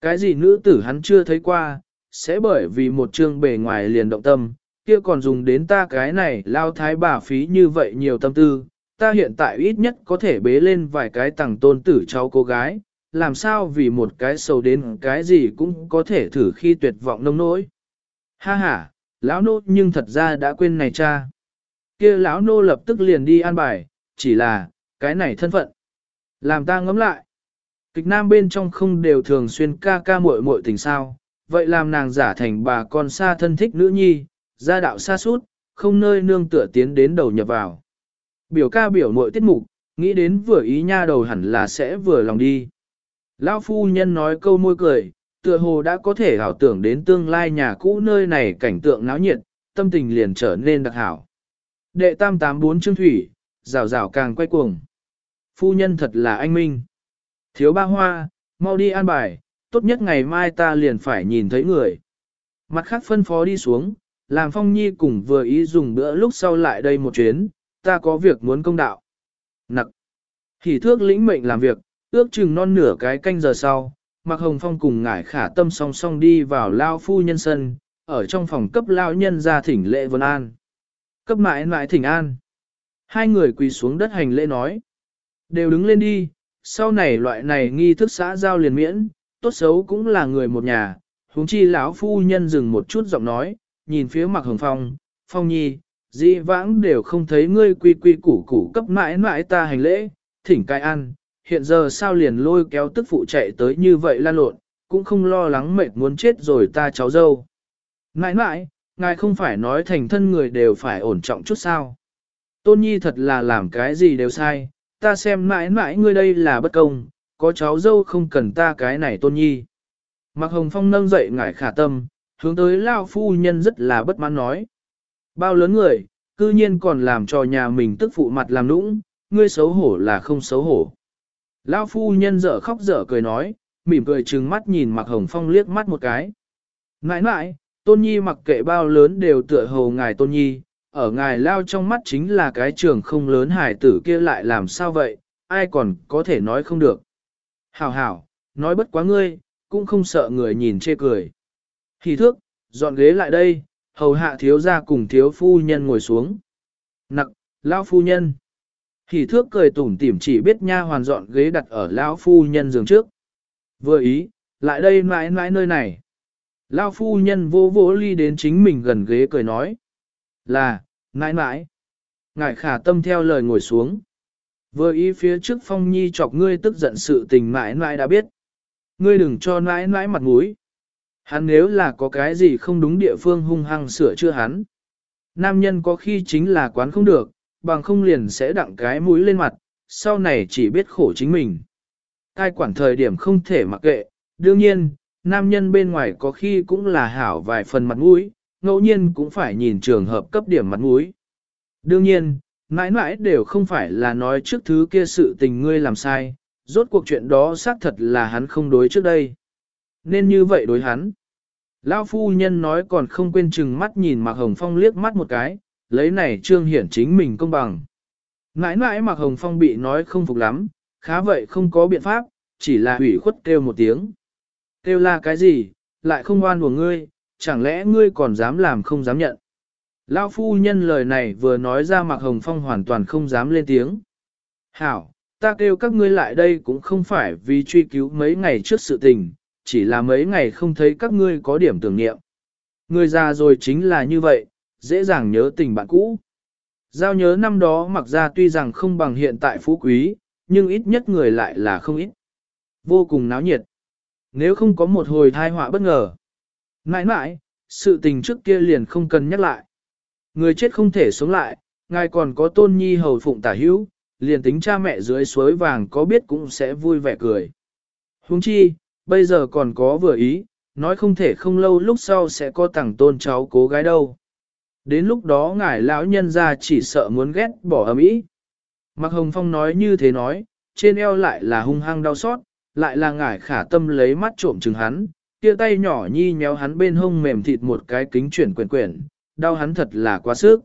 Cái gì nữ tử hắn chưa thấy qua, sẽ bởi vì một chương bề ngoài liền động tâm, kia còn dùng đến ta cái này lao thái bà phí như vậy nhiều tâm tư, ta hiện tại ít nhất có thể bế lên vài cái tặng tôn tử cháu cô gái, làm sao vì một cái sầu đến cái gì cũng có thể thử khi tuyệt vọng nông nỗi. Ha ha, lão nô nhưng thật ra đã quên này cha. kia lão nô lập tức liền đi an bài, chỉ là, cái này thân phận. Làm ta ngẫm lại. Kịch nam bên trong không đều thường xuyên ca ca muội muội tình sao, vậy làm nàng giả thành bà con xa thân thích nữ nhi, gia đạo xa suốt, không nơi nương tựa tiến đến đầu nhập vào. Biểu ca biểu muội tiết mục, nghĩ đến vừa ý nha đầu hẳn là sẽ vừa lòng đi. Lão phu nhân nói câu môi cười, tựa hồ đã có thể ảo tưởng đến tương lai nhà cũ nơi này cảnh tượng náo nhiệt, tâm tình liền trở nên đặc hảo. Đệ tam tám bốn chương thủy, rào rào càng quay cuồng. Phu nhân thật là anh minh. Thiếu ba hoa, mau đi an bài, tốt nhất ngày mai ta liền phải nhìn thấy người. Mặt khác phân phó đi xuống, làm phong nhi cùng vừa ý dùng bữa lúc sau lại đây một chuyến, ta có việc muốn công đạo. Nặc. Thì thước lĩnh mệnh làm việc, ước chừng non nửa cái canh giờ sau, Mạc Hồng Phong cùng ngải khả tâm song song đi vào lao phu nhân sân, ở trong phòng cấp lao nhân ra thỉnh lễ vân an. Cấp mãi mãi thỉnh an. Hai người quỳ xuống đất hành lễ nói. Đều đứng lên đi, sau này loại này nghi thức xã giao liền miễn, tốt xấu cũng là người một nhà. huống chi lão phu nhân dừng một chút giọng nói, nhìn phía Mạc Hồng Phong, Phong Nhi, dĩ vãng đều không thấy ngươi quy quy củ củ cấp mãi mãi ta hành lễ, thỉnh cai ăn, hiện giờ sao liền lôi kéo tức phụ chạy tới như vậy lan lộn, cũng không lo lắng mệt muốn chết rồi ta cháu dâu. Mãi mãi, ngài không phải nói thành thân người đều phải ổn trọng chút sao. Tôn Nhi thật là làm cái gì đều sai, ta xem mãi mãi ngươi đây là bất công, có cháu dâu không cần ta cái này Tôn Nhi. Mạc Hồng Phong nâng dậy ngải khả tâm, hướng tới Lao Phu Nhân rất là bất mãn nói. Bao lớn người, cư nhiên còn làm cho nhà mình tức phụ mặt làm nũng, ngươi xấu hổ là không xấu hổ. Lao phu nhân dở khóc dở cười nói, mỉm cười trừng mắt nhìn Mạc Hồng Phong liếc mắt một cái. Ngãi ngãi, Tôn Nhi mặc kệ bao lớn đều tựa hồ ngài Tôn Nhi, ở ngài Lao trong mắt chính là cái trường không lớn hải tử kia lại làm sao vậy, ai còn có thể nói không được. Hảo hảo, nói bất quá ngươi, cũng không sợ người nhìn chê cười. Hỉ thước, dọn ghế lại đây, hầu hạ thiếu gia cùng thiếu phu nhân ngồi xuống. Nặc, Lao phu nhân. Hỉ thước cười tủm tỉm chỉ biết nha hoàn dọn ghế đặt ở lão phu nhân giường trước. Vừa ý, lại đây mãi mãi nơi này. Lão phu nhân vô vô ly đến chính mình gần ghế cười nói. Là, mãi mãi. Ngải khả tâm theo lời ngồi xuống. Vừa ý phía trước phong nhi chọc ngươi tức giận sự tình mãi mãi đã biết. Ngươi đừng cho mãi mãi mặt mũi. Hắn nếu là có cái gì không đúng địa phương hung hăng sửa chưa hắn. Nam nhân có khi chính là quán không được, bằng không liền sẽ đặng cái mũi lên mặt, sau này chỉ biết khổ chính mình. Cai quản thời điểm không thể mặc kệ, đương nhiên, nam nhân bên ngoài có khi cũng là hảo vài phần mặt mũi, ngẫu nhiên cũng phải nhìn trường hợp cấp điểm mặt mũi. Đương nhiên, mãi mãi đều không phải là nói trước thứ kia sự tình ngươi làm sai, rốt cuộc chuyện đó xác thật là hắn không đối trước đây. Nên như vậy đối hắn. Lão phu nhân nói còn không quên chừng mắt nhìn Mạc Hồng Phong liếc mắt một cái, lấy này trương hiển chính mình công bằng. Ngãi ngãi Mạc Hồng Phong bị nói không phục lắm, khá vậy không có biện pháp, chỉ là hủy khuất kêu một tiếng. Kêu là cái gì, lại không oan của ngươi, chẳng lẽ ngươi còn dám làm không dám nhận. Lão phu nhân lời này vừa nói ra Mạc Hồng Phong hoàn toàn không dám lên tiếng. Hảo, ta kêu các ngươi lại đây cũng không phải vì truy cứu mấy ngày trước sự tình, chỉ là mấy ngày không thấy các ngươi có điểm tưởng niệm. Người già rồi chính là như vậy, dễ dàng nhớ tình bạn cũ. Giao nhớ năm đó mặc ra tuy rằng không bằng hiện tại phú quý, nhưng ít nhất người lại là không ít. Vô cùng náo nhiệt. Nếu không có một hồi thai họa bất ngờ. Mãi mãi, sự tình trước kia liền không cần nhắc lại. Người chết không thể sống lại, ngài còn có tôn nhi hầu phụng tả hữu, liền tính cha mẹ dưới suối vàng có biết cũng sẽ vui vẻ cười. Huống chi, bây giờ còn có vừa ý, nói không thể không lâu lúc sau sẽ có tặng tôn cháu cố gái đâu. Đến lúc đó ngài lão nhân ra chỉ sợ muốn ghét bỏ ấm ý. Mạc Hồng Phong nói như thế nói, trên eo lại là hung hăng đau xót, lại là ngải khả tâm lấy mắt trộm chừng hắn, kia tay nhỏ nhi nhéo hắn bên hông mềm thịt một cái kính chuyển quyển quyển, đau hắn thật là quá sức.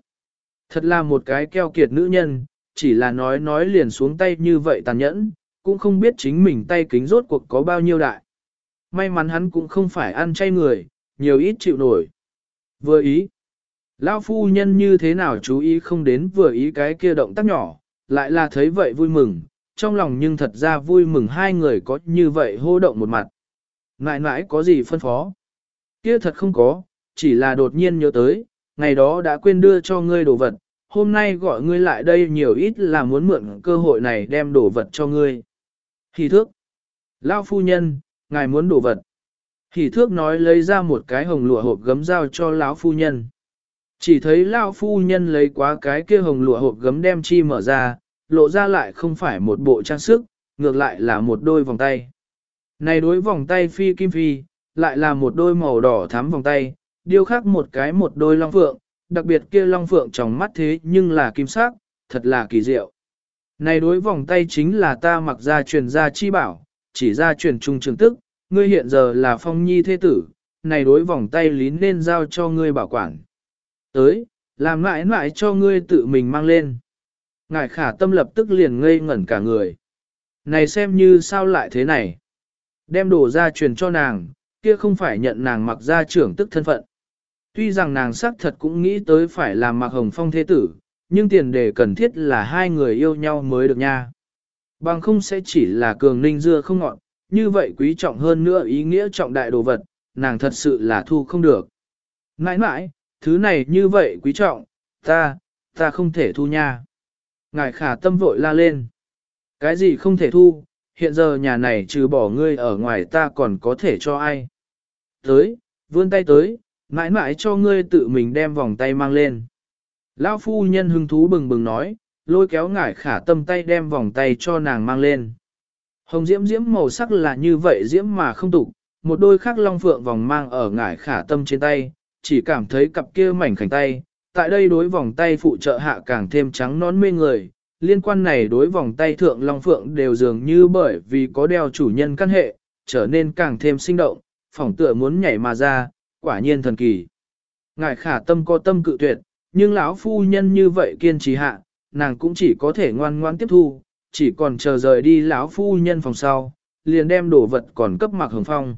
Thật là một cái keo kiệt nữ nhân, chỉ là nói nói liền xuống tay như vậy tàn nhẫn, cũng không biết chính mình tay kính rốt cuộc có bao nhiêu đại. May mắn hắn cũng không phải ăn chay người, nhiều ít chịu nổi. Vừa ý. Lão phu nhân như thế nào chú ý không đến vừa ý cái kia động tác nhỏ, lại là thấy vậy vui mừng, trong lòng nhưng thật ra vui mừng hai người có như vậy hô động một mặt. Ngại ngại có gì phân phó? Kia thật không có, chỉ là đột nhiên nhớ tới, ngày đó đã quên đưa cho ngươi đồ vật, hôm nay gọi ngươi lại đây nhiều ít là muốn mượn cơ hội này đem đồ vật cho ngươi. Hỷ thước. Lao phu nhân, ngài muốn đồ vật. Hỷ thước nói lấy ra một cái hồng lụa hộp gấm giao cho lão phu nhân. Chỉ thấy Lao phu nhân lấy quá cái kia hồng lụa hộp gấm đem chi mở ra, lộ ra lại không phải một bộ trang sức, ngược lại là một đôi vòng tay. Này đối vòng tay phi kim phi, lại là một đôi màu đỏ thắm vòng tay, điêu khắc một cái một đôi long phượng, đặc biệt kia long phượng trong mắt thế nhưng là kim sắc, thật là kỳ diệu. Này đối vòng tay chính là ta mặc ra truyền ra chi bảo, chỉ ra truyền trung trường tức, ngươi hiện giờ là phong nhi thế tử, này đối vòng tay lý nên giao cho ngươi bảo quản. Tới, làm mãi mãi cho ngươi tự mình mang lên. Ngài khả tâm lập tức liền ngây ngẩn cả người. Này xem như sao lại thế này. Đem đồ ra truyền cho nàng, kia không phải nhận nàng mặc ra trưởng tức thân phận. Tuy rằng nàng xác thật cũng nghĩ tới phải làm mặc hồng phong thế tử, nhưng tiền đề cần thiết là hai người yêu nhau mới được nha. Bằng không sẽ chỉ là cường ninh dưa không ngọn, như vậy quý trọng hơn nữa ý nghĩa trọng đại đồ vật, nàng thật sự là thu không được. Nãi nãi, thứ này như vậy quý trọng, ta, ta không thể thu nha. Ngài khả tâm vội la lên. Cái gì không thể thu, hiện giờ nhà này trừ bỏ ngươi ở ngoài ta còn có thể cho ai. Tới, vươn tay tới, mãi mãi cho ngươi tự mình đem vòng tay mang lên. Lão phu nhân hứng thú bừng bừng nói, lôi kéo ngải khả tâm tay đem vòng tay cho nàng mang lên. Hồng diễm diễm màu sắc là như vậy diễm mà không tục, một đôi khắc long phượng vòng mang ở ngải khả tâm trên tay, chỉ cảm thấy cặp kia mảnh khảnh tay, tại đây đối vòng tay phụ trợ hạ càng thêm trắng nón mê người, liên quan này đối vòng tay thượng long phượng đều dường như bởi vì có đeo chủ nhân căn hệ, trở nên càng thêm sinh động, phỏng tựa muốn nhảy mà ra, quả nhiên thần kỳ. Ngài khả tâm có tâm cự tuyệt, nhưng lão phu nhân như vậy kiên trì hạ, nàng cũng chỉ có thể ngoan ngoan tiếp thu, chỉ còn chờ rời đi lão phu nhân phòng sau, liền đem đồ vật còn cấp mặc hưởng phong.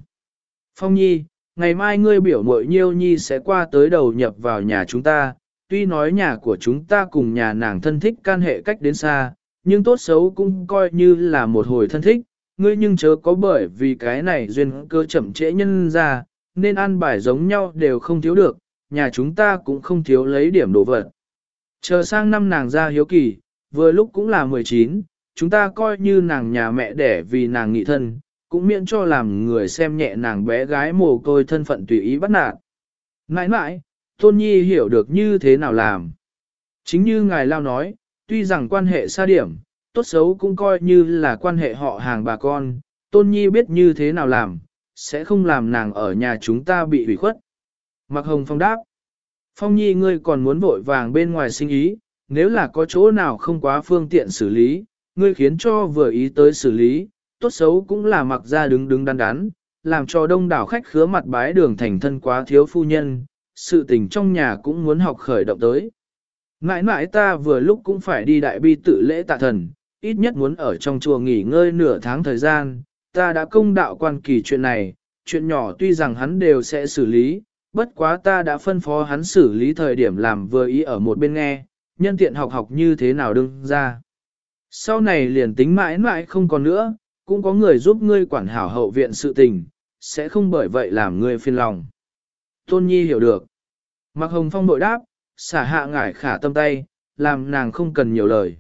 Phong nhi, ngày mai ngươi biểu mội nhiêu nhi sẽ qua tới đầu nhập vào nhà chúng ta, tuy nói nhà của chúng ta cùng nhà nàng thân thích can hệ cách đến xa, nhưng tốt xấu cũng coi như là một hồi thân thích, ngươi nhưng chớ có bởi vì cái này duyên cơ chậm trễ nhân ra, nên ăn bài giống nhau đều không thiếu được, nhà chúng ta cũng không thiếu lấy điểm đồ vật. Chờ sang năm nàng ra hiếu kỳ, vừa lúc cũng là 19, chúng ta coi như nàng nhà mẹ đẻ vì nàng nghị thân, cũng miễn cho làm người xem nhẹ nàng bé gái mồ côi thân phận tùy ý bắt nạt. Nãi nãi, Tôn Nhi hiểu được như thế nào làm. Chính như ngài Lao nói, tuy rằng quan hệ xa điểm, tốt xấu cũng coi như là quan hệ họ hàng bà con, Tôn Nhi biết như thế nào làm, sẽ không làm nàng ở nhà chúng ta bị hủy khuất. mặc Hồng Phong đáp, Phong Nhi ngươi còn muốn vội vàng bên ngoài sinh ý, nếu là có chỗ nào không quá phương tiện xử lý, ngươi khiến cho vừa ý tới xử lý, tốt xấu cũng là mặc ra đứng đứng đắn đắn, làm cho đông đảo khách khứa mặt bái đường thành thân quá thiếu phu nhân, sự tình trong nhà cũng muốn học khởi động tới. Ngại ngãi ta vừa lúc cũng phải đi đại bi tự lễ tạ thần, ít nhất muốn ở trong chùa nghỉ ngơi nửa tháng thời gian, ta đã công đạo quan kỳ chuyện này, chuyện nhỏ tuy rằng hắn đều sẽ xử lý, bất quá ta đã phân phó hắn xử lý thời điểm làm vừa ý ở một bên nghe, nhân tiện học học như thế nào đương ra. Sau này liền tính mãi mãi không còn nữa, cũng có người giúp ngươi quản hảo hậu viện sự tình, sẽ không bởi vậy làm ngươi phiền lòng. Tôn Nhi hiểu được. Mạc Hồng Phong bội đáp, xả hạ ngải khả tâm tay, làm nàng không cần nhiều lời.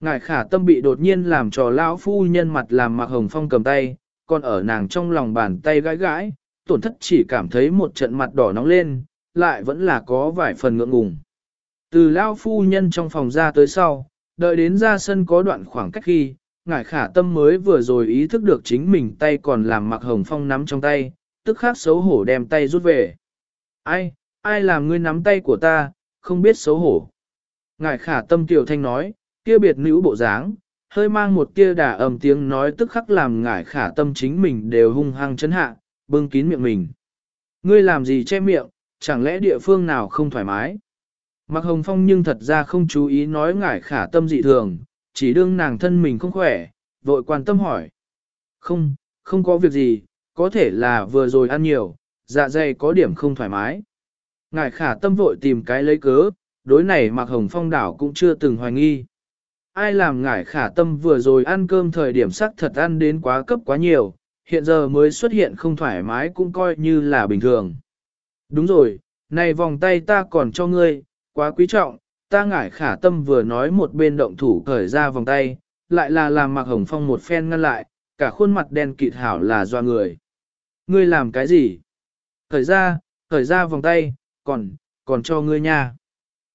Ngải khả tâm bị đột nhiên làm trò lão phu nhân mặt làm Mạc Hồng Phong cầm tay, còn ở nàng trong lòng bàn tay gãi gãi, tổn thất chỉ cảm thấy một trận mặt đỏ nóng lên, lại vẫn là có vài phần ngượng ngùng. Từ lão phu nhân trong phòng ra tới sau, đợi đến ra sân có đoạn khoảng cách khi, ngải khả tâm mới vừa rồi ý thức được chính mình tay còn làm Mặc Hồng Phong nắm trong tay, tức khắc xấu hổ đem tay rút về. Ai, ai làm ngươi nắm tay của ta, không biết xấu hổ. Ngải khả tâm tiểu thanh nói, kia biệt nữ bộ dáng, hơi mang một tia đà ầm tiếng nói tức khắc làm Ngải khả tâm chính mình đều hung hăng chấn hạ, bưng kín miệng mình. Ngươi làm gì che miệng, chẳng lẽ địa phương nào không thoải mái? Mặc hồng phong nhưng thật ra không chú ý nói Ngải khả tâm dị thường, chỉ đương nàng thân mình không khỏe, vội quan tâm hỏi. Không, không có việc gì, có thể là vừa rồi ăn nhiều, dạ dày có điểm không thoải mái. Ngài khả tâm vội tìm cái lấy cớ, đối này Mạc Hồng Phong đảo cũng chưa từng hoài nghi. Ai làm ngải khả tâm vừa rồi ăn cơm thời điểm sắc thật ăn đến quá cấp quá nhiều, hiện giờ mới xuất hiện không thoải mái cũng coi như là bình thường. Đúng rồi, này vòng tay ta còn cho ngươi, quá quý trọng, ta ngải khả tâm vừa nói một bên động thủ cởi ra vòng tay, lại là làm mặc Hồng Phong một phen ngăn lại, cả khuôn mặt đen kịt hảo là do người. Ngươi làm cái gì? Cởi ra, cởi ra vòng tay, còn, còn cho ngươi nha.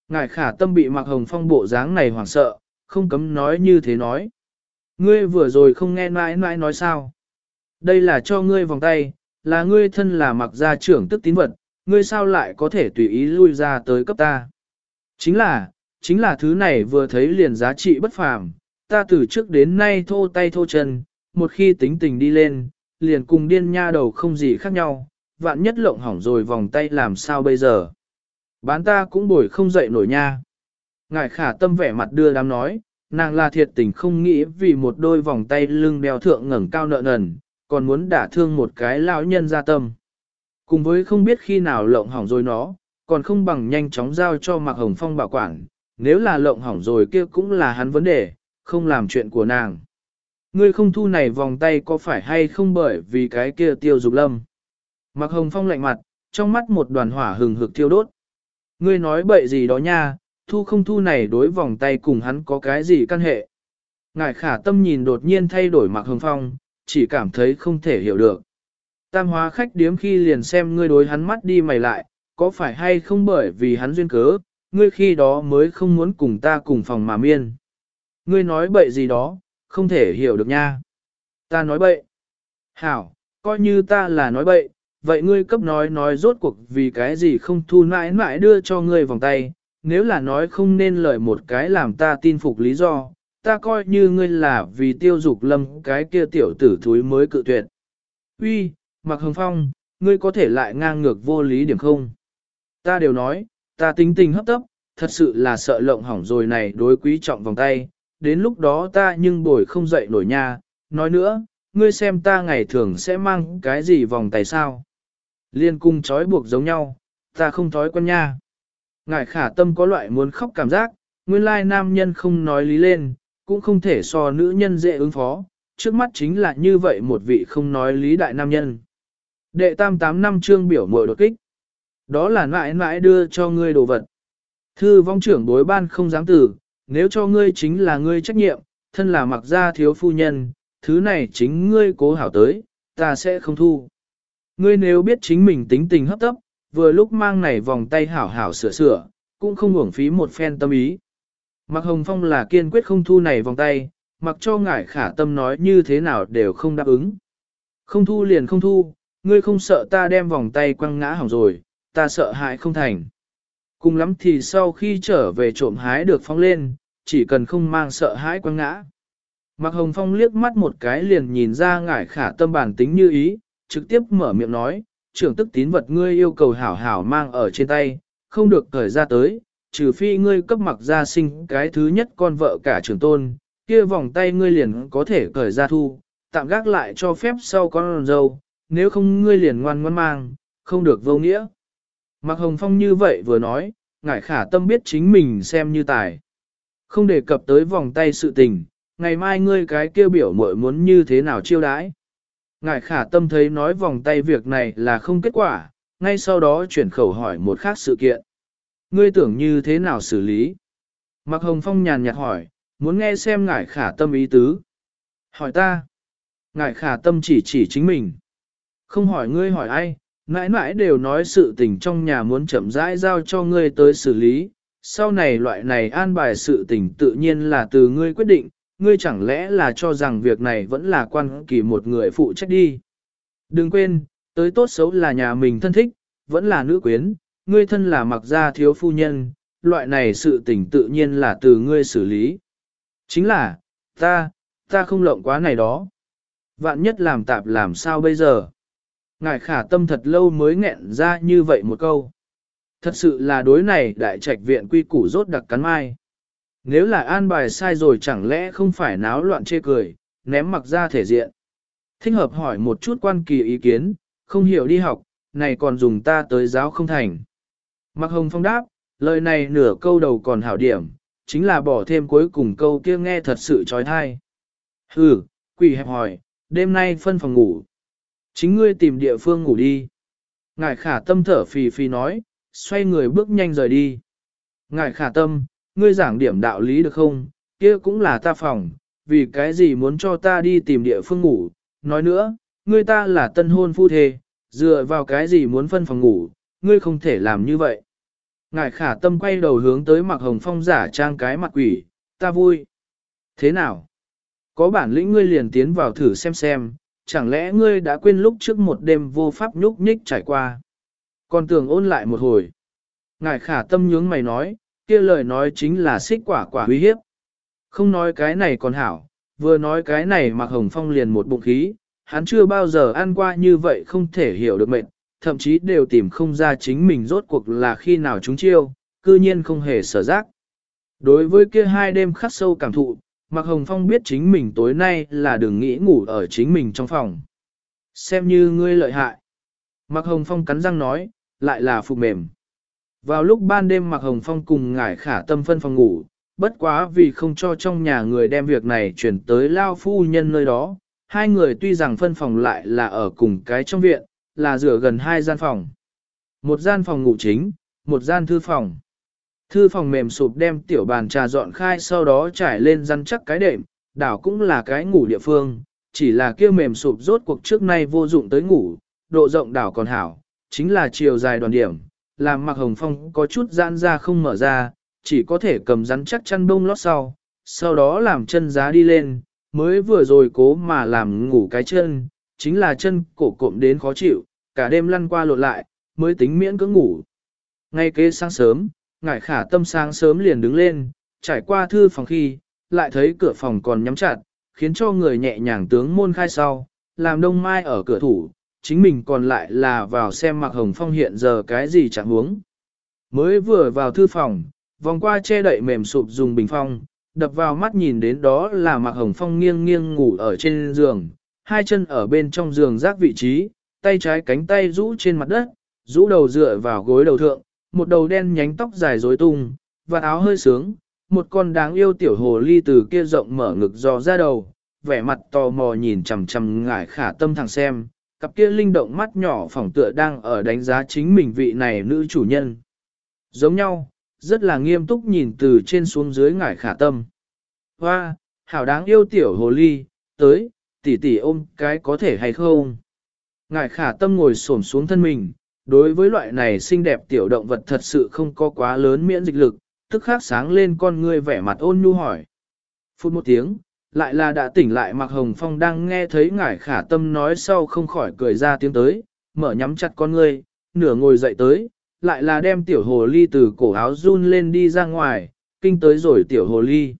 Ngải khả tâm bị mặc Hồng Phong bộ dáng này hoảng sợ, không cấm nói như thế nói. Ngươi vừa rồi không nghe mãi mãi nói sao. Đây là cho ngươi vòng tay, là ngươi thân là mặc gia trưởng tức tín vật, ngươi sao lại có thể tùy ý lui ra tới cấp ta. Chính là, chính là thứ này vừa thấy liền giá trị bất phàm, ta từ trước đến nay thô tay thô chân, một khi tính tình đi lên, liền cùng điên nha đầu không gì khác nhau, vạn nhất lộng hỏng rồi vòng tay làm sao bây giờ. Bán ta cũng bồi không dậy nổi nha. Ngài khả tâm vẻ mặt đưa đám nói, nàng là thiệt tình không nghĩ vì một đôi vòng tay lưng đeo thượng ngẩng cao nợ nần, còn muốn đả thương một cái lão nhân ra tâm. Cùng với không biết khi nào lộng hỏng rồi nó, còn không bằng nhanh chóng giao cho Mạc Hồng Phong bảo quản, nếu là lộng hỏng rồi kia cũng là hắn vấn đề, không làm chuyện của nàng. Ngươi không thu này vòng tay có phải hay không bởi vì cái kia tiêu dục lâm. Mạc Hồng Phong lạnh mặt, trong mắt một đoàn hỏa hừng hực thiêu đốt. Ngươi nói bậy gì đó nha, thu không thu này đối vòng tay cùng hắn có cái gì căn hệ. Ngài khả tâm nhìn đột nhiên thay đổi Mạc Hồng Phong, chỉ cảm thấy không thể hiểu được. Tam hóa khách điếm khi liền xem ngươi đối hắn mắt đi mày lại, có phải hay không bởi vì hắn duyên cớ, ngươi khi đó mới không muốn cùng ta cùng phòng mà miên. Ngươi nói bậy gì đó, không thể hiểu được nha. Ta nói bậy. Hảo, coi như ta là nói bậy, vậy ngươi cấp nói nói rốt cuộc vì cái gì không thu mãi mãi đưa cho ngươi vòng tay, nếu là nói không nên lời một cái làm ta tin phục lý do, ta coi như ngươi là vì tiêu dục lâm cái kia tiểu tử thúi mới cự tuyệt. Uy, Mạc Hồng Phong, ngươi có thể lại ngang ngược vô lý điểm không? Ta đều nói, ta tính tình hấp tấp, thật sự là sợ lộng hỏng rồi này đối quý trọng vòng tay, đến lúc đó ta nhưng bồi không dậy nổi nha, nói nữa, ngươi xem ta ngày thường sẽ mang cái gì vòng tay sao? Liên cung trói buộc giống nhau, ta không thói quen nha. Ngài khả tâm có loại muốn khóc cảm giác, nguyên lai nam nhân không nói lý lên, cũng không thể so nữ nhân dễ ứng phó, trước mắt chính là như vậy một vị không nói lý đại nam nhân. Đệ tam tám năm trương biểu mội đột kích. Đó là mãi mãi đưa cho ngươi đồ vật. Thư vong trưởng bối ban không dám tử, nếu cho ngươi chính là ngươi trách nhiệm, thân là mặc gia thiếu phu nhân, thứ này chính ngươi cố hảo tới, ta sẽ không thu. Ngươi nếu biết chính mình tính tình hấp tấp, vừa lúc mang này vòng tay hảo hảo sửa sửa, cũng không uổng phí một phen tâm ý. Mặc Hồng Phong là kiên quyết không thu này vòng tay, mặc cho ngải khả tâm nói như thế nào đều không đáp ứng. Không thu liền không thu, ngươi không sợ ta đem vòng tay quăng ngã hỏng rồi, ta sợ hãi không thành. Cùng lắm thì sau khi trở về trộm hái được phong lên, chỉ cần không mang sợ hãi quăng ngã. Mạc Hồng Phong liếc mắt một cái liền nhìn ra ngải khả tâm bản tính như ý, trực tiếp mở miệng nói, trưởng tức tín vật ngươi yêu cầu hảo hảo mang ở trên tay, không được cởi ra tới, trừ phi ngươi cấp mặc gia sinh cái thứ nhất con vợ cả trưởng tôn, kia vòng tay ngươi liền có thể cởi ra thu, tạm gác lại cho phép sau con dâu, nếu không ngươi liền ngoan ngoan mang, không được vô nghĩa. Mạc Hồng Phong như vậy vừa nói, ngải khả tâm biết chính mình xem như tài. Không đề cập tới vòng tay sự tình, ngày mai ngươi cái kêu biểu muội muốn như thế nào chiêu đãi. Ngải khả tâm thấy nói vòng tay việc này là không kết quả, ngay sau đó chuyển khẩu hỏi một khác sự kiện. Ngươi tưởng như thế nào xử lý? Mạc Hồng Phong nhàn nhạt hỏi, muốn nghe xem ngải khả tâm ý tứ. Hỏi ta. Ngải khả tâm chỉ chỉ chính mình. Không hỏi ngươi hỏi ai, mãi mãi đều nói sự tình trong nhà muốn chậm rãi giao cho ngươi tới xử lý. Sau này loại này an bài sự tình tự nhiên là từ ngươi quyết định, ngươi chẳng lẽ là cho rằng việc này vẫn là quan kỳ một người phụ trách đi. Đừng quên, tới tốt xấu là nhà mình thân thích, vẫn là nữ quyến, ngươi thân là mặc gia thiếu phu nhân, loại này sự tình tự nhiên là từ ngươi xử lý. Chính là, ta, ta không lộng quá này đó. Vạn nhất làm tạp làm sao bây giờ? Ngài khả tâm thật lâu mới nghẹn ra như vậy một câu. Thật sự là đối này đại trạch viện quy củ rốt đặc cắn mai. Nếu là an bài sai rồi chẳng lẽ không phải náo loạn chê cười, ném mặc ra thể diện. Thích hợp hỏi một chút quan kỳ ý kiến, không hiểu đi học, này còn dùng ta tới giáo không thành. Mặc Hồng Phong đáp, lời này nửa câu đầu còn hảo điểm, chính là bỏ thêm cuối cùng câu kia nghe thật sự trói thai. Hừ, quỷ hẹp hỏi, đêm nay phân phòng ngủ. Chính ngươi tìm địa phương ngủ đi. ngải khả tâm thở phì phì nói, xoay người bước nhanh rời đi. ngải khả tâm, ngươi giảng điểm đạo lý được không, kia cũng là ta phòng, vì cái gì muốn cho ta đi tìm địa phương ngủ. Nói nữa, ngươi ta là tân hôn phu thê, dựa vào cái gì muốn phân phòng ngủ, ngươi không thể làm như vậy. ngải khả tâm quay đầu hướng tới mặc hồng phong giả trang cái mặt quỷ, ta vui. Thế nào? Có bản lĩnh ngươi liền tiến vào thử xem xem, chẳng lẽ ngươi đã quên lúc trước một đêm vô pháp nhúc nhích trải qua. Còn tưởng ôn lại một hồi. Ngài khả tâm nhướng mày nói, kia lời nói chính là xích quả quả uy hiếp. Không nói cái này còn hảo, vừa nói cái này mặc hồng phong liền một bụng khí, hắn chưa bao giờ ăn qua như vậy không thể hiểu được mệnh, thậm chí đều tìm không ra chính mình rốt cuộc là khi nào chúng chiêu, cư nhiên không hề sở giác. Đối với kia hai đêm khắc sâu cảm thụ, Mạc Hồng Phong biết chính mình tối nay là đừng nghĩ ngủ ở chính mình trong phòng. Xem như ngươi lợi hại. Mạc Hồng Phong cắn răng nói, lại là phục mềm. Vào lúc ban đêm Mạc Hồng Phong cùng ngải khả tâm phân phòng ngủ, bất quá vì không cho trong nhà người đem việc này chuyển tới Lao Phu Nhân nơi đó. Hai người tuy rằng phân phòng lại là ở cùng cái trong viện, là rửa gần hai gian phòng. Một gian phòng ngủ chính, một gian thư phòng. Thư phòng mềm sụp đem tiểu bàn trà dọn khai sau đó trải lên răn chắc cái đệm, đảo cũng là cái ngủ địa phương, chỉ là kia mềm sụp rốt cuộc trước nay vô dụng tới ngủ, độ rộng đảo còn hảo, chính là chiều dài đoàn điểm, làm mặc hồng phong có chút giãn ra không mở ra, chỉ có thể cầm rắn chắc chăn bông lót sau, sau đó làm chân giá đi lên, mới vừa rồi cố mà làm ngủ cái chân, chính là chân cổ cộm đến khó chịu, cả đêm lăn qua lộn lại, mới tính miễn cưỡng ngủ. Ngay kế sáng sớm, ngải khả tâm sáng sớm liền đứng lên, trải qua thư phòng khi, lại thấy cửa phòng còn nhắm chặt, khiến cho người nhẹ nhàng tướng môn khai sau, làm đông mai ở cửa thủ, chính mình còn lại là vào xem mặc hồng phong hiện giờ cái gì chẳng huống. Mới vừa vào thư phòng, vòng qua che đậy mềm sụp dùng bình phong, đập vào mắt nhìn đến đó là mặc hồng phong nghiêng nghiêng ngủ ở trên giường, hai chân ở bên trong giường rác vị trí, tay trái cánh tay rũ trên mặt đất, rũ đầu dựa vào gối đầu thượng, một đầu đen nhánh tóc dài rối tung, và áo hơi sướng, một con đáng yêu tiểu hồ ly từ kia rộng mở ngực dò ra đầu, vẻ mặt tò mò nhìn chằm chằm ngải khả tâm thẳng xem, cặp kia linh động mắt nhỏ phỏng tựa đang ở đánh giá chính mình vị này nữ chủ nhân. Giống nhau, rất là nghiêm túc nhìn từ trên xuống dưới ngải khả tâm. Hoa, hảo đáng yêu tiểu hồ ly, tới, tỷ tỷ ôm cái có thể hay không? Ngải khả tâm ngồi xổm xuống thân mình, đối với loại này xinh đẹp tiểu động vật thật sự không có quá lớn miễn dịch lực, tức khắc sáng lên con ngươi vẻ mặt ôn nhu hỏi. Phút một tiếng, lại là đã tỉnh lại Mạc Hồng Phong đang nghe thấy ngải khả tâm nói sau không khỏi cười ra tiếng tới, mở nhắm chặt con ngươi, nửa ngồi dậy tới, lại là đem tiểu hồ ly từ cổ áo run lên đi ra ngoài, kinh tới rồi tiểu hồ ly.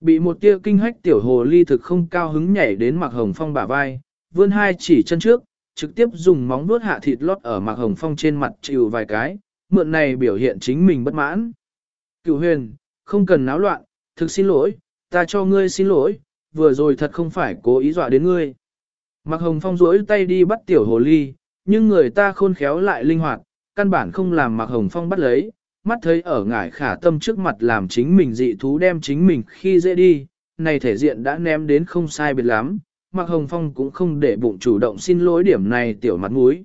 Bị một tia kinh hách tiểu hồ ly thực không cao hứng nhảy đến Mạc Hồng Phong bả vai, vươn hai chỉ chân trước, trực tiếp dùng móng vuốt hạ thịt lót ở Mạc Hồng Phong trên mặt chịu vài cái, mượn này biểu hiện chính mình bất mãn. Cửu huyền, không cần náo loạn, thực xin lỗi, ta cho ngươi xin lỗi, vừa rồi thật không phải cố ý dọa đến ngươi. Mạc Hồng Phong duỗi tay đi bắt tiểu hồ ly, nhưng người ta khôn khéo lại linh hoạt, căn bản không làm Mạc Hồng Phong bắt lấy, mắt thấy ở ngải khả tâm trước mặt làm chính mình dị thú đem chính mình khi dễ đi, này thể diện đã ném đến không sai biệt lắm, Mạc Hồng Phong cũng không để bụng chủ động xin lỗi điểm này tiểu mặt mũi.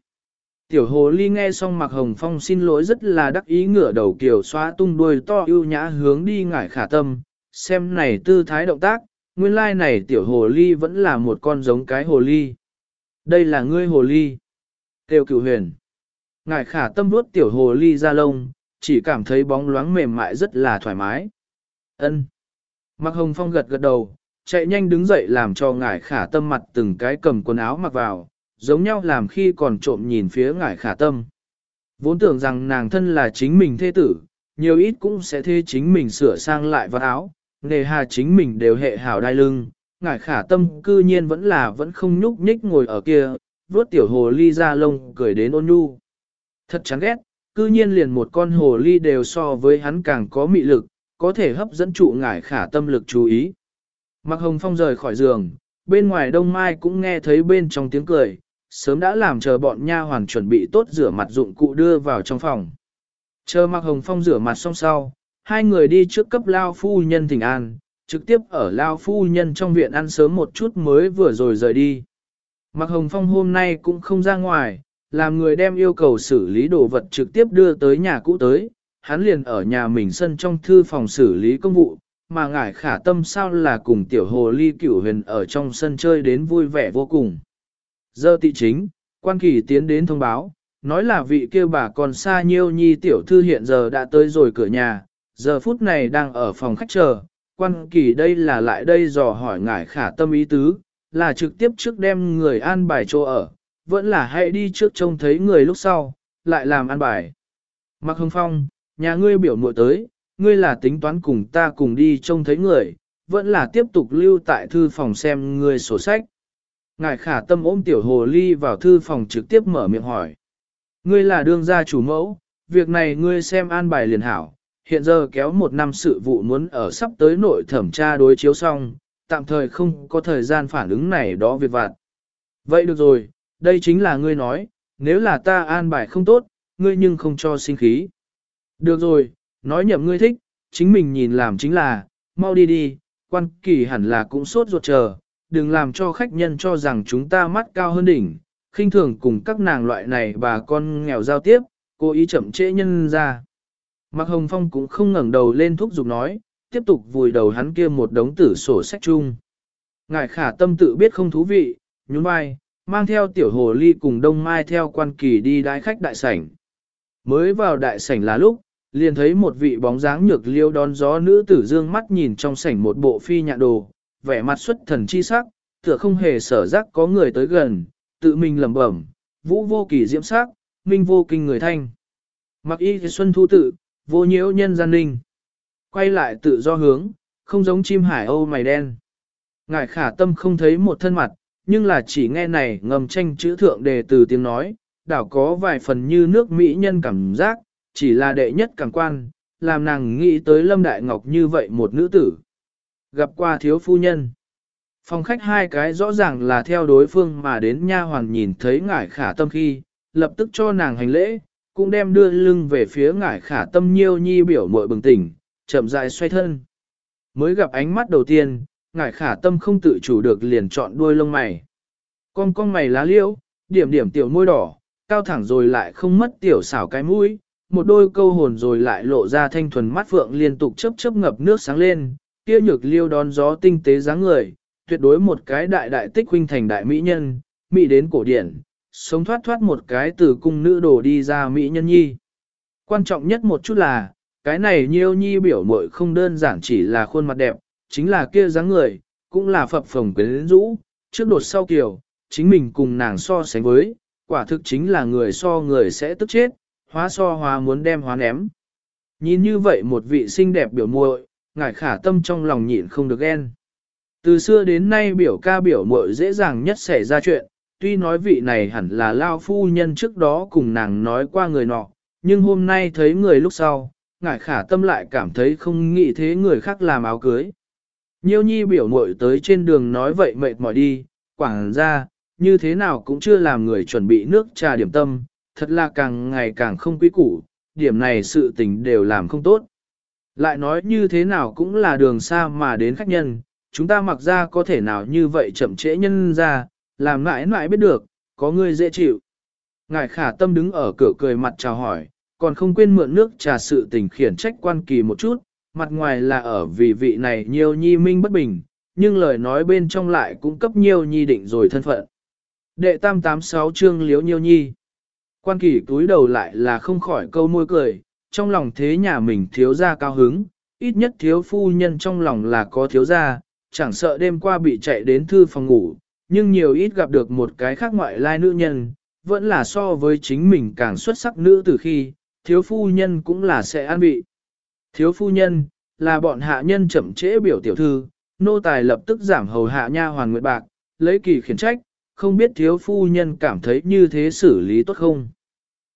Tiểu hồ ly nghe xong Mạc Hồng Phong xin lỗi rất là đắc ý ngửa đầu kiều xóa tung đuôi to ưu nhã hướng đi ngải khả tâm, xem này tư thái động tác, nguyên lai này tiểu hồ ly vẫn là một con giống cái hồ ly. Đây là ngươi hồ ly. Tiêu cửu huyền. Ngải khả tâm vuốt tiểu hồ ly ra lông, chỉ cảm thấy bóng loáng mềm mại rất là thoải mái. Ân. Mạc Hồng Phong gật gật đầu, chạy nhanh đứng dậy làm cho ngải khả tâm mặt từng cái cầm quần áo mặc vào, giống nhau làm khi còn trộm nhìn phía ngải khả tâm. Vốn tưởng rằng nàng thân là chính mình thế tử, nhiều ít cũng sẽ thê chính mình sửa sang lại vật áo, nề hà chính mình đều hệ hảo đai lưng, ngải khả tâm cư nhiên vẫn là vẫn không nhúc nhích ngồi ở kia, vuốt tiểu hồ ly ra lông cười đến ôn nhu. Thật chán ghét, cư nhiên liền một con hồ ly đều so với hắn càng có mị lực, có thể hấp dẫn trụ ngải khả tâm lực chú ý. Mạc Hồng Phong rời khỏi giường, bên ngoài Đông Mai cũng nghe thấy bên trong tiếng cười, sớm đã làm chờ bọn nha hoàn chuẩn bị tốt rửa mặt dụng cụ đưa vào trong phòng. Chờ Mạc Hồng Phong rửa mặt xong sau, hai người đi trước cấp Lao Phu Nhân thỉnh an, trực tiếp ở Lao Phu Nhân trong viện ăn sớm một chút mới vừa rồi rời đi. Mạc Hồng Phong hôm nay cũng không ra ngoài, làm người đem yêu cầu xử lý đồ vật trực tiếp đưa tới nhà cũ tới, hắn liền ở nhà mình sân trong thư phòng xử lý công vụ, mà ngải khả tâm sao là cùng tiểu hồ ly cửu huyền ở trong sân chơi đến vui vẻ vô cùng. Giờ tị chính, quan kỳ tiến đến thông báo, nói là vị kia bà còn xa nhiêu nhi tiểu thư hiện giờ đã tới rồi cửa nhà, giờ phút này đang ở phòng khách chờ, quan kỳ đây là lại đây dò hỏi ngải khả tâm ý tứ, là trực tiếp trước đem người an bài chỗ ở, vẫn là hãy đi trước trông thấy người lúc sau, lại làm an bài. mặc Hưng Phong, nhà ngươi biểu muội tới, ngươi là tính toán cùng ta cùng đi trông thấy người, vẫn là tiếp tục lưu tại thư phòng xem ngươi sổ sách. Ngài khả tâm ôm tiểu hồ ly vào thư phòng trực tiếp mở miệng hỏi. Ngươi là đương gia chủ mẫu, việc này ngươi xem an bài liền hảo, hiện giờ kéo một năm sự vụ muốn ở sắp tới nội thẩm tra đối chiếu xong, tạm thời không có thời gian phản ứng này đó việc vặt. Vậy được rồi, đây chính là ngươi nói, nếu là ta an bài không tốt, ngươi nhưng không cho sinh khí. Được rồi, nói nhậm ngươi thích, chính mình nhìn làm chính là, mau đi đi, quan kỳ hẳn là cũng sốt ruột chờ, đừng làm cho khách nhân cho rằng chúng ta mắt cao hơn đỉnh, khinh thường cùng các nàng loại này bà con nghèo giao tiếp, cố ý chậm trễ nhân ra. Mạc Hồng Phong cũng không ngẩng đầu lên thúc giục nói, tiếp tục vùi đầu hắn kia một đống tử sổ sách chung. ngại khả tâm tự biết không thú vị, nhún vai, mang theo tiểu hồ ly cùng đông mai theo quan kỳ đi đái khách đại sảnh. Mới vào đại sảnh là lúc, liền thấy một vị bóng dáng nhược liêu đón gió nữ tử dương mắt nhìn trong sảnh một bộ phi nhạn đồ, vẻ mặt xuất thần chi sắc, tựa không hề sở giác có người tới gần, tự mình lẩm bẩm, vũ vô kỳ diễm sắc, minh vô kinh người thanh. Mặc y xuân thu tự, vô nhiễu nhân gian ninh. Quay lại tự do hướng, không giống chim hải âu mày đen. Ngài khả tâm không thấy một thân mặt, nhưng là chỉ nghe này ngầm tranh chữ thượng đề từ tiếng nói, đảo có vài phần như nước mỹ nhân cảm giác, chỉ là đệ nhất càng quan, làm nàng nghĩ tới Lâm Đại Ngọc như vậy một nữ tử. Gặp qua thiếu phu nhân. Phòng khách hai cái rõ ràng là theo đối phương mà đến nha hoàn nhìn thấy ngải khả tâm khi, lập tức cho nàng hành lễ, cũng đem đưa lưng về phía ngải khả tâm nhiêu nhi biểu mội bừng tỉnh, chậm rãi xoay thân. Mới gặp ánh mắt đầu tiên, ngải khả tâm không tự chủ được liền chọn đuôi lông mày. Con con mày lá liễu, điểm điểm tiểu môi đỏ, cao thẳng rồi lại không mất tiểu xảo cái mũi, một đôi câu hồn rồi lại lộ ra thanh thuần mắt phượng liên tục chớp chớp ngập nước sáng lên, kia nhược liêu đón gió tinh tế dáng người, tuyệt đối một cái đại đại tích huynh thành đại mỹ nhân, mỹ đến cổ điển, sống thoát thoát một cái từ cung nữ đồ đi ra mỹ nhân nhi. Quan trọng nhất một chút là, cái này nhiêu nhi biểu mội không đơn giản chỉ là khuôn mặt đẹp, chính là kia dáng người, cũng là phập phồng quyến rũ, trước đột sau kiểu, chính mình cùng nàng so sánh với, quả thực chính là người so người sẽ tức chết, hóa so hóa muốn đem hóa ném. Nhìn như vậy một vị xinh đẹp biểu muội, ngải khả tâm trong lòng nhịn không được ghen. Từ xưa đến nay biểu ca biểu muội dễ dàng nhất xảy ra chuyện, tuy nói vị này hẳn là lao phu nhân trước đó cùng nàng nói qua người nọ, nhưng hôm nay thấy người lúc sau, ngải khả tâm lại cảm thấy không nghĩ thế người khác làm áo cưới. Nhiêu nhi biểu muội tới trên đường nói vậy mệt mỏi đi, quảng ra, như thế nào cũng chưa làm người chuẩn bị nước trà điểm tâm, thật là càng ngày càng không quý củ, điểm này sự tình đều làm không tốt. Lại nói như thế nào cũng là đường xa mà đến khách nhân, chúng ta mặc ra có thể nào như vậy chậm trễ nhân ra, làm mãi mãi biết được, có người dễ chịu. Ngài khả tâm đứng ở cửa cười mặt chào hỏi, còn không quên mượn nước trà sự tình khiển trách quan kỳ một chút, mặt ngoài là ở vì vị này nhiều nhi minh bất bình, nhưng lời nói bên trong lại cũng cấp nhiều nhi định rồi thân phận. Đệ tam tám sáu chương liếu nhiêu nhi. Quan kỳ túi đầu lại là không khỏi câu môi cười, trong lòng thế nhà mình thiếu ra cao hứng, ít nhất thiếu phu nhân trong lòng là có thiếu ra, chẳng sợ đêm qua bị chạy đến thư phòng ngủ, nhưng nhiều ít gặp được một cái khác ngoại lai nữ nhân, vẫn là so với chính mình càng xuất sắc nữ từ khi, thiếu phu nhân cũng là sẽ an bị. Thiếu phu nhân, là bọn hạ nhân chậm trễ biểu tiểu thư, nô tài lập tức giảm hầu hạ nha hoàn nguyệt bạc, lấy kỳ khiển trách, không biết thiếu phu nhân cảm thấy như thế xử lý tốt không.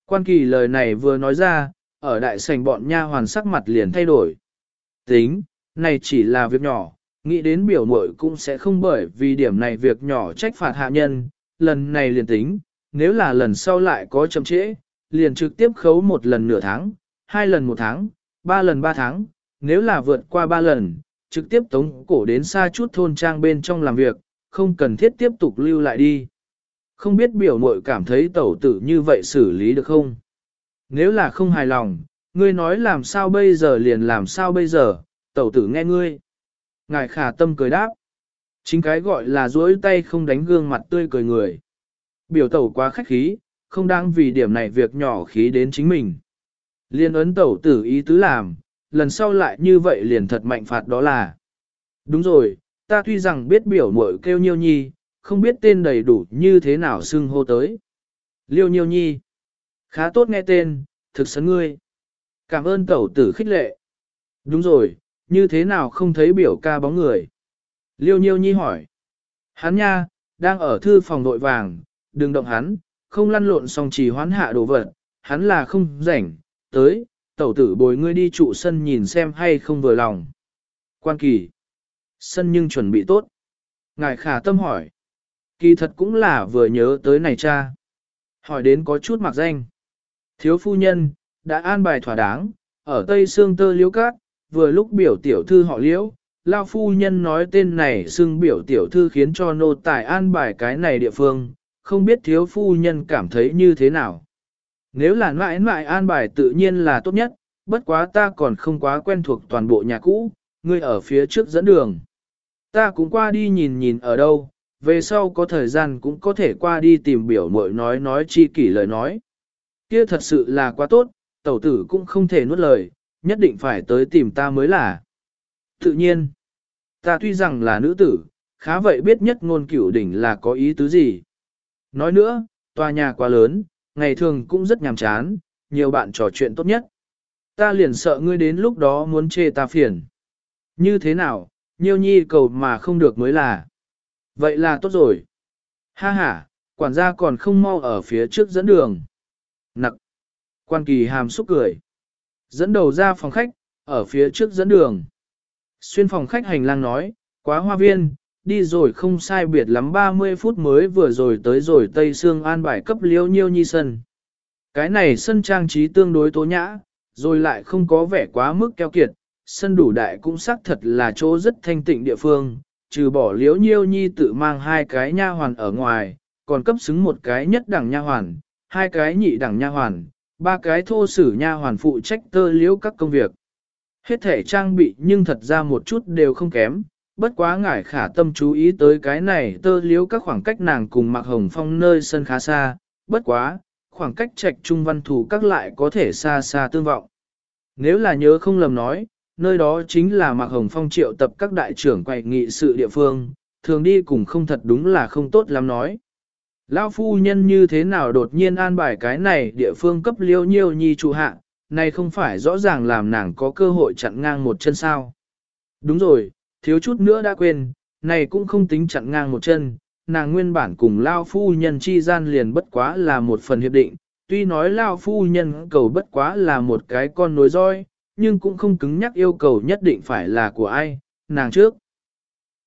Quan kỳ lời này vừa nói ra, ở đại sảnh bọn nha hoàn sắc mặt liền thay đổi. Tính, này chỉ là việc nhỏ, nghĩ đến biểu muội cũng sẽ không bởi vì điểm này việc nhỏ trách phạt hạ nhân, lần này liền tính, nếu là lần sau lại có chậm trễ, liền trực tiếp khấu một lần nửa tháng, hai lần một tháng, ba lần ba tháng, nếu là vượt qua ba lần, trực tiếp tống cổ đến xa chút thôn trang bên trong làm việc, không cần thiết tiếp tục lưu lại đi. Không biết biểu mội cảm thấy tẩu tử như vậy xử lý được không? Nếu là không hài lòng, ngươi nói làm sao bây giờ liền làm sao bây giờ, tẩu tử nghe ngươi. Ngài khả tâm cười đáp. Chính cái gọi là duỗi tay không đánh gương mặt tươi cười người. Biểu tẩu quá khách khí, không đang vì điểm này việc nhỏ khí đến chính mình. Liên ấn tẩu tử ý tứ làm, lần sau lại như vậy liền thật mạnh phạt đó là. Đúng rồi, ta tuy rằng biết biểu muội kêu nhiêu nhi, không biết tên đầy đủ như thế nào xưng hô tới. Liêu nhiêu nhi. Khá tốt nghe tên, thực sấn ngươi. Cảm ơn tẩu tử khích lệ. Đúng rồi, như thế nào không thấy biểu ca bóng người. Liêu nhiêu nhi hỏi. Hắn nha, đang ở thư phòng nội vàng, đừng động hắn, không lăn lộn xong chỉ hoán hạ đồ vật, hắn là không rảnh, tới, tẩu tử bồi ngươi đi trụ sân nhìn xem hay không vừa lòng. Quan kỳ. Sân nhưng chuẩn bị tốt. Ngài khả tâm hỏi. Kỳ thật cũng là vừa nhớ tới này cha. Hỏi đến có chút mặc danh. Thiếu phu nhân, đã an bài thỏa đáng, ở Tây Sương Tơ Liễu Cát, vừa lúc biểu tiểu thư họ Liễu, Lao phu nhân nói tên này xưng biểu tiểu thư khiến cho nô tài an bài cái này địa phương, không biết thiếu phu nhân cảm thấy như thế nào. Nếu là mãi mãi an bài tự nhiên là tốt nhất, bất quá ta còn không quá quen thuộc toàn bộ nhà cũ, ngươi ở phía trước dẫn đường. Ta cũng qua đi nhìn nhìn ở đâu, về sau có thời gian cũng có thể qua đi tìm biểu mội nói nói chi kỷ lời nói. Kia thật sự là quá tốt, tẩu tử cũng không thể nuốt lời, nhất định phải tới tìm ta mới là. Tự nhiên, ta tuy rằng là nữ tử, khá vậy biết nhất ngôn cửu đỉnh là có ý tứ gì. Nói nữa, tòa nhà quá lớn, ngày thường cũng rất nhàm chán, nhiều bạn trò chuyện tốt nhất. Ta liền sợ ngươi đến lúc đó muốn chê ta phiền. Như thế nào, nhiêu nhi cầu mà không được mới là. Vậy là tốt rồi. Ha ha, quản gia còn không mau ở phía trước dẫn đường. Nặc. Quan kỳ hàm xúc cười. Dẫn đầu ra phòng khách, ở phía trước dẫn đường. Xuyên phòng khách hành lang nói, quá hoa viên, đi rồi không sai biệt lắm 30 phút mới vừa rồi tới rồi Tây Sương an bài cấp liêu nhiêu nhi sân. Cái này sân trang trí tương đối tố nhã, rồi lại không có vẻ quá mức keo kiệt, sân đủ đại cũng xác thật là chỗ rất thanh tịnh địa phương, trừ bỏ liếu nhiêu nhi tự mang hai cái nha hoàn ở ngoài, còn cấp xứng một cái nhất đẳng nha hoàn, hai cái nhị đẳng nha hoàn, ba cái thô sử nha hoàn phụ trách tơ liếu các công việc. Hết thể trang bị nhưng thật ra một chút đều không kém, bất quá ngải khả tâm chú ý tới cái này tơ liếu các khoảng cách nàng cùng mặc hồng phong nơi sân khá xa, bất quá, khoảng cách trạch trung văn thủ các lại có thể xa xa tương vọng. Nếu là nhớ không lầm nói, nơi đó chính là Mạc Hồng Phong triệu tập các đại trưởng quay nghị sự địa phương, thường đi cùng không thật đúng là không tốt lắm nói. Lão phu nhân như thế nào đột nhiên an bài cái này địa phương cấp liêu nhiêu nhi trụ hạ, này không phải rõ ràng làm nàng có cơ hội chặn ngang một chân sao. Đúng rồi, thiếu chút nữa đã quên, này cũng không tính chặn ngang một chân, nàng nguyên bản cùng Lao phu nhân chi gian liền bất quá là một phần hiệp định, tuy nói Lao phu nhân cầu bất quá là một cái con nối roi, nhưng cũng không cứng nhắc yêu cầu nhất định phải là của ai, nàng trước.